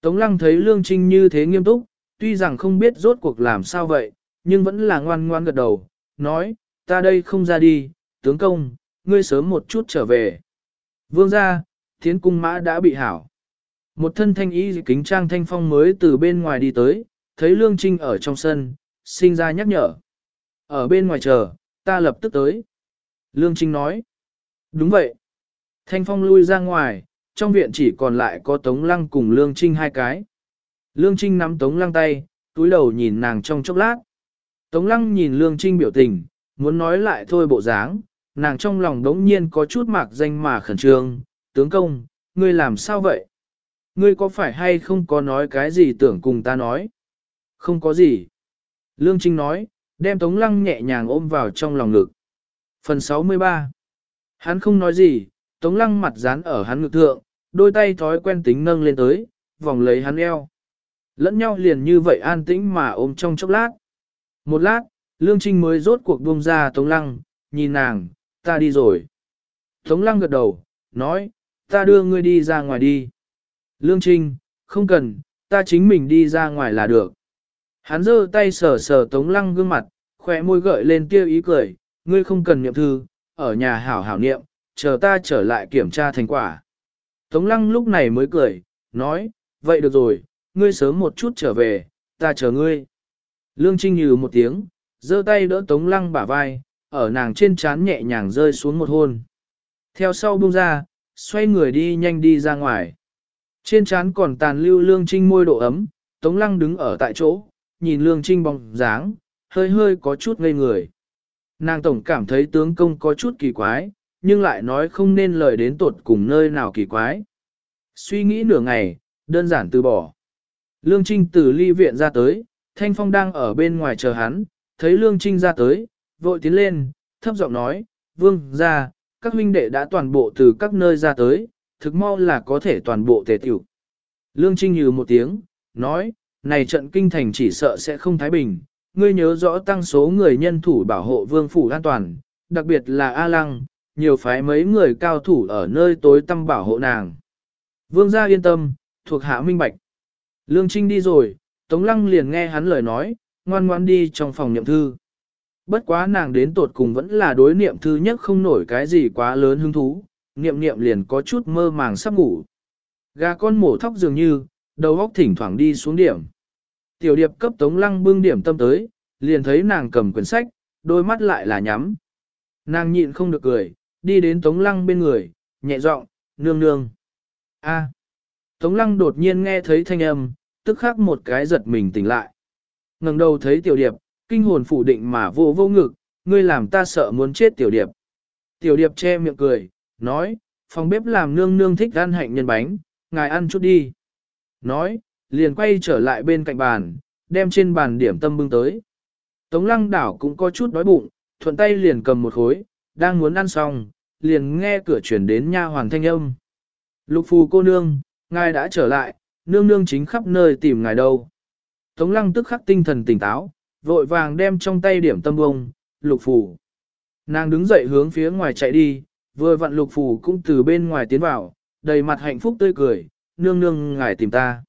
Tống Lăng thấy Lương Trinh như thế nghiêm túc, tuy rằng không biết rốt cuộc làm sao vậy, nhưng vẫn là ngoan ngoan gật đầu, nói, ta đây không ra đi, tướng công, ngươi sớm một chút trở về. Vương ra, thiến cung mã đã bị hảo. Một thân thanh y kính trang thanh phong mới từ bên ngoài đi tới, thấy Lương Trinh ở trong sân, sinh ra nhắc nhở. Ở bên ngoài chờ, ta lập tức tới. Lương Trinh nói. Đúng vậy. Thanh phong lui ra ngoài, trong viện chỉ còn lại có Tống Lăng cùng Lương Trinh hai cái. Lương Trinh nắm Tống Lăng tay, túi đầu nhìn nàng trong chốc lát. Tống Lăng nhìn Lương Trinh biểu tình, muốn nói lại thôi bộ dáng, nàng trong lòng đống nhiên có chút mạc danh mà khẩn trương, tướng công, ngươi làm sao vậy? Ngươi có phải hay không có nói cái gì tưởng cùng ta nói? Không có gì. Lương Trinh nói, đem Tống Lăng nhẹ nhàng ôm vào trong lòng ngực. Phần 63 Hắn không nói gì, Tống Lăng mặt dán ở hắn ngực thượng, đôi tay thói quen tính nâng lên tới, vòng lấy hắn eo. Lẫn nhau liền như vậy an tĩnh mà ôm trong chốc lát. Một lát, Lương Trinh mới rốt cuộc buông ra Tống Lăng, nhìn nàng, ta đi rồi. Tống Lăng gật đầu, nói, ta đưa ngươi đi ra ngoài đi. Lương Trinh, không cần, ta chính mình đi ra ngoài là được. Hắn giơ tay sờ sờ Tống Lăng gương mặt, khỏe môi gợi lên tiêu ý cười, ngươi không cần niệm thư, ở nhà hảo hảo niệm, chờ ta trở lại kiểm tra thành quả. Tống Lăng lúc này mới cười, nói, vậy được rồi, ngươi sớm một chút trở về, ta chờ ngươi. Lương Trinh nhừ một tiếng, giơ tay đỡ Tống Lăng bả vai, ở nàng trên trán nhẹ nhàng rơi xuống một hôn. Theo sau buông ra, xoay người đi nhanh đi ra ngoài. Trên trán còn tàn lưu Lương Trinh môi độ ấm, Tống Lăng đứng ở tại chỗ, nhìn Lương Trinh bóng dáng, hơi hơi có chút ngây người. Nàng tổng cảm thấy tướng công có chút kỳ quái, nhưng lại nói không nên lời đến tột cùng nơi nào kỳ quái. Suy nghĩ nửa ngày, đơn giản từ bỏ. Lương Trinh từ ly viện ra tới, Thanh Phong đang ở bên ngoài chờ hắn, thấy Lương Trinh ra tới, vội tiến lên, thấp giọng nói, vương ra, các huynh đệ đã toàn bộ từ các nơi ra tới, thực mau là có thể toàn bộ tề tiểu. Lương Trinh như một tiếng, nói, này trận kinh thành chỉ sợ sẽ không thái bình, ngươi nhớ rõ tăng số người nhân thủ bảo hộ vương phủ an toàn, đặc biệt là A Lăng, nhiều phái mấy người cao thủ ở nơi tối tăm bảo hộ nàng. Vương gia yên tâm, thuộc hạ minh bạch. Lương Trinh đi rồi, Tống Lăng liền nghe hắn lời nói, ngoan ngoan đi trong phòng nhậm thư. Bất quá nàng đến tột cùng vẫn là đối niệm thư nhất không nổi cái gì quá lớn hứng thú, niệm niệm liền có chút mơ màng sắp ngủ. Gà con mổ thóc dường như, đầu óc thỉnh thoảng đi xuống điểm. Tiểu điệp cấp Tống Lăng bưng điểm tâm tới, liền thấy nàng cầm quyển sách, đôi mắt lại là nhắm. Nàng nhịn không được cười, đi đến Tống Lăng bên người, nhẹ giọng, nương nương. A. Tống Lăng đột nhiên nghe thấy thanh âm, tức khắc một cái giật mình tỉnh lại. ngẩng đầu thấy tiểu điệp, kinh hồn phủ định mà vô vô ngực, ngươi làm ta sợ muốn chết tiểu điệp. Tiểu điệp che miệng cười, nói, phòng bếp làm nương nương thích ăn hạnh nhân bánh, ngài ăn chút đi. Nói, liền quay trở lại bên cạnh bàn, đem trên bàn điểm tâm bưng tới. Tống lăng đảo cũng có chút đói bụng, thuận tay liền cầm một khối, đang muốn ăn xong, liền nghe cửa chuyển đến nha hoàn thanh âm. Lục phù cô nương, ngài đã trở lại, nương nương chính khắp nơi tìm ngài đâu. Tống lăng tức khắc tinh thần tỉnh táo, vội vàng đem trong tay điểm tâm bông, lục phù. Nàng đứng dậy hướng phía ngoài chạy đi, vừa vặn lục phù cũng từ bên ngoài tiến vào, đầy mặt hạnh phúc tươi cười, nương nương ngài tìm ta.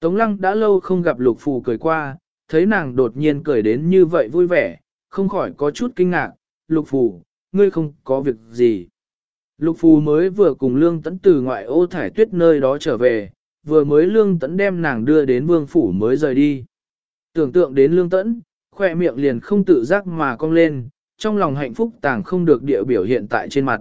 Tống lăng đã lâu không gặp lục phù cười qua, thấy nàng đột nhiên cười đến như vậy vui vẻ, không khỏi có chút kinh ngạc, lục phù, ngươi không có việc gì. Lục phù mới vừa cùng lương tấn từ ngoại ô thải tuyết nơi đó trở về, vừa mới lương tấn đem nàng đưa đến vương phủ mới rời đi. Tưởng tượng đến lương tấn, khoe miệng liền không tự giác mà cong lên, trong lòng hạnh phúc tàng không được địa biểu hiện tại trên mặt.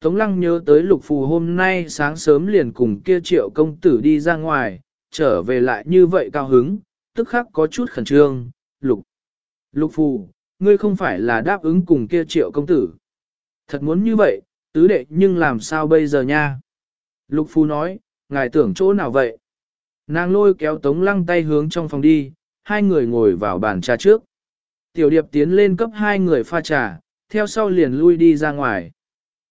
Tống lăng nhớ tới lục phù hôm nay sáng sớm liền cùng kia triệu công tử đi ra ngoài, trở về lại như vậy cao hứng, tức khắc có chút khẩn trương, lục. Lục phù, ngươi không phải là đáp ứng cùng kia triệu công tử. Thật muốn như vậy, tứ đệ nhưng làm sao bây giờ nha? Lục phù nói, ngài tưởng chỗ nào vậy? Nàng lôi kéo tống lăng tay hướng trong phòng đi, hai người ngồi vào bàn trà trước. Tiểu điệp tiến lên cấp hai người pha trà, theo sau liền lui đi ra ngoài.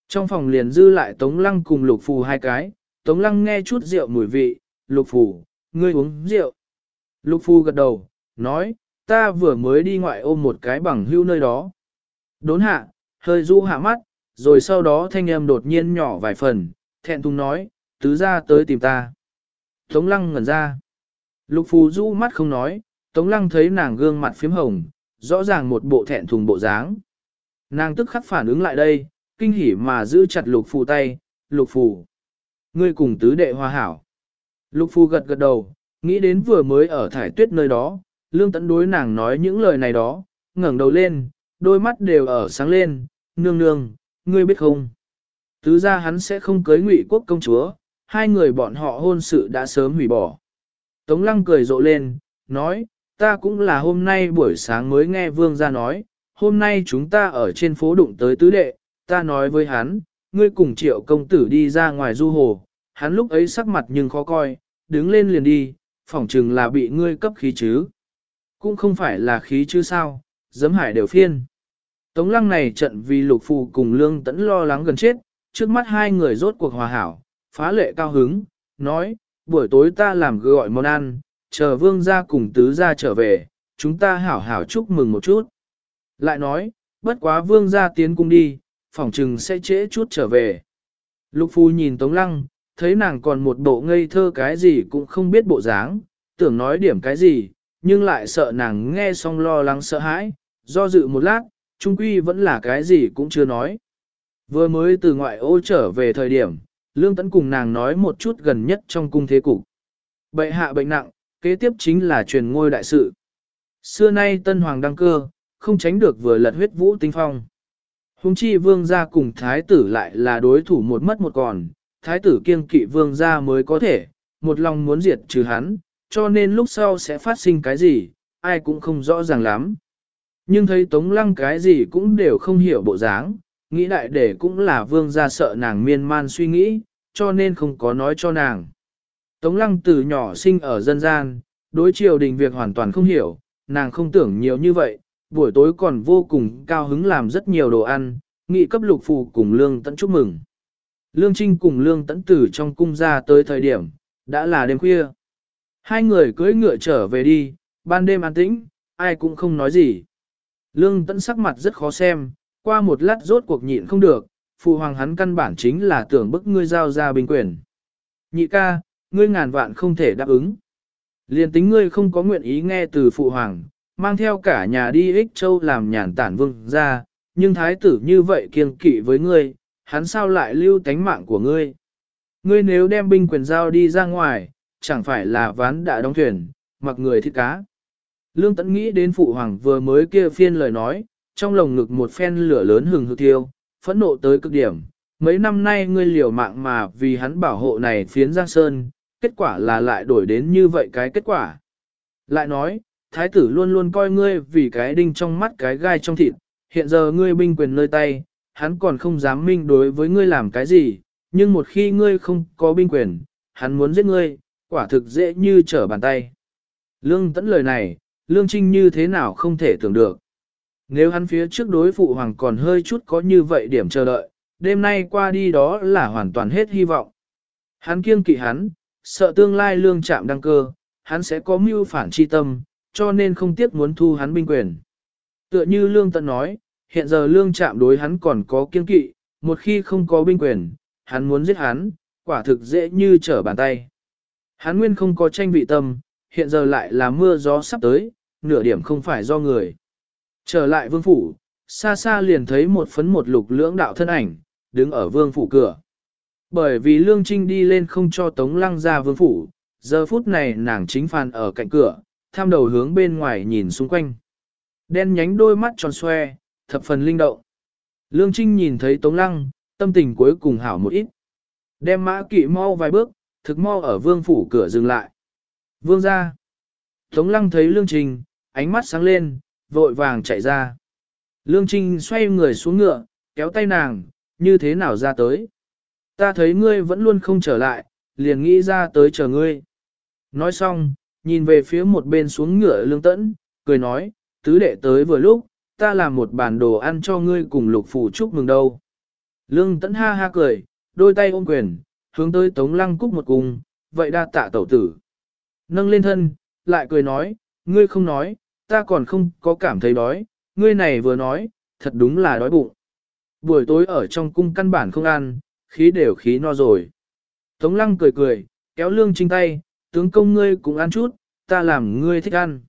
Trong phòng liền dư lại tống lăng cùng lục phù hai cái, tống lăng nghe chút rượu mùi vị, lục phù, ngươi uống rượu. Lục phù gật đầu, nói, ta vừa mới đi ngoại ôm một cái bằng hưu nơi đó. Đốn hạ, hơi du hạ mắt, rồi sau đó thanh âm đột nhiên nhỏ vài phần, thẹn thùng nói, tứ ra tới tìm ta. Tống lăng ngẩn ra. Lục phù du mắt không nói, tống lăng thấy nàng gương mặt phím hồng, rõ ràng một bộ thẹn thùng bộ dáng. Nàng tức khắc phản ứng lại đây, kinh hỉ mà giữ chặt lục phù tay, lục phù. Ngươi cùng tứ đệ hòa hảo. Lục phù gật gật đầu, nghĩ đến vừa mới ở thải tuyết nơi đó, lương tấn đối nàng nói những lời này đó, ngẩng đầu lên, đôi mắt đều ở sáng lên, nương nương, ngươi biết không? Tứ ra hắn sẽ không cưới ngụy quốc công chúa, hai người bọn họ hôn sự đã sớm hủy bỏ. Tống lăng cười rộ lên, nói, ta cũng là hôm nay buổi sáng mới nghe vương ra nói, hôm nay chúng ta ở trên phố đụng tới tứ đệ, ta nói với hắn, ngươi cùng triệu công tử đi ra ngoài du hồ, hắn lúc ấy sắc mặt nhưng khó coi, đứng lên liền đi, phỏng chừng là bị ngươi cấp khí chứ. Cũng không phải là khí chứ sao, giấm hải đều phiên. Tống lăng này trận vì lục phù cùng lương tẫn lo lắng gần chết, trước mắt hai người rốt cuộc hòa hảo, phá lệ cao hứng, nói, buổi tối ta làm gọi món ăn, chờ vương gia cùng tứ gia trở về, chúng ta hảo hảo chúc mừng một chút. Lại nói, bất quá vương gia tiến cung đi, phỏng chừng sẽ trễ chút trở về. Lục phu nhìn Tống Lăng, thấy nàng còn một bộ ngây thơ cái gì cũng không biết bộ dáng, tưởng nói điểm cái gì, nhưng lại sợ nàng nghe xong lo lắng sợ hãi, do dự một lát, trung quy vẫn là cái gì cũng chưa nói. Vừa mới từ ngoại ô trở về thời điểm, Lương Tấn cùng nàng nói một chút gần nhất trong cung thế cục. Bệ hạ bệnh nặng, kế tiếp chính là truyền ngôi đại sự. Xưa nay Tân Hoàng đăng cơ, không tránh được vừa lật huyết vũ tinh phong. Hùng chi vương gia cùng thái tử lại là đối thủ một mất một còn, thái tử kiêng kỵ vương gia mới có thể, một lòng muốn diệt trừ hắn, cho nên lúc sau sẽ phát sinh cái gì, ai cũng không rõ ràng lắm. Nhưng thấy Tống Lăng cái gì cũng đều không hiểu bộ dáng, nghĩ đại để cũng là vương gia sợ nàng miên man suy nghĩ, cho nên không có nói cho nàng. Tống Lăng từ nhỏ sinh ở dân gian, đối triều đình việc hoàn toàn không hiểu, nàng không tưởng nhiều như vậy, buổi tối còn vô cùng cao hứng làm rất nhiều đồ ăn, nghị cấp lục phụ cùng Lương Tấn chúc mừng. Lương Trinh cùng Lương Tấn tử trong cung ra tới thời điểm, đã là đêm khuya. Hai người cưỡi ngựa trở về đi, ban đêm an tĩnh, ai cũng không nói gì. Lương Tấn sắc mặt rất khó xem, qua một lát rốt cuộc nhịn không được, phụ hoàng hắn căn bản chính là tưởng bức ngươi giao ra bình quyền. Nhị ca, ngươi ngàn vạn không thể đáp ứng. Liên tính ngươi không có nguyện ý nghe từ phụ hoàng, mang theo cả nhà đi ích châu làm nhàn tản vương ra, nhưng thái tử như vậy kiêng kỵ với ngươi, hắn sao lại lưu tánh mạng của ngươi. Ngươi nếu đem binh quyền giao đi ra ngoài, chẳng phải là ván đã đóng thuyền, mặc người thịt cá. Lương Tấn nghĩ đến phụ hoàng vừa mới kia phiên lời nói, trong lồng ngực một phen lửa lớn hừng hực thiêu, phẫn nộ tới cực điểm. Mấy năm nay ngươi liều mạng mà vì hắn bảo hộ này phiến Giang Sơn, kết quả là lại đổi đến như vậy cái kết quả. Lại nói, thái tử luôn luôn coi ngươi vì cái đinh trong mắt cái gai trong thịt, hiện giờ ngươi binh quyền nơi tay, hắn còn không dám minh đối với ngươi làm cái gì, nhưng một khi ngươi không có binh quyền, hắn muốn giết ngươi, quả thực dễ như trở bàn tay. Lương tẫn lời này, Lương Trinh như thế nào không thể tưởng được. Nếu hắn phía trước đối phụ hoàng còn hơi chút có như vậy điểm chờ đợi, đêm nay qua đi đó là hoàn toàn hết hy vọng. Hắn kiêng kỵ hắn, sợ tương lai lương chạm đăng cơ, hắn sẽ có mưu phản chi tâm, cho nên không tiếc muốn thu hắn binh quyền. Tựa như lương tận nói, hiện giờ lương chạm đối hắn còn có kiên kỵ, một khi không có binh quyền, hắn muốn giết hắn, quả thực dễ như trở bàn tay. Hắn nguyên không có tranh vị tâm, hiện giờ lại là mưa gió sắp tới, nửa điểm không phải do người. Trở lại vương phủ, xa xa liền thấy một phấn một lục lưỡng đạo thân ảnh, đứng ở vương phủ cửa. Bởi vì Lương Trinh đi lên không cho Tống Lăng ra vương phủ, giờ phút này nàng chính phàn ở cạnh cửa, tham đầu hướng bên ngoài nhìn xung quanh. Đen nhánh đôi mắt tròn xoe, thập phần linh động. Lương Trinh nhìn thấy Tống Lăng, tâm tình cuối cùng hảo một ít. Đem mã kỵ mau vài bước, thực mau ở vương phủ cửa dừng lại. Vương ra. Tống Lăng thấy Lương Trinh, ánh mắt sáng lên, vội vàng chạy ra. Lương Trinh xoay người xuống ngựa, kéo tay nàng, như thế nào ra tới. Ta thấy ngươi vẫn luôn không trở lại, liền nghĩ ra tới chờ ngươi. Nói xong, nhìn về phía một bên xuống ngựa lương tẫn, cười nói, tứ đệ tới vừa lúc, ta làm một bản đồ ăn cho ngươi cùng lục phủ chúc mừng đâu. Lương tẫn ha ha cười, đôi tay ôm quyền, hướng tới tống lăng cúc một cùng, vậy đa tạ tẩu tử. Nâng lên thân, lại cười nói, ngươi không nói, ta còn không có cảm thấy đói, ngươi này vừa nói, thật đúng là đói bụng. Buổi tối ở trong cung căn bản không ăn, khí đều khí no rồi. Tống lăng cười cười, kéo lương trinh tay, tướng công ngươi cũng ăn chút, ta làm ngươi thích ăn.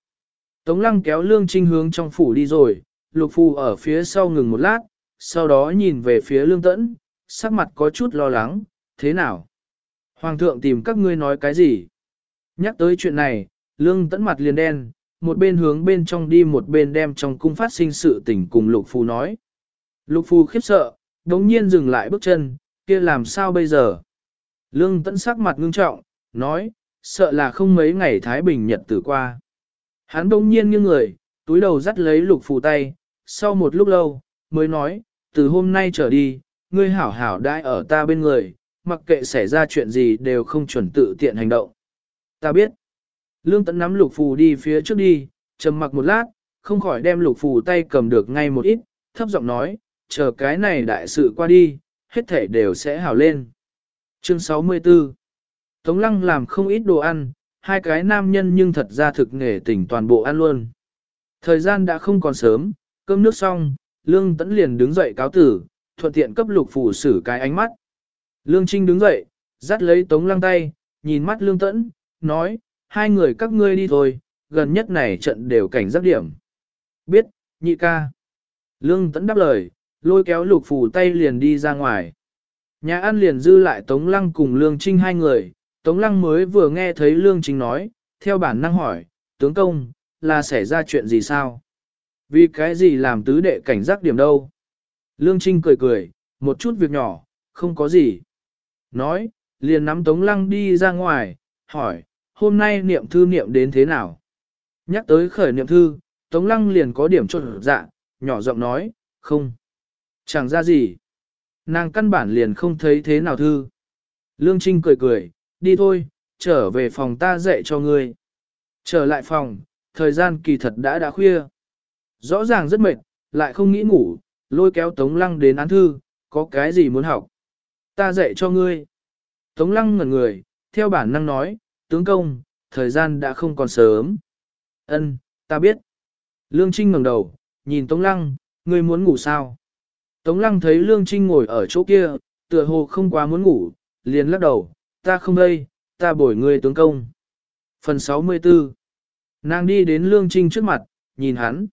Tống lăng kéo lương trinh hướng trong phủ đi rồi, lục phù ở phía sau ngừng một lát, sau đó nhìn về phía lương tẫn, sắc mặt có chút lo lắng, thế nào? Hoàng thượng tìm các ngươi nói cái gì? Nhắc tới chuyện này, lương tẫn mặt liền đen, một bên hướng bên trong đi một bên đem trong cung phát sinh sự tình cùng lục phù nói. Lục phù khiếp sợ, đống nhiên dừng lại bước chân, kia làm sao bây giờ? Lương tẫn sắc mặt ngưng trọng, nói, sợ là không mấy ngày Thái Bình Nhật tử qua. Hắn đống nhiên như người, túi đầu dắt lấy lục phù tay, sau một lúc lâu, mới nói, từ hôm nay trở đi, ngươi hảo hảo đãi ở ta bên người, mặc kệ xảy ra chuyện gì đều không chuẩn tự tiện hành động. Ta biết. Lương Tấn nắm lục phù đi phía trước đi, trầm mặc một lát, không khỏi đem lục phù tay cầm được ngay một ít, thấp giọng nói, chờ cái này đại sự qua đi, hết thể đều sẽ hảo lên. Chương 64 Tống lăng làm không ít đồ ăn, hai cái nam nhân nhưng thật ra thực nghề tỉnh toàn bộ ăn luôn. Thời gian đã không còn sớm, cơm nước xong, Lương Tẫn liền đứng dậy cáo tử, thuận tiện cấp lục phủ xử cái ánh mắt. Lương Trinh đứng dậy, dắt lấy Tống lăng tay, nhìn mắt Lương Tẫn, nói, hai người các ngươi đi thôi, gần nhất này trận đều cảnh giác điểm. Biết, nhị ca. Lương Tẫn đáp lời, lôi kéo lục phủ tay liền đi ra ngoài. Nhà ăn liền dư lại Tống Lăng cùng Lương Trinh hai người, Tống Lăng mới vừa nghe thấy Lương Trinh nói, theo bản năng hỏi, tướng công, là xảy ra chuyện gì sao? Vì cái gì làm tứ đệ cảnh giác điểm đâu? Lương Trinh cười cười, một chút việc nhỏ, không có gì. Nói, liền nắm Tống Lăng đi ra ngoài, hỏi, hôm nay niệm thư niệm đến thế nào? Nhắc tới khởi niệm thư, Tống Lăng liền có điểm trộn dạ, nhỏ giọng nói, không. Chẳng ra gì. Nàng căn bản liền không thấy thế nào thư. Lương Trinh cười cười, đi thôi, trở về phòng ta dạy cho ngươi. Trở lại phòng, thời gian kỳ thật đã đã khuya. Rõ ràng rất mệt, lại không nghĩ ngủ, lôi kéo Tống Lăng đến án thư, có cái gì muốn học. Ta dạy cho ngươi. Tống Lăng ngẩn người, theo bản năng nói, tướng công, thời gian đã không còn sớm. Ân, ta biết. Lương Trinh ngẩng đầu, nhìn Tống Lăng, ngươi muốn ngủ sao? Tống Lăng thấy Lương Trinh ngồi ở chỗ kia, tựa hồ không quá muốn ngủ, liền lắc đầu, ta không đây, ta bồi ngươi tướng công. Phần 64 Nàng đi đến Lương Trinh trước mặt, nhìn hắn.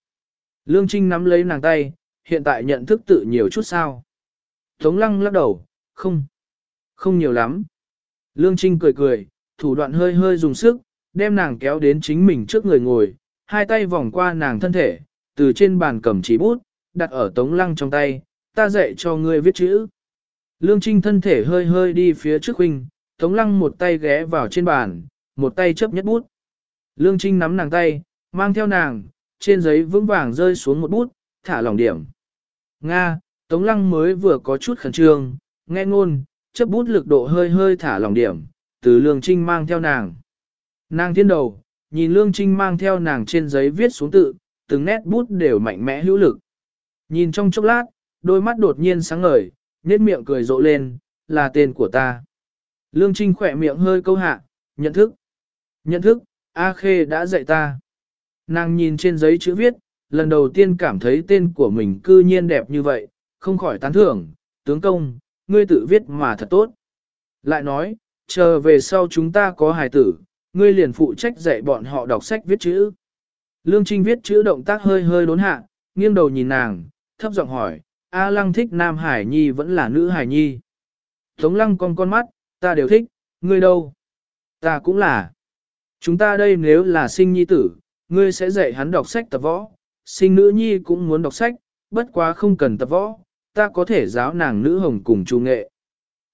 Lương Trinh nắm lấy nàng tay, hiện tại nhận thức tự nhiều chút sao. Tống lăng lắc đầu, không, không nhiều lắm. Lương Trinh cười cười, thủ đoạn hơi hơi dùng sức, đem nàng kéo đến chính mình trước người ngồi, hai tay vòng qua nàng thân thể, từ trên bàn cầm chỉ bút, đặt ở tống lăng trong tay, ta dạy cho ngươi viết chữ. Lương Trinh thân thể hơi hơi đi phía trước huynh, tống lăng một tay ghé vào trên bàn, một tay chấp nhất bút. Lương Trinh nắm nàng tay, mang theo nàng, trên giấy vững vàng rơi xuống một bút, thả lỏng điểm. Nga, Tống Lăng mới vừa có chút khẩn trương, nghe ngôn, chấp bút lực độ hơi hơi thả lỏng điểm, từ Lương Trinh mang theo nàng. Nàng thiên đầu, nhìn Lương Trinh mang theo nàng trên giấy viết xuống tự, từng nét bút đều mạnh mẽ hữu lực. Nhìn trong chốc lát, đôi mắt đột nhiên sáng ngời, nét miệng cười rộ lên, là tên của ta. Lương Trinh khỏe miệng hơi câu hạ, nhận thức. Nhận thức, A Khê đã dạy ta. Nàng nhìn trên giấy chữ viết, lần đầu tiên cảm thấy tên của mình cư nhiên đẹp như vậy, không khỏi tán thưởng, tướng công, ngươi tự viết mà thật tốt. Lại nói, chờ về sau chúng ta có hài tử, ngươi liền phụ trách dạy bọn họ đọc sách viết chữ. Lương Trinh viết chữ động tác hơi hơi đốn hạ, nghiêng đầu nhìn nàng, thấp giọng hỏi, A Lăng thích Nam Hải Nhi vẫn là nữ Hải Nhi. Tống Lăng con con mắt, ta đều thích, ngươi đâu? Ta cũng là. Chúng ta đây nếu là sinh nhi tử, ngươi sẽ dạy hắn đọc sách tập võ, sinh nữ nhi cũng muốn đọc sách, bất quá không cần tập võ, ta có thể giáo nàng nữ hồng cùng chủ nghệ.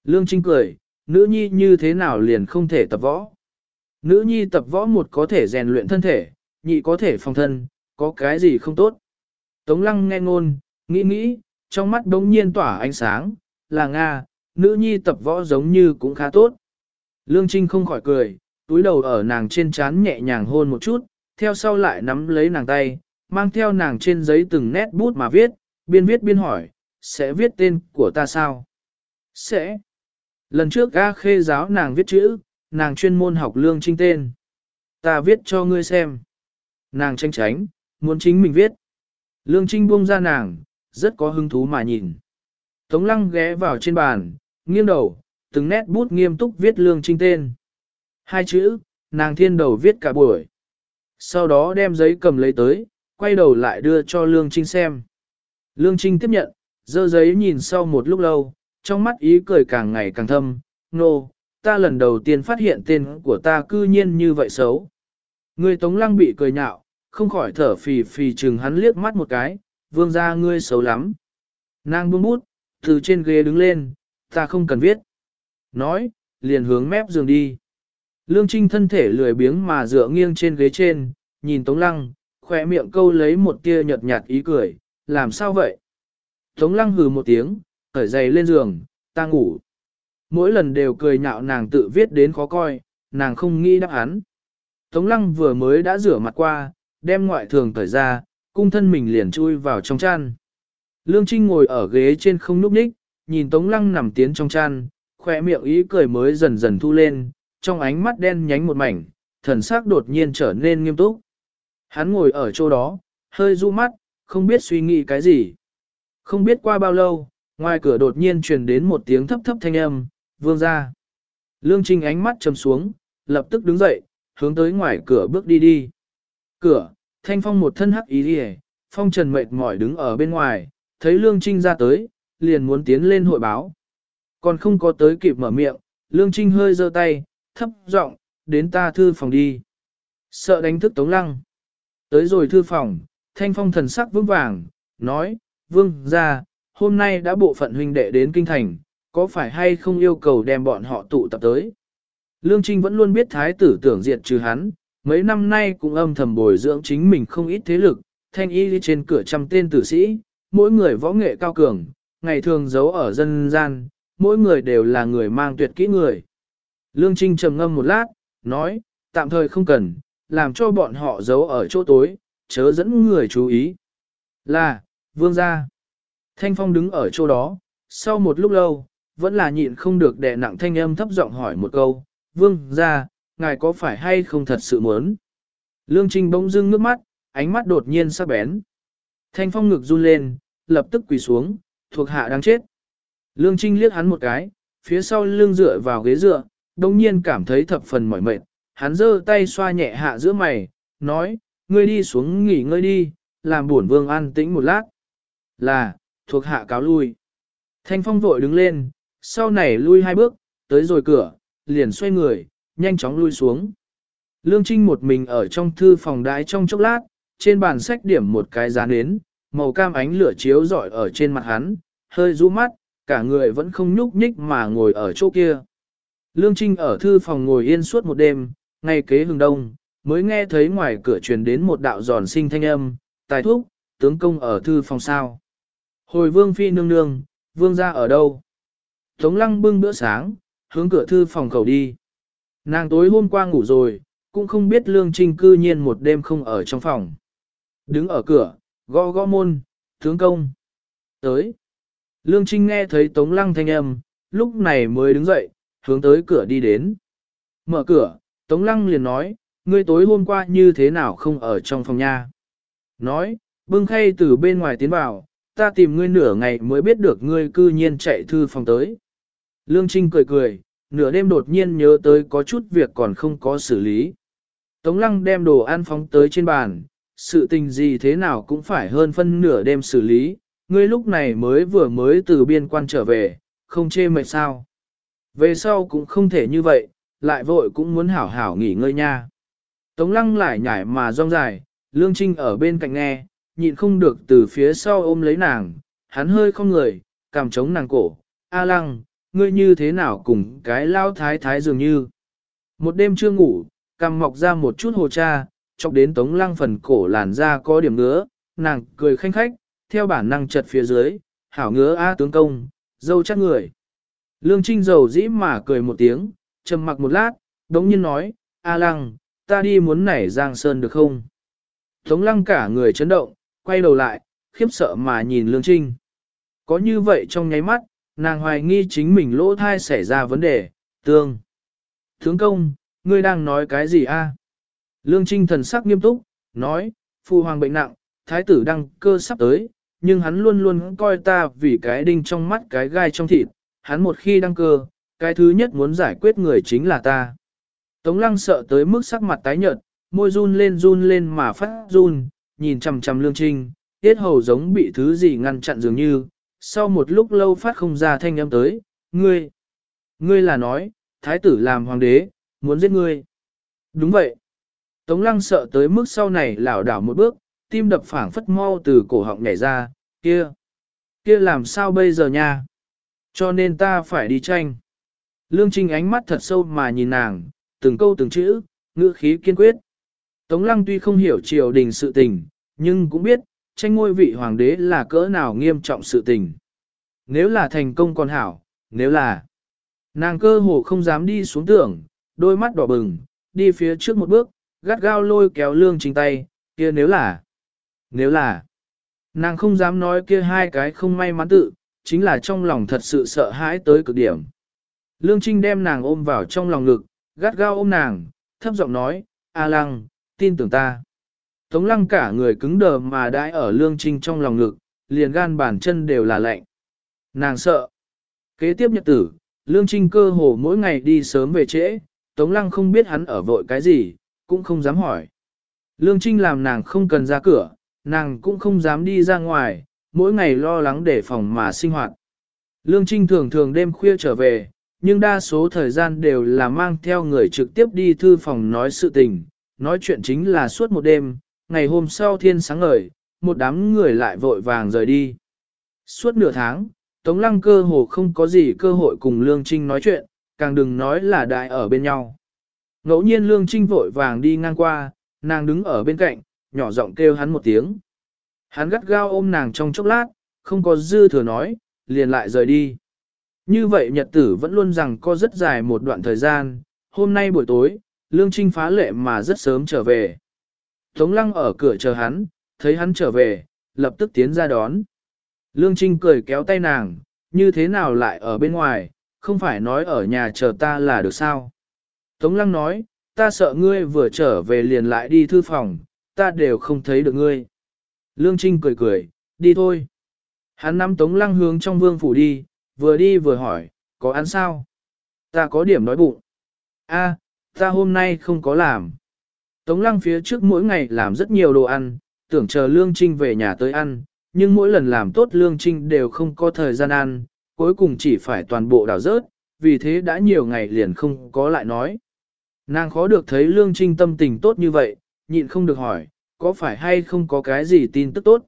Lương Trinh cười, nữ nhi như thế nào liền không thể tập võ. Nữ nhi tập võ một có thể rèn luyện thân thể, nhị có thể phòng thân, có cái gì không tốt. Tống lăng nghe ngôn, nghĩ nghĩ, trong mắt đống nhiên tỏa ánh sáng, là Nga, nữ nhi tập võ giống như cũng khá tốt. Lương Trinh không khỏi cười, túi đầu ở nàng trên trán nhẹ nhàng hôn một chút, theo sau lại nắm lấy nàng tay, mang theo nàng trên giấy từng nét bút mà viết, biên viết biên hỏi, sẽ viết tên của ta sao? Sẽ. Lần trước A khê giáo nàng viết chữ, nàng chuyên môn học lương trinh tên. Ta viết cho ngươi xem. Nàng tranh tránh, muốn chính mình viết. Lương trinh buông ra nàng, rất có hứng thú mà nhìn. Tống lăng ghé vào trên bàn, nghiêng đầu, từng nét bút nghiêm túc viết lương trinh tên. Hai chữ, nàng thiên đầu viết cả buổi. Sau đó đem giấy cầm lấy tới, quay đầu lại đưa cho lương trinh xem. Lương trinh tiếp nhận, dơ giấy nhìn sau một lúc lâu, trong mắt ý cười càng ngày càng thâm, nô, no, ta lần đầu tiên phát hiện tên của ta cư nhiên như vậy xấu. Người tống lăng bị cười nhạo, không khỏi thở phì phì chừng hắn liếc mắt một cái, vương ra ngươi xấu lắm. Nàng buông bút, từ trên ghế đứng lên, ta không cần viết. Nói, liền hướng mép giường đi. Lương Trinh thân thể lười biếng mà dựa nghiêng trên ghế trên, nhìn Tống Lăng, khỏe miệng câu lấy một tia nhợt nhạt ý cười, làm sao vậy? Tống Lăng hừ một tiếng, khởi giày lên giường, ta ngủ. Mỗi lần đều cười nhạo nàng tự viết đến khó coi, nàng không nghĩ đáp án. Tống Lăng vừa mới đã rửa mặt qua, đem ngoại thường cởi ra, cung thân mình liền chui vào trong chăn. Lương Trinh ngồi ở ghế trên không núp ních, nhìn Tống Lăng nằm tiến trong chăn, khỏe miệng ý cười mới dần dần thu lên, trong ánh mắt đen nhánh một mảnh, thần sắc đột nhiên trở nên nghiêm túc. Hắn ngồi ở chỗ đó, hơi du mắt, không biết suy nghĩ cái gì. Không biết qua bao lâu, ngoài cửa đột nhiên truyền đến một tiếng thấp thấp thanh âm, vương ra. Lương Trinh ánh mắt trầm xuống, lập tức đứng dậy, hướng tới ngoài cửa bước đi đi. Cửa, thanh phong một thân hắc ý đi phong trần mệt mỏi đứng ở bên ngoài, thấy Lương Trinh ra tới, liền muốn tiến lên hội báo. Còn không có tới kịp mở miệng, Lương Trinh hơi giơ tay, thấp giọng, đến ta thư phòng đi. Sợ đánh thức Tống Lăng. Tới rồi thư phòng, thanh phong thần sắc vững vàng, nói, vương ra, hôm nay đã bộ phận huynh đệ đến kinh thành, có phải hay không yêu cầu đem bọn họ tụ tập tới. Lương Trinh vẫn luôn biết thái tử tưởng diệt trừ hắn, mấy năm nay cũng âm thầm bồi dưỡng chính mình không ít thế lực, thanh y trên cửa trăm tên tử sĩ, mỗi người võ nghệ cao cường, ngày thường giấu ở dân gian, mỗi người đều là người mang tuyệt kỹ người. Lương Trinh trầm ngâm một lát, nói, tạm thời không cần, làm cho bọn họ giấu ở chỗ tối, chớ dẫn người chú ý. Là, vương gia. Thanh Phong đứng ở chỗ đó, sau một lúc lâu, vẫn là nhịn không được đè nặng thanh âm thấp giọng hỏi một câu, vương gia, ngài có phải hay không thật sự muốn? Lương Trinh bỗng dưng nước mắt, ánh mắt đột nhiên sắc bén. Thanh Phong ngực run lên, lập tức quỳ xuống, thuộc hạ đang chết. Lương Trinh liếc hắn một cái, phía sau lưng dựa vào ghế dựa, đồng nhiên cảm thấy thập phần mỏi mệt, hắn giơ tay xoa nhẹ hạ giữa mày, nói, ngươi đi xuống nghỉ ngơi đi, làm buồn vương an tĩnh một lát. Là, thuộc hạ cáo lui. Thanh phong vội đứng lên, sau này lui hai bước, tới rồi cửa, liền xoay người, nhanh chóng lui xuống. Lương Trinh một mình ở trong thư phòng đái trong chốc lát, trên bàn sách điểm một cái giá nến, màu cam ánh lửa chiếu rọi ở trên mặt hắn, hơi rũ mắt, cả người vẫn không nhúc nhích mà ngồi ở chỗ kia. Lương Trinh ở thư phòng ngồi yên suốt một đêm, ngay kế hừng đông, mới nghe thấy ngoài cửa truyền đến một đạo giòn sinh thanh âm, tài thúc, tướng công ở thư phòng sao. Hồi vương phi nương nương, vương ra ở đâu? Tống lăng bưng bữa sáng, hướng cửa thư phòng cầu đi. Nàng tối hôm qua ngủ rồi, cũng không biết lương trinh cư nhiên một đêm không ở trong phòng. Đứng ở cửa, gõ gõ môn, tướng công. Tới. Lương Trinh nghe thấy Tống Lăng thanh âm, lúc này mới đứng dậy, hướng tới cửa đi đến. Mở cửa, Tống Lăng liền nói, ngươi tối hôm qua như thế nào không ở trong phòng nha. Nói, bưng khay từ bên ngoài tiến vào, ta tìm ngươi nửa ngày mới biết được ngươi cư nhiên chạy thư phòng tới. Lương Trinh cười cười, nửa đêm đột nhiên nhớ tới có chút việc còn không có xử lý. Tống Lăng đem đồ ăn phóng tới trên bàn, sự tình gì thế nào cũng phải hơn phân nửa đêm xử lý, ngươi lúc này mới vừa mới từ biên quan trở về, không chê mệt sao. Về sau cũng không thể như vậy, lại vội cũng muốn hảo hảo nghỉ ngơi nha. Tống lăng lại nhảy mà rong dài, lương trinh ở bên cạnh nghe, nhịn không được từ phía sau ôm lấy nàng, hắn hơi không người, cảm chống nàng cổ, A lăng, ngươi như thế nào cùng cái lao thái thái dường như. Một đêm chưa ngủ, cằm mọc ra một chút hồ cha, chọc đến tống lăng phần cổ làn da có điểm ngứa, nàng cười khanh khách, theo bản năng chật phía dưới, hảo ngứa A tướng công, dâu chắc người. Lương Trinh dầu dĩ mà cười một tiếng, trầm mặc một lát, đống nhiên nói, A lăng, ta đi muốn nảy giang sơn được không? Tống lăng cả người chấn động, quay đầu lại, khiếp sợ mà nhìn Lương Trinh. Có như vậy trong nháy mắt, nàng hoài nghi chính mình lỗ thai xảy ra vấn đề, tương. Tướng công, ngươi đang nói cái gì a? Lương Trinh thần sắc nghiêm túc, nói, phu hoàng bệnh nặng, thái tử đăng cơ sắp tới, nhưng hắn luôn luôn coi ta vì cái đinh trong mắt cái gai trong thịt, hắn một khi đăng cơ, cái thứ nhất muốn giải quyết người chính là ta. Tống lăng sợ tới mức sắc mặt tái nhợt, môi run lên run lên mà phát run, nhìn chằm chằm lương trinh, tiết hầu giống bị thứ gì ngăn chặn dường như, sau một lúc lâu phát không ra thanh âm tới, ngươi, ngươi là nói, thái tử làm hoàng đế, muốn giết ngươi. Đúng vậy. Tống lăng sợ tới mức sau này lảo đảo một bước, tim đập phảng phất mau từ cổ họng nhảy ra, kia, kia làm sao bây giờ nha? Cho nên ta phải đi tranh. Lương Trinh ánh mắt thật sâu mà nhìn nàng, từng câu từng chữ, ngữ khí kiên quyết. Tống lăng tuy không hiểu triều đình sự tình, nhưng cũng biết, tranh ngôi vị hoàng đế là cỡ nào nghiêm trọng sự tình. Nếu là thành công còn hảo, nếu là nàng cơ hồ không dám đi xuống tưởng, đôi mắt đỏ bừng, đi phía trước một bước, gắt gao lôi kéo lương trình tay, kia nếu là, nếu là, nàng không dám nói kia hai cái không may mắn tự, chính là trong lòng thật sự sợ hãi tới cực điểm. Lương Trinh đem nàng ôm vào trong lòng ngực, gắt gao ôm nàng, thấp giọng nói, A Lăng, tin tưởng ta. Tống lăng cả người cứng đờ mà đãi ở lương trinh trong lòng ngực, liền gan bàn chân đều là lạnh. Nàng sợ. Kế tiếp nhật tử, lương trinh cơ hồ mỗi ngày đi sớm về trễ, tống lăng không biết hắn ở vội cái gì, cũng không dám hỏi. Lương trinh làm nàng không cần ra cửa, nàng cũng không dám đi ra ngoài, mỗi ngày lo lắng để phòng mà sinh hoạt. Lương trinh thường thường đêm khuya trở về, nhưng đa số thời gian đều là mang theo người trực tiếp đi thư phòng nói sự tình, nói chuyện chính là suốt một đêm, ngày hôm sau thiên sáng ngời, một đám người lại vội vàng rời đi. Suốt nửa tháng, Tống Lăng cơ hồ không có gì cơ hội cùng Lương Trinh nói chuyện, càng đừng nói là đại ở bên nhau. Ngẫu nhiên Lương Trinh vội vàng đi ngang qua, nàng đứng ở bên cạnh, nhỏ giọng kêu hắn một tiếng. Hắn gắt gao ôm nàng trong chốc lát, không có dư thừa nói, liền lại rời đi. Như vậy nhật tử vẫn luôn rằng có rất dài một đoạn thời gian, hôm nay buổi tối, Lương Trinh phá lệ mà rất sớm trở về. Tống lăng ở cửa chờ hắn, thấy hắn trở về, lập tức tiến ra đón. Lương Trinh cười kéo tay nàng, như thế nào lại ở bên ngoài, không phải nói ở nhà chờ ta là được sao. Tống lăng nói, ta sợ ngươi vừa trở về liền lại đi thư phòng, ta đều không thấy được ngươi. Lương Trinh cười cười, đi thôi. Hắn nắm Tống lăng hướng trong vương phủ đi, vừa đi vừa hỏi, có ăn sao? Ta có điểm nói bụng. A, ta hôm nay không có làm. Tống lăng phía trước mỗi ngày làm rất nhiều đồ ăn, tưởng chờ Lương Trinh về nhà tới ăn, nhưng mỗi lần làm tốt Lương Trinh đều không có thời gian ăn, cuối cùng chỉ phải toàn bộ đảo rớt, vì thế đã nhiều ngày liền không có lại nói. Nàng khó được thấy Lương Trinh tâm tình tốt như vậy, nhịn không được hỏi, có phải hay không có cái gì tin tức tốt.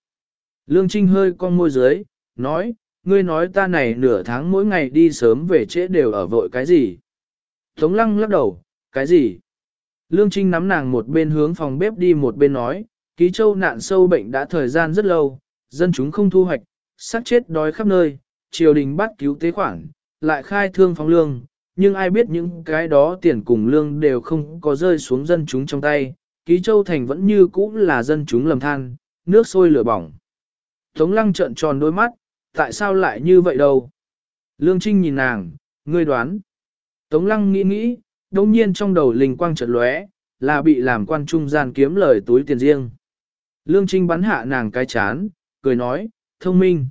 Lương Trinh hơi con môi dưới, nói, ngươi nói ta này nửa tháng mỗi ngày đi sớm về trễ đều ở vội cái gì. Tống lăng lắc đầu, cái gì? Lương Trinh nắm nàng một bên hướng phòng bếp đi một bên nói, ký châu nạn sâu bệnh đã thời gian rất lâu, dân chúng không thu hoạch, sát chết đói khắp nơi, triều đình bắt cứu tế khoản, lại khai thương phóng lương, nhưng ai biết những cái đó tiền cùng lương đều không có rơi xuống dân chúng trong tay, ký châu thành vẫn như cũ là dân chúng lầm than, nước sôi lửa bỏng. Tống lăng trợn tròn đôi mắt, tại sao lại như vậy đâu? Lương Trinh nhìn nàng, ngươi đoán. Tống lăng nghĩ nghĩ, đồng nhiên trong đầu linh quang chợt lóe, là bị làm quan trung gian kiếm lời túi tiền riêng. Lương Trinh bắn hạ nàng cái chán, cười nói, thông minh.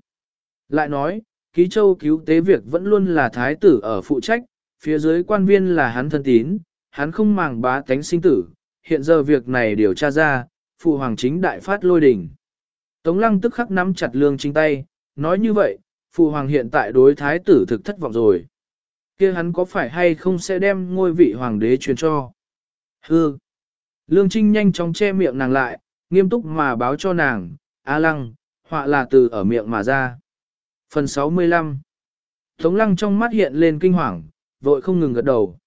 Lại nói, ký châu cứu tế việc vẫn luôn là thái tử ở phụ trách, phía dưới quan viên là hắn thân tín, hắn không màng bá tánh sinh tử, hiện giờ việc này điều tra ra, phụ hoàng chính đại phát lôi đỉnh. Tống lăng tức khắc nắm chặt lương trinh tay, nói như vậy, phụ hoàng hiện tại đối thái tử thực thất vọng rồi kia hắn có phải hay không sẽ đem ngôi vị hoàng đế truyền cho. Hư. Lương Trinh nhanh chóng che miệng nàng lại, nghiêm túc mà báo cho nàng, A lăng, họa là từ ở miệng mà ra. Phần 65 Tống lăng trong mắt hiện lên kinh hoàng, vội không ngừng gật đầu.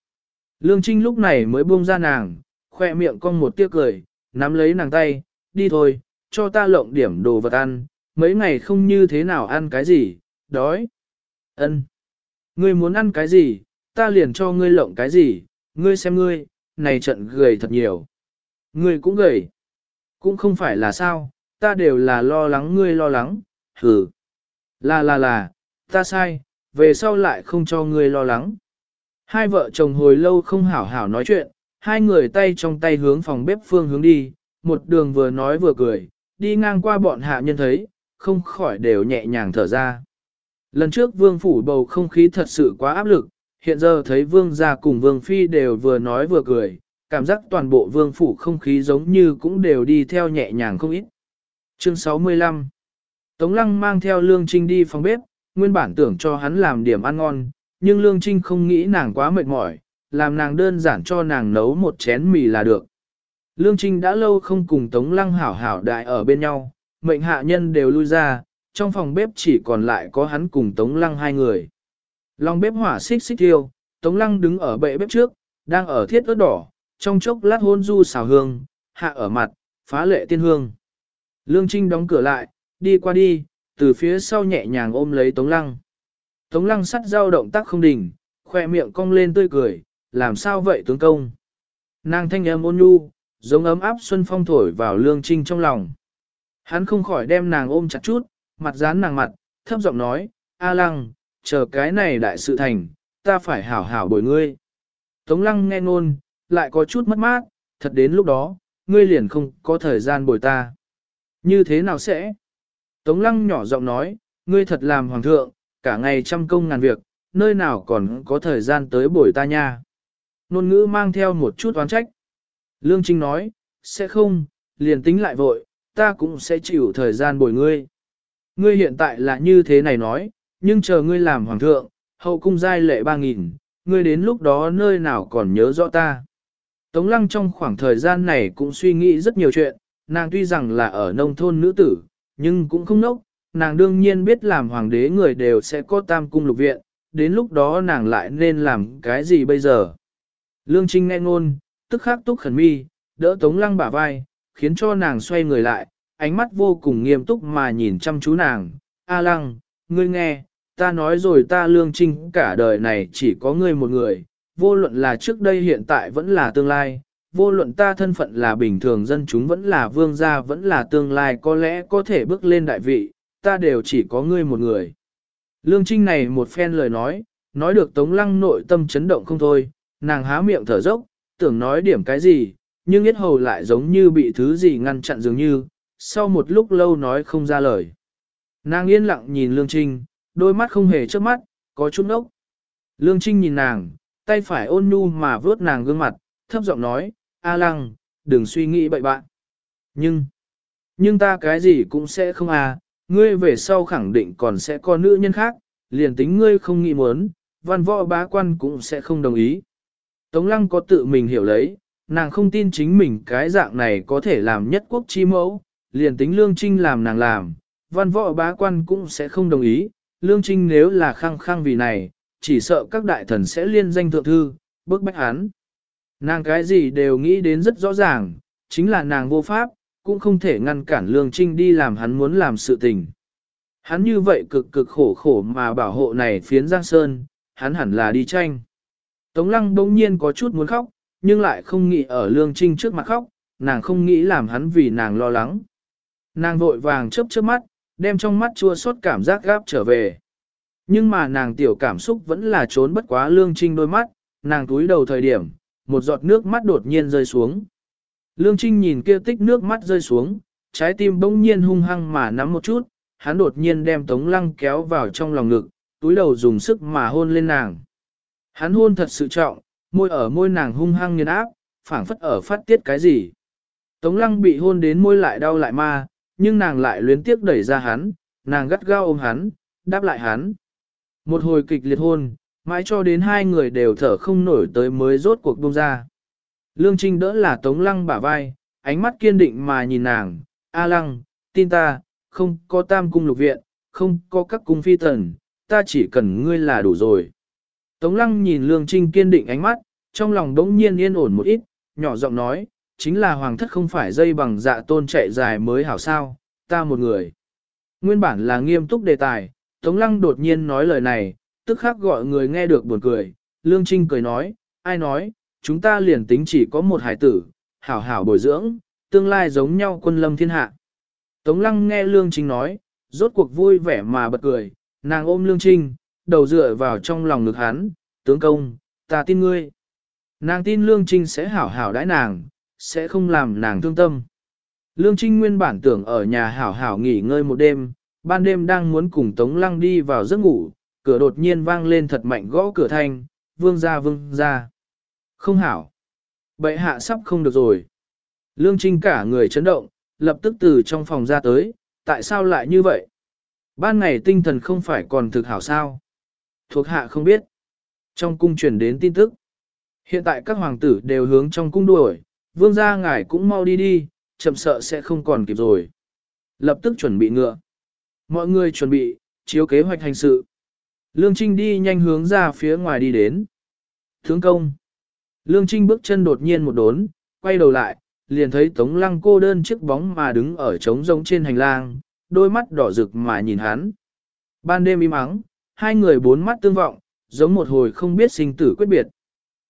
Lương Trinh lúc này mới buông ra nàng, khoe miệng cong một tiếc cười, nắm lấy nàng tay, đi thôi, cho ta lộng điểm đồ vật ăn, mấy ngày không như thế nào ăn cái gì, đói. Ân, Ngươi muốn ăn cái gì, ta liền cho ngươi lộng cái gì, ngươi xem ngươi, này trận gầy thật nhiều. Ngươi cũng gầy. Cũng không phải là sao, ta đều là lo lắng ngươi lo lắng, hừ. Là là là, ta sai, về sau lại không cho ngươi lo lắng. Hai vợ chồng hồi lâu không hảo hảo nói chuyện, hai người tay trong tay hướng phòng bếp phương hướng đi, một đường vừa nói vừa cười, đi ngang qua bọn hạ nhân thấy, không khỏi đều nhẹ nhàng thở ra. Lần trước vương phủ bầu không khí thật sự quá áp lực, hiện giờ thấy vương gia cùng vương phi đều vừa nói vừa cười, cảm giác toàn bộ vương phủ không khí giống như cũng đều đi theo nhẹ nhàng không ít. Chương 65 Tống lăng mang theo Lương Trinh đi phòng bếp, nguyên bản tưởng cho hắn làm điểm ăn ngon, nhưng Lương Trinh không nghĩ nàng quá mệt mỏi, làm nàng đơn giản cho nàng nấu một chén mì là được. Lương Trinh đã lâu không cùng Tống Lăng hảo hảo đại ở bên nhau, mệnh hạ nhân đều lui ra, trong phòng bếp chỉ còn lại có hắn cùng Tống Lăng hai người. Lòng bếp hỏa xích xích thiêu, Tống Lăng đứng ở bệ bếp trước, đang ở thiết ớt đỏ, trong chốc lát hôn du xào hương, hạ ở mặt, phá lệ tiên hương. Lương Trinh đóng cửa lại, đi qua đi, từ phía sau nhẹ nhàng ôm lấy Tống Lăng. Tống Lăng sắt dao động tác không đình, khoe miệng cong lên tươi cười, làm sao vậy tướng công? Nàng thanh âm ôn nhu, giống ấm áp xuân phong thổi vào Lương Trinh trong lòng. Hắn không khỏi đem nàng ôm chặt chút, mặt dán nàng mặt, thấp giọng nói, A Lăng, chờ cái này đại sự thành, ta phải hảo hảo bồi ngươi. Tống Lăng nghe ngôn, lại có chút mất mát, thật đến lúc đó, ngươi liền không có thời gian bồi ta. Như thế nào sẽ? Tống Lăng nhỏ giọng nói, ngươi thật làm hoàng thượng, cả ngày trăm công ngàn việc, nơi nào còn có thời gian tới bồi ta nha. Nôn ngữ mang theo một chút oán trách. Lương Trinh nói, sẽ không, liền tính lại vội, ta cũng sẽ chịu thời gian bồi ngươi. Ngươi hiện tại là như thế này nói, nhưng chờ ngươi làm hoàng thượng, hậu cung giai lệ ba nghìn, ngươi đến lúc đó nơi nào còn nhớ rõ ta. Tống lăng trong khoảng thời gian này cũng suy nghĩ rất nhiều chuyện, nàng tuy rằng là ở nông thôn nữ tử, nhưng cũng không nốc, nàng đương nhiên biết làm hoàng đế người đều sẽ có tam cung lục viện, đến lúc đó nàng lại nên làm cái gì bây giờ. Lương Trinh nghe ngôn, tức khắc túc khẩn mi, đỡ Tống Lăng bả vai, khiến cho nàng xoay người lại, ánh mắt vô cùng nghiêm túc mà nhìn chăm chú nàng. A Lăng, ngươi nghe, ta nói rồi ta Lương Trinh cả đời này chỉ có ngươi một người, vô luận là trước đây hiện tại vẫn là tương lai, vô luận ta thân phận là bình thường dân chúng vẫn là vương gia vẫn là tương lai có lẽ có thể bước lên đại vị, ta đều chỉ có ngươi một người. Lương Trinh này một phen lời nói, nói được Tống Lăng nội tâm chấn động không thôi, nàng há miệng thở dốc, tưởng nói điểm cái gì, nhưng yết hầu lại giống như bị thứ gì ngăn chặn dường như, sau một lúc lâu nói không ra lời. Nàng yên lặng nhìn Lương Trinh, đôi mắt không hề trước mắt, có chút ốc. Lương Trinh nhìn nàng, tay phải ôn nhu mà vớt nàng gương mặt, thấp giọng nói, A Lăng, đừng suy nghĩ bậy bạn. Nhưng, nhưng ta cái gì cũng sẽ không à, ngươi về sau khẳng định còn sẽ có nữ nhân khác, liền tính ngươi không nghĩ muốn, văn võ bá quan cũng sẽ không đồng ý. Tống Lăng có tự mình hiểu lấy, nàng không tin chính mình cái dạng này có thể làm nhất quốc chi mẫu, liền tính Lương Trinh làm nàng làm, văn võ bá quan cũng sẽ không đồng ý, Lương Trinh nếu là khăng khăng vì này, chỉ sợ các đại thần sẽ liên danh thượng thư, bức bách hắn. Nàng cái gì đều nghĩ đến rất rõ ràng, chính là nàng vô pháp, cũng không thể ngăn cản Lương Trinh đi làm hắn muốn làm sự tình. Hắn như vậy cực cực khổ khổ mà bảo hộ này phiến Giang Sơn, hắn hẳn là đi tranh. Tống Lăng bỗng nhiên có chút muốn khóc, nhưng lại không nghĩ ở Lương Trinh trước mặt khóc, nàng không nghĩ làm hắn vì nàng lo lắng. Nàng vội vàng chớp chớp mắt, đem trong mắt chua xót cảm giác gáp trở về. Nhưng mà nàng tiểu cảm xúc vẫn là trốn bất quá Lương Trinh đôi mắt, nàng túi đầu thời điểm, một giọt nước mắt đột nhiên rơi xuống. Lương Trinh nhìn kia tích nước mắt rơi xuống, trái tim bỗng nhiên hung hăng mà nắm một chút, hắn đột nhiên đem Tống Lăng kéo vào trong lòng ngực, túi đầu dùng sức mà hôn lên nàng. Hắn hôn thật sự trọng, môi ở môi nàng hung hăng nghiền áp, phảng phất ở phát tiết cái gì. Tống Lăng bị hôn đến môi lại đau lại ma, nhưng nàng lại luyến tiếc đẩy ra hắn, nàng gắt gao ôm hắn, đáp lại hắn. Một hồi kịch liệt hôn, mãi cho đến hai người đều thở không nổi tới mới rốt cuộc buông ra. Lương Trinh đỡ là Tống Lăng bả vai, ánh mắt kiên định mà nhìn nàng, A Lăng, tin ta, không có tam cung lục viện, không có các cung phi tần, ta chỉ cần ngươi là đủ rồi. Tống lăng nhìn Lương Trinh kiên định ánh mắt, trong lòng đống nhiên yên ổn một ít, nhỏ giọng nói, chính là hoàng thất không phải dây bằng dạ tôn chạy dài mới hảo sao, ta một người. Nguyên bản là nghiêm túc đề tài, Tống lăng đột nhiên nói lời này, tức khắc gọi người nghe được buồn cười, Lương Trinh cười nói, ai nói, chúng ta liền tính chỉ có một hải tử, hảo hảo bồi dưỡng, tương lai giống nhau quân lâm thiên hạ. Tống lăng nghe Lương Trinh nói, rốt cuộc vui vẻ mà bật cười, nàng ôm Lương Trinh, đầu dựa vào trong lòng ngực hắn, tướng công, ta tin ngươi. Nàng tin Lương Trinh sẽ hảo hảo đãi nàng, sẽ không làm nàng thương tâm. Lương Trinh nguyên bản tưởng ở nhà hảo hảo nghỉ ngơi một đêm, ban đêm đang muốn cùng Tống Lăng đi vào giấc ngủ, cửa đột nhiên vang lên thật mạnh gõ cửa thanh, vương ra vương ra. Không hảo. Bệ hạ sắp không được rồi. Lương Trinh cả người chấn động, lập tức từ trong phòng ra tới, tại sao lại như vậy? Ban ngày tinh thần không phải còn thực hảo sao? Thuộc hạ không biết. Trong cung truyền đến tin tức. Hiện tại các hoàng tử đều hướng trong cung đuổi, vương gia ngài cũng mau đi đi, chậm sợ sẽ không còn kịp rồi. Lập tức chuẩn bị ngựa. Mọi người chuẩn bị, chiếu kế hoạch hành sự. Lương Trinh đi nhanh hướng ra phía ngoài đi đến. Thướng công. Lương Trinh bước chân đột nhiên một đốn, quay đầu lại, liền thấy Tống Lăng cô đơn chiếc bóng mà đứng ở trống rỗng trên hành lang, đôi mắt đỏ rực mà nhìn hắn. Ban đêm im ắng, hai người bốn mắt tương vọng, giống một hồi không biết sinh tử quyết biệt.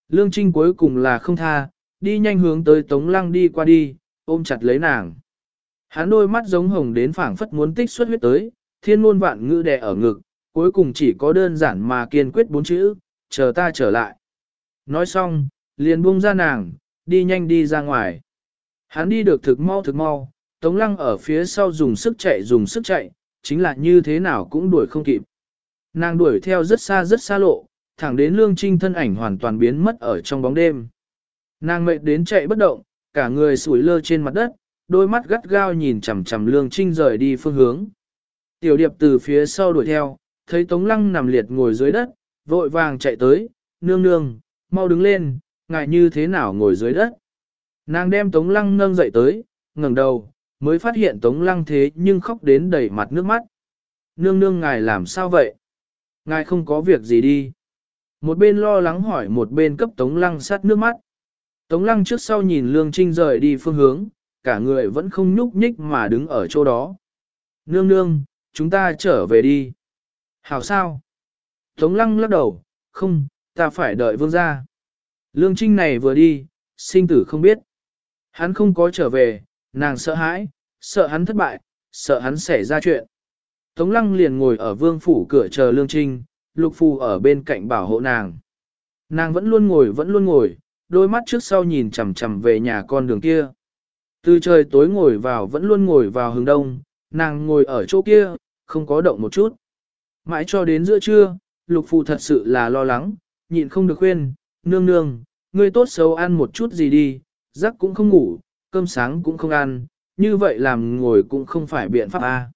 Lương Trinh cuối cùng là không tha, đi nhanh hướng tới Tống Lăng đi qua đi, ôm chặt lấy nàng. Hắn đôi mắt giống hồng đến phảng phất muốn tích xuất huyết tới, thiên ngôn vạn ngữ đè ở ngực, cuối cùng chỉ có đơn giản mà kiên quyết bốn chữ, chờ ta trở lại. Nói xong, liền buông ra nàng, đi nhanh đi ra ngoài. Hắn đi được thực mau thực mau, Tống Lăng ở phía sau dùng sức chạy dùng sức chạy, chính là như thế nào cũng đuổi không kịp. Nàng đuổi theo rất xa rất xa lộ, thẳng đến Lương Trinh thân ảnh hoàn toàn biến mất ở trong bóng đêm. Nàng mệt đến chạy bất động, cả người sủi lơ trên mặt đất, đôi mắt gắt gao nhìn chằm chằm Lương Trinh rời đi phương hướng. Tiểu điệp từ phía sau đuổi theo, thấy Tống Lăng nằm liệt ngồi dưới đất, vội vàng chạy tới, nương nương, mau đứng lên, ngài như thế nào ngồi dưới đất. Nàng đem Tống Lăng nâng dậy tới, ngẩng đầu, mới phát hiện Tống Lăng thế nhưng khóc đến đầy mặt nước mắt. Nương nương ngài làm sao vậy? Ngài không có việc gì đi. Một bên lo lắng hỏi một bên cấp Tống Lăng sát nước mắt. Tống Lăng trước sau nhìn Lương Trinh rời đi phương hướng, cả người vẫn không nhúc nhích mà đứng ở chỗ đó. Nương nương, chúng ta trở về đi. Hảo sao? Tống Lăng lắc đầu, không, ta phải đợi vương gia. Lương Trinh này vừa đi, sinh tử không biết. Hắn không có trở về, nàng sợ hãi, sợ hắn thất bại, sợ hắn xảy ra chuyện. Tống lăng liền ngồi ở vương phủ cửa chờ Lương Trinh, lục phù ở bên cạnh bảo hộ nàng. Nàng vẫn luôn ngồi vẫn luôn ngồi, đôi mắt trước sau nhìn chằm chằm về nhà con đường kia. Từ trời tối ngồi vào vẫn luôn ngồi vào hướng đông, nàng ngồi ở chỗ kia, không có động một chút. Mãi cho đến giữa trưa, lục phù thật sự là lo lắng, nhịn không được khuyên, nương nương, ngươi tốt xấu ăn một chút gì đi, giấc cũng không ngủ, cơm sáng cũng không ăn, như vậy làm ngồi cũng không phải biện pháp a.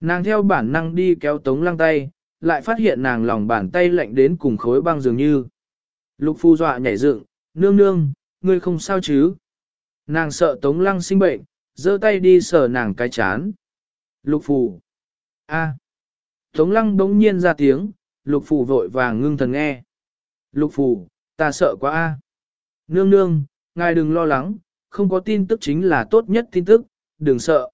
Nàng theo bản năng đi kéo tống lăng tay, lại phát hiện nàng lòng bàn tay lạnh đến cùng khối băng dường như. Lục phu dọa nhảy dựng, nương nương, ngươi không sao chứ? Nàng sợ tống lăng sinh bệnh, giơ tay đi sờ nàng cái chán. Lục phù. a. Tống lăng đống nhiên ra tiếng, lục phù vội vàng ngưng thần nghe. Lục phù, ta sợ quá a. Nương nương, ngài đừng lo lắng, không có tin tức chính là tốt nhất tin tức, đừng sợ.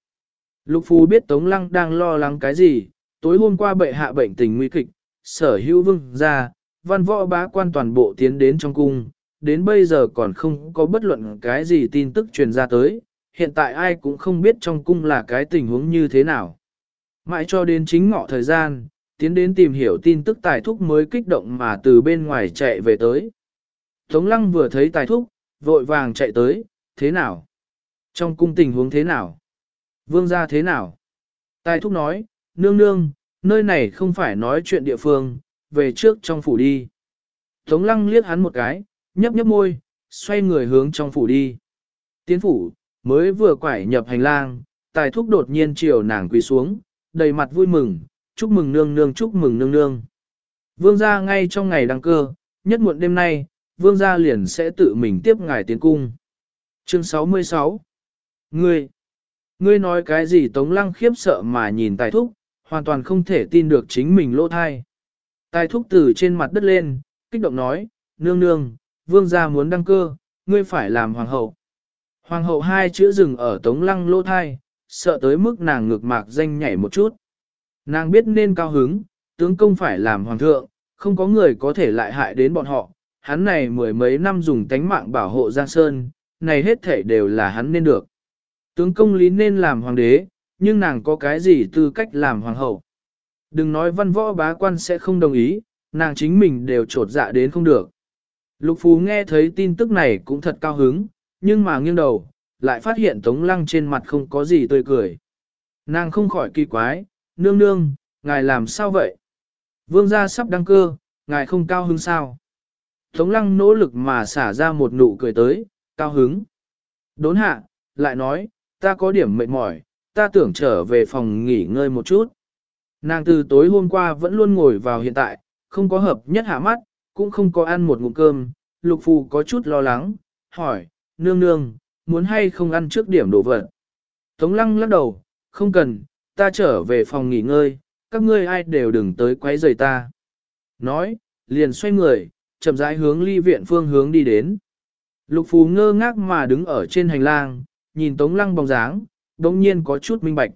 Lục Phù biết Tống Lăng đang lo lắng cái gì, tối hôm qua bệ hạ bệnh tình nguy kịch, sở hữu vương ra, văn võ bá quan toàn bộ tiến đến trong cung, đến bây giờ còn không có bất luận cái gì tin tức truyền ra tới, hiện tại ai cũng không biết trong cung là cái tình huống như thế nào. Mãi cho đến chính ngọ thời gian, tiến đến tìm hiểu tin tức tài thúc mới kích động mà từ bên ngoài chạy về tới. Tống lăng vừa thấy tài thúc, vội vàng chạy tới, thế nào? Trong cung tình huống thế nào? Vương gia thế nào? Tài thúc nói, nương nương, nơi này không phải nói chuyện địa phương, về trước trong phủ đi. Tống lăng liếc hắn một cái, nhấp nhấp môi, xoay người hướng trong phủ đi. Tiến phủ, mới vừa quải nhập hành lang, tài thúc đột nhiên chiều nàng quỳ xuống, đầy mặt vui mừng, chúc mừng nương nương chúc mừng nương nương. Vương gia ngay trong ngày đăng cơ, nhất muộn đêm nay, vương gia liền sẽ tự mình tiếp ngài tiến cung. Chương 66 Ngươi Ngươi nói cái gì Tống Lăng khiếp sợ mà nhìn Tài Thúc, hoàn toàn không thể tin được chính mình lỗ thai. Tài Thúc từ trên mặt đất lên, kích động nói, nương nương, vương gia muốn đăng cơ, ngươi phải làm hoàng hậu. Hoàng hậu hai chữ rừng ở Tống Lăng lỗ thai, sợ tới mức nàng ngược mạc danh nhảy một chút. Nàng biết nên cao hứng, tướng công phải làm hoàng thượng, không có người có thể lại hại đến bọn họ. Hắn này mười mấy năm dùng tánh mạng bảo hộ Giang Sơn, này hết thể đều là hắn nên được. Tướng công lý nên làm hoàng đế, nhưng nàng có cái gì tư cách làm hoàng hậu. Đừng nói văn võ bá quan sẽ không đồng ý, nàng chính mình đều trột dạ đến không được. Lục Phú nghe thấy tin tức này cũng thật cao hứng, nhưng mà nghiêng đầu, lại phát hiện Tống Lăng trên mặt không có gì tươi cười. Nàng không khỏi kỳ quái, nương nương, ngài làm sao vậy? Vương gia sắp đăng cơ, ngài không cao hứng sao? Tống Lăng nỗ lực mà xả ra một nụ cười tới, cao hứng. Đốn hạ, lại nói, ta có điểm mệt mỏi, ta tưởng trở về phòng nghỉ ngơi một chút. Nàng từ tối hôm qua vẫn luôn ngồi vào hiện tại, không có hợp nhất hạ mắt, cũng không có ăn một ngụm cơm, lục phù có chút lo lắng, hỏi, nương nương, muốn hay không ăn trước điểm đồ vật. Tống lăng lắc đầu, không cần, ta trở về phòng nghỉ ngơi, các ngươi ai đều đừng tới quấy rầy ta. Nói, liền xoay người, chậm rãi hướng ly viện phương hướng đi đến. Lục phù ngơ ngác mà đứng ở trên hành lang, nhìn tống lăng bóng dáng, đống nhiên có chút minh bạch.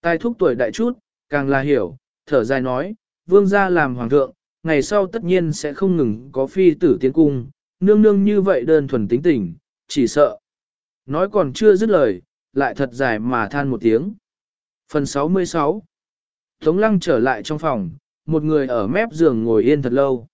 Tài thúc tuổi đại chút, càng là hiểu, thở dài nói, vương gia làm hoàng thượng, ngày sau tất nhiên sẽ không ngừng có phi tử tiến cung, nương nương như vậy đơn thuần tính tình, chỉ sợ. Nói còn chưa dứt lời, lại thật dài mà than một tiếng. Phần 66 Tống lăng trở lại trong phòng, một người ở mép giường ngồi yên thật lâu.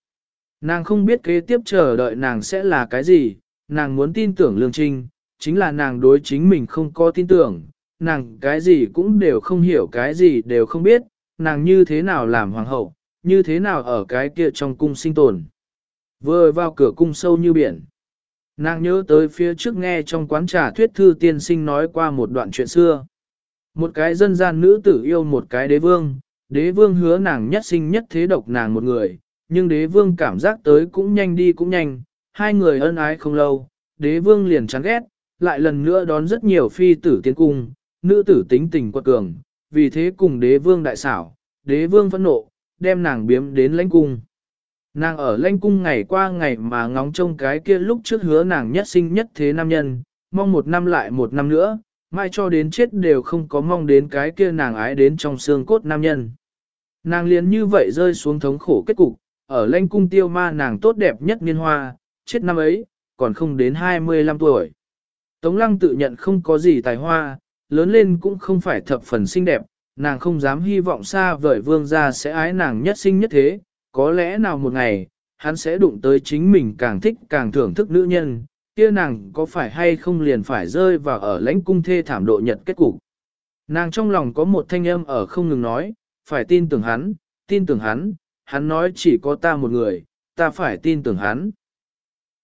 Nàng không biết kế tiếp chờ đợi nàng sẽ là cái gì, nàng muốn tin tưởng lương trinh, chính là nàng đối chính mình không có tin tưởng, nàng cái gì cũng đều không hiểu cái gì đều không biết, nàng như thế nào làm hoàng hậu, như thế nào ở cái kia trong cung sinh tồn. Vừa vào cửa cung sâu như biển. Nàng nhớ tới phía trước nghe trong quán trà thuyết thư tiên sinh nói qua một đoạn chuyện xưa. Một cái dân gian nữ tử yêu một cái đế vương, đế vương hứa nàng nhất sinh nhất thế độc nàng một người, nhưng đế vương cảm giác tới cũng nhanh đi cũng nhanh, hai người ân ái không lâu, đế vương liền chán ghét, lại lần nữa đón rất nhiều phi tử tiến cung, nữ tử tính tình quật cường, vì thế cùng đế vương đại xảo, đế vương phẫn nộ, đem nàng biếm đến lãnh cung. Nàng ở lãnh cung ngày qua ngày mà ngóng trông cái kia lúc trước hứa nàng nhất sinh nhất thế nam nhân, mong một năm lại một năm nữa, mai cho đến chết đều không có mong đến cái kia nàng ái đến trong xương cốt nam nhân. Nàng liền như vậy rơi xuống thống khổ kết cục, ở lãnh cung tiêu ma nàng tốt đẹp nhất niên hoa, chết năm ấy, còn không đến 25 tuổi. Tống lăng tự nhận không có gì tài hoa, lớn lên cũng không phải thập phần xinh đẹp, nàng không dám hy vọng xa vời vương gia sẽ ái nàng nhất sinh nhất thế, có lẽ nào một ngày, hắn sẽ đụng tới chính mình càng thích càng thưởng thức nữ nhân, kia nàng có phải hay không liền phải rơi vào ở lãnh cung thê thảm độ nhật kết cục. Nàng trong lòng có một thanh âm ở không ngừng nói, phải tin tưởng hắn, tin tưởng hắn, hắn nói chỉ có ta một người, ta phải tin tưởng hắn.